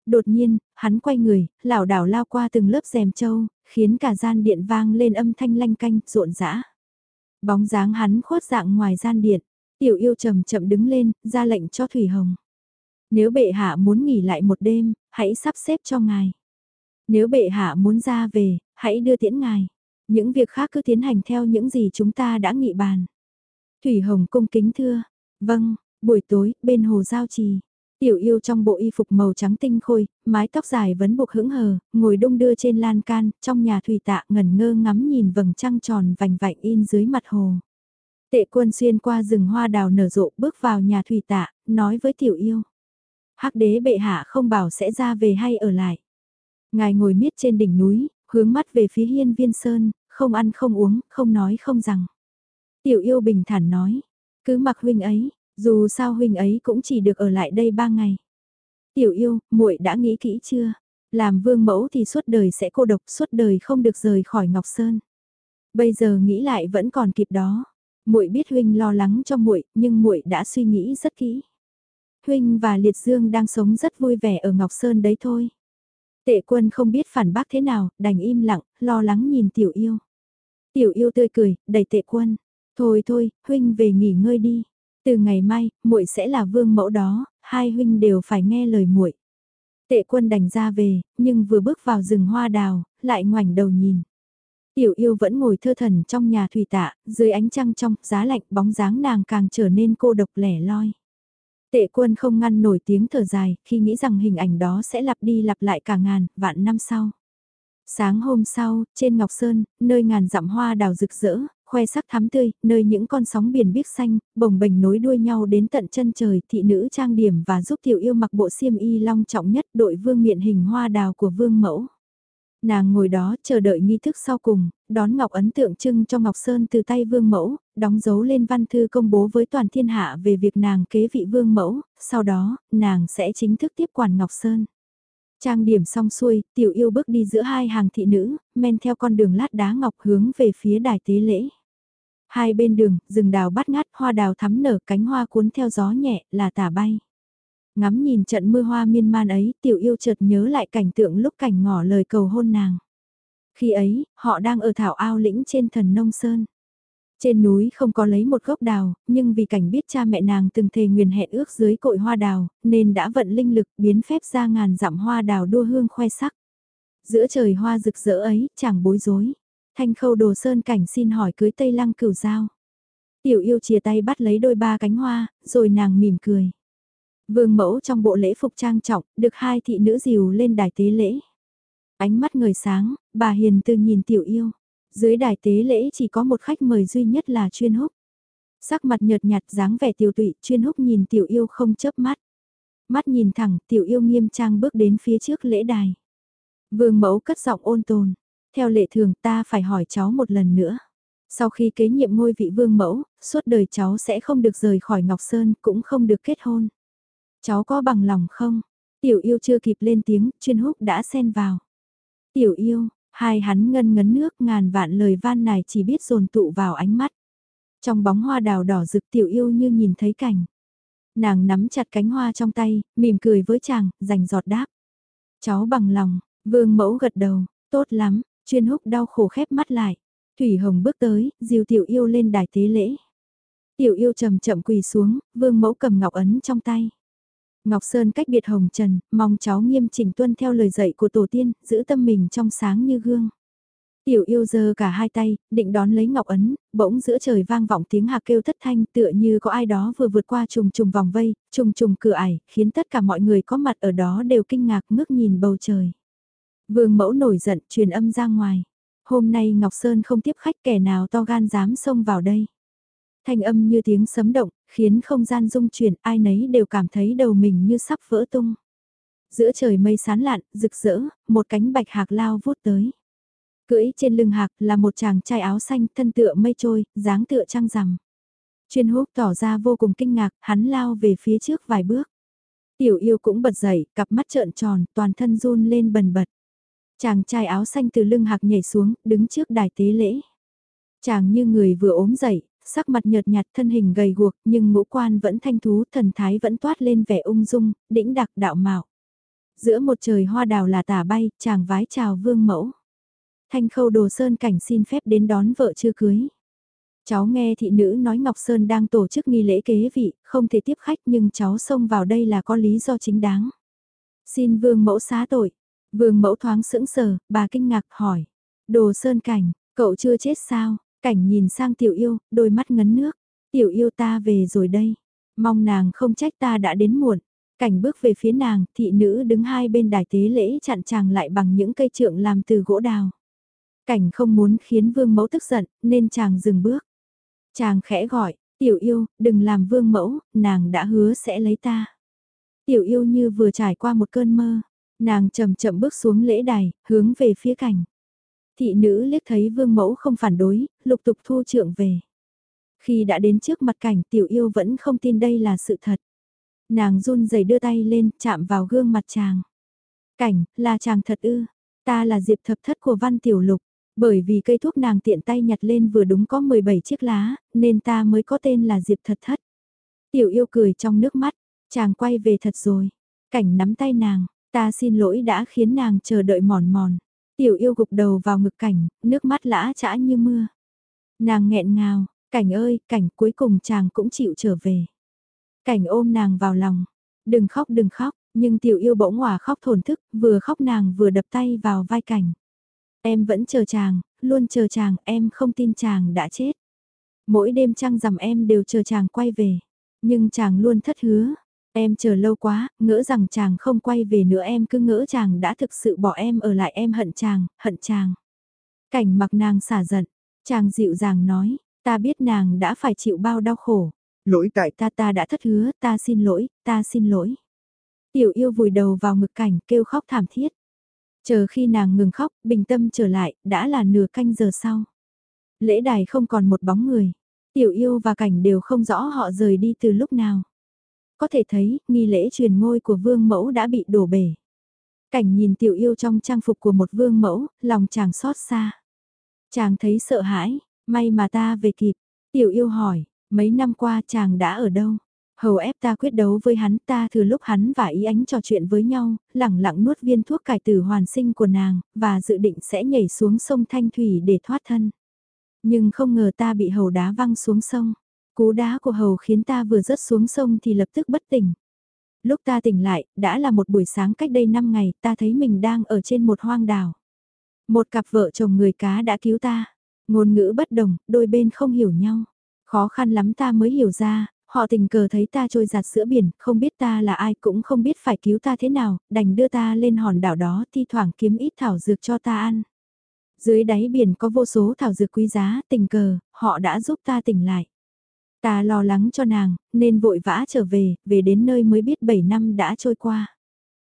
Đột nhiên, hắn quay người, lảo đảo lao qua từng lớp rèm châu, khiến cả gian điện vang lên âm thanh lanh canh, rộn rã. Bóng dáng hắn khuất dạng ngoài gian điện, tiểu yêu chậm chậm đứng lên, ra lệnh cho Thủy Hồng. Nếu bệ hạ muốn nghỉ lại một đêm, hãy sắp xếp cho ngài. Nếu bệ hạ muốn ra về, hãy đưa tiễn ngài. Những việc khác cứ tiến hành theo những gì chúng ta đã nghị bàn. Thủy Hồng cung kính thưa. Vâng, buổi tối, bên hồ giao trì. Tiểu yêu trong bộ y phục màu trắng tinh khôi, mái tóc dài vấn buộc hững hờ, ngồi đung đưa trên lan can, trong nhà thủy tạ ngẩn ngơ ngắm nhìn vầng trăng tròn vành vạnh in dưới mặt hồ. Tệ quân xuyên qua rừng hoa đào nở rộ bước vào nhà thủy tạ, nói với tiểu yêu. hắc đế bệ hạ không bảo sẽ ra về hay ở lại. Ngài ngồi miết trên đỉnh núi, hướng mắt về phía hiên viên sơn, không ăn không uống, không nói không rằng. Tiểu yêu bình thản nói, cứ mặc huynh ấy, dù sao huynh ấy cũng chỉ được ở lại đây ba ngày. Tiểu yêu, muội đã nghĩ kỹ chưa? Làm vương mẫu thì suốt đời sẽ cô độc, suốt đời không được rời khỏi Ngọc Sơn. Bây giờ nghĩ lại vẫn còn kịp đó. Muội biết huynh lo lắng cho muội, nhưng muội đã suy nghĩ rất kỹ. Huynh và Liệt Dương đang sống rất vui vẻ ở Ngọc Sơn đấy thôi. Tệ quân không biết phản bác thế nào, đành im lặng, lo lắng nhìn tiểu yêu. Tiểu yêu tươi cười, đẩy tệ quân. Thôi thôi, huynh về nghỉ ngơi đi. Từ ngày mai, muội sẽ là vương mẫu đó, hai huynh đều phải nghe lời muội. Tệ quân đành ra về, nhưng vừa bước vào rừng hoa đào, lại ngoảnh đầu nhìn. Tiểu yêu vẫn ngồi thơ thần trong nhà thủy tạ, dưới ánh trăng trong, giá lạnh bóng dáng nàng càng trở nên cô độc lẻ loi. Tệ quân không ngăn nổi tiếng thở dài, khi nghĩ rằng hình ảnh đó sẽ lặp đi lặp lại cả ngàn, vạn năm sau. Sáng hôm sau, trên Ngọc Sơn, nơi ngàn dặm hoa đào rực rỡ, khoe sắc thắm tươi, nơi những con sóng biển biếc xanh, bồng bềnh nối đuôi nhau đến tận chân trời, thị nữ trang điểm và giúp tiểu yêu mặc bộ xiêm y long trọng nhất đội vương miện hình hoa đào của vương mẫu. Nàng ngồi đó chờ đợi nghi thức sau cùng, đón ngọc ấn tượng trưng cho Ngọc Sơn từ tay vương mẫu, đóng dấu lên văn thư công bố với toàn thiên hạ về việc nàng kế vị vương mẫu, sau đó, nàng sẽ chính thức tiếp quản Ngọc Sơn. Trang điểm xong xuôi, tiểu yêu bước đi giữa hai hàng thị nữ, men theo con đường lát đá ngọc hướng về phía đài tế lễ. Hai bên đường, rừng đào bắt ngát, hoa đào thắm nở, cánh hoa cuốn theo gió nhẹ, là tả bay. Ngắm nhìn trận mưa hoa miên man ấy, tiểu yêu chợt nhớ lại cảnh tượng lúc cảnh ngỏ lời cầu hôn nàng. Khi ấy, họ đang ở thảo ao lĩnh trên thần nông sơn. Trên núi không có lấy một gốc đào, nhưng vì cảnh biết cha mẹ nàng từng thề nguyền hẹn ước dưới cội hoa đào, nên đã vận linh lực biến phép ra ngàn dặm hoa đào đua hương khoe sắc. Giữa trời hoa rực rỡ ấy, chẳng bối rối. Thanh khâu đồ sơn cảnh xin hỏi cưới tây lăng cửu giao. Tiểu yêu chia tay bắt lấy đôi ba cánh hoa, rồi nàng mỉm cười. Vương mẫu trong bộ lễ phục trang trọng, được hai thị nữ dìu lên đài tế lễ. Ánh mắt người sáng, bà hiền từ nhìn tiểu yêu. Dưới đài tế lễ chỉ có một khách mời duy nhất là chuyên húc. Sắc mặt nhợt nhạt dáng vẻ tiểu tụy, chuyên húc nhìn tiểu yêu không chớp mắt. Mắt nhìn thẳng, tiểu yêu nghiêm trang bước đến phía trước lễ đài. Vương mẫu cất giọng ôn tồn. Theo lệ thường ta phải hỏi cháu một lần nữa. Sau khi kế nhiệm ngôi vị vương mẫu, suốt đời cháu sẽ không được rời khỏi Ngọc Sơn, cũng không được kết hôn. Cháu có bằng lòng không? Tiểu yêu chưa kịp lên tiếng, chuyên húc đã xen vào. Tiểu yêu, hai hắn ngân ngấn nước ngàn vạn lời van này chỉ biết dồn tụ vào ánh mắt. Trong bóng hoa đào đỏ rực tiểu yêu như nhìn thấy cảnh. Nàng nắm chặt cánh hoa trong tay, mỉm cười với chàng, dành giọt đáp. Cháu bằng lòng, vương mẫu gật đầu, tốt lắm, chuyên húc đau khổ khép mắt lại. Thủy Hồng bước tới, dìu tiểu yêu lên đài tế lễ. Tiểu yêu chậm chậm quỳ xuống, vương mẫu cầm ngọc ấn trong tay. Ngọc Sơn cách biệt hồng trần, mong cháu nghiêm chỉnh tuân theo lời dạy của tổ tiên, giữ tâm mình trong sáng như gương. Tiểu yêu giơ cả hai tay, định đón lấy ngọc ấn, bỗng giữa trời vang vọng tiếng hạc kêu thất thanh tựa như có ai đó vừa vượt qua trùng trùng vòng vây, trùng trùng cửa ải, khiến tất cả mọi người có mặt ở đó đều kinh ngạc ngước nhìn bầu trời. Vương mẫu nổi giận truyền âm ra ngoài. Hôm nay Ngọc Sơn không tiếp khách kẻ nào to gan dám xông vào đây. Thanh âm như tiếng sấm động, khiến không gian rung chuyển ai nấy đều cảm thấy đầu mình như sắp vỡ tung. Giữa trời mây sán lạn, rực rỡ, một cánh bạch hạc lao vút tới. Cưỡi trên lưng hạc là một chàng trai áo xanh thân tựa mây trôi, dáng tựa trăng rằm. Chuyên húc tỏ ra vô cùng kinh ngạc, hắn lao về phía trước vài bước. Tiểu yêu cũng bật dậy, cặp mắt trợn tròn, toàn thân run lên bần bật. Chàng trai áo xanh từ lưng hạc nhảy xuống, đứng trước đài tế lễ. Chàng như người vừa ốm dậy, sắc mặt nhợt nhạt thân hình gầy guộc nhưng ngũ quan vẫn thanh thú thần thái vẫn toát lên vẻ ung dung, đĩnh đặc đạo mạo. Giữa một trời hoa đào là tả bay, chàng vái chào vương mẫu. Thanh khâu đồ sơn cảnh xin phép đến đón vợ chưa cưới. Cháu nghe thị nữ nói Ngọc Sơn đang tổ chức nghi lễ kế vị, không thể tiếp khách nhưng cháu xông vào đây là có lý do chính đáng. Xin vương mẫu xá tội. Vương mẫu thoáng sững sờ, bà kinh ngạc hỏi. Đồ Sơn cảnh, cậu chưa chết sao? Cảnh nhìn sang tiểu yêu, đôi mắt ngấn nước. Tiểu yêu ta về rồi đây. Mong nàng không trách ta đã đến muộn. Cảnh bước về phía nàng, thị nữ đứng hai bên đài tế lễ chặn chàng lại bằng những cây trượng làm từ gỗ đào. Cảnh không muốn khiến vương mẫu tức giận, nên chàng dừng bước. Chàng khẽ gọi, tiểu yêu, đừng làm vương mẫu, nàng đã hứa sẽ lấy ta. Tiểu yêu như vừa trải qua một cơn mơ, nàng chậm chậm bước xuống lễ đài, hướng về phía cảnh. Thị nữ liếc thấy vương mẫu không phản đối, lục tục thu trượng về. Khi đã đến trước mặt cảnh tiểu yêu vẫn không tin đây là sự thật. Nàng run rẩy đưa tay lên, chạm vào gương mặt chàng. Cảnh, là chàng thật ư, ta là diệp thập thất của văn tiểu lục. Bởi vì cây thuốc nàng tiện tay nhặt lên vừa đúng có 17 chiếc lá, nên ta mới có tên là diệp thật thất. Tiểu yêu cười trong nước mắt, Chàng quay về thật rồi. Cảnh nắm tay nàng, ta xin lỗi đã khiến nàng chờ đợi mòn mòn. Tiểu yêu gục đầu vào ngực cảnh, nước mắt lã chã như mưa. Nàng nghẹn ngào, cảnh ơi, cảnh cuối cùng chàng cũng chịu trở về. Cảnh ôm nàng vào lòng, đừng khóc đừng khóc, nhưng tiểu yêu bỗng hòa khóc thổn thức, vừa khóc nàng vừa đập tay vào vai cảnh. Em vẫn chờ chàng, luôn chờ chàng, em không tin chàng đã chết. Mỗi đêm trăng rằm em đều chờ chàng quay về, nhưng chàng luôn thất hứa. Em chờ lâu quá, ngỡ rằng chàng không quay về nữa em cứ ngỡ chàng đã thực sự bỏ em ở lại em hận chàng, hận chàng. Cảnh mặc nàng xả giận, chàng dịu dàng nói, ta biết nàng đã phải chịu bao đau khổ. Lỗi tại ta ta đã thất hứa, ta xin lỗi, ta xin lỗi. Tiểu yêu vùi đầu vào ngực cảnh kêu khóc thảm thiết. Chờ khi nàng ngừng khóc, bình tâm trở lại, đã là nửa canh giờ sau. Lễ đài không còn một bóng người. Tiểu yêu và cảnh đều không rõ họ rời đi từ lúc nào. Có thể thấy, nghi lễ truyền ngôi của vương mẫu đã bị đổ bể. Cảnh nhìn tiểu yêu trong trang phục của một vương mẫu, lòng chàng xót xa. Chàng thấy sợ hãi, may mà ta về kịp. Tiểu yêu hỏi, mấy năm qua chàng đã ở đâu? Hầu ép ta quyết đấu với hắn ta thừa lúc hắn và ý ánh trò chuyện với nhau, lẳng lặng nuốt viên thuốc cải tử hoàn sinh của nàng, và dự định sẽ nhảy xuống sông Thanh Thủy để thoát thân. Nhưng không ngờ ta bị hầu đá văng xuống sông. Cú đá của hầu khiến ta vừa rớt xuống sông thì lập tức bất tỉnh. Lúc ta tỉnh lại, đã là một buổi sáng cách đây 5 ngày, ta thấy mình đang ở trên một hoang đảo. Một cặp vợ chồng người cá đã cứu ta. Ngôn ngữ bất đồng, đôi bên không hiểu nhau. Khó khăn lắm ta mới hiểu ra, họ tình cờ thấy ta trôi giạt giữa biển, không biết ta là ai cũng không biết phải cứu ta thế nào, đành đưa ta lên hòn đảo đó thi thoảng kiếm ít thảo dược cho ta ăn. Dưới đáy biển có vô số thảo dược quý giá, tình cờ, họ đã giúp ta tỉnh lại. Ta lo lắng cho nàng, nên vội vã trở về, về đến nơi mới biết 7 năm đã trôi qua.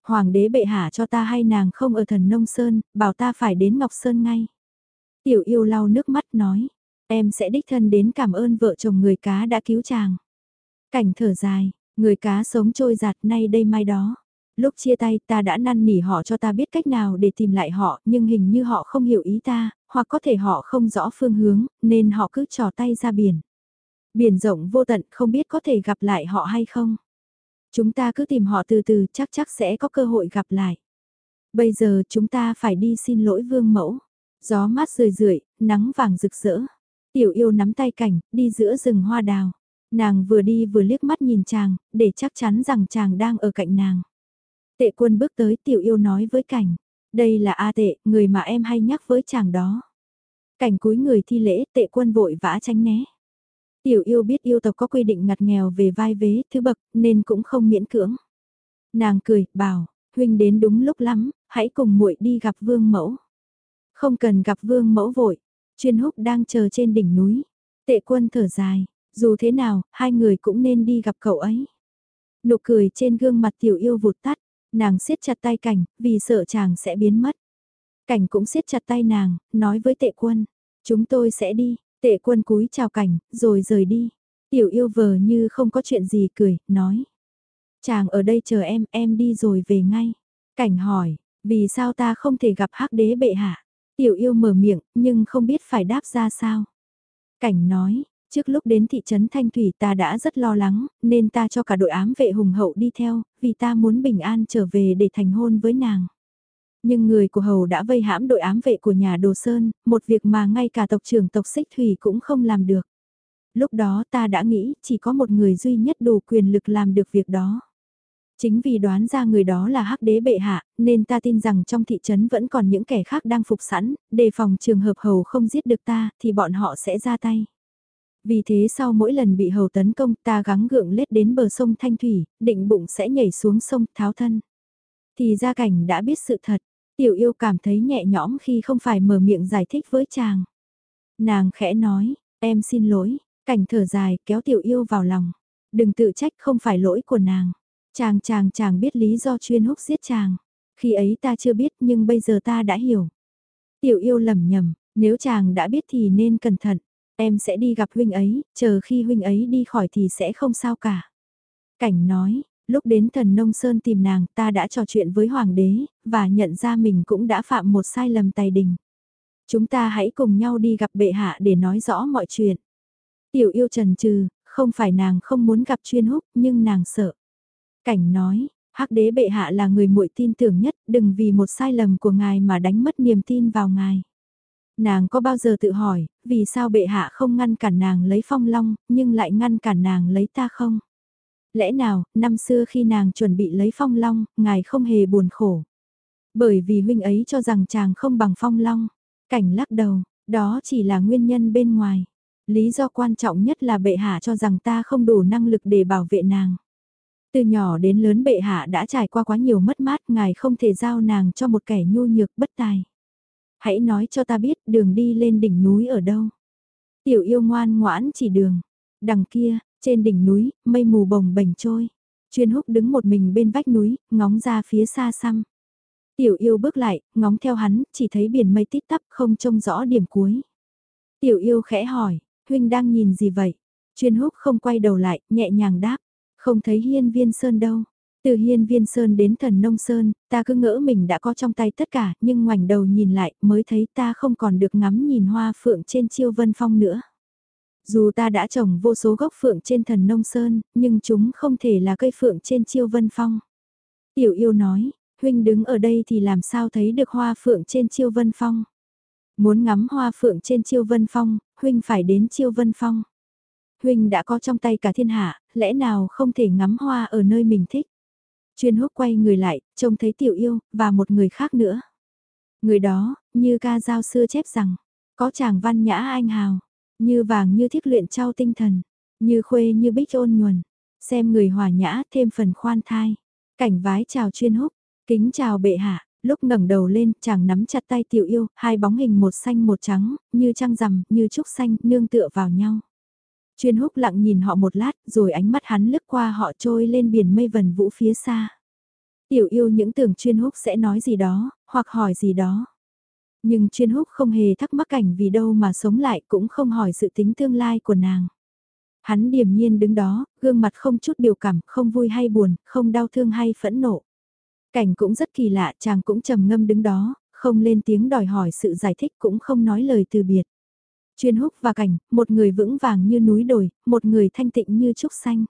Hoàng đế bệ hạ cho ta hay nàng không ở thần nông sơn, bảo ta phải đến Ngọc Sơn ngay. Tiểu yêu lau nước mắt nói, em sẽ đích thân đến cảm ơn vợ chồng người cá đã cứu chàng. Cảnh thở dài, người cá sống trôi giạt nay đây mai đó. Lúc chia tay ta đã năn nỉ họ cho ta biết cách nào để tìm lại họ nhưng hình như họ không hiểu ý ta, hoặc có thể họ không rõ phương hướng nên họ cứ trò tay ra biển. Biển rộng vô tận không biết có thể gặp lại họ hay không. Chúng ta cứ tìm họ từ từ chắc chắc sẽ có cơ hội gặp lại. Bây giờ chúng ta phải đi xin lỗi vương mẫu. Gió mát rười rượi, nắng vàng rực rỡ. Tiểu yêu nắm tay cảnh, đi giữa rừng hoa đào. Nàng vừa đi vừa liếc mắt nhìn chàng, để chắc chắn rằng chàng đang ở cạnh nàng. Tệ quân bước tới tiểu yêu nói với cảnh. Đây là A tệ, người mà em hay nhắc với chàng đó. Cảnh cúi người thi lễ tệ quân vội vã tránh né. Tiểu yêu biết yêu tộc có quy định ngặt nghèo về vai vế thứ bậc nên cũng không miễn cưỡng. Nàng cười, bảo, huynh đến đúng lúc lắm, hãy cùng muội đi gặp vương mẫu. Không cần gặp vương mẫu vội, chuyên húc đang chờ trên đỉnh núi. Tệ quân thở dài, dù thế nào, hai người cũng nên đi gặp cậu ấy. Nụ cười trên gương mặt tiểu yêu vụt tắt, nàng siết chặt tay cảnh, vì sợ chàng sẽ biến mất. Cảnh cũng siết chặt tay nàng, nói với tệ quân, chúng tôi sẽ đi, Tệ quân cúi chào cảnh, rồi rời đi. Tiểu yêu vờ như không có chuyện gì cười, nói. Chàng ở đây chờ em, em đi rồi về ngay. Cảnh hỏi, vì sao ta không thể gặp hắc đế bệ hạ? Tiểu yêu mở miệng, nhưng không biết phải đáp ra sao. Cảnh nói, trước lúc đến thị trấn Thanh Thủy ta đã rất lo lắng, nên ta cho cả đội ám vệ hùng hậu đi theo, vì ta muốn bình an trở về để thành hôn với nàng. Nhưng người của Hầu đã vây hãm đội ám vệ của nhà Đồ Sơn, một việc mà ngay cả tộc trưởng tộc Xích Thủy cũng không làm được. Lúc đó ta đã nghĩ chỉ có một người duy nhất đủ quyền lực làm được việc đó. Chính vì đoán ra người đó là hắc đế bệ hạ, nên ta tin rằng trong thị trấn vẫn còn những kẻ khác đang phục sẵn, đề phòng trường hợp hầu không giết được ta, thì bọn họ sẽ ra tay. Vì thế sau mỗi lần bị hầu tấn công ta gắng gượng lết đến bờ sông Thanh Thủy, định bụng sẽ nhảy xuống sông tháo thân. Thì gia cảnh đã biết sự thật, Tiểu yêu cảm thấy nhẹ nhõm khi không phải mở miệng giải thích với chàng. Nàng khẽ nói, em xin lỗi, cảnh thở dài kéo tiểu yêu vào lòng. Đừng tự trách không phải lỗi của nàng. Chàng chàng chàng biết lý do chuyên húc giết chàng. Khi ấy ta chưa biết nhưng bây giờ ta đã hiểu. Tiểu yêu lầm nhầm, nếu chàng đã biết thì nên cẩn thận. Em sẽ đi gặp huynh ấy, chờ khi huynh ấy đi khỏi thì sẽ không sao cả. Cảnh nói, Lúc đến thần nông sơn tìm nàng ta đã trò chuyện với hoàng đế, và nhận ra mình cũng đã phạm một sai lầm tài đình. Chúng ta hãy cùng nhau đi gặp bệ hạ để nói rõ mọi chuyện. Tiểu yêu trần trừ, không phải nàng không muốn gặp chuyên húc nhưng nàng sợ. Cảnh nói, hắc đế bệ hạ là người muội tin tưởng nhất, đừng vì một sai lầm của ngài mà đánh mất niềm tin vào ngài. Nàng có bao giờ tự hỏi, vì sao bệ hạ không ngăn cản nàng lấy phong long, nhưng lại ngăn cản nàng lấy ta không? Lẽ nào, năm xưa khi nàng chuẩn bị lấy phong long, ngài không hề buồn khổ. Bởi vì huynh ấy cho rằng chàng không bằng phong long. Cảnh lắc đầu, đó chỉ là nguyên nhân bên ngoài. Lý do quan trọng nhất là bệ hạ cho rằng ta không đủ năng lực để bảo vệ nàng. Từ nhỏ đến lớn bệ hạ đã trải qua quá nhiều mất mát, ngài không thể giao nàng cho một kẻ nhu nhược bất tài. Hãy nói cho ta biết đường đi lên đỉnh núi ở đâu. Tiểu yêu ngoan ngoãn chỉ đường. Đằng kia, trên đỉnh núi, mây mù bồng bềnh trôi. Chuyên húc đứng một mình bên vách núi, ngóng ra phía xa xăm. Tiểu yêu bước lại, ngóng theo hắn, chỉ thấy biển mây tít tắp không trông rõ điểm cuối. Tiểu yêu khẽ hỏi, huynh đang nhìn gì vậy? Chuyên húc không quay đầu lại, nhẹ nhàng đáp, không thấy hiên viên sơn đâu. Từ hiên viên sơn đến thần nông sơn, ta cứ ngỡ mình đã có trong tay tất cả, nhưng ngoảnh đầu nhìn lại mới thấy ta không còn được ngắm nhìn hoa phượng trên chiêu vân phong nữa. Dù ta đã trồng vô số gốc phượng trên thần nông sơn, nhưng chúng không thể là cây phượng trên chiêu vân phong. Tiểu yêu nói, huynh đứng ở đây thì làm sao thấy được hoa phượng trên chiêu vân phong. Muốn ngắm hoa phượng trên chiêu vân phong, huynh phải đến chiêu vân phong. Huynh đã có trong tay cả thiên hạ, lẽ nào không thể ngắm hoa ở nơi mình thích. Chuyên húc quay người lại, trông thấy tiểu yêu, và một người khác nữa. Người đó, như ca giao xưa chép rằng, có chàng văn nhã anh hào, như vàng như thiết luyện trao tinh thần, như khuê như bích ôn nhuần, xem người hòa nhã thêm phần khoan thai. Cảnh vái chào chuyên húc, kính chào bệ hạ, lúc ngẩng đầu lên chàng nắm chặt tay tiểu yêu, hai bóng hình một xanh một trắng, như trăng rằm, như trúc xanh, nương tựa vào nhau. Chuyên húc lặng nhìn họ một lát, rồi ánh mắt hắn lướt qua họ trôi lên biển mây vần vũ phía xa. Tiểu yêu những tưởng chuyên húc sẽ nói gì đó, hoặc hỏi gì đó. Nhưng chuyên húc không hề thắc mắc cảnh vì đâu mà sống lại cũng không hỏi sự tính tương lai của nàng. Hắn điềm nhiên đứng đó, gương mặt không chút biểu cảm, không vui hay buồn, không đau thương hay phẫn nộ. Cảnh cũng rất kỳ lạ, chàng cũng trầm ngâm đứng đó, không lên tiếng đòi hỏi sự giải thích cũng không nói lời từ biệt. Chuyên húc và cảnh, một người vững vàng như núi đồi, một người thanh tịnh như trúc xanh.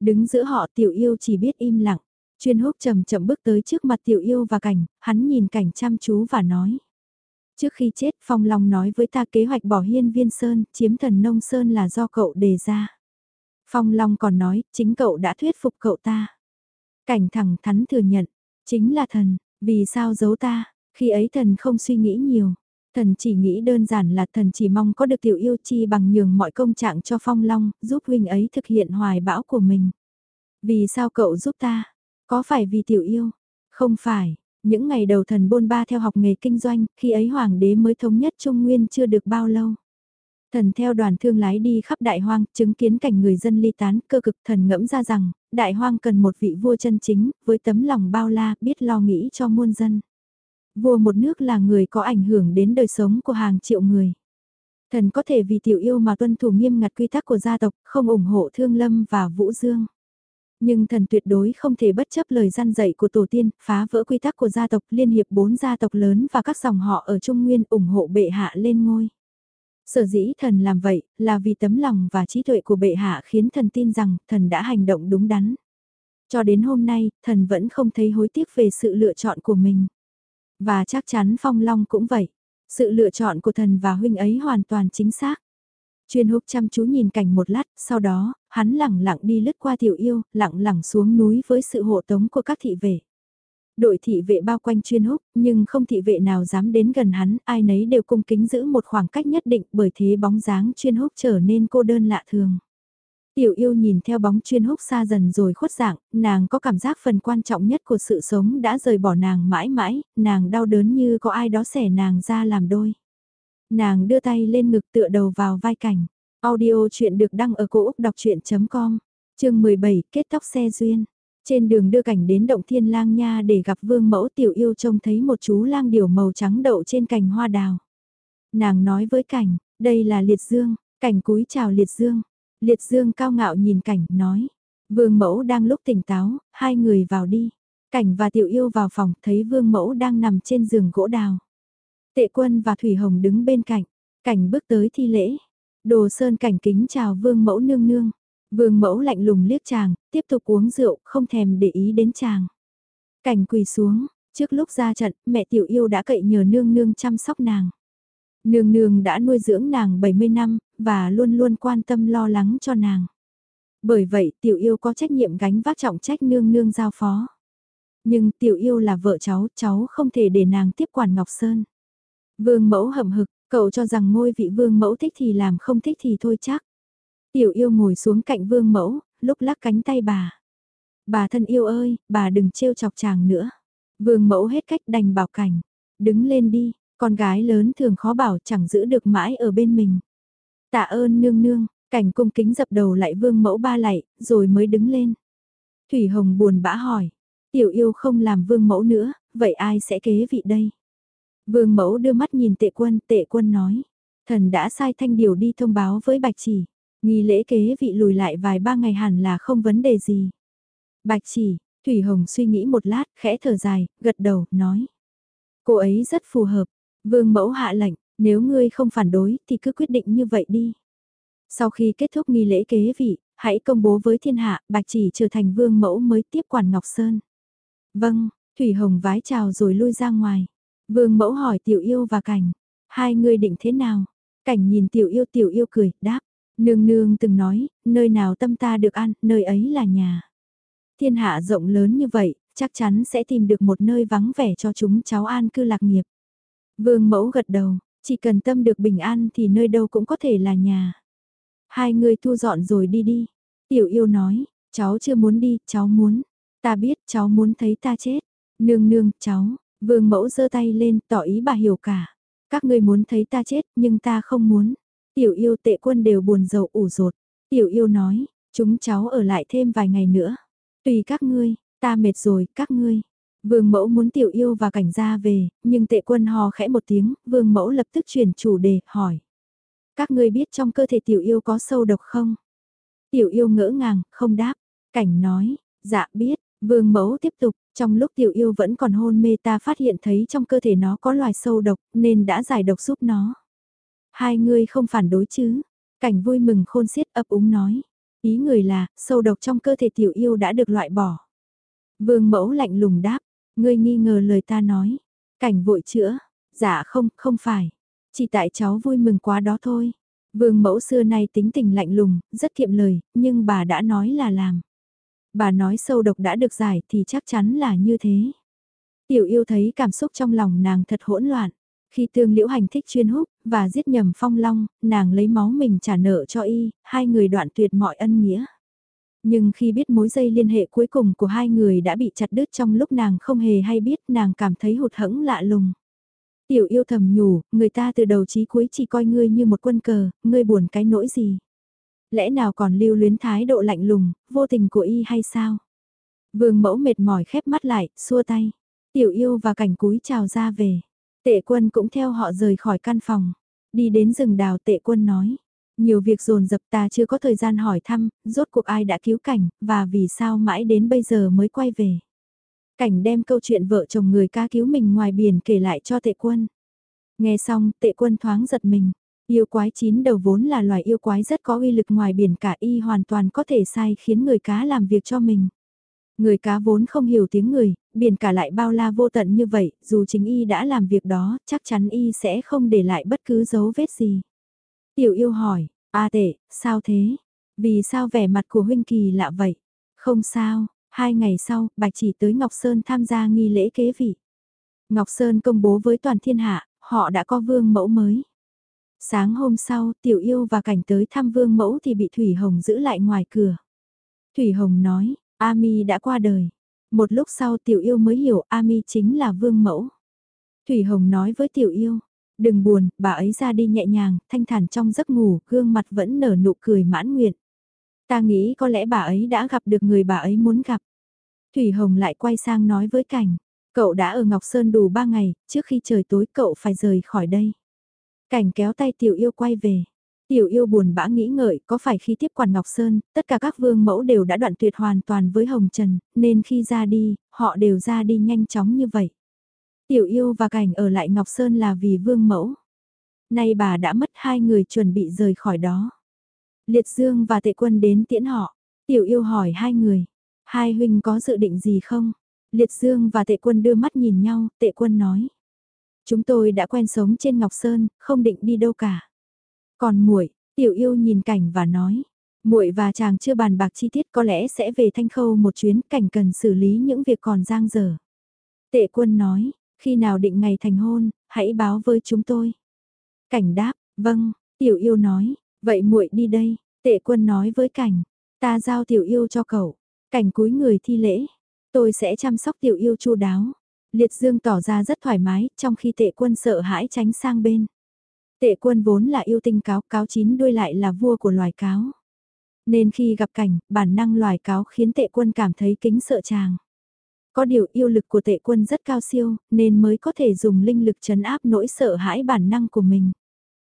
Đứng giữa họ tiểu yêu chỉ biết im lặng. Chuyên húc chậm chậm bước tới trước mặt tiểu yêu và cảnh, hắn nhìn cảnh chăm chú và nói. Trước khi chết Phong Long nói với ta kế hoạch bỏ hiên viên sơn, chiếm thần nông sơn là do cậu đề ra. Phong Long còn nói, chính cậu đã thuyết phục cậu ta. Cảnh thẳng thắn thừa nhận, chính là thần, vì sao giấu ta, khi ấy thần không suy nghĩ nhiều. Thần chỉ nghĩ đơn giản là thần chỉ mong có được tiểu yêu chi bằng nhường mọi công trạng cho Phong Long, giúp huynh ấy thực hiện hoài bão của mình. Vì sao cậu giúp ta? Có phải vì tiểu yêu? Không phải, những ngày đầu thần bôn ba theo học nghề kinh doanh, khi ấy hoàng đế mới thống nhất Trung Nguyên chưa được bao lâu. Thần theo đoàn thương lái đi khắp đại hoang, chứng kiến cảnh người dân ly tán, cơ cực thần ngẫm ra rằng, đại hoang cần một vị vua chân chính, với tấm lòng bao la, biết lo nghĩ cho muôn dân. Vua một nước là người có ảnh hưởng đến đời sống của hàng triệu người. Thần có thể vì tiểu yêu mà tuân thủ nghiêm ngặt quy tắc của gia tộc, không ủng hộ Thương Lâm và Vũ Dương. Nhưng thần tuyệt đối không thể bất chấp lời gian dạy của tổ tiên, phá vỡ quy tắc của gia tộc liên hiệp bốn gia tộc lớn và các dòng họ ở Trung Nguyên ủng hộ bệ hạ lên ngôi. Sở dĩ thần làm vậy là vì tấm lòng và trí tuệ của bệ hạ khiến thần tin rằng thần đã hành động đúng đắn. Cho đến hôm nay, thần vẫn không thấy hối tiếc về sự lựa chọn của mình. Và chắc chắn Phong Long cũng vậy. Sự lựa chọn của thần và huynh ấy hoàn toàn chính xác. Chuyên húc chăm chú nhìn cảnh một lát, sau đó, hắn lẳng lặng đi lướt qua tiểu yêu, lặng lặng xuống núi với sự hộ tống của các thị vệ. Đội thị vệ bao quanh chuyên húc, nhưng không thị vệ nào dám đến gần hắn, ai nấy đều cung kính giữ một khoảng cách nhất định bởi thế bóng dáng chuyên húc trở nên cô đơn lạ thường. Tiểu yêu nhìn theo bóng chuyên húc xa dần rồi khuất dạng, nàng có cảm giác phần quan trọng nhất của sự sống đã rời bỏ nàng mãi mãi, nàng đau đớn như có ai đó xẻ nàng ra làm đôi. Nàng đưa tay lên ngực tựa đầu vào vai cảnh. Audio chuyện được đăng ở cổ Úc đọc chuyện.com, chương 17 kết tóc xe duyên. Trên đường đưa cảnh đến động thiên lang nha để gặp vương mẫu tiểu yêu trông thấy một chú lang điểu màu trắng đậu trên cành hoa đào. Nàng nói với cảnh, đây là liệt dương, cảnh cúi chào liệt dương. Liệt dương cao ngạo nhìn cảnh, nói. Vương mẫu đang lúc tỉnh táo, hai người vào đi. Cảnh và tiểu yêu vào phòng, thấy vương mẫu đang nằm trên giường gỗ đào. Tệ quân và Thủy Hồng đứng bên cạnh, cảnh bước tới thi lễ. Đồ sơn cảnh kính chào vương mẫu nương nương. Vương mẫu lạnh lùng liếc chàng, tiếp tục uống rượu, không thèm để ý đến chàng. Cảnh quỳ xuống, trước lúc ra trận, mẹ tiểu yêu đã cậy nhờ nương nương chăm sóc nàng. Nương nương đã nuôi dưỡng nàng 70 năm, và luôn luôn quan tâm lo lắng cho nàng. Bởi vậy tiểu yêu có trách nhiệm gánh vác trọng trách nương nương giao phó. Nhưng tiểu yêu là vợ cháu, cháu không thể để nàng tiếp quản Ngọc Sơn. Vương mẫu hậm hực, cậu cho rằng ngôi vị vương mẫu thích thì làm không thích thì thôi chắc. Tiểu yêu ngồi xuống cạnh vương mẫu, lúc lắc cánh tay bà. Bà thân yêu ơi, bà đừng trêu chọc chàng nữa. Vương mẫu hết cách đành bảo cảnh. Đứng lên đi, con gái lớn thường khó bảo chẳng giữ được mãi ở bên mình. Tạ ơn nương nương, cảnh cung kính dập đầu lại vương mẫu ba lạy, rồi mới đứng lên. Thủy Hồng buồn bã hỏi, tiểu yêu không làm vương mẫu nữa, vậy ai sẽ kế vị đây? Vương mẫu đưa mắt nhìn tệ quân, tệ quân nói, thần đã sai thanh điều đi thông báo với bạch chỉ, nghi lễ kế vị lùi lại vài ba ngày hẳn là không vấn đề gì. Bạch chỉ, Thủy Hồng suy nghĩ một lát, khẽ thở dài, gật đầu, nói. Cô ấy rất phù hợp, vương mẫu hạ lệnh, nếu ngươi không phản đối thì cứ quyết định như vậy đi. Sau khi kết thúc nghi lễ kế vị, hãy công bố với thiên hạ, bạch chỉ trở thành vương mẫu mới tiếp quản Ngọc Sơn. Vâng, Thủy Hồng vái chào rồi lui ra ngoài. Vương mẫu hỏi tiểu yêu và cảnh, hai người định thế nào? Cảnh nhìn tiểu yêu tiểu yêu cười, đáp. Nương nương từng nói, nơi nào tâm ta được ăn, nơi ấy là nhà. Thiên hạ rộng lớn như vậy, chắc chắn sẽ tìm được một nơi vắng vẻ cho chúng cháu an cư lạc nghiệp. Vương mẫu gật đầu, chỉ cần tâm được bình an thì nơi đâu cũng có thể là nhà. Hai người thu dọn rồi đi đi. Tiểu yêu nói, cháu chưa muốn đi, cháu muốn. Ta biết cháu muốn thấy ta chết. Nương nương, cháu, vương mẫu giơ tay lên tỏ ý bà hiểu cả. Các ngươi muốn thấy ta chết nhưng ta không muốn. Tiểu yêu tệ quân đều buồn rầu ủ rột. Tiểu yêu nói, chúng cháu ở lại thêm vài ngày nữa. Tùy các ngươi, ta mệt rồi, các ngươi. Vương mẫu muốn tiểu yêu và cảnh gia về, nhưng tệ quân hò khẽ một tiếng, vương mẫu lập tức chuyển chủ đề, hỏi. Các ngươi biết trong cơ thể tiểu yêu có sâu độc không? Tiểu yêu ngỡ ngàng, không đáp. Cảnh nói, dạ biết, vương mẫu tiếp tục, trong lúc tiểu yêu vẫn còn hôn mê ta phát hiện thấy trong cơ thể nó có loài sâu độc, nên đã giải độc giúp nó. Hai người không phản đối chứ? Cảnh vui mừng khôn xiết ấp úng nói. Ý người là, sâu độc trong cơ thể tiểu yêu đã được loại bỏ. Vương mẫu lạnh lùng đáp, ngươi nghi ngờ lời ta nói. Cảnh vội chữa, dạ không, không phải. Chỉ tại cháu vui mừng quá đó thôi. Vương mẫu xưa nay tính tình lạnh lùng, rất kiệm lời, nhưng bà đã nói là làm. Bà nói sâu độc đã được giải thì chắc chắn là như thế. Tiểu yêu thấy cảm xúc trong lòng nàng thật hỗn loạn. Khi tương liễu hành thích chuyên húc, và giết nhầm phong long, nàng lấy máu mình trả nợ cho y, hai người đoạn tuyệt mọi ân nghĩa. Nhưng khi biết mối dây liên hệ cuối cùng của hai người đã bị chặt đứt trong lúc nàng không hề hay biết nàng cảm thấy hụt hẫng lạ lùng. Tiểu yêu thầm nhủ, người ta từ đầu chí cuối chỉ coi ngươi như một quân cờ, ngươi buồn cái nỗi gì. Lẽ nào còn lưu luyến thái độ lạnh lùng, vô tình của y hay sao? Vương mẫu mệt mỏi khép mắt lại, xua tay. Tiểu yêu và cảnh cúi chào ra về. Tệ quân cũng theo họ rời khỏi căn phòng. Đi đến rừng đào tệ quân nói. Nhiều việc dồn dập ta chưa có thời gian hỏi thăm, rốt cuộc ai đã cứu cảnh, và vì sao mãi đến bây giờ mới quay về. Cảnh đem câu chuyện vợ chồng người ca cứu mình ngoài biển kể lại cho tệ quân. Nghe xong, tệ quân thoáng giật mình. Yêu quái chín đầu vốn là loài yêu quái rất có uy lực ngoài biển cả y hoàn toàn có thể sai khiến người cá làm việc cho mình. Người cá vốn không hiểu tiếng người, biển cả lại bao la vô tận như vậy, dù chính y đã làm việc đó, chắc chắn y sẽ không để lại bất cứ dấu vết gì. Tiểu yêu hỏi, a tệ, sao thế? Vì sao vẻ mặt của huynh kỳ lạ vậy? Không sao, hai ngày sau, bạch chỉ tới Ngọc Sơn tham gia nghi lễ kế vị. Ngọc Sơn công bố với toàn thiên hạ, họ đã có vương mẫu mới. Sáng hôm sau, Tiểu Yêu và Cảnh tới thăm vương mẫu thì bị Thủy Hồng giữ lại ngoài cửa. Thủy Hồng nói, Ami đã qua đời. Một lúc sau Tiểu Yêu mới hiểu Ami chính là vương mẫu. Thủy Hồng nói với Tiểu Yêu, đừng buồn, bà ấy ra đi nhẹ nhàng, thanh thản trong giấc ngủ, gương mặt vẫn nở nụ cười mãn nguyện. Ta nghĩ có lẽ bà ấy đã gặp được người bà ấy muốn gặp. Thủy Hồng lại quay sang nói với Cảnh, cậu đã ở Ngọc Sơn đủ ba ngày, trước khi trời tối cậu phải rời khỏi đây. Cảnh kéo tay Tiểu Yêu quay về. Tiểu yêu buồn bã nghĩ ngợi có phải khi tiếp quản Ngọc Sơn, tất cả các vương mẫu đều đã đoạn tuyệt hoàn toàn với Hồng Trần, nên khi ra đi, họ đều ra đi nhanh chóng như vậy. Tiểu yêu và cảnh ở lại Ngọc Sơn là vì vương mẫu. Nay bà đã mất hai người chuẩn bị rời khỏi đó. Liệt Dương và Tệ Quân đến tiễn họ. Tiểu yêu hỏi hai người. Hai huynh có dự định gì không? Liệt Dương và Tệ Quân đưa mắt nhìn nhau, Tệ Quân nói. Chúng tôi đã quen sống trên Ngọc Sơn, không định đi đâu cả. Còn muội, Tiểu yêu nhìn cảnh và nói. muội và chàng chưa bàn bạc chi tiết có lẽ sẽ về thanh khâu một chuyến cảnh cần xử lý những việc còn giang dở. Tệ quân nói, khi nào định ngày thành hôn, hãy báo với chúng tôi. Cảnh đáp, vâng, tiểu yêu nói, vậy muội đi đây, tệ quân nói với cảnh, ta giao tiểu yêu cho cậu, cảnh cúi người thi lễ, tôi sẽ chăm sóc tiểu yêu chu đáo. Liệt dương tỏ ra rất thoải mái, trong khi tệ quân sợ hãi tránh sang bên. Tệ quân vốn là yêu tinh cáo, cáo chín đuôi lại là vua của loài cáo. Nên khi gặp cảnh, bản năng loài cáo khiến tệ quân cảm thấy kính sợ chàng. Có điều yêu lực của tệ quân rất cao siêu, nên mới có thể dùng linh lực chấn áp nỗi sợ hãi bản năng của mình.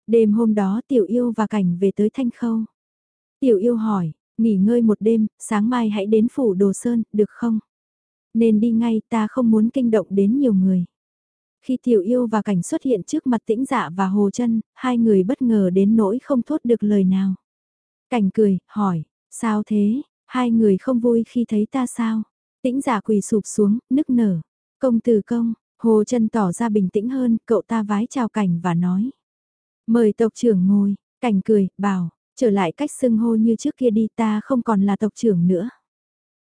Đêm hôm đó tiểu yêu và cảnh về tới thanh khâu. Tiểu yêu hỏi, nghỉ ngơi một đêm, sáng mai hãy đến phủ đồ sơn, được không? Nên đi ngay ta không muốn kinh động đến nhiều người. Khi tiểu yêu và cảnh xuất hiện trước mặt tĩnh dạ và hồ chân, hai người bất ngờ đến nỗi không thốt được lời nào. Cảnh cười, hỏi, sao thế, hai người không vui khi thấy ta sao? Tĩnh giả quỳ sụp xuống, nức nở. Công từ công, Hồ chân tỏ ra bình tĩnh hơn, cậu ta vái chào cảnh và nói. Mời tộc trưởng ngồi, cảnh cười, bảo, trở lại cách xưng hô như trước kia đi ta không còn là tộc trưởng nữa.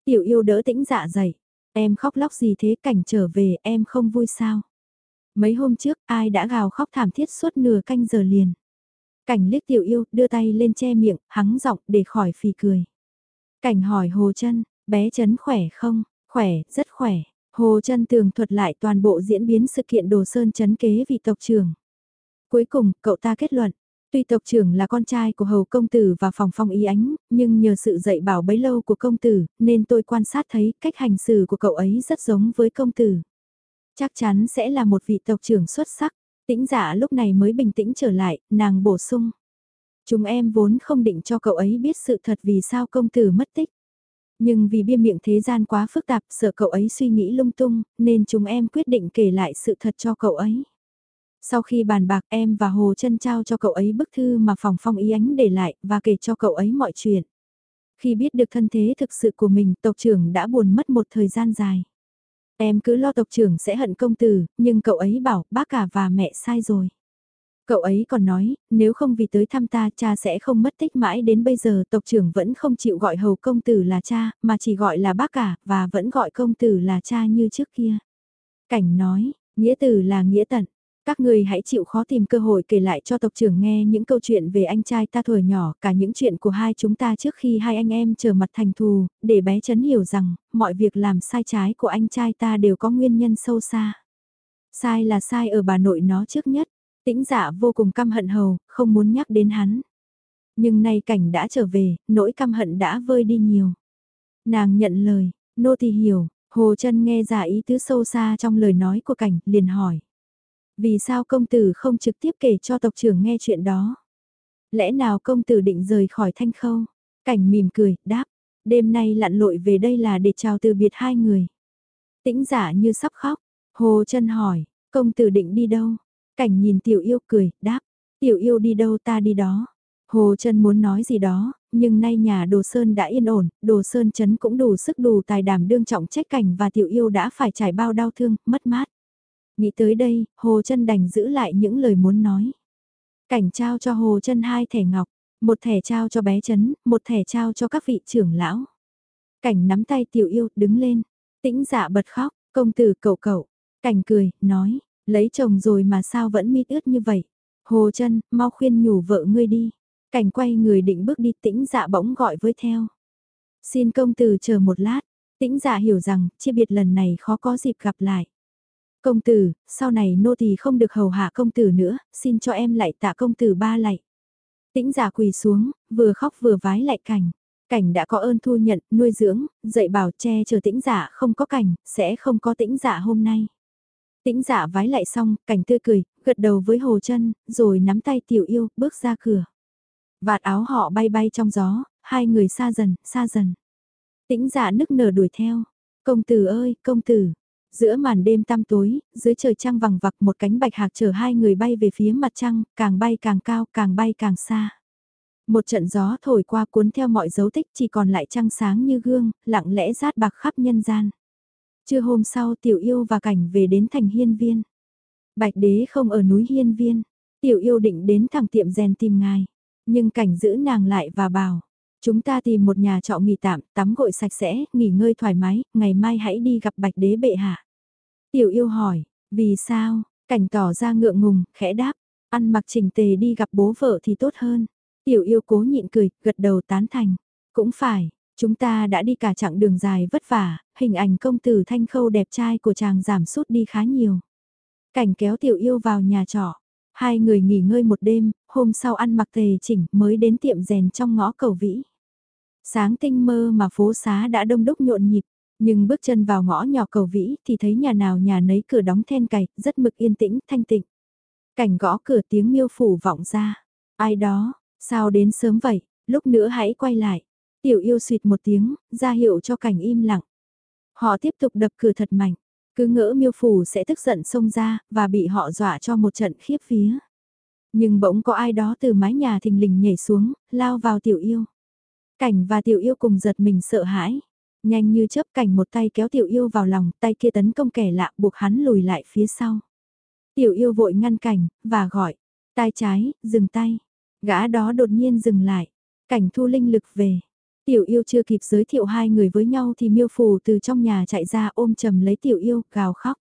Tiểu yêu đỡ tĩnh dạ dậy, em khóc lóc gì thế cảnh trở về em không vui sao. Mấy hôm trước ai đã gào khóc thảm thiết suốt nửa canh giờ liền. Cảnh liếc tiểu yêu đưa tay lên che miệng, hắng giọng để khỏi phì cười. Cảnh hỏi hồ chân Bé chấn khỏe không? Khỏe, rất khỏe. Hồ chân tường thuật lại toàn bộ diễn biến sự kiện đồ sơn chấn kế vị tộc trưởng. Cuối cùng, cậu ta kết luận. Tuy tộc trưởng là con trai của hầu công tử và phòng phong ý ánh, nhưng nhờ sự dạy bảo bấy lâu của công tử, nên tôi quan sát thấy cách hành xử của cậu ấy rất giống với công tử. Chắc chắn sẽ là một vị tộc trưởng xuất sắc, tĩnh giả lúc này mới bình tĩnh trở lại, nàng bổ sung. Chúng em vốn không định cho cậu ấy biết sự thật vì sao công tử mất tích. Nhưng vì bia miệng thế gian quá phức tạp, sợ cậu ấy suy nghĩ lung tung, nên chúng em quyết định kể lại sự thật cho cậu ấy. Sau khi bàn bạc em và Hồ chân trao cho cậu ấy bức thư mà phòng phong ý ánh để lại và kể cho cậu ấy mọi chuyện. Khi biết được thân thế thực sự của mình, tộc trưởng đã buồn mất một thời gian dài. Em cứ lo tộc trưởng sẽ hận công tử, nhưng cậu ấy bảo bác cả và mẹ sai rồi. Cậu ấy còn nói, nếu không vì tới thăm ta cha sẽ không mất tích mãi đến bây giờ tộc trưởng vẫn không chịu gọi hầu công tử là cha, mà chỉ gọi là bác cả, và vẫn gọi công tử là cha như trước kia. Cảnh nói, nghĩa tử là nghĩa tận. Các người hãy chịu khó tìm cơ hội kể lại cho tộc trưởng nghe những câu chuyện về anh trai ta thời nhỏ, cả những chuyện của hai chúng ta trước khi hai anh em trở mặt thành thù, để bé chấn hiểu rằng, mọi việc làm sai trái của anh trai ta đều có nguyên nhân sâu xa. Sai là sai ở bà nội nó trước nhất, Tĩnh dạ vô cùng căm hận hầu, không muốn nhắc đến hắn. Nhưng nay cảnh đã trở về, nỗi căm hận đã vơi đi nhiều. Nàng nhận lời, nô thì hiểu, hồ chân nghe giả ý tứ sâu xa trong lời nói của cảnh, liền hỏi. Vì sao công tử không trực tiếp kể cho tộc trưởng nghe chuyện đó? Lẽ nào công tử định rời khỏi thanh khâu? Cảnh mỉm cười, đáp, đêm nay lặn lội về đây là để chào từ biệt hai người. Tĩnh giả như sắp khóc, hồ chân hỏi, công tử định đi đâu? Cảnh nhìn tiểu yêu cười, đáp, tiểu yêu đi đâu ta đi đó. Hồ chân muốn nói gì đó, nhưng nay nhà Đồ Sơn đã yên ổn, Đồ Sơn chấn cũng đủ sức đủ tài đảm đương trọng trách cảnh và tiểu yêu đã phải trải bao đau thương, mất mát. Nghĩ tới đây, Hồ chân đành giữ lại những lời muốn nói. Cảnh trao cho Hồ chân hai thẻ ngọc, một thẻ trao cho bé trấn, một thẻ trao cho các vị trưởng lão. Cảnh nắm tay tiểu yêu, đứng lên, tĩnh dạ bật khóc, công tử cậu cậu. Cảnh cười, nói, Lấy chồng rồi mà sao vẫn mít ướt như vậy? Hồ chân, mau khuyên nhủ vợ ngươi đi. Cảnh quay người định bước đi tĩnh dạ bỗng gọi với theo. Xin công tử chờ một lát. Tĩnh dạ hiểu rằng, chia biệt lần này khó có dịp gặp lại. Công tử, sau này nô tỳ không được hầu hạ công tử nữa, xin cho em lại tạ công tử ba lại. Tĩnh giả quỳ xuống, vừa khóc vừa vái lại cảnh. Cảnh đã có ơn thu nhận, nuôi dưỡng, dạy bảo che chờ tĩnh giả không có cảnh, sẽ không có tĩnh giả hôm nay. Tĩnh dạ vái lại xong, cảnh tươi cười, gật đầu với hồ chân, rồi nắm tay tiểu yêu, bước ra cửa. Vạt áo họ bay bay trong gió, hai người xa dần, xa dần. Tĩnh dạ nức nở đuổi theo. Công tử ơi, công tử. Giữa màn đêm tăm tối, dưới trời trăng vằng vặc một cánh bạch hạc chở hai người bay về phía mặt trăng, càng bay càng cao, càng bay càng xa. Một trận gió thổi qua cuốn theo mọi dấu tích chỉ còn lại trăng sáng như gương, lặng lẽ rát bạc khắp nhân gian. Trưa hôm sau tiểu yêu và cảnh về đến thành hiên viên. Bạch đế không ở núi hiên viên. Tiểu yêu định đến thẳng tiệm rèn tìm ngài. Nhưng cảnh giữ nàng lại và bảo. Chúng ta tìm một nhà trọ nghỉ tạm, tắm gội sạch sẽ, nghỉ ngơi thoải mái, ngày mai hãy đi gặp bạch đế bệ hạ. Tiểu yêu hỏi, vì sao, cảnh tỏ ra ngượng ngùng, khẽ đáp, ăn mặc chỉnh tề đi gặp bố vợ thì tốt hơn. Tiểu yêu cố nhịn cười, gật đầu tán thành. Cũng phải, chúng ta đã đi cả chặng đường dài vất vả, hình ảnh công tử thanh khâu đẹp trai của chàng giảm sút đi khá nhiều. Cảnh kéo tiểu yêu vào nhà trọ. Hai người nghỉ ngơi một đêm, hôm sau ăn mặc tề chỉnh mới đến tiệm rèn trong ngõ cầu vĩ. Sáng tinh mơ mà phố xá đã đông đúc nhộn nhịp, nhưng bước chân vào ngõ nhỏ cầu vĩ thì thấy nhà nào nhà nấy cửa đóng then cài, rất mực yên tĩnh, thanh tịnh. Cảnh gõ cửa tiếng miêu phủ vọng ra. Ai đó, sao đến sớm vậy, lúc nữa hãy quay lại. Tiểu yêu suyệt một tiếng, ra hiệu cho cảnh im lặng. Họ tiếp tục đập cửa thật mạnh, cứ ngỡ miêu phủ sẽ tức giận xông ra, và bị họ dọa cho một trận khiếp vía. Nhưng bỗng có ai đó từ mái nhà thình lình nhảy xuống, lao vào tiểu yêu. Cảnh và tiểu yêu cùng giật mình sợ hãi. Nhanh như chớp cảnh một tay kéo tiểu yêu vào lòng, tay kia tấn công kẻ lạ buộc hắn lùi lại phía sau. Tiểu yêu vội ngăn cảnh, và gọi. Tai trái, dừng tay. Gã đó đột nhiên dừng lại. Cảnh thu linh lực về. Tiểu yêu chưa kịp giới thiệu hai người với nhau thì miêu phù từ trong nhà chạy ra ôm chầm lấy tiểu yêu, gào khóc.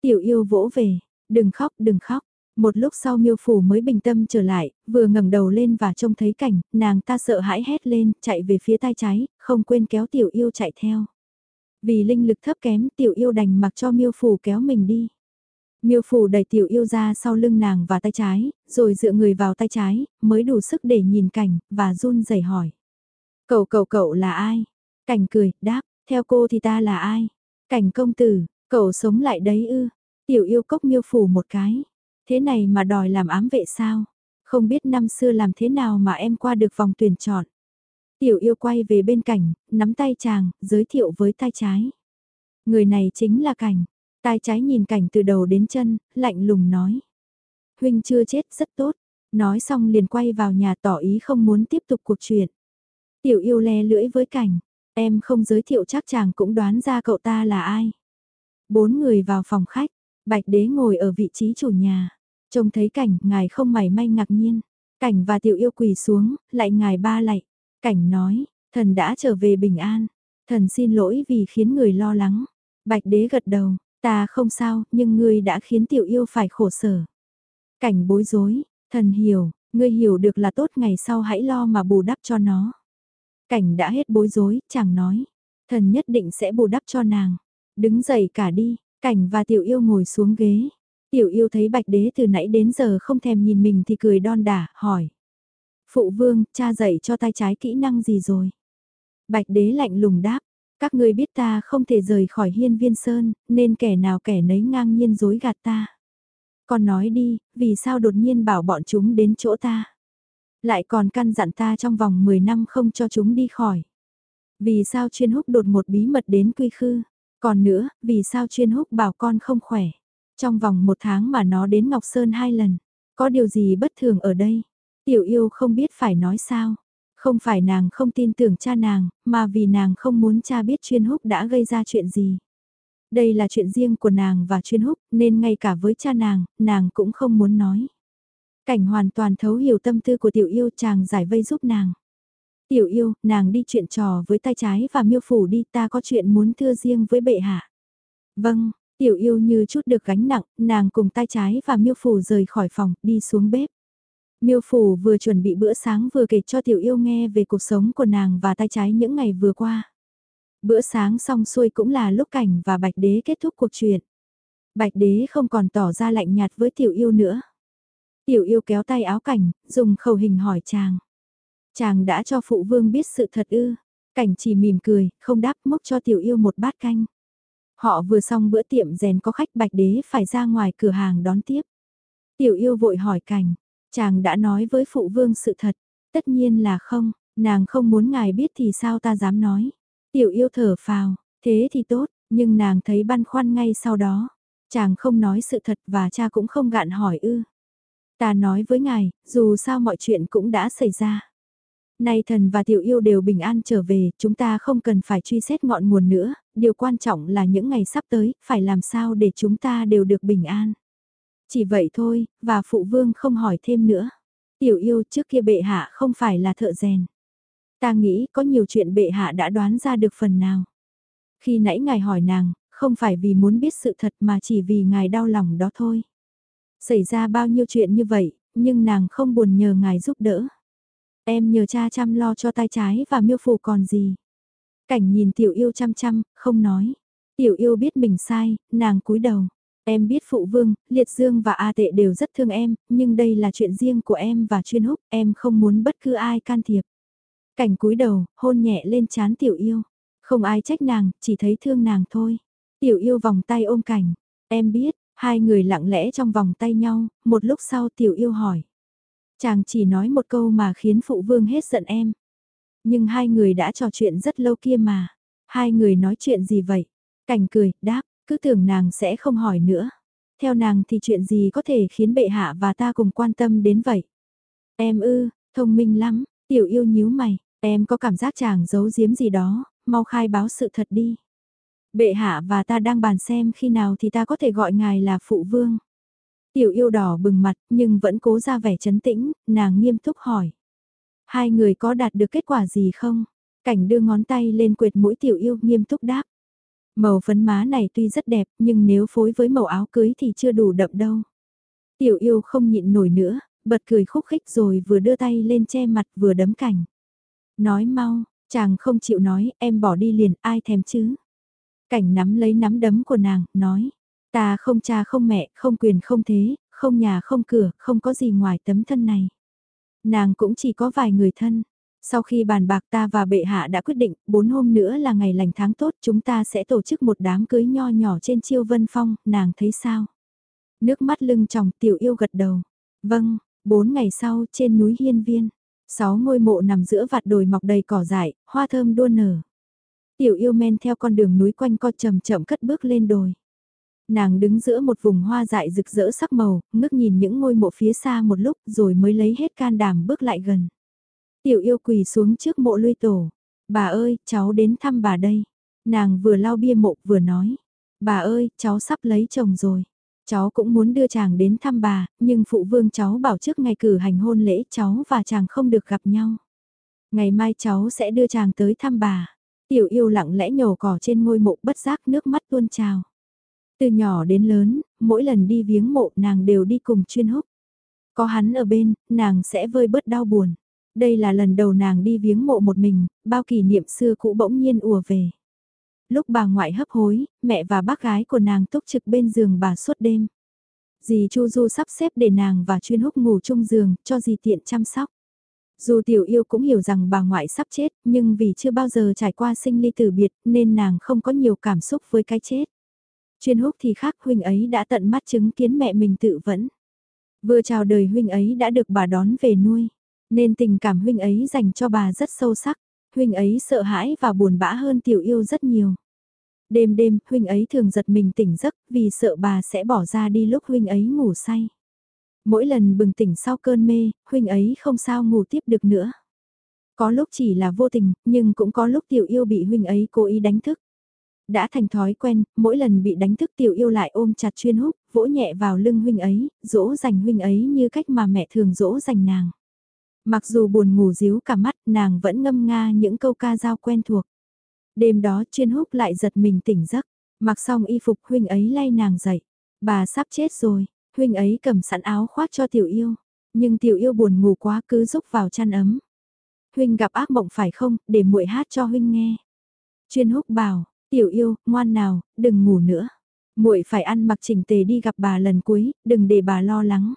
Tiểu yêu vỗ về, đừng khóc, đừng khóc. Một lúc sau miêu phủ mới bình tâm trở lại, vừa ngẩng đầu lên và trông thấy cảnh, nàng ta sợ hãi hét lên, chạy về phía tay trái, không quên kéo tiểu yêu chạy theo. Vì linh lực thấp kém, tiểu yêu đành mặc cho miêu phủ kéo mình đi. Miêu phủ đẩy tiểu yêu ra sau lưng nàng và tay trái, rồi dựa người vào tay trái, mới đủ sức để nhìn cảnh, và run rẩy hỏi. Cậu cậu cậu là ai? Cảnh cười, đáp, theo cô thì ta là ai? Cảnh công tử, cậu sống lại đấy ư? Tiểu yêu cốc miêu phủ một cái. Thế này mà đòi làm ám vệ sao? Không biết năm xưa làm thế nào mà em qua được vòng tuyển chọn. Tiểu yêu quay về bên cảnh, nắm tay chàng, giới thiệu với tay trái. Người này chính là cảnh. Tai trái nhìn cảnh từ đầu đến chân, lạnh lùng nói. Huynh chưa chết rất tốt. Nói xong liền quay vào nhà tỏ ý không muốn tiếp tục cuộc chuyện. Tiểu yêu le lưỡi với cảnh. Em không giới thiệu chắc chàng cũng đoán ra cậu ta là ai. Bốn người vào phòng khách. Bạch đế ngồi ở vị trí chủ nhà. Trông thấy cảnh, ngài không mảy may ngạc nhiên. Cảnh và tiểu yêu quỳ xuống, lại ngài ba lạy. Cảnh nói, thần đã trở về bình an. Thần xin lỗi vì khiến người lo lắng. Bạch đế gật đầu, ta không sao, nhưng ngươi đã khiến tiểu yêu phải khổ sở. Cảnh bối rối, thần hiểu, ngươi hiểu được là tốt ngày sau hãy lo mà bù đắp cho nó. Cảnh đã hết bối rối, chẳng nói. Thần nhất định sẽ bù đắp cho nàng. Đứng dậy cả đi, cảnh và tiểu yêu ngồi xuống ghế. Tiểu yêu thấy bạch đế từ nãy đến giờ không thèm nhìn mình thì cười đon đả, hỏi. Phụ vương, cha dạy cho tay trái kỹ năng gì rồi? Bạch đế lạnh lùng đáp, các ngươi biết ta không thể rời khỏi hiên viên sơn, nên kẻ nào kẻ nấy ngang nhiên dối gạt ta. Con nói đi, vì sao đột nhiên bảo bọn chúng đến chỗ ta? Lại còn căn dặn ta trong vòng 10 năm không cho chúng đi khỏi. Vì sao chuyên húc đột một bí mật đến quy khư? Còn nữa, vì sao chuyên húc bảo con không khỏe? Trong vòng một tháng mà nó đến Ngọc Sơn hai lần. Có điều gì bất thường ở đây? Tiểu yêu không biết phải nói sao. Không phải nàng không tin tưởng cha nàng, mà vì nàng không muốn cha biết chuyên húc đã gây ra chuyện gì. Đây là chuyện riêng của nàng và chuyên húc, nên ngay cả với cha nàng, nàng cũng không muốn nói. Cảnh hoàn toàn thấu hiểu tâm tư của tiểu yêu chàng giải vây giúp nàng. Tiểu yêu, nàng đi chuyện trò với tay trái và miêu phủ đi ta có chuyện muốn thưa riêng với bệ hạ. Vâng, tiểu yêu như chút được gánh nặng, nàng cùng tay trái và miêu phủ rời khỏi phòng, đi xuống bếp. Miêu phủ vừa chuẩn bị bữa sáng vừa kể cho tiểu yêu nghe về cuộc sống của nàng và tay trái những ngày vừa qua. Bữa sáng xong xuôi cũng là lúc cảnh và bạch đế kết thúc cuộc chuyện. Bạch đế không còn tỏ ra lạnh nhạt với tiểu yêu nữa. Tiểu yêu kéo tay áo cảnh, dùng khẩu hình hỏi chàng. Chàng đã cho phụ vương biết sự thật ư. Cảnh chỉ mỉm cười, không đáp mốc cho tiểu yêu một bát canh. Họ vừa xong bữa tiệm rèn có khách bạch đế phải ra ngoài cửa hàng đón tiếp. Tiểu yêu vội hỏi cảnh, chàng đã nói với phụ vương sự thật, tất nhiên là không, nàng không muốn ngài biết thì sao ta dám nói. Tiểu yêu thở phào, thế thì tốt, nhưng nàng thấy băn khoăn ngay sau đó. Chàng không nói sự thật và cha cũng không gạn hỏi ư. Ta nói với ngài, dù sao mọi chuyện cũng đã xảy ra. Nay thần và tiểu yêu đều bình an trở về, chúng ta không cần phải truy xét ngọn nguồn nữa, điều quan trọng là những ngày sắp tới, phải làm sao để chúng ta đều được bình an. Chỉ vậy thôi, và phụ vương không hỏi thêm nữa. Tiểu yêu trước kia bệ hạ không phải là thợ rèn. Ta nghĩ có nhiều chuyện bệ hạ đã đoán ra được phần nào. Khi nãy ngài hỏi nàng, không phải vì muốn biết sự thật mà chỉ vì ngài đau lòng đó thôi. Xảy ra bao nhiêu chuyện như vậy, nhưng nàng không buồn nhờ ngài giúp đỡ. Em nhờ cha chăm lo cho tay trái và miêu phù còn gì. Cảnh nhìn tiểu yêu chăm chăm, không nói. Tiểu yêu biết mình sai, nàng cúi đầu. Em biết phụ vương, liệt dương và A tệ đều rất thương em, nhưng đây là chuyện riêng của em và chuyên húc, em không muốn bất cứ ai can thiệp. Cảnh cúi đầu, hôn nhẹ lên chán tiểu yêu. Không ai trách nàng, chỉ thấy thương nàng thôi. Tiểu yêu vòng tay ôm cảnh. Em biết, hai người lặng lẽ trong vòng tay nhau, một lúc sau tiểu yêu hỏi. Chàng chỉ nói một câu mà khiến phụ vương hết giận em. Nhưng hai người đã trò chuyện rất lâu kia mà. Hai người nói chuyện gì vậy? Cảnh cười, đáp, cứ tưởng nàng sẽ không hỏi nữa. Theo nàng thì chuyện gì có thể khiến bệ hạ và ta cùng quan tâm đến vậy? Em ư, thông minh lắm, tiểu yêu nhíu mày, em có cảm giác chàng giấu giếm gì đó, mau khai báo sự thật đi. Bệ hạ và ta đang bàn xem khi nào thì ta có thể gọi ngài là phụ vương. Tiểu yêu đỏ bừng mặt nhưng vẫn cố ra vẻ chấn tĩnh, nàng nghiêm túc hỏi. Hai người có đạt được kết quả gì không? Cảnh đưa ngón tay lên quệt mũi tiểu yêu nghiêm túc đáp. Màu phấn má này tuy rất đẹp nhưng nếu phối với màu áo cưới thì chưa đủ đậm đâu. Tiểu yêu không nhịn nổi nữa, bật cười khúc khích rồi vừa đưa tay lên che mặt vừa đấm cảnh. Nói mau, chàng không chịu nói, em bỏ đi liền, ai thèm chứ. Cảnh nắm lấy nắm đấm của nàng, nói. Ta không cha không mẹ, không quyền không thế, không nhà không cửa, không có gì ngoài tấm thân này. Nàng cũng chỉ có vài người thân. Sau khi bàn bạc ta và bệ hạ đã quyết định, bốn hôm nữa là ngày lành tháng tốt chúng ta sẽ tổ chức một đám cưới nho nhỏ trên chiêu vân phong, nàng thấy sao? Nước mắt lưng tròng tiểu yêu gật đầu. Vâng, bốn ngày sau trên núi Hiên Viên, sáu ngôi mộ nằm giữa vạt đồi mọc đầy cỏ dại, hoa thơm đua nở. Tiểu yêu men theo con đường núi quanh co chậm chậm cất bước lên đồi. Nàng đứng giữa một vùng hoa dại rực rỡ sắc màu, ngước nhìn những ngôi mộ phía xa một lúc rồi mới lấy hết can đảm bước lại gần. Tiểu yêu quỳ xuống trước mộ lui tổ. Bà ơi, cháu đến thăm bà đây. Nàng vừa lau bia mộ vừa nói. Bà ơi, cháu sắp lấy chồng rồi. Cháu cũng muốn đưa chàng đến thăm bà, nhưng phụ vương cháu bảo trước ngày cử hành hôn lễ cháu và chàng không được gặp nhau. Ngày mai cháu sẽ đưa chàng tới thăm bà. Tiểu yêu lặng lẽ nhổ cỏ trên ngôi mộ bất giác nước mắt tuôn trào. Từ nhỏ đến lớn, mỗi lần đi viếng mộ nàng đều đi cùng chuyên húc. Có hắn ở bên, nàng sẽ vơi bớt đau buồn. Đây là lần đầu nàng đi viếng mộ một mình, bao kỷ niệm xưa cũ bỗng nhiên ùa về. Lúc bà ngoại hấp hối, mẹ và bác gái của nàng túc trực bên giường bà suốt đêm. Dì Chu Du sắp xếp để nàng và chuyên húc ngủ chung giường, cho dì tiện chăm sóc. Dù tiểu yêu cũng hiểu rằng bà ngoại sắp chết, nhưng vì chưa bao giờ trải qua sinh ly tử biệt nên nàng không có nhiều cảm xúc với cái chết. Chuyên húc thì khác huynh ấy đã tận mắt chứng kiến mẹ mình tự vẫn. Vừa chào đời huynh ấy đã được bà đón về nuôi, nên tình cảm huynh ấy dành cho bà rất sâu sắc. Huynh ấy sợ hãi và buồn bã hơn tiểu yêu rất nhiều. Đêm đêm, huynh ấy thường giật mình tỉnh giấc vì sợ bà sẽ bỏ ra đi lúc huynh ấy ngủ say. Mỗi lần bừng tỉnh sau cơn mê, huynh ấy không sao ngủ tiếp được nữa. Có lúc chỉ là vô tình, nhưng cũng có lúc tiểu yêu bị huynh ấy cố ý đánh thức. Đã thành thói quen, mỗi lần bị đánh thức tiểu yêu lại ôm chặt chuyên húc, vỗ nhẹ vào lưng huynh ấy, dỗ dành huynh ấy như cách mà mẹ thường dỗ dành nàng. Mặc dù buồn ngủ díu cả mắt, nàng vẫn ngâm nga những câu ca dao quen thuộc. Đêm đó chuyên húc lại giật mình tỉnh giấc, mặc xong y phục huynh ấy lay nàng dậy. Bà sắp chết rồi, huynh ấy cầm sẵn áo khoác cho tiểu yêu. Nhưng tiểu yêu buồn ngủ quá cứ rúc vào chăn ấm. Huynh gặp ác mộng phải không, để muội hát cho huynh nghe. Chuyên húc bảo, tiểu yêu, ngoan nào, đừng ngủ nữa. muội phải ăn mặc chỉnh tề đi gặp bà lần cuối, đừng để bà lo lắng.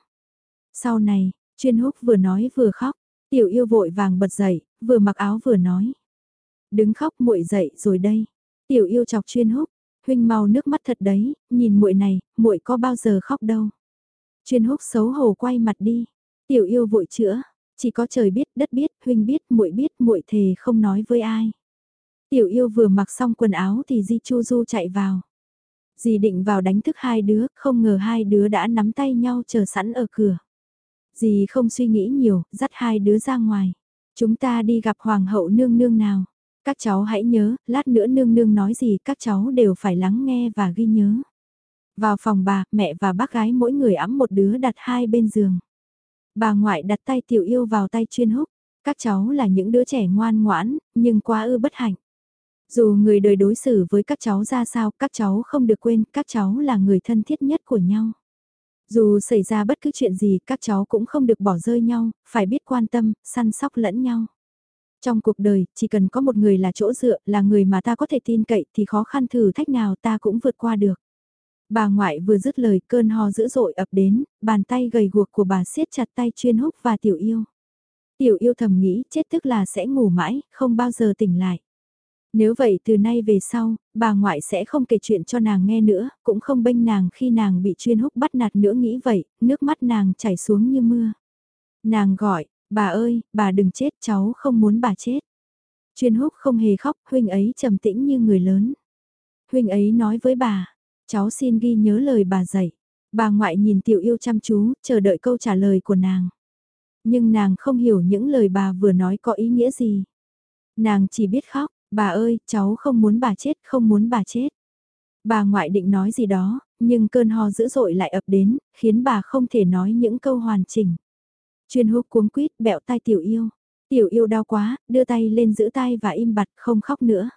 Sau này, chuyên húc vừa nói vừa khóc, tiểu yêu vội vàng bật dậy, vừa mặc áo vừa nói. Đứng khóc muội dậy rồi đây. Tiểu yêu chọc chuyên húc, huynh mau nước mắt thật đấy, nhìn muội này, muội có bao giờ khóc đâu. Chuyên húc xấu hổ quay mặt đi. Tiểu yêu vội chữa, chỉ có trời biết, đất biết, huynh biết, muội biết, muội thề không nói với ai. Tiểu yêu vừa mặc xong quần áo thì Di Chu Du chạy vào. Dì định vào đánh thức hai đứa, không ngờ hai đứa đã nắm tay nhau chờ sẵn ở cửa. Dì không suy nghĩ nhiều, dắt hai đứa ra ngoài. Chúng ta đi gặp Hoàng hậu nương nương nào. Các cháu hãy nhớ, lát nữa nương nương nói gì các cháu đều phải lắng nghe và ghi nhớ. Vào phòng bà, mẹ và bác gái mỗi người ẵm một đứa đặt hai bên giường. Bà ngoại đặt tay tiểu yêu vào tay chuyên húc. Các cháu là những đứa trẻ ngoan ngoãn, nhưng quá ư bất hạnh. Dù người đời đối xử với các cháu ra sao, các cháu không được quên, các cháu là người thân thiết nhất của nhau. Dù xảy ra bất cứ chuyện gì, các cháu cũng không được bỏ rơi nhau, phải biết quan tâm, săn sóc lẫn nhau. Trong cuộc đời, chỉ cần có một người là chỗ dựa, là người mà ta có thể tin cậy thì khó khăn thử thách nào ta cũng vượt qua được. Bà ngoại vừa dứt lời cơn ho dữ dội ập đến, bàn tay gầy guộc của bà siết chặt tay chuyên húc và tiểu yêu. Tiểu yêu thầm nghĩ chết tức là sẽ ngủ mãi, không bao giờ tỉnh lại. Nếu vậy từ nay về sau, bà ngoại sẽ không kể chuyện cho nàng nghe nữa, cũng không bênh nàng khi nàng bị chuyên húc bắt nạt nữa nghĩ vậy, nước mắt nàng chảy xuống như mưa. Nàng gọi, bà ơi, bà đừng chết, cháu không muốn bà chết. Chuyên húc không hề khóc, huynh ấy trầm tĩnh như người lớn. Huynh ấy nói với bà, cháu xin ghi nhớ lời bà dạy. Bà ngoại nhìn tiểu yêu chăm chú, chờ đợi câu trả lời của nàng. Nhưng nàng không hiểu những lời bà vừa nói có ý nghĩa gì. Nàng chỉ biết khóc, Bà ơi, cháu không muốn bà chết, không muốn bà chết. Bà ngoại định nói gì đó, nhưng cơn ho dữ dội lại ập đến, khiến bà không thể nói những câu hoàn chỉnh. Chuyên húc cuống quýt bẹo tai tiểu yêu. Tiểu yêu đau quá, đưa tay lên giữ tay và im bặt không khóc nữa.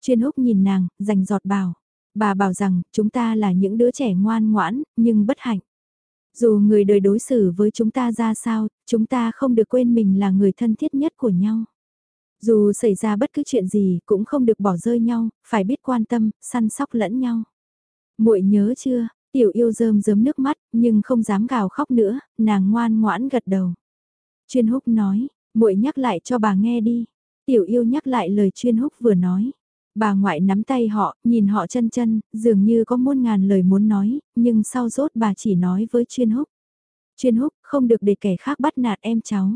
Chuyên húc nhìn nàng, rành giọt bảo. Bà bảo rằng, chúng ta là những đứa trẻ ngoan ngoãn, nhưng bất hạnh. Dù người đời đối xử với chúng ta ra sao, chúng ta không được quên mình là người thân thiết nhất của nhau. Dù xảy ra bất cứ chuyện gì cũng không được bỏ rơi nhau, phải biết quan tâm, săn sóc lẫn nhau. muội nhớ chưa, tiểu yêu rơm rớm nước mắt, nhưng không dám gào khóc nữa, nàng ngoan ngoãn gật đầu. Chuyên húc nói, muội nhắc lại cho bà nghe đi. Tiểu yêu nhắc lại lời chuyên húc vừa nói. Bà ngoại nắm tay họ, nhìn họ chân chân, dường như có muôn ngàn lời muốn nói, nhưng sau rốt bà chỉ nói với chuyên húc. Chuyên húc không được để kẻ khác bắt nạt em cháu.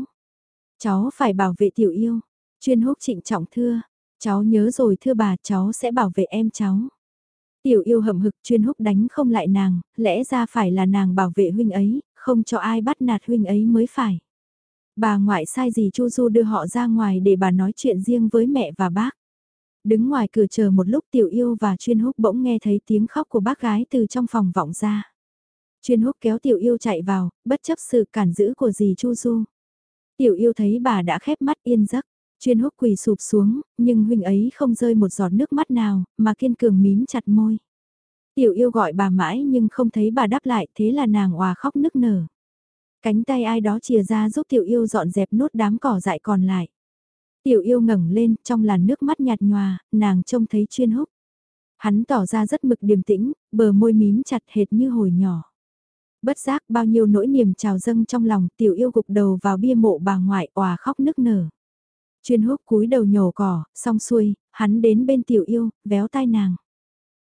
Cháu phải bảo vệ tiểu yêu. Chuyên húc trịnh trọng thưa, cháu nhớ rồi thưa bà cháu sẽ bảo vệ em cháu. Tiểu yêu hậm hực chuyên húc đánh không lại nàng, lẽ ra phải là nàng bảo vệ huynh ấy, không cho ai bắt nạt huynh ấy mới phải. Bà ngoại sai gì Chu Du đưa họ ra ngoài để bà nói chuyện riêng với mẹ và bác. Đứng ngoài cửa chờ một lúc tiểu yêu và chuyên húc bỗng nghe thấy tiếng khóc của bác gái từ trong phòng vọng ra. Chuyên húc kéo tiểu yêu chạy vào, bất chấp sự cản giữ của dì Chu Du. Tiểu yêu thấy bà đã khép mắt yên giấc. Chuyên húc quỳ sụp xuống, nhưng huynh ấy không rơi một giọt nước mắt nào, mà kiên cường mím chặt môi. Tiểu yêu gọi bà mãi nhưng không thấy bà đáp lại, thế là nàng hòa khóc nức nở. Cánh tay ai đó chìa ra giúp tiểu yêu dọn dẹp nốt đám cỏ dại còn lại. Tiểu yêu ngẩng lên, trong làn nước mắt nhạt nhòa, nàng trông thấy chuyên húc. Hắn tỏ ra rất mực điềm tĩnh, bờ môi mím chặt hệt như hồi nhỏ. Bất giác bao nhiêu nỗi niềm trào dâng trong lòng tiểu yêu gục đầu vào bia mộ bà ngoại òa khóc nức nở. Chuyên húc cúi đầu nhổ cỏ, xong xuôi, hắn đến bên tiểu yêu, véo tai nàng.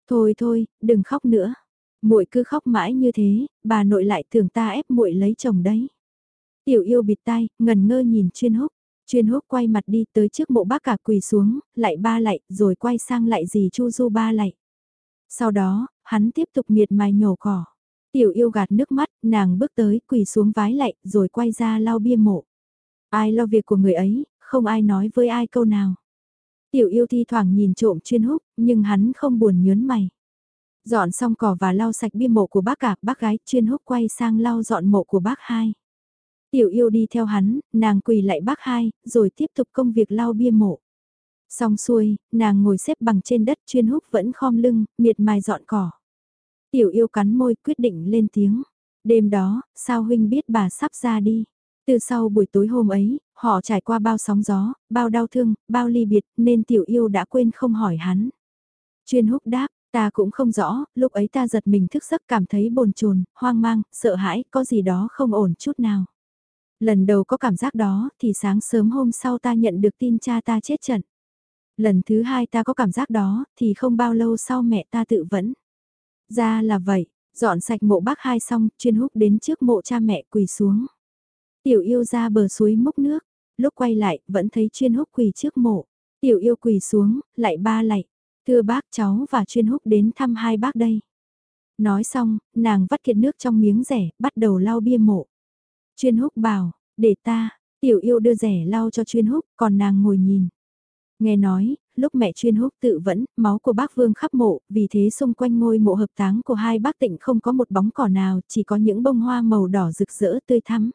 Thôi thôi, đừng khóc nữa. muội cứ khóc mãi như thế, bà nội lại tưởng ta ép muội lấy chồng đấy. Tiểu yêu bịt tai, ngần ngơ nhìn chuyên húc. Chuyên húc quay mặt đi tới trước mộ bác cả quỳ xuống, lại ba lại, rồi quay sang lại gì chu du ba lại. Sau đó, hắn tiếp tục miệt mài nhổ cỏ. Tiểu yêu gạt nước mắt, nàng bước tới quỳ xuống vái lại, rồi quay ra lau bia mộ. Ai lo việc của người ấy, không ai nói với ai câu nào. Tiểu yêu thi thoảng nhìn trộm chuyên húc, nhưng hắn không buồn nhớn mày. Dọn xong cỏ và lau sạch bia mộ của bác cả, bác gái chuyên húc quay sang lau dọn mộ của bác hai. Tiểu yêu đi theo hắn, nàng quỳ lại bác hai, rồi tiếp tục công việc lau bia mộ. Xong xuôi, nàng ngồi xếp bằng trên đất chuyên húc vẫn khom lưng, miệt mài dọn cỏ. Tiểu yêu cắn môi quyết định lên tiếng. Đêm đó, sao huynh biết bà sắp ra đi? Từ sau buổi tối hôm ấy, họ trải qua bao sóng gió, bao đau thương, bao ly biệt, nên tiểu yêu đã quên không hỏi hắn. Chuyên húc đáp, ta cũng không rõ, lúc ấy ta giật mình thức giấc cảm thấy bồn chồn, hoang mang, sợ hãi, có gì đó không ổn chút nào. Lần đầu có cảm giác đó, thì sáng sớm hôm sau ta nhận được tin cha ta chết trận. Lần thứ hai ta có cảm giác đó, thì không bao lâu sau mẹ ta tự vẫn. Ra là vậy, dọn sạch mộ bác hai xong, chuyên húc đến trước mộ cha mẹ quỳ xuống. Tiểu yêu ra bờ suối múc nước, lúc quay lại vẫn thấy chuyên húc quỳ trước mộ. Tiểu yêu quỳ xuống, lại ba lạy. Thưa bác cháu và chuyên húc đến thăm hai bác đây. Nói xong, nàng vắt kiệt nước trong miếng rẻ, bắt đầu lau bia mộ. Chuyên húc bảo, để ta, Tiểu yêu đưa rẻ lau cho chuyên húc, còn nàng ngồi nhìn. Nghe nói, lúc mẹ chuyên húc tự vẫn, máu của bác vương khắp mộ, vì thế xung quanh ngôi mộ hợp táng của hai bác tịnh không có một bóng cỏ nào, chỉ có những bông hoa màu đỏ rực rỡ tươi thắm.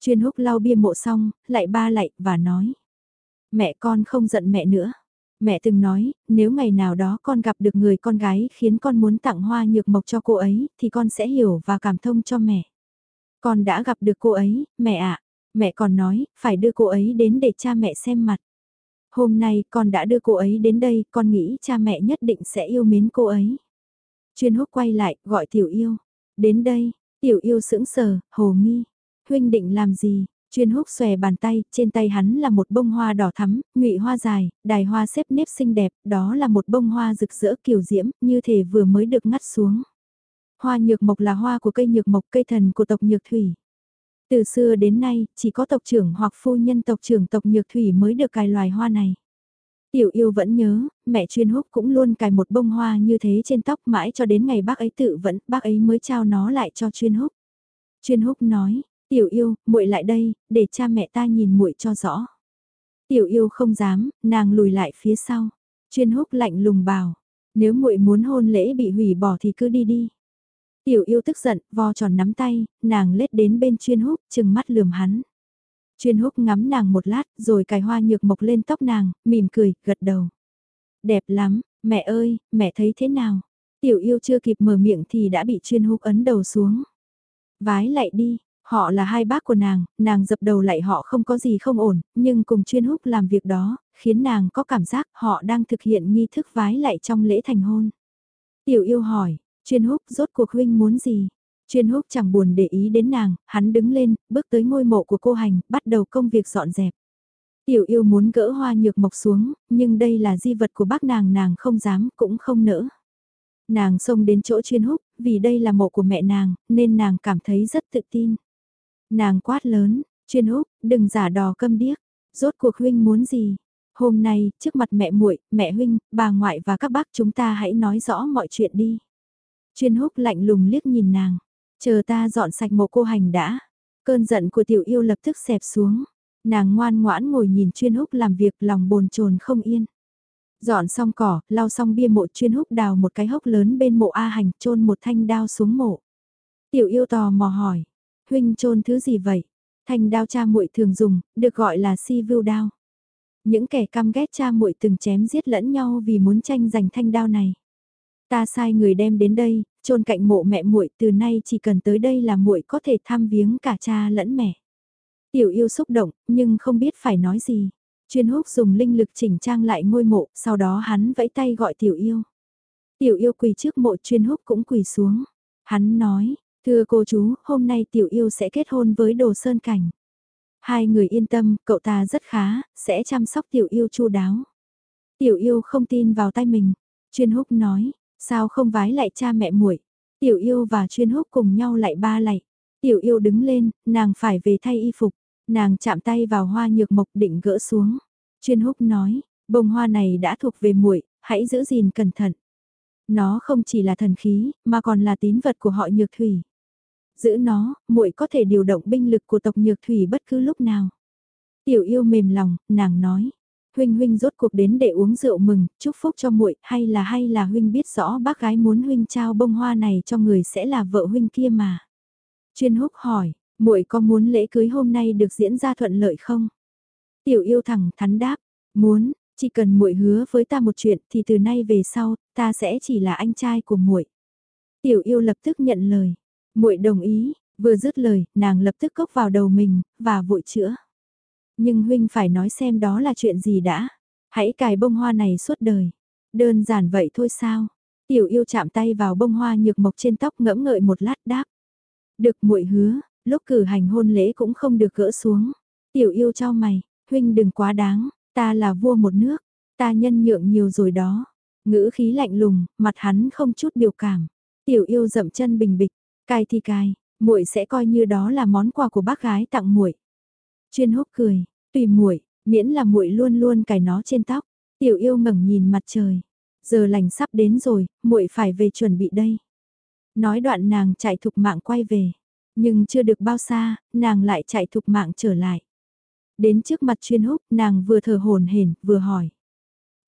Chuyên húc lau bia mộ xong, lại ba lại, và nói. Mẹ con không giận mẹ nữa. Mẹ từng nói, nếu ngày nào đó con gặp được người con gái khiến con muốn tặng hoa nhược mộc cho cô ấy, thì con sẽ hiểu và cảm thông cho mẹ. Con đã gặp được cô ấy, mẹ ạ. Mẹ còn nói, phải đưa cô ấy đến để cha mẹ xem mặt. Hôm nay con đã đưa cô ấy đến đây, con nghĩ cha mẹ nhất định sẽ yêu mến cô ấy. Chuyên húc quay lại, gọi tiểu yêu. Đến đây, tiểu yêu sững sờ, hồ nghi. Huynh định làm gì? Chuyên húc xòe bàn tay, trên tay hắn là một bông hoa đỏ thắm, ngụy hoa dài, đài hoa xếp nếp xinh đẹp, đó là một bông hoa rực rỡ kiều diễm, như thể vừa mới được ngắt xuống. Hoa nhược mộc là hoa của cây nhược mộc cây thần của tộc nhược thủy. Từ xưa đến nay, chỉ có tộc trưởng hoặc phu nhân tộc trưởng tộc nhược thủy mới được cài loài hoa này. Tiểu yêu vẫn nhớ, mẹ chuyên húc cũng luôn cài một bông hoa như thế trên tóc mãi cho đến ngày bác ấy tự vẫn, bác ấy mới trao nó lại cho chuyên húc. Chuyên húc nói, tiểu yêu, muội lại đây, để cha mẹ ta nhìn muội cho rõ. Tiểu yêu không dám, nàng lùi lại phía sau. Chuyên húc lạnh lùng bảo, nếu muội muốn hôn lễ bị hủy bỏ thì cứ đi đi. Tiểu yêu tức giận, vo tròn nắm tay, nàng lết đến bên chuyên húc, chừng mắt lườm hắn. Chuyên húc ngắm nàng một lát, rồi cài hoa nhược mộc lên tóc nàng, mỉm cười, gật đầu. Đẹp lắm, mẹ ơi, mẹ thấy thế nào? Tiểu yêu chưa kịp mở miệng thì đã bị chuyên húc ấn đầu xuống. Vái lại đi, họ là hai bác của nàng, nàng dập đầu lại họ không có gì không ổn, nhưng cùng chuyên húc làm việc đó, khiến nàng có cảm giác họ đang thực hiện nghi thức vái lại trong lễ thành hôn. Tiểu yêu hỏi, Chuyên húc rốt cuộc huynh muốn gì? Chuyên húc chẳng buồn để ý đến nàng, hắn đứng lên, bước tới ngôi mộ của cô hành, bắt đầu công việc dọn dẹp. Tiểu yêu muốn gỡ hoa nhược mộc xuống, nhưng đây là di vật của bác nàng nàng không dám cũng không nỡ. Nàng xông đến chỗ chuyên húc, vì đây là mộ của mẹ nàng, nên nàng cảm thấy rất tự tin. Nàng quát lớn, chuyên húc, đừng giả đò câm điếc, rốt cuộc huynh muốn gì? Hôm nay, trước mặt mẹ muội, mẹ huynh, bà ngoại và các bác chúng ta hãy nói rõ mọi chuyện đi. Chuyên húc lạnh lùng liếc nhìn nàng. Chờ ta dọn sạch mộ cô hành đã. Cơn giận của tiểu yêu lập tức xẹp xuống. Nàng ngoan ngoãn ngồi nhìn chuyên húc làm việc lòng bồn chồn không yên. Dọn xong cỏ, lau xong bia mộ chuyên húc đào một cái hốc lớn bên mộ A hành, chôn một thanh đao xuống mộ. Tiểu yêu tò mò hỏi, huynh trôn thứ gì vậy? Thanh đao cha muội thường dùng, được gọi là si vưu đao. Những kẻ căm ghét cha muội từng chém giết lẫn nhau vì muốn tranh giành thanh đao này. Ta sai người đem đến đây, trôn cạnh mộ mẹ muội, từ nay chỉ cần tới đây là muội có thể thăm viếng cả cha lẫn mẹ. Tiểu yêu xúc động, nhưng không biết phải nói gì. Chuyên húc dùng linh lực chỉnh trang lại ngôi mộ, sau đó hắn vẫy tay gọi tiểu yêu. Tiểu yêu quỳ trước mộ chuyên húc cũng quỳ xuống. Hắn nói, thưa cô chú, hôm nay tiểu yêu sẽ kết hôn với đồ sơn cảnh. Hai người yên tâm, cậu ta rất khá, sẽ chăm sóc tiểu yêu chu đáo. Tiểu yêu không tin vào tay mình. Chuyên húc nói, Sao không vái lại cha mẹ muội? Tiểu yêu và chuyên húc cùng nhau lại ba lạy. Tiểu yêu đứng lên, nàng phải về thay y phục. Nàng chạm tay vào hoa nhược mộc định gỡ xuống. Chuyên húc nói, bông hoa này đã thuộc về muội, hãy giữ gìn cẩn thận. Nó không chỉ là thần khí, mà còn là tín vật của họ nhược thủy. Giữ nó, muội có thể điều động binh lực của tộc nhược thủy bất cứ lúc nào. Tiểu yêu mềm lòng, nàng nói huynh huynh rốt cuộc đến để uống rượu mừng, chúc phúc cho muội, hay là hay là huynh biết rõ bác gái muốn huynh trao bông hoa này cho người sẽ là vợ huynh kia mà. Chuyên húc hỏi, muội có muốn lễ cưới hôm nay được diễn ra thuận lợi không? Tiểu yêu thẳng thắn đáp, muốn, chỉ cần muội hứa với ta một chuyện thì từ nay về sau, ta sẽ chỉ là anh trai của muội. Tiểu yêu lập tức nhận lời, muội đồng ý, vừa dứt lời, nàng lập tức cốc vào đầu mình, và vội chữa. Nhưng huynh phải nói xem đó là chuyện gì đã. Hãy cài bông hoa này suốt đời. Đơn giản vậy thôi sao? Tiểu yêu chạm tay vào bông hoa nhược mộc trên tóc ngẫm ngợi một lát đáp. Được muội hứa, lúc cử hành hôn lễ cũng không được gỡ xuống. Tiểu yêu cho mày, huynh đừng quá đáng, ta là vua một nước, ta nhân nhượng nhiều rồi đó. Ngữ khí lạnh lùng, mặt hắn không chút biểu cảm. Tiểu yêu dậm chân bình bịch, cài thì cài, muội sẽ coi như đó là món quà của bác gái tặng muội. Chuyên húc cười, tùy muội, miễn là muội luôn luôn cài nó trên tóc. Tiểu yêu ngẩng nhìn mặt trời. Giờ lành sắp đến rồi, muội phải về chuẩn bị đây. Nói đoạn nàng chạy thục mạng quay về. Nhưng chưa được bao xa, nàng lại chạy thục mạng trở lại. Đến trước mặt chuyên húc, nàng vừa thở hồn hển, vừa hỏi.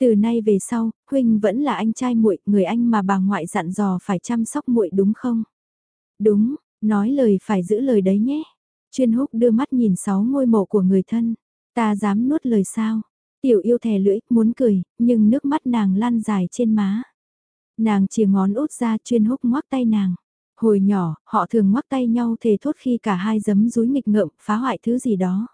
Từ nay về sau, huynh vẫn là anh trai muội, người anh mà bà ngoại dặn dò phải chăm sóc muội đúng không? Đúng, nói lời phải giữ lời đấy nhé. Chuyên húc đưa mắt nhìn sáu ngôi mộ của người thân. Ta dám nuốt lời sao? Tiểu yêu thè lưỡi, muốn cười, nhưng nước mắt nàng lan dài trên má. Nàng chia ngón út ra chuyên húc ngoắc tay nàng. Hồi nhỏ, họ thường ngoắc tay nhau thề thốt khi cả hai giấm rúi nghịch ngợm, phá hoại thứ gì đó.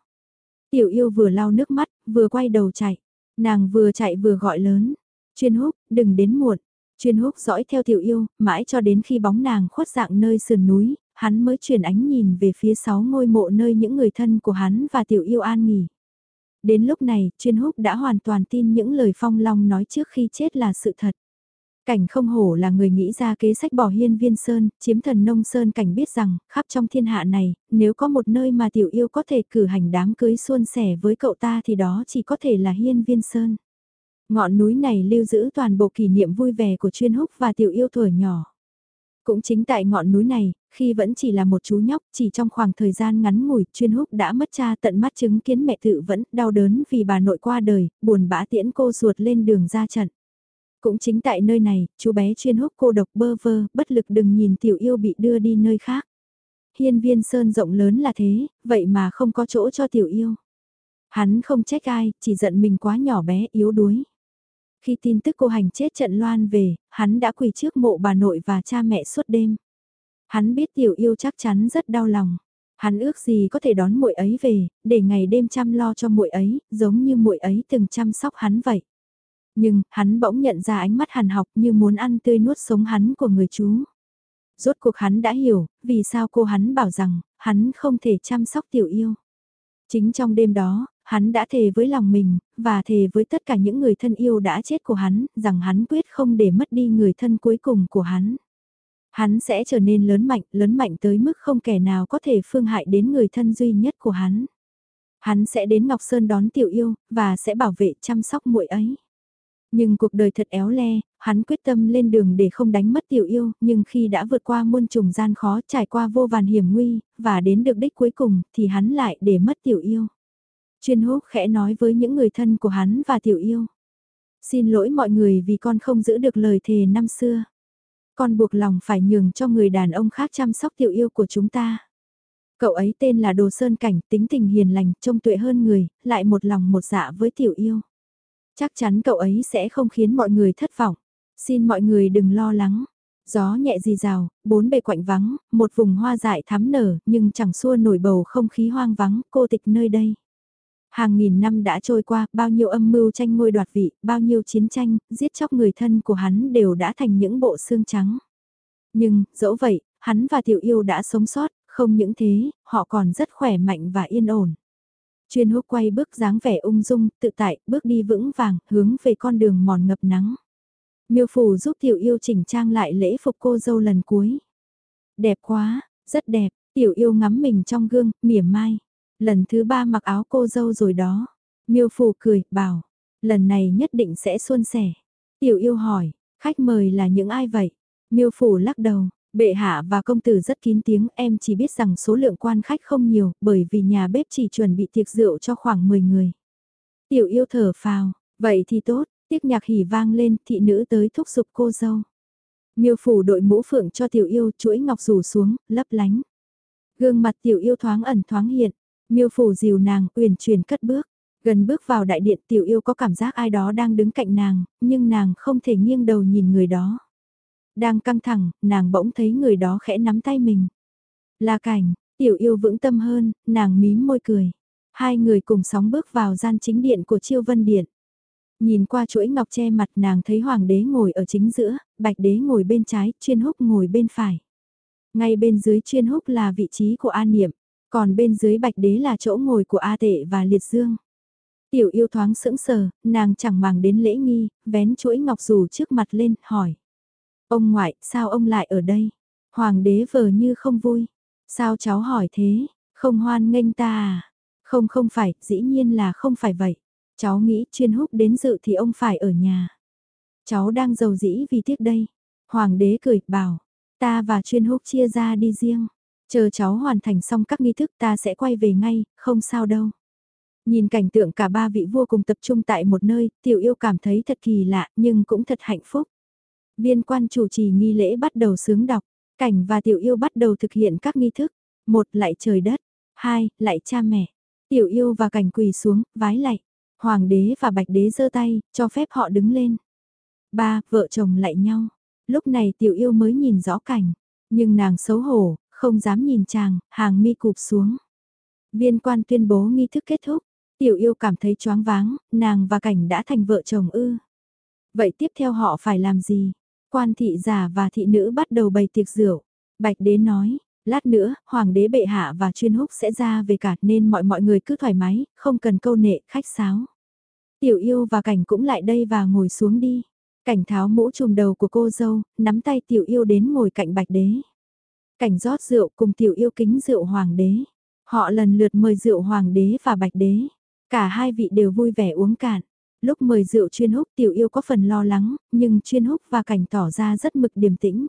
Tiểu yêu vừa lau nước mắt, vừa quay đầu chạy. Nàng vừa chạy vừa gọi lớn. Chuyên húc, đừng đến muộn. Chuyên húc dõi theo tiểu yêu, mãi cho đến khi bóng nàng khuất dạng nơi sườn núi, hắn mới chuyển ánh nhìn về phía sáu ngôi mộ nơi những người thân của hắn và tiểu yêu an nghỉ. Đến lúc này, chuyên húc đã hoàn toàn tin những lời phong long nói trước khi chết là sự thật. Cảnh không hổ là người nghĩ ra kế sách bỏ hiên viên sơn, chiếm thần nông sơn cảnh biết rằng, khắp trong thiên hạ này, nếu có một nơi mà tiểu yêu có thể cử hành đám cưới xuân sẻ với cậu ta thì đó chỉ có thể là hiên viên sơn. Ngọn núi này lưu giữ toàn bộ kỷ niệm vui vẻ của chuyên húc và tiểu yêu tuổi nhỏ. Cũng chính tại ngọn núi này, khi vẫn chỉ là một chú nhóc, chỉ trong khoảng thời gian ngắn ngủi, chuyên húc đã mất cha tận mắt chứng kiến mẹ tự vẫn đau đớn vì bà nội qua đời, buồn bã tiễn cô ruột lên đường ra trận. Cũng chính tại nơi này, chú bé chuyên húc cô độc bơ vơ, bất lực đừng nhìn tiểu yêu bị đưa đi nơi khác. Hiên viên sơn rộng lớn là thế, vậy mà không có chỗ cho tiểu yêu. Hắn không trách ai, chỉ giận mình quá nhỏ bé, yếu đuối. Khi tin tức cô hành chết trận loan về, hắn đã quỳ trước mộ bà nội và cha mẹ suốt đêm. Hắn biết tiểu yêu chắc chắn rất đau lòng. Hắn ước gì có thể đón muội ấy về, để ngày đêm chăm lo cho muội ấy, giống như muội ấy từng chăm sóc hắn vậy. Nhưng, hắn bỗng nhận ra ánh mắt hàn học như muốn ăn tươi nuốt sống hắn của người chú. Rốt cuộc hắn đã hiểu, vì sao cô hắn bảo rằng, hắn không thể chăm sóc tiểu yêu. Chính trong đêm đó, hắn đã thề với lòng mình, và thề với tất cả những người thân yêu đã chết của hắn, rằng hắn quyết không để mất đi người thân cuối cùng của hắn. Hắn sẽ trở nên lớn mạnh, lớn mạnh tới mức không kẻ nào có thể phương hại đến người thân duy nhất của hắn. Hắn sẽ đến Ngọc Sơn đón tiểu yêu, và sẽ bảo vệ chăm sóc muội ấy. Nhưng cuộc đời thật éo le, hắn quyết tâm lên đường để không đánh mất tiểu yêu, nhưng khi đã vượt qua muôn trùng gian khó trải qua vô vàn hiểm nguy, và đến được đích cuối cùng, thì hắn lại để mất tiểu yêu. Chuyên húc khẽ nói với những người thân của hắn và tiểu yêu. Xin lỗi mọi người vì con không giữ được lời thề năm xưa. Con buộc lòng phải nhường cho người đàn ông khác chăm sóc tiểu yêu của chúng ta. Cậu ấy tên là Đồ Sơn Cảnh, tính tình hiền lành, trông tuệ hơn người, lại một lòng một dạ với tiểu yêu. Chắc chắn cậu ấy sẽ không khiến mọi người thất vọng. Xin mọi người đừng lo lắng. Gió nhẹ rì rào, bốn bề quạnh vắng, một vùng hoa dại thắm nở, nhưng chẳng xua nổi bầu không khí hoang vắng, cô tịch nơi đây. Hàng nghìn năm đã trôi qua, bao nhiêu âm mưu tranh ngôi đoạt vị, bao nhiêu chiến tranh, giết chóc người thân của hắn đều đã thành những bộ xương trắng. Nhưng, dẫu vậy, hắn và tiểu yêu đã sống sót, không những thế, họ còn rất khỏe mạnh và yên ổn. Chuyên húc quay bước dáng vẻ ung dung, tự tại, bước đi vững vàng, hướng về con đường mòn ngập nắng. Miêu phủ giúp tiểu yêu chỉnh trang lại lễ phục cô dâu lần cuối. Đẹp quá, rất đẹp, tiểu yêu ngắm mình trong gương, mỉa mai. Lần thứ ba mặc áo cô dâu rồi đó. Miêu phủ cười, bảo, lần này nhất định sẽ suôn sẻ. Tiểu yêu hỏi, khách mời là những ai vậy? Miêu phủ lắc đầu, Bệ hạ và công tử rất kín tiếng, em chỉ biết rằng số lượng quan khách không nhiều, bởi vì nhà bếp chỉ chuẩn bị tiệc rượu cho khoảng 10 người. Tiểu yêu thở phào, vậy thì tốt, tiếc nhạc hỉ vang lên, thị nữ tới thúc giục cô dâu. Miêu phủ đội mũ phượng cho tiểu yêu chuỗi ngọc rủ xuống, lấp lánh. Gương mặt tiểu yêu thoáng ẩn thoáng hiện, miêu phủ dìu nàng uyển chuyển cất bước. Gần bước vào đại điện tiểu yêu có cảm giác ai đó đang đứng cạnh nàng, nhưng nàng không thể nghiêng đầu nhìn người đó. Đang căng thẳng, nàng bỗng thấy người đó khẽ nắm tay mình. Là cảnh, tiểu yêu vững tâm hơn, nàng mím môi cười. Hai người cùng sóng bước vào gian chính điện của chiêu vân điện. Nhìn qua chuỗi ngọc che mặt nàng thấy hoàng đế ngồi ở chính giữa, bạch đế ngồi bên trái, chuyên húc ngồi bên phải. Ngay bên dưới chuyên húc là vị trí của an Niệm, còn bên dưới bạch đế là chỗ ngồi của A Tệ và Liệt Dương. Tiểu yêu thoáng sững sờ, nàng chẳng màng đến lễ nghi, vén chuỗi ngọc dù trước mặt lên, hỏi. Ông ngoại, sao ông lại ở đây? Hoàng đế vờ như không vui. Sao cháu hỏi thế? Không hoan nghênh ta à? Không không phải, dĩ nhiên là không phải vậy. Cháu nghĩ chuyên húc đến dự thì ông phải ở nhà. Cháu đang giàu dĩ vì tiếc đây. Hoàng đế cười, bảo, ta và chuyên húc chia ra đi riêng. Chờ cháu hoàn thành xong các nghi thức ta sẽ quay về ngay, không sao đâu. Nhìn cảnh tượng cả ba vị vua cùng tập trung tại một nơi, tiểu yêu cảm thấy thật kỳ lạ nhưng cũng thật hạnh phúc. Viên quan chủ trì nghi lễ bắt đầu sướng đọc, cảnh và tiểu yêu bắt đầu thực hiện các nghi thức. Một lại trời đất, hai lại cha mẹ. Tiểu yêu và cảnh quỳ xuống, vái lạy. Hoàng đế và bạch đế giơ tay, cho phép họ đứng lên. Ba, vợ chồng lại nhau. Lúc này tiểu yêu mới nhìn rõ cảnh. Nhưng nàng xấu hổ, không dám nhìn chàng, hàng mi cụp xuống. Viên quan tuyên bố nghi thức kết thúc. Tiểu yêu cảm thấy choáng váng, nàng và cảnh đã thành vợ chồng ư. Vậy tiếp theo họ phải làm gì? Quan thị giả và thị nữ bắt đầu bày tiệc rượu. Bạch đế nói, lát nữa, hoàng đế bệ hạ và chuyên húc sẽ ra về cả nên mọi mọi người cứ thoải mái, không cần câu nệ, khách sáo. Tiểu yêu và cảnh cũng lại đây và ngồi xuống đi. Cảnh tháo mũ trùm đầu của cô dâu, nắm tay tiểu yêu đến ngồi cạnh bạch đế. Cảnh rót rượu cùng tiểu yêu kính rượu hoàng đế. Họ lần lượt mời rượu hoàng đế và bạch đế. Cả hai vị đều vui vẻ uống cạn. Lúc mời rượu chuyên húc tiểu yêu có phần lo lắng, nhưng chuyên húc và cảnh tỏ ra rất mực điềm tĩnh.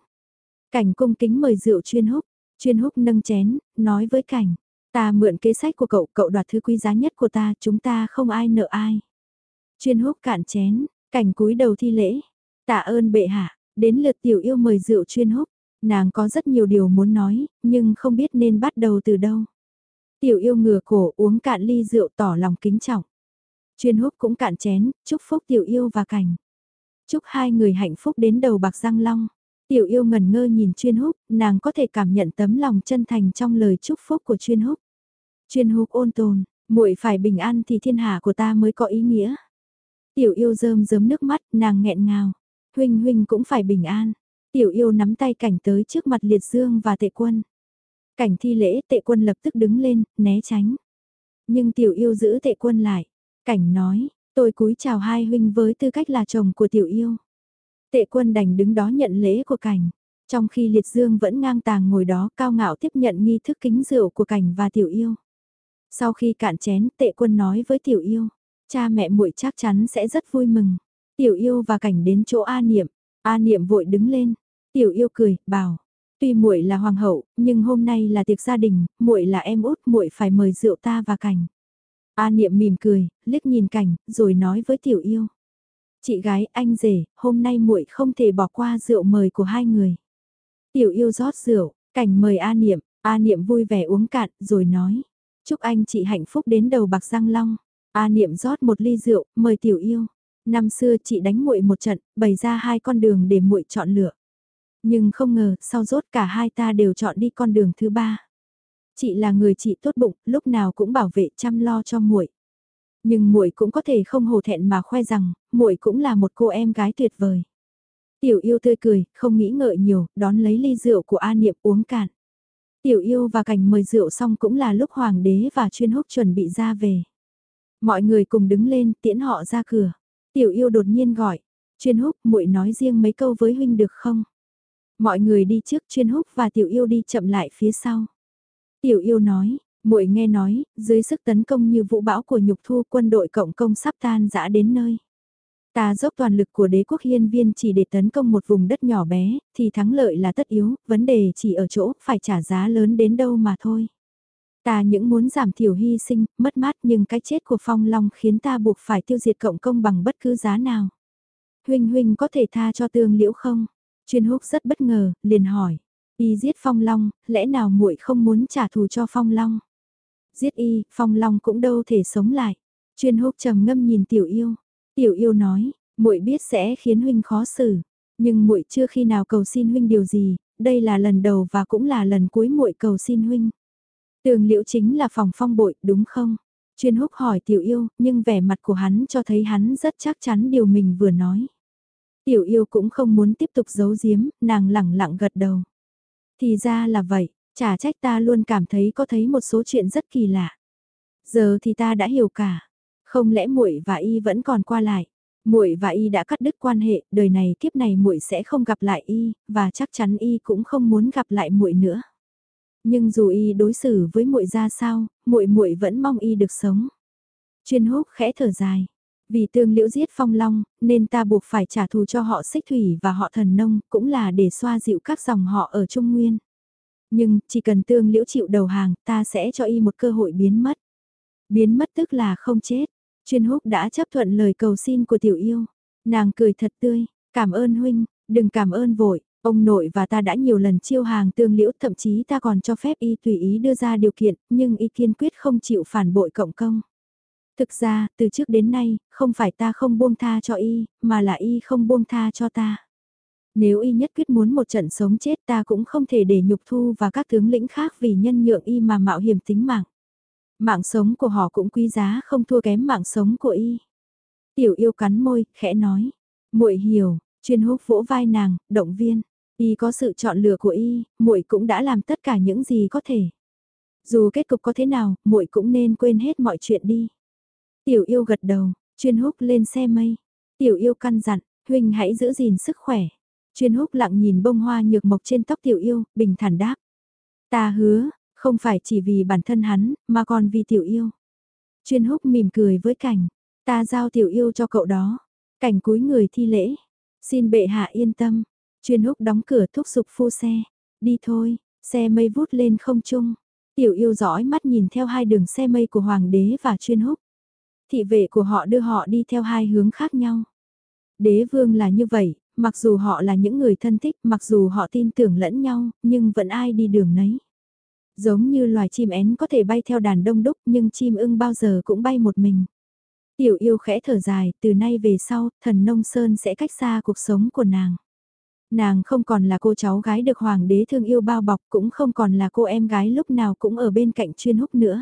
Cảnh cung kính mời rượu chuyên húc, chuyên húc nâng chén, nói với cảnh. Ta mượn kế sách của cậu, cậu đoạt thứ quý giá nhất của ta, chúng ta không ai nợ ai. Chuyên húc cạn chén, cảnh cúi đầu thi lễ. Tạ ơn bệ hạ, đến lượt tiểu yêu mời rượu chuyên húc. Nàng có rất nhiều điều muốn nói, nhưng không biết nên bắt đầu từ đâu. Tiểu yêu ngửa cổ uống cạn ly rượu tỏ lòng kính trọng. Chuyên húc cũng cạn chén, chúc phúc tiểu yêu và cảnh. Chúc hai người hạnh phúc đến đầu bạc răng long. Tiểu yêu ngần ngơ nhìn chuyên húc, nàng có thể cảm nhận tấm lòng chân thành trong lời chúc phúc của chuyên húc. Chuyên húc ôn tồn, muội phải bình an thì thiên hạ của ta mới có ý nghĩa. Tiểu yêu rơm rớm nước mắt, nàng nghẹn ngào. Huynh huynh cũng phải bình an. Tiểu yêu nắm tay cảnh tới trước mặt liệt dương và tệ quân. Cảnh thi lễ tệ quân lập tức đứng lên, né tránh. Nhưng tiểu yêu giữ tệ quân lại. Cảnh nói, tôi cúi chào hai huynh với tư cách là chồng của tiểu yêu. Tệ quân đành đứng đó nhận lễ của cảnh. Trong khi liệt dương vẫn ngang tàng ngồi đó cao ngạo tiếp nhận nghi thức kính rượu của cảnh và tiểu yêu. Sau khi cạn chén tệ quân nói với tiểu yêu, cha mẹ muội chắc chắn sẽ rất vui mừng. Tiểu yêu và cảnh đến chỗ A Niệm, A Niệm vội đứng lên, tiểu yêu cười, bảo, tuy muội là hoàng hậu, nhưng hôm nay là tiệc gia đình, muội là em út, muội phải mời rượu ta và cảnh. A Niệm mỉm cười, liếc nhìn cảnh, rồi nói với tiểu yêu. Chị gái, anh rể, hôm nay muội không thể bỏ qua rượu mời của hai người. Tiểu yêu rót rượu, cảnh mời A Niệm, A Niệm vui vẻ uống cạn, rồi nói. Chúc anh chị hạnh phúc đến đầu bạc răng long. A Niệm rót một ly rượu, mời tiểu yêu. Năm xưa chị đánh muội một trận, bày ra hai con đường để muội chọn lựa. Nhưng không ngờ, sau rốt cả hai ta đều chọn đi con đường thứ ba. Chị là người chị tốt bụng, lúc nào cũng bảo vệ chăm lo cho muội. Nhưng muội cũng có thể không hổ thẹn mà khoe rằng, muội cũng là một cô em gái tuyệt vời. Tiểu yêu tươi cười, không nghĩ ngợi nhiều, đón lấy ly rượu của A Niệm uống cạn. Tiểu yêu và cảnh mời rượu xong cũng là lúc hoàng đế và chuyên húc chuẩn bị ra về. Mọi người cùng đứng lên tiễn họ ra cửa. Tiểu yêu đột nhiên gọi, chuyên húc muội nói riêng mấy câu với huynh được không? Mọi người đi trước chuyên húc và tiểu yêu đi chậm lại phía sau. Tiểu yêu nói, muội nghe nói, dưới sức tấn công như vũ bão của nhục thu quân đội cộng công sắp tan dã đến nơi. Ta dốc toàn lực của đế quốc hiên viên chỉ để tấn công một vùng đất nhỏ bé, thì thắng lợi là tất yếu, vấn đề chỉ ở chỗ phải trả giá lớn đến đâu mà thôi. Ta những muốn giảm thiểu hy sinh, mất mát nhưng cái chết của Phong Long khiến ta buộc phải tiêu diệt cộng công bằng bất cứ giá nào. Huynh huynh có thể tha cho tương liễu không? Chuyên húc rất bất ngờ, liền hỏi. Y giết Phong Long, lẽ nào muội không muốn trả thù cho Phong Long? Giết y, Phong Long cũng đâu thể sống lại. Chuyên húc trầm ngâm nhìn tiểu yêu. Tiểu yêu nói, muội biết sẽ khiến huynh khó xử, nhưng muội chưa khi nào cầu xin huynh điều gì, đây là lần đầu và cũng là lần cuối muội cầu xin huynh. Tường liễu chính là phòng phong bội, đúng không? Chuyên húc hỏi tiểu yêu, nhưng vẻ mặt của hắn cho thấy hắn rất chắc chắn điều mình vừa nói. Tiểu yêu cũng không muốn tiếp tục giấu giếm, nàng lẳng lặng gật đầu. Thì ra là vậy, chả trách ta luôn cảm thấy có thấy một số chuyện rất kỳ lạ. Giờ thì ta đã hiểu cả. Không lẽ muội và y vẫn còn qua lại? Muội và y đã cắt đứt quan hệ, đời này kiếp này muội sẽ không gặp lại y, và chắc chắn y cũng không muốn gặp lại muội nữa. Nhưng dù y đối xử với muội ra sao, muội muội vẫn mong y được sống. Chuyên húc khẽ thở dài. Vì tương liễu giết phong long, nên ta buộc phải trả thù cho họ xích thủy và họ thần nông, cũng là để xoa dịu các dòng họ ở Trung Nguyên. Nhưng, chỉ cần tương liễu chịu đầu hàng, ta sẽ cho y một cơ hội biến mất. Biến mất tức là không chết. Chuyên húc đã chấp thuận lời cầu xin của tiểu yêu. Nàng cười thật tươi, cảm ơn huynh, đừng cảm ơn vội. Ông nội và ta đã nhiều lần chiêu hàng tương liễu thậm chí ta còn cho phép y tùy ý đưa ra điều kiện, nhưng y kiên quyết không chịu phản bội cộng công. Thực ra, từ trước đến nay, không phải ta không buông tha cho y, mà là y không buông tha cho ta. Nếu y nhất quyết muốn một trận sống chết ta cũng không thể để nhục thu và các tướng lĩnh khác vì nhân nhượng y mà mạo hiểm tính mạng. Mạng sống của họ cũng quý giá không thua kém mạng sống của y. Tiểu yêu cắn môi, khẽ nói. muội hiểu, chuyên húc vỗ vai nàng, động viên. Y có sự chọn lựa của y, muội cũng đã làm tất cả những gì có thể. Dù kết cục có thế nào, muội cũng nên quên hết mọi chuyện đi. Tiểu yêu gật đầu, chuyên húc lên xe mây. Tiểu yêu căn dặn, huynh hãy giữ gìn sức khỏe. Chuyên húc lặng nhìn bông hoa nhược mộc trên tóc tiểu yêu, bình thản đáp. Ta hứa, không phải chỉ vì bản thân hắn, mà còn vì tiểu yêu. Chuyên húc mỉm cười với cảnh, ta giao tiểu yêu cho cậu đó. Cảnh cúi người thi lễ. Xin bệ hạ yên tâm. Chuyên húc đóng cửa thúc giục phu xe. Đi thôi, xe mây vút lên không trung. Tiểu yêu dõi mắt nhìn theo hai đường xe mây của hoàng đế và chuyên húc. Thị vệ của họ đưa họ đi theo hai hướng khác nhau. Đế vương là như vậy, mặc dù họ là những người thân thích, mặc dù họ tin tưởng lẫn nhau, nhưng vẫn ai đi đường nấy. Giống như loài chim én có thể bay theo đàn đông đúc nhưng chim ưng bao giờ cũng bay một mình. Tiểu yêu khẽ thở dài, từ nay về sau, thần nông sơn sẽ cách xa cuộc sống của nàng. Nàng không còn là cô cháu gái được hoàng đế thương yêu bao bọc, cũng không còn là cô em gái lúc nào cũng ở bên cạnh chuyên húc nữa.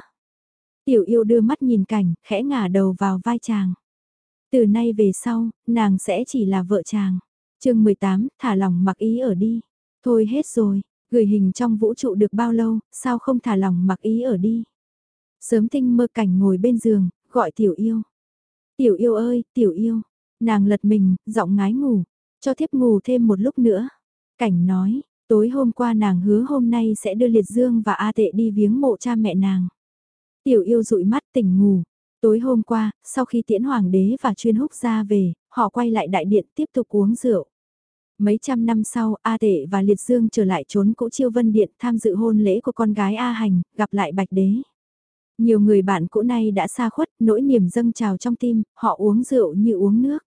Tiểu yêu đưa mắt nhìn cảnh, khẽ ngả đầu vào vai chàng. Từ nay về sau, nàng sẽ chỉ là vợ chàng. chương 18, thả lòng mặc ý ở đi. Thôi hết rồi, gửi hình trong vũ trụ được bao lâu, sao không thả lòng mặc ý ở đi. Sớm tinh mơ cảnh ngồi bên giường, gọi tiểu yêu. Tiểu yêu ơi, tiểu yêu. Nàng lật mình, giọng ngái ngủ, cho thiếp ngủ thêm một lúc nữa. Cảnh nói, tối hôm qua nàng hứa hôm nay sẽ đưa Liệt Dương và A Tệ đi viếng mộ cha mẹ nàng. Tiểu yêu dụi mắt tỉnh ngủ. Tối hôm qua, sau khi tiễn hoàng đế và chuyên húc ra về, họ quay lại đại điện tiếp tục uống rượu. Mấy trăm năm sau, A Tệ và Liệt Dương trở lại trốn cũ chiêu vân điện tham dự hôn lễ của con gái A Hành, gặp lại Bạch Đế. Nhiều người bạn cũ nay đã xa khuất, nỗi niềm dâng trào trong tim, họ uống rượu như uống nước.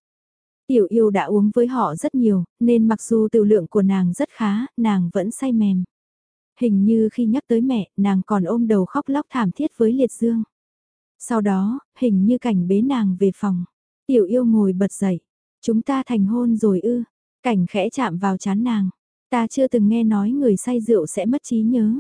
Tiểu yêu đã uống với họ rất nhiều, nên mặc dù tự lượng của nàng rất khá, nàng vẫn say mềm. Hình như khi nhắc tới mẹ, nàng còn ôm đầu khóc lóc thảm thiết với liệt dương. Sau đó, hình như cảnh bế nàng về phòng. Tiểu yêu ngồi bật dậy. Chúng ta thành hôn rồi ư. Cảnh khẽ chạm vào chán nàng. Ta chưa từng nghe nói người say rượu sẽ mất trí nhớ.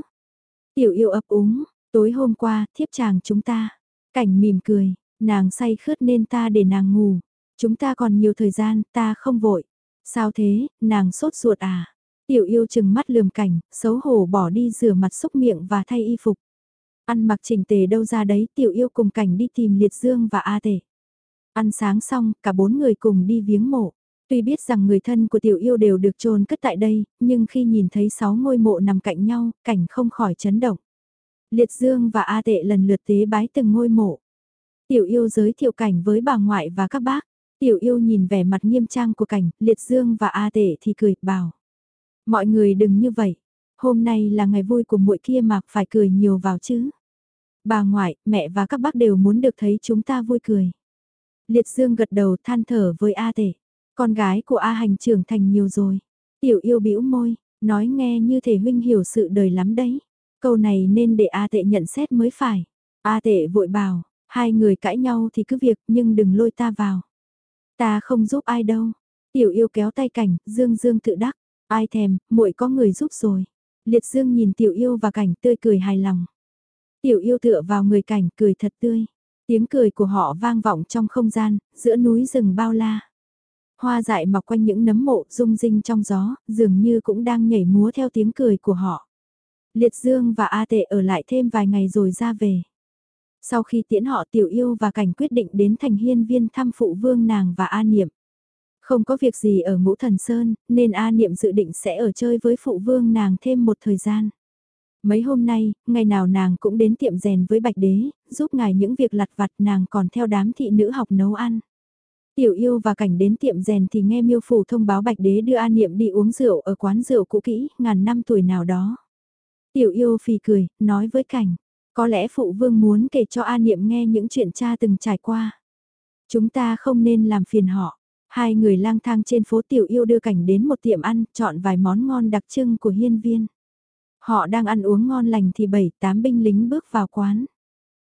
Tiểu yêu ấp úng. Tối hôm qua, thiếp chàng chúng ta. Cảnh mỉm cười. Nàng say khướt nên ta để nàng ngủ. Chúng ta còn nhiều thời gian, ta không vội. Sao thế, nàng sốt ruột à? Tiểu yêu chừng mắt lườm cảnh, xấu hổ bỏ đi rửa mặt xúc miệng và thay y phục. Ăn mặc chỉnh tề đâu ra đấy, tiểu yêu cùng cảnh đi tìm liệt dương và A tể. Ăn sáng xong, cả bốn người cùng đi viếng mộ. Tuy biết rằng người thân của tiểu yêu đều được chôn cất tại đây, nhưng khi nhìn thấy sáu ngôi mộ nằm cạnh nhau, cảnh không khỏi chấn động. Liệt Dương và A Tệ lần lượt tế bái từng ngôi mộ. Tiểu yêu giới thiệu cảnh với bà ngoại và các bác. Tiểu yêu nhìn vẻ mặt nghiêm trang của cảnh, Liệt Dương và A Tệ thì cười, bảo. Mọi người đừng như vậy. Hôm nay là ngày vui của muội kia mà phải cười nhiều vào chứ. Bà ngoại, mẹ và các bác đều muốn được thấy chúng ta vui cười. Liệt Dương gật đầu than thở với A Tể. Con gái của A Hành trưởng thành nhiều rồi. Tiểu yêu bĩu môi, nói nghe như thể huynh hiểu sự đời lắm đấy. Câu này nên để A Tệ nhận xét mới phải. A Tệ vội bảo, hai người cãi nhau thì cứ việc nhưng đừng lôi ta vào. Ta không giúp ai đâu. Tiểu yêu kéo tay cảnh, Dương Dương tự đắc. Ai thèm, muội có người giúp rồi. Liệt Dương nhìn tiểu yêu và cảnh tươi cười hài lòng. Tiểu yêu tựa vào người cảnh cười thật tươi. Tiếng cười của họ vang vọng trong không gian, giữa núi rừng bao la. Hoa dại mọc quanh những nấm mộ rung rinh trong gió, dường như cũng đang nhảy múa theo tiếng cười của họ. Liệt Dương và A Tệ ở lại thêm vài ngày rồi ra về. Sau khi tiễn họ tiểu yêu và cảnh quyết định đến thành hiên viên thăm phụ vương nàng và A Niệm. Không có việc gì ở ngũ thần sơn, nên A Niệm dự định sẽ ở chơi với phụ vương nàng thêm một thời gian. Mấy hôm nay, ngày nào nàng cũng đến tiệm rèn với bạch đế, giúp ngài những việc lặt vặt nàng còn theo đám thị nữ học nấu ăn. Tiểu yêu và cảnh đến tiệm rèn thì nghe miêu phủ thông báo bạch đế đưa A Niệm đi uống rượu ở quán rượu cũ kỹ, ngàn năm tuổi nào đó. Tiểu yêu phì cười, nói với cảnh, Có lẽ phụ vương muốn kể cho A Niệm nghe những chuyện cha từng trải qua. Chúng ta không nên làm phiền họ. Hai người lang thang trên phố tiểu yêu đưa cảnh đến một tiệm ăn, chọn vài món ngon đặc trưng của hiên viên. Họ đang ăn uống ngon lành thì bảy tám binh lính bước vào quán.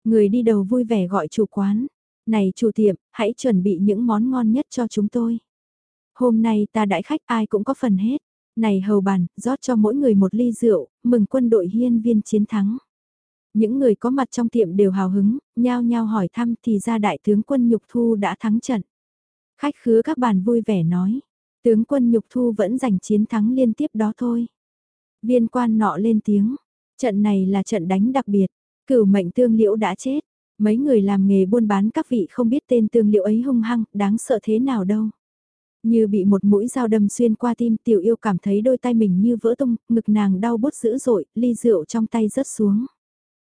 Người đi đầu vui vẻ gọi chủ quán. Này chủ tiệm, hãy chuẩn bị những món ngon nhất cho chúng tôi. Hôm nay ta đãi khách ai cũng có phần hết. Này hầu bàn, rót cho mỗi người một ly rượu, mừng quân đội hiên viên chiến thắng. Những người có mặt trong tiệm đều hào hứng, nhao nhao hỏi thăm thì ra đại tướng quân Nhục Thu đã thắng trận. Khách khứa các bàn vui vẻ nói, tướng quân Nhục Thu vẫn giành chiến thắng liên tiếp đó thôi. Viên quan nọ lên tiếng, trận này là trận đánh đặc biệt, cửu mệnh tương liễu đã chết. Mấy người làm nghề buôn bán các vị không biết tên tương liễu ấy hung hăng, đáng sợ thế nào đâu. Như bị một mũi dao đâm xuyên qua tim tiểu yêu cảm thấy đôi tay mình như vỡ tung, ngực nàng đau bút dữ dội, ly rượu trong tay rớt xuống.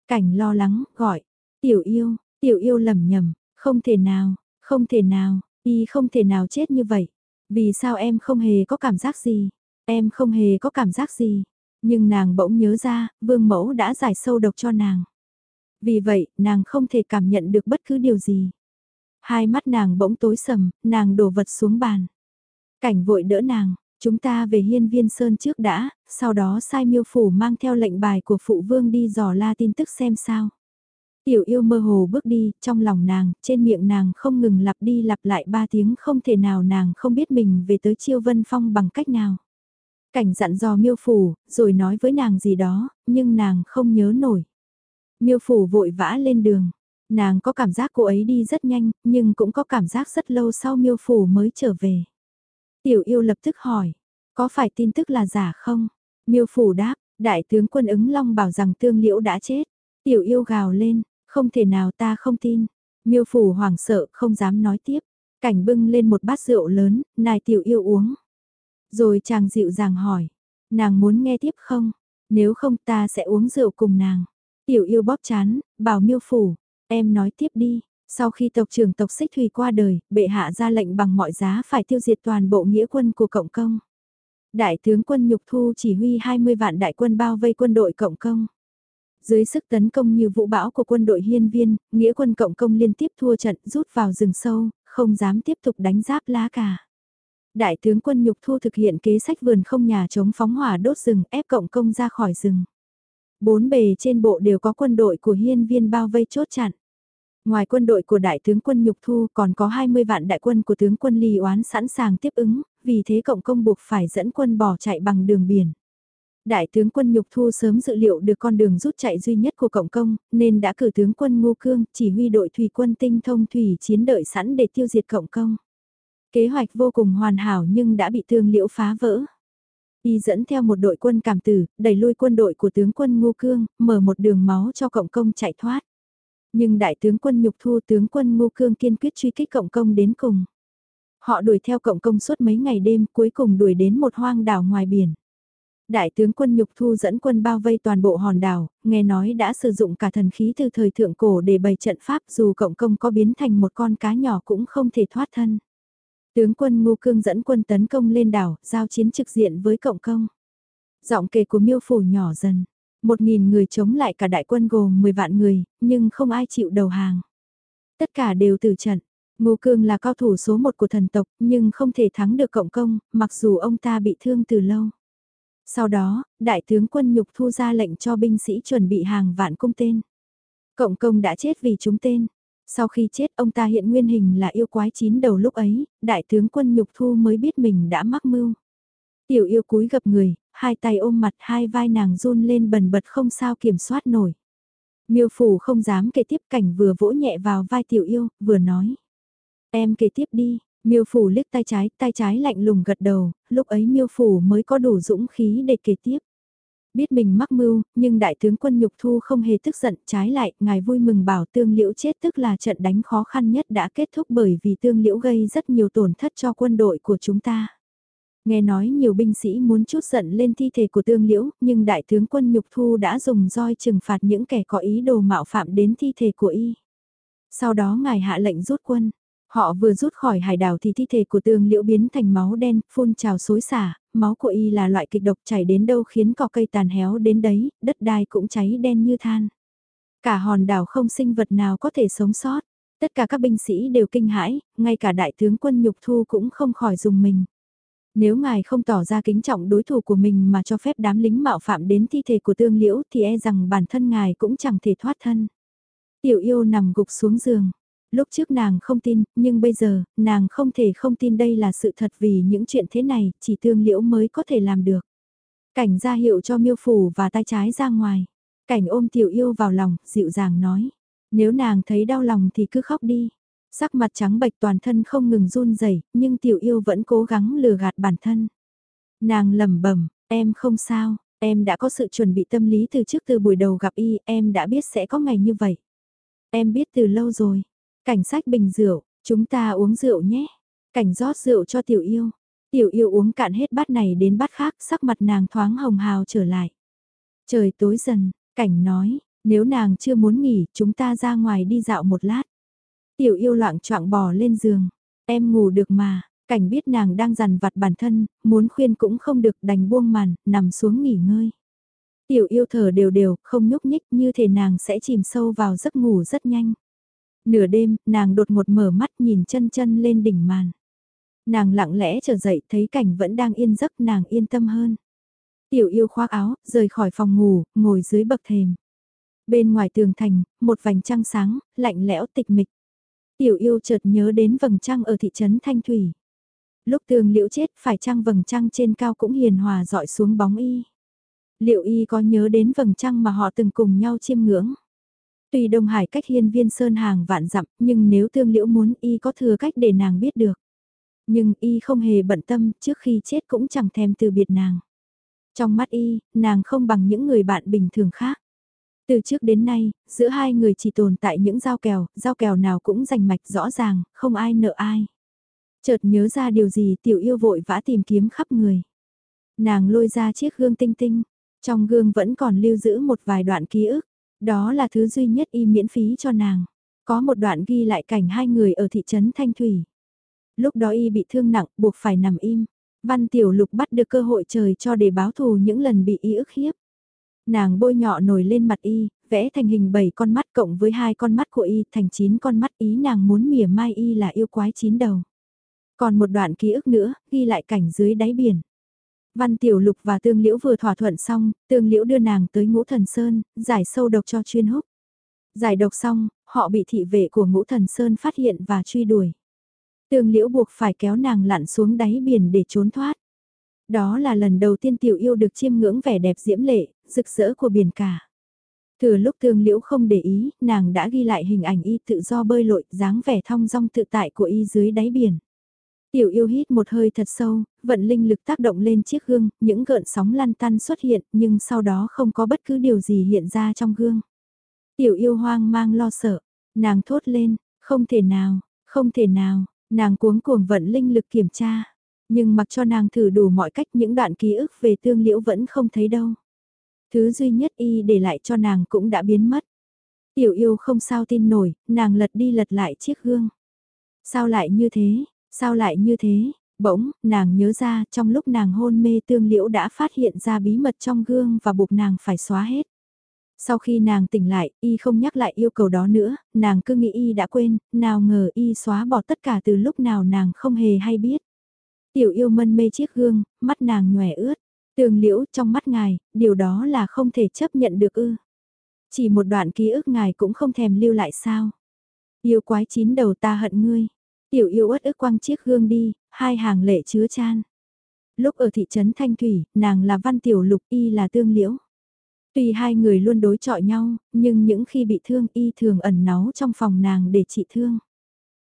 Cảnh lo lắng, gọi, tiểu yêu, tiểu yêu lầm nhầm, không thể nào, không thể nào, y không thể nào chết như vậy. Vì sao em không hề có cảm giác gì? Em không hề có cảm giác gì. Nhưng nàng bỗng nhớ ra, vương mẫu đã giải sâu độc cho nàng. Vì vậy, nàng không thể cảm nhận được bất cứ điều gì. Hai mắt nàng bỗng tối sầm, nàng đổ vật xuống bàn. Cảnh vội đỡ nàng, chúng ta về hiên viên sơn trước đã, sau đó sai miêu phủ mang theo lệnh bài của phụ vương đi dò la tin tức xem sao. Tiểu yêu mơ hồ bước đi, trong lòng nàng, trên miệng nàng không ngừng lặp đi lặp lại ba tiếng không thể nào nàng không biết mình về tới chiêu vân phong bằng cách nào. Cảnh dặn dò miêu phủ, rồi nói với nàng gì đó, nhưng nàng không nhớ nổi. Miêu phủ vội vã lên đường. Nàng có cảm giác cô ấy đi rất nhanh, nhưng cũng có cảm giác rất lâu sau miêu phủ mới trở về. Tiểu yêu lập tức hỏi, có phải tin tức là giả không? Miêu phủ đáp, đại tướng quân ứng long bảo rằng tương liễu đã chết. Tiểu yêu gào lên, không thể nào ta không tin. Miêu phủ hoảng sợ không dám nói tiếp. Cảnh bưng lên một bát rượu lớn, nài tiểu yêu uống. Rồi chàng dịu dàng hỏi, nàng muốn nghe tiếp không? Nếu không ta sẽ uống rượu cùng nàng. Tiểu yêu bóp chán, bảo miêu phủ, em nói tiếp đi. Sau khi tộc trưởng tộc xích thủy qua đời, bệ hạ ra lệnh bằng mọi giá phải tiêu diệt toàn bộ nghĩa quân của cộng công. Đại tướng quân Nhục Thu chỉ huy 20 vạn đại quân bao vây quân đội cộng công. Dưới sức tấn công như vũ bão của quân đội hiên viên, nghĩa quân cộng công liên tiếp thua trận rút vào rừng sâu, không dám tiếp tục đánh giáp lá cả. Đại tướng quân Nhục Thu thực hiện kế sách vườn không nhà chống phóng hỏa đốt rừng ép cộng công ra khỏi rừng. Bốn bề trên bộ đều có quân đội của hiên viên bao vây chốt chặn. Ngoài quân đội của đại tướng quân Nhục Thu còn có 20 vạn đại quân của tướng quân Lý Oán sẵn sàng tiếp ứng, vì thế cộng công buộc phải dẫn quân bỏ chạy bằng đường biển. Đại tướng quân Nhục Thu sớm dự liệu được con đường rút chạy duy nhất của cộng công, nên đã cử tướng quân Ngô Cương chỉ huy đội thủy quân tinh thông thủy chiến đợi sẵn để tiêu diệt cộng công. Kế hoạch vô cùng hoàn hảo nhưng đã bị thương liễu phá vỡ. Y dẫn theo một đội quân cảm tử, đẩy lui quân đội của tướng quân Ngô Cương, mở một đường máu cho cộng công chạy thoát. Nhưng đại tướng quân nhục thu tướng quân Ngô Cương kiên quyết truy kích cộng công đến cùng. Họ đuổi theo cộng công suốt mấy ngày đêm cuối cùng đuổi đến một hoang đảo ngoài biển. Đại tướng quân Nhục Thu dẫn quân bao vây toàn bộ hòn đảo, nghe nói đã sử dụng cả thần khí từ thời thượng cổ để bày trận pháp dù cộng công có biến thành một con cá nhỏ cũng không thể thoát thân. Tướng quân Ngô Cương dẫn quân tấn công lên đảo, giao chiến trực diện với cộng công. Giọng kề của miêu phủ nhỏ dần. Một nghìn người chống lại cả đại quân gồm 10 vạn người, nhưng không ai chịu đầu hàng. Tất cả đều tử trận. Ngô Cương là cao thủ số một của thần tộc, nhưng không thể thắng được cộng công, mặc dù ông ta bị thương từ lâu. Sau đó, đại tướng quân nhục thu ra lệnh cho binh sĩ chuẩn bị hàng vạn cung tên. Cộng công đã chết vì chúng tên. Sau khi chết ông ta hiện nguyên hình là yêu quái chín đầu lúc ấy, đại tướng quân nhục thu mới biết mình đã mắc mưu. Tiểu yêu cúi gập người, hai tay ôm mặt hai vai nàng run lên bần bật không sao kiểm soát nổi. Miêu phủ không dám kể tiếp cảnh vừa vỗ nhẹ vào vai tiểu yêu, vừa nói. Em kể tiếp đi, miêu phủ liếc tay trái, tay trái lạnh lùng gật đầu, lúc ấy miêu phủ mới có đủ dũng khí để kể tiếp. Biết mình mắc mưu, nhưng đại tướng quân nhục thu không hề tức giận, trái lại, ngài vui mừng bảo tương liễu chết tức là trận đánh khó khăn nhất đã kết thúc bởi vì tương liễu gây rất nhiều tổn thất cho quân đội của chúng ta. Nghe nói nhiều binh sĩ muốn chút giận lên thi thể của tương liễu, nhưng đại tướng quân nhục thu đã dùng roi trừng phạt những kẻ có ý đồ mạo phạm đến thi thể của y. Sau đó ngài hạ lệnh rút quân. Họ vừa rút khỏi hải đảo thì thi thể của tương liễu biến thành máu đen, phun trào xối xả, máu của y là loại kịch độc chảy đến đâu khiến cỏ cây tàn héo đến đấy, đất đai cũng cháy đen như than. Cả hòn đảo không sinh vật nào có thể sống sót. Tất cả các binh sĩ đều kinh hãi, ngay cả đại tướng quân Nhục Thu cũng không khỏi dùng mình. Nếu ngài không tỏ ra kính trọng đối thủ của mình mà cho phép đám lính mạo phạm đến thi thể của tương liễu thì e rằng bản thân ngài cũng chẳng thể thoát thân. Tiểu yêu nằm gục xuống giường. Lúc trước nàng không tin, nhưng bây giờ, nàng không thể không tin đây là sự thật vì những chuyện thế này, chỉ tương liễu mới có thể làm được. Cảnh ra hiệu cho miêu phủ và tay trái ra ngoài. Cảnh ôm tiểu yêu vào lòng, dịu dàng nói. Nếu nàng thấy đau lòng thì cứ khóc đi. Sắc mặt trắng bệch toàn thân không ngừng run rẩy, nhưng tiểu yêu vẫn cố gắng lừa gạt bản thân. Nàng lẩm bẩm, em không sao, em đã có sự chuẩn bị tâm lý từ trước từ buổi đầu gặp y, em đã biết sẽ có ngày như vậy. Em biết từ lâu rồi. Cảnh sách bình rượu, chúng ta uống rượu nhé. Cảnh rót rượu cho tiểu yêu. Tiểu yêu uống cạn hết bát này đến bát khác, sắc mặt nàng thoáng hồng hào trở lại. Trời tối dần, cảnh nói, nếu nàng chưa muốn nghỉ, chúng ta ra ngoài đi dạo một lát. Tiểu yêu loạn choạng bò lên giường. Em ngủ được mà, cảnh biết nàng đang dằn vặt bản thân, muốn khuyên cũng không được đành buông màn, nằm xuống nghỉ ngơi. Tiểu yêu thở đều đều, không nhúc nhích như thể nàng sẽ chìm sâu vào giấc ngủ rất nhanh. Nửa đêm, nàng đột ngột mở mắt nhìn chân chân lên đỉnh màn. Nàng lặng lẽ trở dậy thấy cảnh vẫn đang yên giấc nàng yên tâm hơn. Tiểu yêu khoác áo, rời khỏi phòng ngủ, ngồi dưới bậc thềm. Bên ngoài tường thành, một vành trăng sáng, lạnh lẽo tịch mịch. Tiểu yêu chợt nhớ đến vầng trăng ở thị trấn Thanh Thủy. Lúc tường liễu chết phải trăng vầng trăng trên cao cũng hiền hòa dọi xuống bóng y. Liệu y có nhớ đến vầng trăng mà họ từng cùng nhau chiêm ngưỡng? Tuy Đông Hải cách hiên viên sơn hàng vạn dặm, nhưng nếu tương liễu muốn y có thừa cách để nàng biết được. Nhưng y không hề bận tâm, trước khi chết cũng chẳng thèm từ biệt nàng. Trong mắt y, nàng không bằng những người bạn bình thường khác. Từ trước đến nay, giữa hai người chỉ tồn tại những giao kèo, giao kèo nào cũng rành mạch rõ ràng, không ai nợ ai. Chợt nhớ ra điều gì tiểu yêu vội vã tìm kiếm khắp người. Nàng lôi ra chiếc gương tinh tinh, trong gương vẫn còn lưu giữ một vài đoạn ký ức. Đó là thứ duy nhất y miễn phí cho nàng. Có một đoạn ghi lại cảnh hai người ở thị trấn Thanh Thủy. Lúc đó y bị thương nặng, buộc phải nằm im. Văn Tiểu Lục bắt được cơ hội trời cho để báo thù những lần bị y ức hiếp. Nàng bôi nhọ nổi lên mặt y, vẽ thành hình bảy con mắt cộng với hai con mắt của y thành chín con mắt ý nàng muốn mỉa mai y là yêu quái chín đầu. Còn một đoạn ký ức nữa, ghi lại cảnh dưới đáy biển. Văn Tiểu Lục và Tương Liễu vừa thỏa thuận xong, Tương Liễu đưa nàng tới Ngũ Thần Sơn, giải sâu độc cho chuyên húc. Giải độc xong, họ bị thị vệ của Ngũ Thần Sơn phát hiện và truy đuổi. Tương Liễu buộc phải kéo nàng lặn xuống đáy biển để trốn thoát. Đó là lần đầu tiên Tiểu Yêu được chiêm ngưỡng vẻ đẹp diễm lệ, rực rỡ của biển cả. Thừa lúc thương Liễu không để ý, nàng đã ghi lại hình ảnh y tự do bơi lội, dáng vẻ thong dong tự tại của y dưới đáy biển. Tiểu yêu hít một hơi thật sâu, vận linh lực tác động lên chiếc gương, những gợn sóng lăn tăn xuất hiện nhưng sau đó không có bất cứ điều gì hiện ra trong gương. Tiểu yêu hoang mang lo sợ, nàng thốt lên, không thể nào, không thể nào, nàng cuống cuồng vận linh lực kiểm tra. Nhưng mặc cho nàng thử đủ mọi cách những đoạn ký ức về tương liễu vẫn không thấy đâu. Thứ duy nhất y để lại cho nàng cũng đã biến mất. Tiểu yêu không sao tin nổi, nàng lật đi lật lại chiếc gương. Sao lại như thế, Sao lại như thế? Bỗng, nàng nhớ ra trong lúc nàng hôn mê tương liễu đã phát hiện ra bí mật trong gương và buộc nàng phải xóa hết. Sau khi nàng tỉnh lại, y không nhắc lại yêu cầu đó nữa, nàng cứ nghĩ y đã quên, nào ngờ y xóa bỏ tất cả từ lúc nào nàng không hề hay biết. Tiểu yêu mân mê chiếc gương, mắt nàng nhòe ướt, tường liễu trong mắt ngài, điều đó là không thể chấp nhận được ư. Chỉ một đoạn ký ức ngài cũng không thèm lưu lại sao. Yêu quái chín đầu ta hận ngươi. Tiểu yêu ớt ức quăng chiếc gương đi, hai hàng lệ chứa chan. Lúc ở thị trấn Thanh Thủy, nàng là Văn Tiểu Lục y là Tương Liễu. Tuy hai người luôn đối chọi nhau, nhưng những khi bị thương y thường ẩn náu trong phòng nàng để trị thương.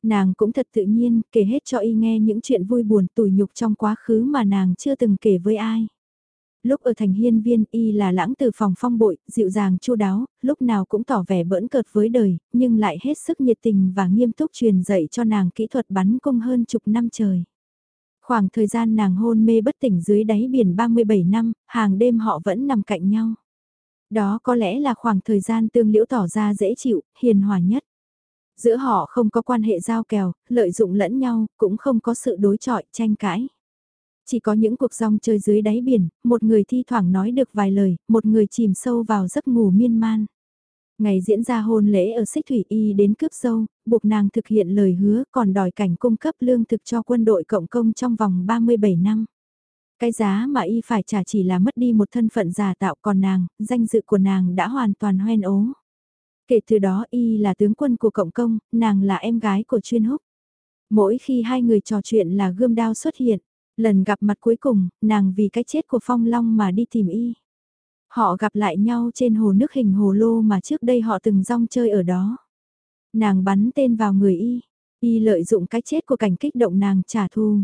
Nàng cũng thật tự nhiên kể hết cho y nghe những chuyện vui buồn tủi nhục trong quá khứ mà nàng chưa từng kể với ai. Lúc ở thành hiên viên y là lãng từ phòng phong bội, dịu dàng chu đáo, lúc nào cũng tỏ vẻ bỡn cợt với đời, nhưng lại hết sức nhiệt tình và nghiêm túc truyền dạy cho nàng kỹ thuật bắn cung hơn chục năm trời. Khoảng thời gian nàng hôn mê bất tỉnh dưới đáy biển 37 năm, hàng đêm họ vẫn nằm cạnh nhau. Đó có lẽ là khoảng thời gian tương liễu tỏ ra dễ chịu, hiền hòa nhất. Giữa họ không có quan hệ giao kèo, lợi dụng lẫn nhau, cũng không có sự đối chọi, tranh cãi. Chỉ có những cuộc rong chơi dưới đáy biển, một người thi thoảng nói được vài lời, một người chìm sâu vào giấc ngủ miên man. Ngày diễn ra hôn lễ ở xích thủy y đến cướp dâu, buộc nàng thực hiện lời hứa còn đòi cảnh cung cấp lương thực cho quân đội cộng công trong vòng 37 năm. Cái giá mà y phải trả chỉ là mất đi một thân phận giả tạo còn nàng, danh dự của nàng đã hoàn toàn hoen ố. Kể từ đó y là tướng quân của cộng công, nàng là em gái của chuyên húc. Mỗi khi hai người trò chuyện là gươm đao xuất hiện, lần gặp mặt cuối cùng, nàng vì cái chết của Phong Long mà đi tìm y. Họ gặp lại nhau trên hồ nước hình hồ lô mà trước đây họ từng rong chơi ở đó. Nàng bắn tên vào người y, y lợi dụng cái chết của cảnh kích động nàng trả thù.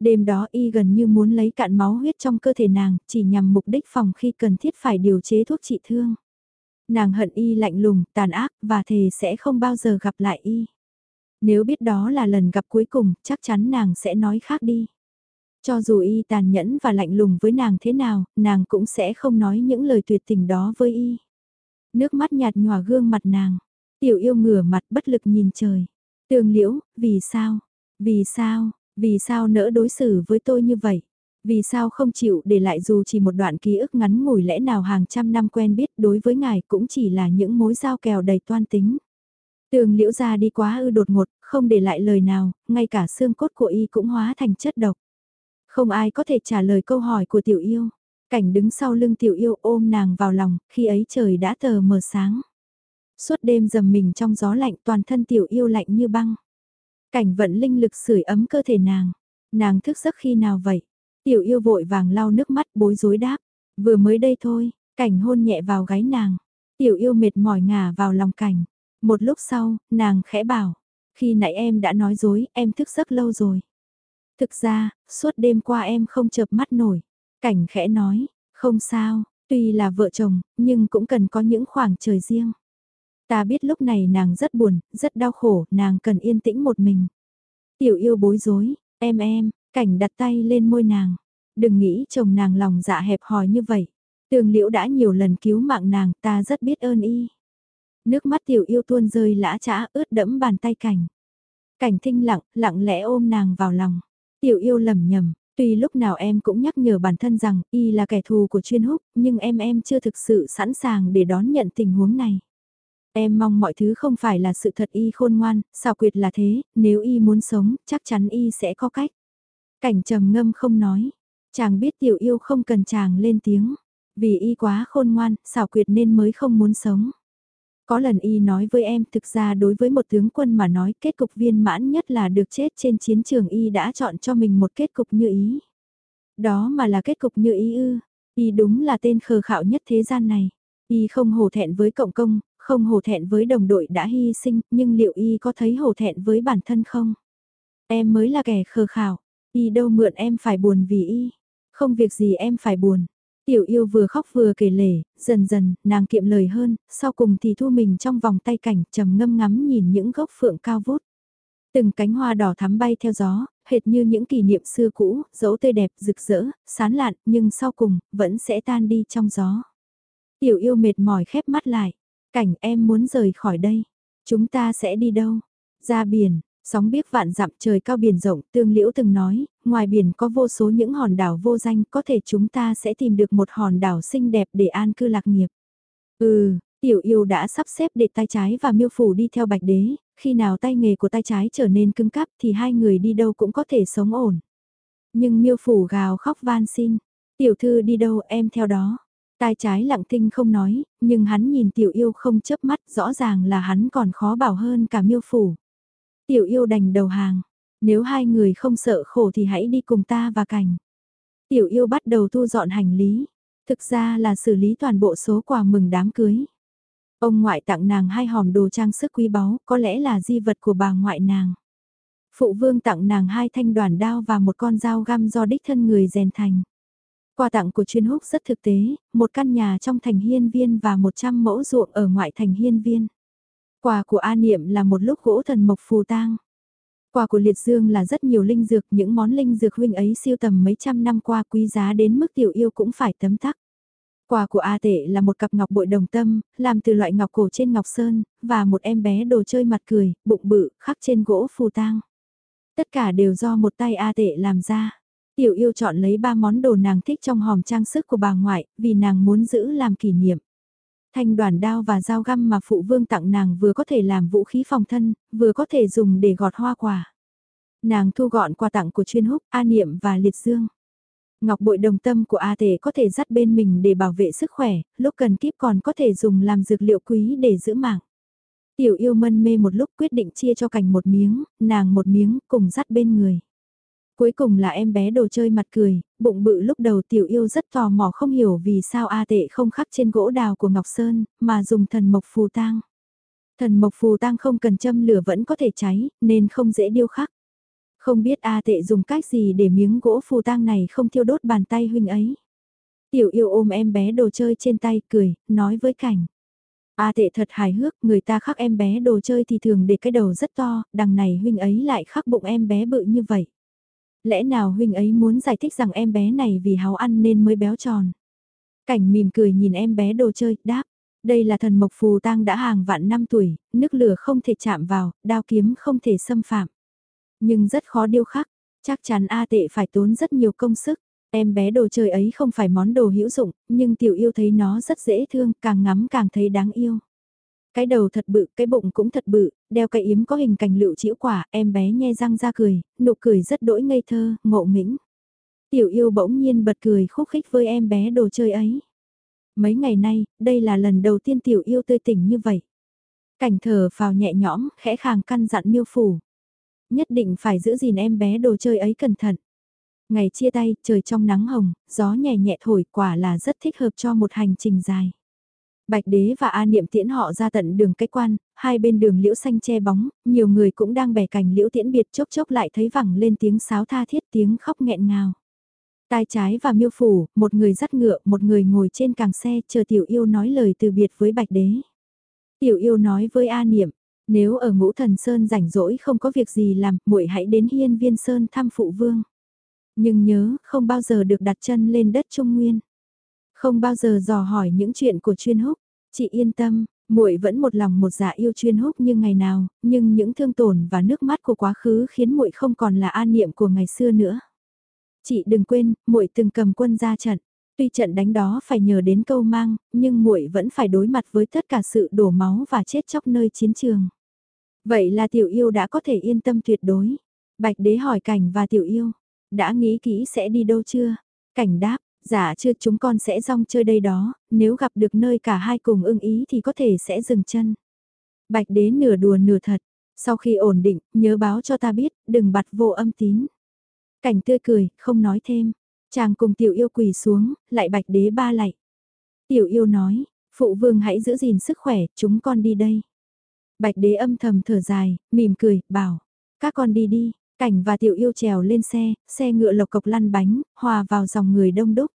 Đêm đó y gần như muốn lấy cạn máu huyết trong cơ thể nàng, chỉ nhằm mục đích phòng khi cần thiết phải điều chế thuốc trị thương. Nàng hận y lạnh lùng, tàn ác và thề sẽ không bao giờ gặp lại y. Nếu biết đó là lần gặp cuối cùng, chắc chắn nàng sẽ nói khác đi. Cho dù y tàn nhẫn và lạnh lùng với nàng thế nào, nàng cũng sẽ không nói những lời tuyệt tình đó với y. Nước mắt nhạt nhòa gương mặt nàng. Tiểu yêu ngửa mặt bất lực nhìn trời. Tường liễu, vì sao? Vì sao? Vì sao nỡ đối xử với tôi như vậy? Vì sao không chịu để lại dù chỉ một đoạn ký ức ngắn ngủi lẽ nào hàng trăm năm quen biết đối với ngài cũng chỉ là những mối giao kèo đầy toan tính. Tường liễu ra đi quá ư đột ngột, không để lại lời nào, ngay cả xương cốt của y cũng hóa thành chất độc. Không ai có thể trả lời câu hỏi của tiểu yêu. Cảnh đứng sau lưng tiểu yêu ôm nàng vào lòng, khi ấy trời đã tờ mờ sáng. Suốt đêm dầm mình trong gió lạnh toàn thân tiểu yêu lạnh như băng. Cảnh vận linh lực sưởi ấm cơ thể nàng. Nàng thức giấc khi nào vậy? Tiểu yêu vội vàng lau nước mắt bối rối đáp. Vừa mới đây thôi, cảnh hôn nhẹ vào gáy nàng. Tiểu yêu mệt mỏi ngả vào lòng cảnh. Một lúc sau, nàng khẽ bảo. Khi nãy em đã nói dối, em thức giấc lâu rồi. Thực ra, suốt đêm qua em không chợp mắt nổi. Cảnh khẽ nói, không sao, tuy là vợ chồng, nhưng cũng cần có những khoảng trời riêng. Ta biết lúc này nàng rất buồn, rất đau khổ, nàng cần yên tĩnh một mình. Tiểu yêu bối rối, em em, cảnh đặt tay lên môi nàng. Đừng nghĩ chồng nàng lòng dạ hẹp hòi như vậy. Tường liễu đã nhiều lần cứu mạng nàng, ta rất biết ơn y. Nước mắt tiểu yêu tuôn rơi lã chã ướt đẫm bàn tay cảnh. Cảnh thinh lặng, lặng lẽ ôm nàng vào lòng. Tiểu yêu lầm nhầm, tuy lúc nào em cũng nhắc nhở bản thân rằng y là kẻ thù của chuyên húc, nhưng em em chưa thực sự sẵn sàng để đón nhận tình huống này. Em mong mọi thứ không phải là sự thật y khôn ngoan, xào quyệt là thế, nếu y muốn sống, chắc chắn y sẽ có cách. Cảnh trầm ngâm không nói, chàng biết tiểu yêu không cần chàng lên tiếng, vì y quá khôn ngoan, xảo quyệt nên mới không muốn sống. Có lần y nói với em thực ra đối với một tướng quân mà nói kết cục viên mãn nhất là được chết trên chiến trường y đã chọn cho mình một kết cục như ý. Đó mà là kết cục như ý ư, y đúng là tên khờ khạo nhất thế gian này. Y không hổ thẹn với cộng công, không hổ thẹn với đồng đội đã hy sinh, nhưng liệu y có thấy hổ thẹn với bản thân không? Em mới là kẻ khờ khảo, y đâu mượn em phải buồn vì y. Không việc gì em phải buồn, Tiểu yêu vừa khóc vừa kể lể, dần dần, nàng kiệm lời hơn, sau cùng thì thu mình trong vòng tay cảnh trầm ngâm ngắm nhìn những gốc phượng cao vút. Từng cánh hoa đỏ thắm bay theo gió, hệt như những kỷ niệm xưa cũ, dẫu tươi đẹp, rực rỡ, sán lạn, nhưng sau cùng, vẫn sẽ tan đi trong gió. Tiểu yêu mệt mỏi khép mắt lại, cảnh em muốn rời khỏi đây. Chúng ta sẽ đi đâu? Ra biển, Sóng biếc vạn dặm trời cao biển rộng, tương liễu từng nói, ngoài biển có vô số những hòn đảo vô danh, có thể chúng ta sẽ tìm được một hòn đảo xinh đẹp để an cư lạc nghiệp. Ừ, tiểu yêu đã sắp xếp để tay trái và miêu phủ đi theo bạch đế, khi nào tay nghề của tay trái trở nên cứng cáp thì hai người đi đâu cũng có thể sống ổn. Nhưng miêu phủ gào khóc van xin, tiểu thư đi đâu em theo đó. Tai trái lặng thinh không nói, nhưng hắn nhìn tiểu yêu không chớp mắt rõ ràng là hắn còn khó bảo hơn cả miêu phủ. Tiểu yêu đành đầu hàng, nếu hai người không sợ khổ thì hãy đi cùng ta và cảnh. Tiểu yêu bắt đầu thu dọn hành lý, thực ra là xử lý toàn bộ số quà mừng đám cưới. Ông ngoại tặng nàng hai hòm đồ trang sức quý báu, có lẽ là di vật của bà ngoại nàng. Phụ vương tặng nàng hai thanh đoàn đao và một con dao găm do đích thân người rèn thành. Quà tặng của chuyên húc rất thực tế, một căn nhà trong thành hiên viên và 100 mẫu ruộng ở ngoại thành hiên viên. Quà của A Niệm là một lúc gỗ thần mộc phù tang. Quà của Liệt Dương là rất nhiều linh dược, những món linh dược huynh ấy siêu tầm mấy trăm năm qua quý giá đến mức tiểu yêu cũng phải tấm tắc. Quà của A Tệ là một cặp ngọc bội đồng tâm, làm từ loại ngọc cổ trên ngọc sơn, và một em bé đồ chơi mặt cười, bụng bự, khắc trên gỗ phù tang. Tất cả đều do một tay A Tệ làm ra. Tiểu yêu chọn lấy ba món đồ nàng thích trong hòm trang sức của bà ngoại, vì nàng muốn giữ làm kỷ niệm. Thanh đoàn đao và dao găm mà phụ vương tặng nàng vừa có thể làm vũ khí phòng thân, vừa có thể dùng để gọt hoa quả. Nàng thu gọn quà tặng của chuyên húc, A Niệm và Liệt Dương. Ngọc bội đồng tâm của A Tể có thể dắt bên mình để bảo vệ sức khỏe, lúc cần kíp còn có thể dùng làm dược liệu quý để giữ mạng. Tiểu yêu mân mê một lúc quyết định chia cho cảnh một miếng, nàng một miếng, cùng dắt bên người. Cuối cùng là em bé đồ chơi mặt cười, bụng bự lúc đầu tiểu yêu rất tò mò không hiểu vì sao A tệ không khắc trên gỗ đào của Ngọc Sơn, mà dùng thần mộc phù tang. Thần mộc phù tang không cần châm lửa vẫn có thể cháy, nên không dễ điêu khắc. Không biết A tệ dùng cách gì để miếng gỗ phù tang này không thiêu đốt bàn tay huynh ấy. Tiểu yêu ôm em bé đồ chơi trên tay cười, nói với cảnh. A tệ thật hài hước, người ta khắc em bé đồ chơi thì thường để cái đầu rất to, đằng này huynh ấy lại khắc bụng em bé bự như vậy. Lẽ nào huynh ấy muốn giải thích rằng em bé này vì háo ăn nên mới béo tròn. Cảnh mỉm cười nhìn em bé đồ chơi, đáp. Đây là thần mộc phù tang đã hàng vạn năm tuổi, nước lửa không thể chạm vào, đao kiếm không thể xâm phạm. Nhưng rất khó điêu khắc, chắc chắn A tệ phải tốn rất nhiều công sức. Em bé đồ chơi ấy không phải món đồ hữu dụng, nhưng tiểu yêu thấy nó rất dễ thương, càng ngắm càng thấy đáng yêu. Cái đầu thật bự, cái bụng cũng thật bự, đeo cái yếm có hình cành lựu chĩu quả, em bé nhe răng ra cười, nụ cười rất đỗi ngây thơ, ngộ nghĩnh. Tiểu yêu bỗng nhiên bật cười khúc khích với em bé đồ chơi ấy. Mấy ngày nay, đây là lần đầu tiên tiểu yêu tươi tỉnh như vậy. Cảnh thở vào nhẹ nhõm, khẽ khàng căn dặn miêu phủ. Nhất định phải giữ gìn em bé đồ chơi ấy cẩn thận. Ngày chia tay, trời trong nắng hồng, gió nhẹ nhẹ thổi quả là rất thích hợp cho một hành trình dài. Bạch đế và A Niệm tiễn họ ra tận đường cách quan, hai bên đường liễu xanh che bóng, nhiều người cũng đang bẻ cành liễu tiễn biệt chốc chốc lại thấy vẳng lên tiếng sáo tha thiết tiếng khóc nghẹn ngào. Tai trái và miêu phủ, một người dắt ngựa, một người ngồi trên càng xe chờ tiểu yêu nói lời từ biệt với bạch đế. Tiểu yêu nói với A Niệm, nếu ở ngũ thần sơn rảnh rỗi không có việc gì làm, muội hãy đến hiên viên sơn thăm phụ vương. Nhưng nhớ, không bao giờ được đặt chân lên đất Trung Nguyên. Không bao giờ dò hỏi những chuyện của chuyên húc, chị yên tâm, muội vẫn một lòng một dạ yêu chuyên húc như ngày nào, nhưng những thương tổn và nước mắt của quá khứ khiến muội không còn là an niệm của ngày xưa nữa. Chị đừng quên, muội từng cầm quân ra trận, tuy trận đánh đó phải nhờ đến câu mang, nhưng muội vẫn phải đối mặt với tất cả sự đổ máu và chết chóc nơi chiến trường. Vậy là tiểu yêu đã có thể yên tâm tuyệt đối. Bạch đế hỏi cảnh và tiểu yêu, đã nghĩ kỹ sẽ đi đâu chưa? Cảnh đáp, Dạ chưa chúng con sẽ rong chơi đây đó, nếu gặp được nơi cả hai cùng ưng ý thì có thể sẽ dừng chân. Bạch đế nửa đùa nửa thật, sau khi ổn định, nhớ báo cho ta biết, đừng bặt vô âm tín. Cảnh tươi cười, không nói thêm. Chàng cùng tiểu yêu quỳ xuống, lại bạch đế ba lạy. Tiểu yêu nói, phụ vương hãy giữ gìn sức khỏe, chúng con đi đây. Bạch đế âm thầm thở dài, mỉm cười, bảo, các con đi đi, cảnh và tiểu yêu trèo lên xe, xe ngựa lộc cộc lăn bánh, hòa vào dòng người đông đúc.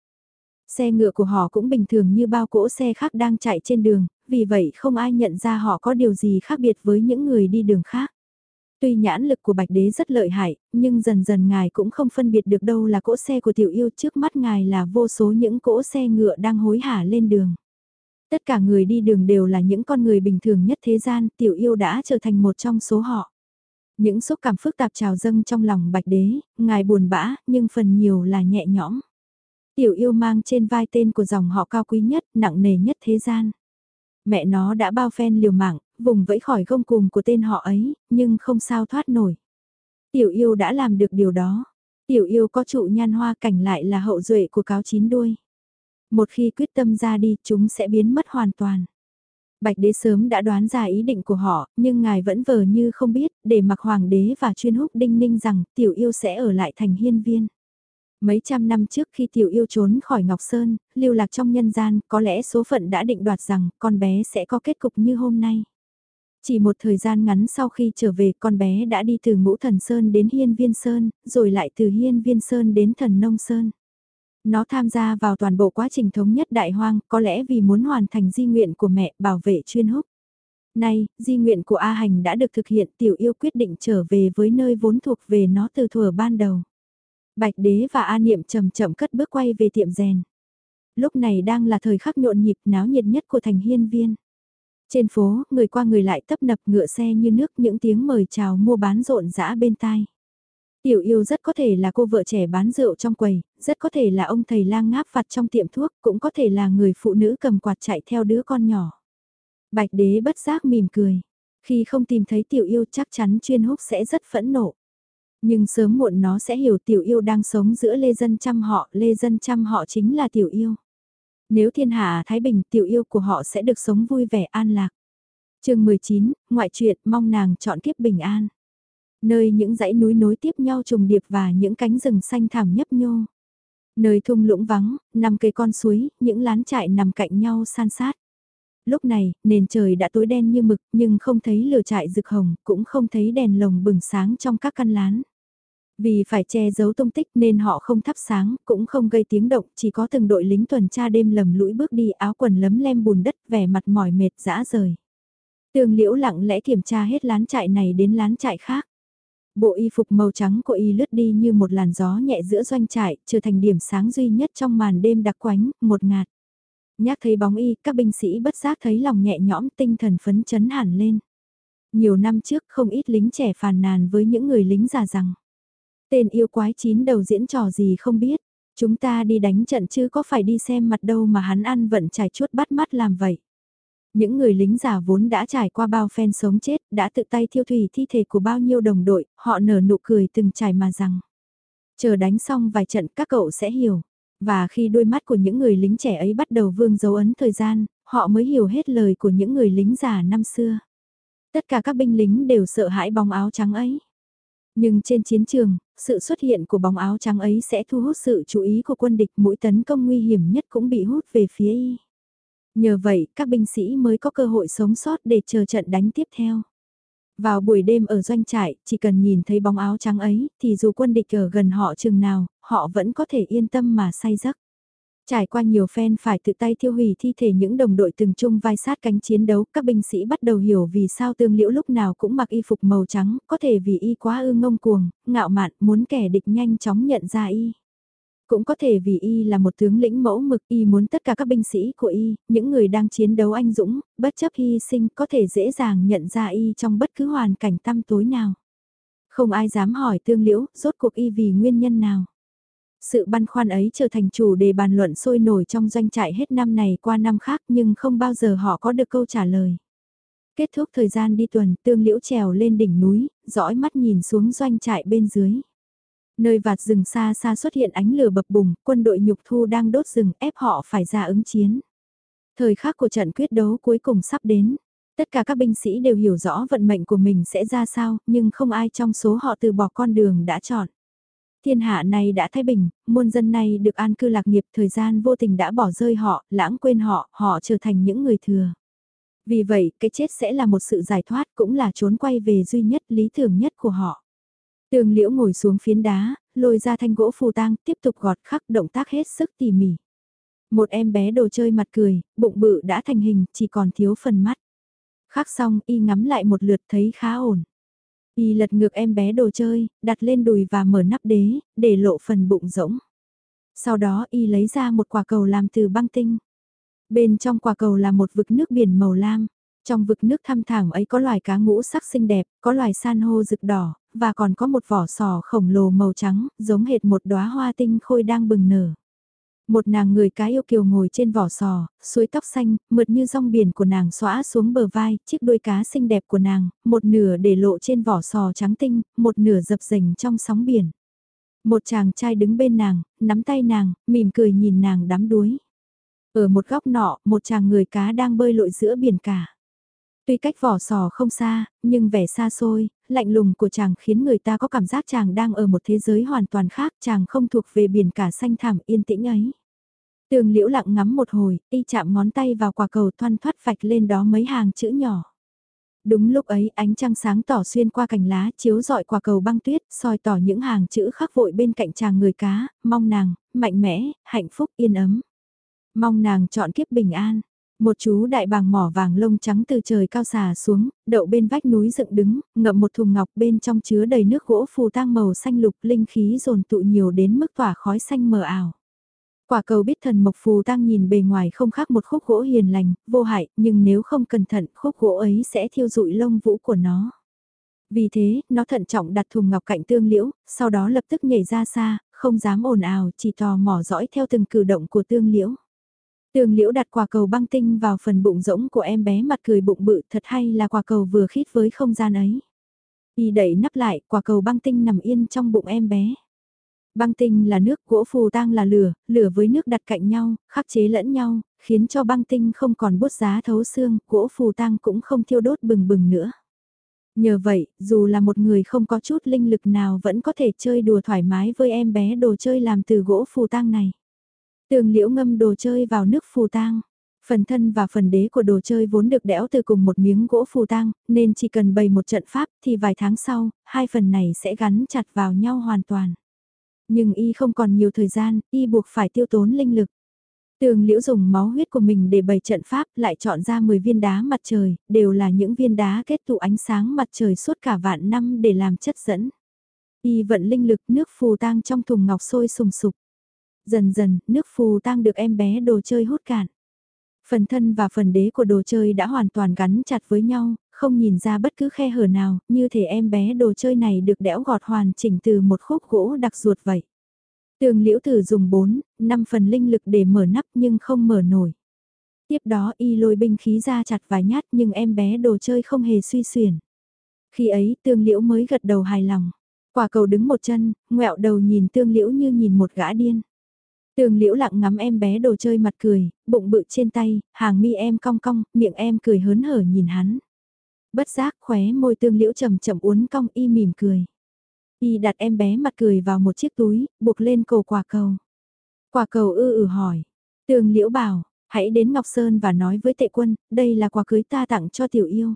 Xe ngựa của họ cũng bình thường như bao cỗ xe khác đang chạy trên đường, vì vậy không ai nhận ra họ có điều gì khác biệt với những người đi đường khác. Tuy nhãn lực của Bạch Đế rất lợi hại, nhưng dần dần ngài cũng không phân biệt được đâu là cỗ xe của tiểu yêu trước mắt ngài là vô số những cỗ xe ngựa đang hối hả lên đường. Tất cả người đi đường đều là những con người bình thường nhất thế gian, tiểu yêu đã trở thành một trong số họ. Những xúc cảm phức tạp trào dâng trong lòng Bạch Đế, ngài buồn bã, nhưng phần nhiều là nhẹ nhõm. Tiểu yêu mang trên vai tên của dòng họ cao quý nhất, nặng nề nhất thế gian. Mẹ nó đã bao phen liều mạng, vùng vẫy khỏi gông cùm của tên họ ấy, nhưng không sao thoát nổi. Tiểu yêu đã làm được điều đó. Tiểu yêu có trụ nhan hoa cảnh lại là hậu duệ của cáo chín đuôi. Một khi quyết tâm ra đi, chúng sẽ biến mất hoàn toàn. Bạch đế sớm đã đoán ra ý định của họ, nhưng ngài vẫn vờ như không biết, để mặc hoàng đế và chuyên húc đinh ninh rằng tiểu yêu sẽ ở lại thành hiên viên. Mấy trăm năm trước khi tiểu yêu trốn khỏi Ngọc Sơn, lưu lạc trong nhân gian, có lẽ số phận đã định đoạt rằng con bé sẽ có kết cục như hôm nay. Chỉ một thời gian ngắn sau khi trở về con bé đã đi từ Ngũ Thần Sơn đến Hiên Viên Sơn, rồi lại từ Hiên Viên Sơn đến Thần Nông Sơn. Nó tham gia vào toàn bộ quá trình thống nhất đại hoang, có lẽ vì muốn hoàn thành di nguyện của mẹ bảo vệ chuyên húc. Nay, di nguyện của A Hành đã được thực hiện tiểu yêu quyết định trở về với nơi vốn thuộc về nó từ thuở ban đầu. Bạch đế và A Niệm chậm chậm cất bước quay về tiệm rèn. Lúc này đang là thời khắc nhộn nhịp náo nhiệt nhất của thành hiên viên. Trên phố, người qua người lại tấp nập ngựa xe như nước những tiếng mời chào mua bán rộn rã bên tai. Tiểu yêu rất có thể là cô vợ trẻ bán rượu trong quầy, rất có thể là ông thầy lang ngáp phạt trong tiệm thuốc, cũng có thể là người phụ nữ cầm quạt chạy theo đứa con nhỏ. Bạch đế bất giác mỉm cười. Khi không tìm thấy tiểu yêu chắc chắn chuyên húc sẽ rất phẫn nộ. Nhưng sớm muộn nó sẽ hiểu tiểu yêu đang sống giữa lê dân trăm họ, lê dân trăm họ chính là tiểu yêu. Nếu thiên hạ Thái Bình tiểu yêu của họ sẽ được sống vui vẻ an lạc. chương 19, ngoại truyện mong nàng chọn kiếp bình an. Nơi những dãy núi nối tiếp nhau trùng điệp và những cánh rừng xanh thảm nhấp nhô. Nơi thung lũng vắng, nằm cây con suối, những lán trại nằm cạnh nhau san sát. Lúc này, nền trời đã tối đen như mực nhưng không thấy lửa trại rực hồng, cũng không thấy đèn lồng bừng sáng trong các căn lán. Vì phải che giấu tung tích nên họ không thắp sáng, cũng không gây tiếng động, chỉ có từng đội lính tuần tra đêm lầm lũi bước đi áo quần lấm lem bùn đất, vẻ mặt mỏi mệt dã rời. Tường liễu lặng lẽ kiểm tra hết lán trại này đến lán trại khác. Bộ y phục màu trắng của y lướt đi như một làn gió nhẹ giữa doanh trại, trở thành điểm sáng duy nhất trong màn đêm đặc quánh, một ngạt. Nhắc thấy bóng y, các binh sĩ bất giác thấy lòng nhẹ nhõm tinh thần phấn chấn hẳn lên. Nhiều năm trước không ít lính trẻ phàn nàn với những người lính già rằng. Tên yêu quái chín đầu diễn trò gì không biết. Chúng ta đi đánh trận chứ có phải đi xem mặt đâu mà hắn ăn vận trải chuốt bắt mắt làm vậy. Những người lính giả vốn đã trải qua bao phen sống chết, đã tự tay thiêu thủy thi thể của bao nhiêu đồng đội, họ nở nụ cười từng trải mà rằng. Chờ đánh xong vài trận các cậu sẽ hiểu. Và khi đôi mắt của những người lính trẻ ấy bắt đầu vương dấu ấn thời gian, họ mới hiểu hết lời của những người lính già năm xưa. Tất cả các binh lính đều sợ hãi bóng áo trắng ấy. Nhưng trên chiến trường, sự xuất hiện của bóng áo trắng ấy sẽ thu hút sự chú ý của quân địch mũi tấn công nguy hiểm nhất cũng bị hút về phía y. Nhờ vậy, các binh sĩ mới có cơ hội sống sót để chờ trận đánh tiếp theo. Vào buổi đêm ở doanh trại, chỉ cần nhìn thấy bóng áo trắng ấy, thì dù quân địch ở gần họ chừng nào, họ vẫn có thể yên tâm mà say giấc. Trải qua nhiều phen phải tự tay thiêu hủy thi thể những đồng đội từng chung vai sát cánh chiến đấu, các binh sĩ bắt đầu hiểu vì sao tương liễu lúc nào cũng mặc y phục màu trắng, có thể vì y quá ư ngông cuồng, ngạo mạn, muốn kẻ địch nhanh chóng nhận ra y. Cũng có thể vì y là một tướng lĩnh mẫu mực y muốn tất cả các binh sĩ của y, những người đang chiến đấu anh dũng, bất chấp hy sinh có thể dễ dàng nhận ra y trong bất cứ hoàn cảnh tăm tối nào. Không ai dám hỏi tương liễu, rốt cuộc y vì nguyên nhân nào. Sự băn khoăn ấy trở thành chủ đề bàn luận sôi nổi trong doanh trại hết năm này qua năm khác nhưng không bao giờ họ có được câu trả lời. Kết thúc thời gian đi tuần, tương liễu trèo lên đỉnh núi, dõi mắt nhìn xuống doanh trại bên dưới. Nơi vạt rừng xa xa xuất hiện ánh lửa bập bùng, quân đội nhục thu đang đốt rừng ép họ phải ra ứng chiến. Thời khắc của trận quyết đấu cuối cùng sắp đến. Tất cả các binh sĩ đều hiểu rõ vận mệnh của mình sẽ ra sao, nhưng không ai trong số họ từ bỏ con đường đã chọn. Thiên hạ này đã thái bình, muôn dân này được an cư lạc nghiệp thời gian vô tình đã bỏ rơi họ, lãng quên họ, họ trở thành những người thừa. Vì vậy, cái chết sẽ là một sự giải thoát cũng là trốn quay về duy nhất lý tưởng nhất của họ. Tường liễu ngồi xuống phiến đá, lôi ra thanh gỗ phù tang, tiếp tục gọt khắc động tác hết sức tỉ mỉ. Một em bé đồ chơi mặt cười, bụng bự đã thành hình, chỉ còn thiếu phần mắt. Khắc xong, y ngắm lại một lượt thấy khá ổn. Y lật ngược em bé đồ chơi, đặt lên đùi và mở nắp đế, để lộ phần bụng rỗng. Sau đó y lấy ra một quả cầu làm từ băng tinh. Bên trong quả cầu là một vực nước biển màu lam. Trong vực nước thăm thẳm ấy có loài cá ngũ sắc xinh đẹp, có loài san hô rực đỏ, và còn có một vỏ sò khổng lồ màu trắng, giống hệt một đóa hoa tinh khôi đang bừng nở. Một nàng người cá yêu kiều ngồi trên vỏ sò, suối tóc xanh, mượt như rong biển của nàng xóa xuống bờ vai, chiếc đuôi cá xinh đẹp của nàng, một nửa để lộ trên vỏ sò trắng tinh, một nửa dập dềnh trong sóng biển. Một chàng trai đứng bên nàng, nắm tay nàng, mỉm cười nhìn nàng đắm đuối. Ở một góc nọ, một chàng người cá đang bơi lội giữa biển cả. Tuy cách vỏ sò không xa, nhưng vẻ xa xôi, lạnh lùng của chàng khiến người ta có cảm giác chàng đang ở một thế giới hoàn toàn khác, chàng không thuộc về biển cả xanh thẳm yên tĩnh ấy. Tường liễu lặng ngắm một hồi, y chạm ngón tay vào quả cầu thoăn thoát vạch lên đó mấy hàng chữ nhỏ. Đúng lúc ấy ánh trăng sáng tỏ xuyên qua cành lá chiếu dọi quả cầu băng tuyết, soi tỏ những hàng chữ khắc vội bên cạnh chàng người cá, mong nàng, mạnh mẽ, hạnh phúc yên ấm. Mong nàng chọn kiếp bình an. Một chú đại bàng mỏ vàng lông trắng từ trời cao xà xuống, đậu bên vách núi dựng đứng, ngậm một thùng ngọc bên trong chứa đầy nước gỗ phù tang màu xanh lục linh khí dồn tụ nhiều đến mức tỏa khói xanh mờ ảo. Quả cầu biết thần mộc phù tăng nhìn bề ngoài không khác một khúc gỗ hiền lành, vô hại, nhưng nếu không cẩn thận khúc gỗ ấy sẽ thiêu rụi lông vũ của nó. Vì thế, nó thận trọng đặt thùng ngọc cạnh tương liễu, sau đó lập tức nhảy ra xa, không dám ồn ào, chỉ tò mò dõi theo từng cử động của tương liễu. Tương liễu đặt quả cầu băng tinh vào phần bụng rỗng của em bé mặt cười bụng bự thật hay là quả cầu vừa khít với không gian ấy. Y đẩy nắp lại, quả cầu băng tinh nằm yên trong bụng em bé. Băng tinh là nước, gỗ phù tang là lửa, lửa với nước đặt cạnh nhau, khắc chế lẫn nhau, khiến cho băng tinh không còn bút giá thấu xương, gỗ phù tang cũng không thiêu đốt bừng bừng nữa. Nhờ vậy, dù là một người không có chút linh lực nào vẫn có thể chơi đùa thoải mái với em bé đồ chơi làm từ gỗ phù tang này. Tường liễu ngâm đồ chơi vào nước phù tang. Phần thân và phần đế của đồ chơi vốn được đẽo từ cùng một miếng gỗ phù tang, nên chỉ cần bày một trận pháp thì vài tháng sau, hai phần này sẽ gắn chặt vào nhau hoàn toàn. Nhưng y không còn nhiều thời gian, y buộc phải tiêu tốn linh lực. Tường liễu dùng máu huyết của mình để bày trận pháp lại chọn ra 10 viên đá mặt trời, đều là những viên đá kết tụ ánh sáng mặt trời suốt cả vạn năm để làm chất dẫn. Y vận linh lực nước phù tang trong thùng ngọc sôi sùng sục. Dần dần, nước phù tang được em bé đồ chơi hút cạn. Phần thân và phần đế của đồ chơi đã hoàn toàn gắn chặt với nhau, không nhìn ra bất cứ khe hở nào, như thể em bé đồ chơi này được đẽo gọt hoàn chỉnh từ một khúc gỗ đặc ruột vậy. Tường liễu thử dùng 4, 5 phần linh lực để mở nắp nhưng không mở nổi. Tiếp đó y lôi binh khí ra chặt vài nhát nhưng em bé đồ chơi không hề suy xuyển. Khi ấy tương liễu mới gật đầu hài lòng. Quả cầu đứng một chân, ngẹo đầu nhìn tương liễu như nhìn một gã điên. Tường liễu lặng ngắm em bé đồ chơi mặt cười, bụng bự trên tay, hàng mi em cong cong, miệng em cười hớn hở nhìn hắn. Bất giác khóe môi tương liễu chậm chậm uốn cong y mỉm cười. Y đặt em bé mặt cười vào một chiếc túi, buộc lên cổ quả cầu. Quả cầu ư ử hỏi. Tường liễu bảo, hãy đến Ngọc Sơn và nói với tệ quân, đây là quà cưới ta tặng cho tiểu yêu.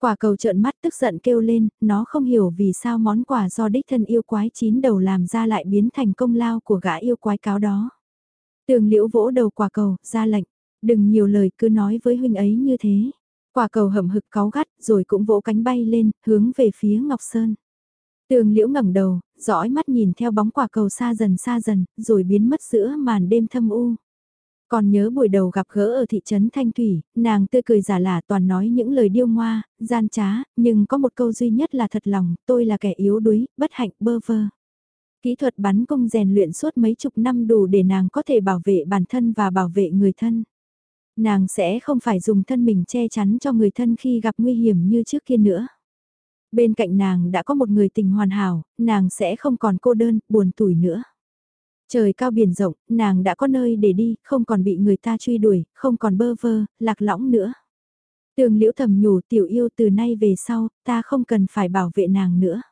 Quả cầu trợn mắt tức giận kêu lên, nó không hiểu vì sao món quà do đích thân yêu quái chín đầu làm ra lại biến thành công lao của gã yêu quái cáo đó. Tường liễu vỗ đầu quả cầu, ra lệnh, đừng nhiều lời cứ nói với huynh ấy như thế. Quả cầu hầm hực cáu gắt rồi cũng vỗ cánh bay lên, hướng về phía Ngọc Sơn. Tường liễu ngẩng đầu, dõi mắt nhìn theo bóng quả cầu xa dần xa dần, rồi biến mất giữa màn đêm thâm u. Còn nhớ buổi đầu gặp gỡ ở thị trấn Thanh Thủy, nàng tươi cười giả lả toàn nói những lời điêu ngoa, gian trá, nhưng có một câu duy nhất là thật lòng, tôi là kẻ yếu đuối, bất hạnh bơ vơ. Kỹ thuật bắn cung rèn luyện suốt mấy chục năm đủ để nàng có thể bảo vệ bản thân và bảo vệ người thân. Nàng sẽ không phải dùng thân mình che chắn cho người thân khi gặp nguy hiểm như trước kia nữa. Bên cạnh nàng đã có một người tình hoàn hảo, nàng sẽ không còn cô đơn, buồn tủi nữa. Trời cao biển rộng, nàng đã có nơi để đi, không còn bị người ta truy đuổi, không còn bơ vơ, lạc lõng nữa. Tường liễu thầm nhủ tiểu yêu từ nay về sau, ta không cần phải bảo vệ nàng nữa.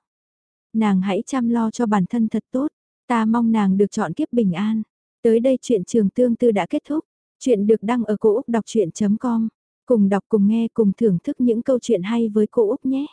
Nàng hãy chăm lo cho bản thân thật tốt, ta mong nàng được chọn kiếp bình an. Tới đây chuyện trường tương tư đã kết thúc, chuyện được đăng ở cổ Úc đọc chuyện.com. Cùng đọc cùng nghe cùng thưởng thức những câu chuyện hay với cô Úc nhé.